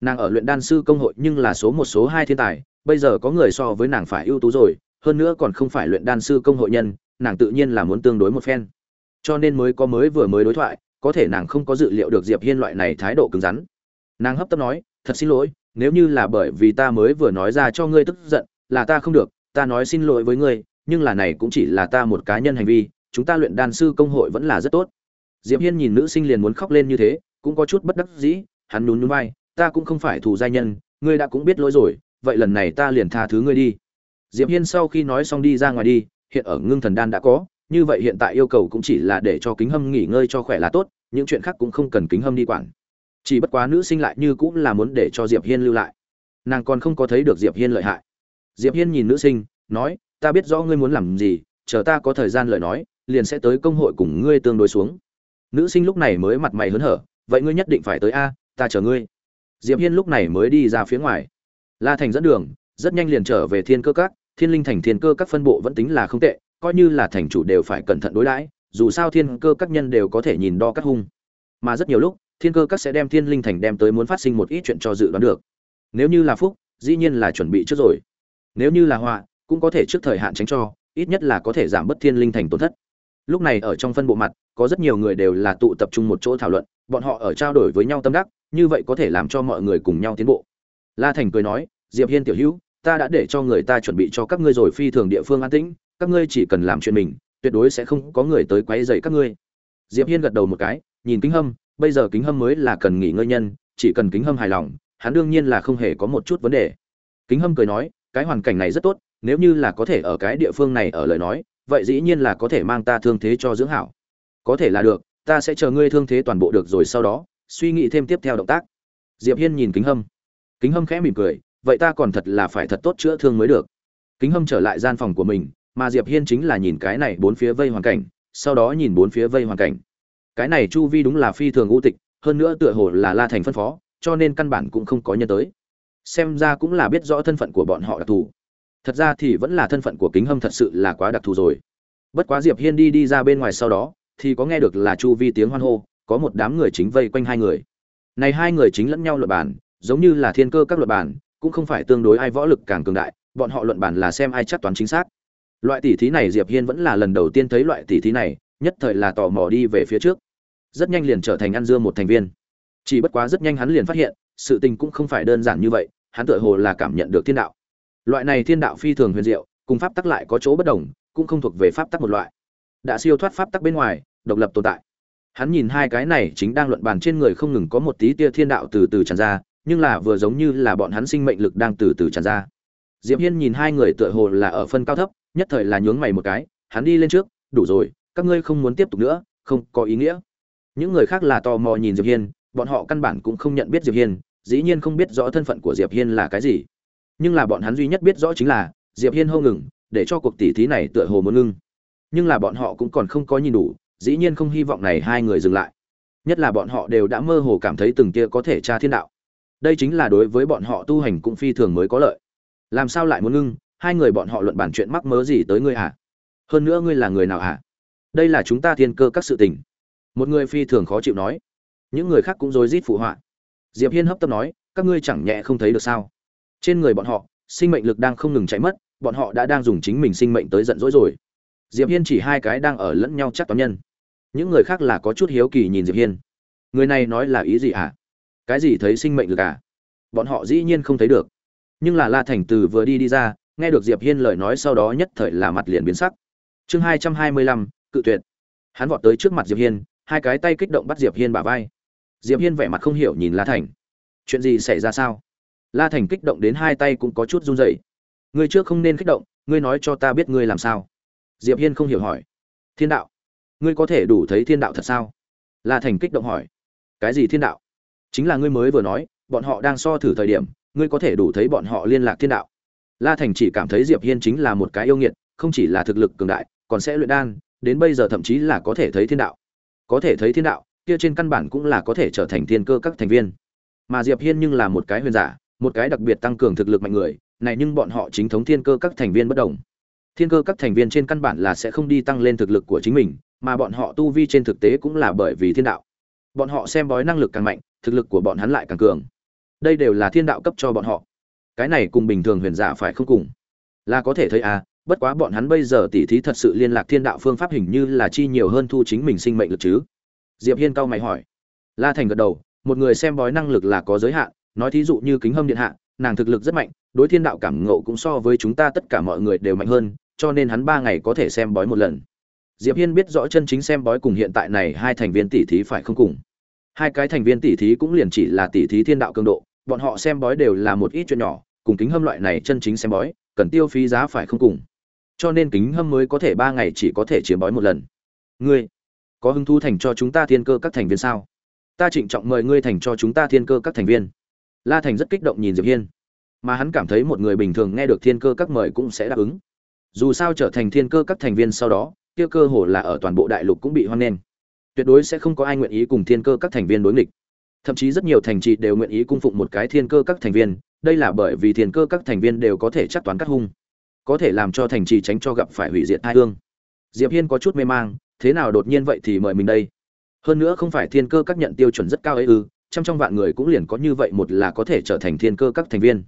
nàng ở luyện đan sư công hội nhưng là số một, số hai thiên tài, bây giờ có người so với nàng phải ưu tú rồi, hơn nữa còn không phải luyện đan sư công hội nhân, nàng tự nhiên là muốn tương đối một phen. Cho nên mới có mới vừa mới đối thoại, có thể nàng không có dự liệu được diệp hiên loại này thái độ cứng rắn. Nàng hấp tấp nói, thật xin lỗi, nếu như là bởi vì ta mới vừa nói ra cho ngươi tức giận, là ta không được, ta nói xin lỗi với ngươi, nhưng là này cũng chỉ là ta một cá nhân hành vi, chúng ta luyện đan sư công hội vẫn là rất tốt. Diệp hiên nhìn nữ sinh liền muốn khóc lên như thế, cũng có chút bất đắc dĩ, hắn nhún nhún vai ta cũng không phải thù gia nhân, ngươi đã cũng biết lỗi rồi, vậy lần này ta liền tha thứ ngươi đi. Diệp hiên sau khi nói xong đi ra ngoài đi, hiện ở ngưng thần đan đã có, như vậy hiện tại yêu cầu cũng chỉ là để cho kính hâm nghỉ ngơi cho khỏe là tốt, những chuyện khác cũng không cần kính hâm đi quản. Chỉ bất quá nữ sinh lại như cũng là muốn để cho diệp hiên lưu lại. Nàng còn không có thấy được diệp hiên lợi hại. Diệp hiên nhìn nữ sinh, nói, ta biết rõ ngươi muốn làm gì, chờ ta có thời gian lời nói, liền sẽ tới công hội cùng ngươi tương đối xuống. Nữ sinh lúc này mới mặt mày hớn hở, vậy ngươi nhất định phải tới a, ta chờ ngươi diệp hiên lúc này mới đi ra phía ngoài. La thành dẫn đường, rất nhanh liền trở về thiên cơ các. Thiên linh thành thiên cơ các phân bộ vẫn tính là không tệ, coi như là thành chủ đều phải cẩn thận đối đãi, dù sao thiên cơ các nhân đều có thể nhìn đo cắt hung. Mà rất nhiều lúc, thiên cơ các sẽ đem thiên linh thành đem tới muốn phát sinh một ít chuyện cho dự đoán được. Nếu như là phúc, dĩ nhiên là chuẩn bị trước rồi. Nếu như là họa, cũng có thể trước thời hạn tránh cho, ít nhất là có thể giảm bớt thiên linh thành tổn thất. Lúc này ở trong phân bộ mặt, có rất nhiều người đều là tụ tập trung một chỗ thảo luận, bọn họ ở trao đổi với nhau tâm đắc như vậy có thể làm cho mọi người cùng nhau tiến bộ. La thành cười nói, diệp hiên tiểu hữu, ta đã để cho người ta chuẩn bị cho các ngươi rồi phi thường địa phương an tĩnh, các ngươi chỉ cần làm chuyện mình, tuyệt đối sẽ không có người tới quấy rầy các ngươi. Diệp hiên gật đầu một cái, nhìn kính hâm, bây giờ kính hâm mới là cần nghỉ ngơi nhân, chỉ cần kính hâm hài lòng, hắn đương nhiên là không hề có một chút vấn đề. Kính hâm cười nói, cái hoàn cảnh này rất tốt, nếu như là có thể ở cái địa phương này ở lời nói, vậy dĩ nhiên là có thể mang ta thương thế cho dưỡng hảo. Có thể là được, ta sẽ chờ ngươi thương thế toàn bộ được rồi sau đó suy nghĩ thêm tiếp theo động tác. Diệp hiên nhìn kính hâm. Kính hâm khẽ mỉm cười, vậy ta còn thật là phải thật tốt chữa thương mới được. Kính hâm trở lại gian phòng của mình, mà diệp hiên chính là nhìn cái này bốn phía vây hoàn cảnh, sau đó nhìn bốn phía vây hoàn cảnh. Cái này chu vi đúng là phi thường u tịch, hơn nữa tựa hồ là la thành phân phó, cho nên căn bản cũng không có nhân tới. Xem ra cũng là biết rõ thân phận của bọn họ đặc thù. Thật ra thì vẫn là thân phận của kính hâm thật sự là quá đặc thù rồi. Bất quá diệp hiên đi đi ra bên ngoài sau đó, thì có nghe được là chu vi tiếng hoan hô có một đám người chính vây quanh hai người. Này hai người chính lẫn nhau luận bàn, giống như là thiên cơ các luận bàn, cũng không phải tương đối ai võ lực càng cường đại, bọn họ luận bàn là xem ai chắc toán chính xác. Loại tỷ thí này diệp hiên vẫn là lần đầu tiên thấy loại tỷ thí này, nhất thời là tò mò đi về phía trước. Rất nhanh liền trở thành ăn dưa một thành viên. Chỉ bất quá rất nhanh hắn liền phát hiện, sự tình cũng không phải đơn giản như vậy, hắn tựa hồ là cảm nhận được thiên đạo. Loại này thiên đạo phi thường huyền diệu, cùng pháp tắc lại có chỗ bất đồng, cũng không thuộc về pháp tắc một loại. Đã siêu thoát pháp tắc bên ngoài, độc lập tồn tại hắn nhìn hai cái này chính đang luận bàn trên người không ngừng có một tí tia thiên đạo từ từ tràn ra, nhưng là vừa giống như là bọn hắn sinh mệnh lực đang từ từ tràn ra. Diệp hiên nhìn hai người tựa hồ là ở phân cao thấp, nhất thời là nhướng mày một cái, hắn đi lên trước, đủ rồi, các ngươi không muốn tiếp tục nữa, không có ý nghĩa. Những người khác là tò mò nhìn diệp hiên, bọn họ căn bản cũng không nhận biết diệp hiên, dĩ nhiên không biết rõ thân phận của diệp hiên là cái gì. Nhưng là bọn hắn duy nhất biết rõ chính là, diệp hiên hô ngừng, để cho cuộc tỷ thí này tựa hồ muốn ngưng. Nhưng là bọn họ cũng còn không có nhìn đủ dĩ nhiên không hy vọng này hai người dừng lại. Nhất là bọn họ đều đã mơ hồ cảm thấy từng kia có thể tra thiên đạo. Đây chính là đối với bọn họ tu hành cũng phi thường mới có lợi. Làm sao lại muốn ngưng? Hai người bọn họ luận bản chuyện mắc mớ gì tới ngươi hả? Hơn nữa ngươi là người nào hả? Đây là chúng ta thiên cơ các sự tình. Một người phi thường khó chịu nói. Những người khác cũng rối rít phụ họa. Diệp hiên hấp tấp nói, các ngươi chẳng nhẹ không thấy được sao? Trên người bọn họ, sinh mệnh lực đang không ngừng chạy mất, bọn họ đã đang dùng chính mình sinh mệnh tới giận dỗi rồi. Diệp hiên chỉ hai cái đang ở lẫn nhau chắc toán nhân những người khác là có chút hiếu kỳ nhìn diệp hiên. Người này nói là ý gì à cái gì thấy sinh mệnh lực à? Bọn họ dĩ nhiên không thấy được. Nhưng là la thành từ vừa đi đi ra, nghe được diệp hiên lời nói sau đó nhất thời là mặt liền biến sắc. Chương hai trăm hai mươi lăm, cự tuyệt. Hắn vọt tới trước mặt diệp hiên, hai cái tay kích động bắt diệp hiên bả vai. Diệp hiên vẻ mặt không hiểu nhìn la thành. Chuyện gì xảy ra sao? La thành kích động đến hai tay cũng có chút run rẩy. Ngươi trước không nên kích động, ngươi nói cho ta biết ngươi làm sao. Diệp hiên không hiểu hỏi. Thiên đạo ngươi có thể đủ thấy thiên đạo thật sao? La thành kích động hỏi. Cái gì thiên đạo? Chính là ngươi mới vừa nói, bọn họ đang so thử thời điểm, ngươi có thể đủ thấy bọn họ liên lạc thiên đạo. La thành chỉ cảm thấy diệp hiên chính là một cái yêu nghiệt, không chỉ là thực lực cường đại, còn sẽ luyện đan, đến bây giờ thậm chí là có thể thấy thiên đạo. Có thể thấy thiên đạo, kia trên căn bản cũng là có thể trở thành thiên cơ các thành viên. Mà diệp hiên nhưng là một cái huyền giả, một cái đặc biệt tăng cường thực lực mạnh người, này nhưng bọn họ chính thống thiên cơ các thành viên bất đồng. Thiên cơ các thành viên trên căn bản là sẽ không đi tăng lên thực lực của chính mình mà bọn họ tu vi trên thực tế cũng là bởi vì thiên đạo. Bọn họ xem bói năng lực càng mạnh, thực lực của bọn hắn lại càng cường. Đây đều là thiên đạo cấp cho bọn họ. Cái này cùng bình thường huyền giả phải không cùng? Là có thể thấy à bất quá bọn hắn bây giờ tỉ thí thật sự liên lạc thiên đạo phương pháp hình như là chi nhiều hơn thu chính mình sinh mệnh lực chứ. Diệp hiên cao mày hỏi. La thành gật đầu, một người xem bói năng lực là có giới hạn, nói thí dụ như kính hâm điện hạ, nàng thực lực rất mạnh, đối thiên đạo cảm ngộ cũng so với chúng ta tất cả mọi người đều mạnh hơn, cho nên hắn ba ngày có thể xem bói một lần diệp hiên biết rõ chân chính xem bói cùng hiện tại này hai thành viên tỷ thí phải không cùng. Hai cái thành viên tỷ thí cũng liền chỉ là tỷ thí thiên đạo cường độ, bọn họ xem bói đều là một ít chuyện nhỏ, cùng kính hâm loại này chân chính xem bói, cần tiêu phí giá phải không cùng. Cho nên kính hâm mới có thể ba ngày chỉ có thể chiếm bói một lần. Ngươi, có hứng thú thành cho chúng ta thiên cơ các thành viên sao? Ta trịnh trọng mời ngươi thành cho chúng ta thiên cơ các thành viên. La thành rất kích động nhìn diệp hiên. Mà hắn cảm thấy một người bình thường nghe được thiên cơ các mời cũng sẽ đáp ứng. Dù sao trở thành thiên cơ các thành viên sau đó kia cơ hồ là ở toàn bộ đại lục cũng bị hoan nghênh. Tuyệt đối sẽ không có ai nguyện ý cùng thiên cơ các thành viên đối nghịch. Thậm chí rất nhiều thành trì đều nguyện ý cung phụng một cái thiên cơ các thành viên, đây là bởi vì thiên cơ các thành viên đều có thể chắc toán cắt hung. Có thể làm cho thành trì tránh cho gặp phải hủy diệt hai hương. Diệp hiên có chút mê mang, thế nào đột nhiên vậy thì mời mình đây? Hơn nữa không phải thiên cơ các nhận tiêu chuẩn rất cao ấy ư, trăm trong vạn người cũng liền có như vậy một là có thể trở thành thiên cơ các thành viên.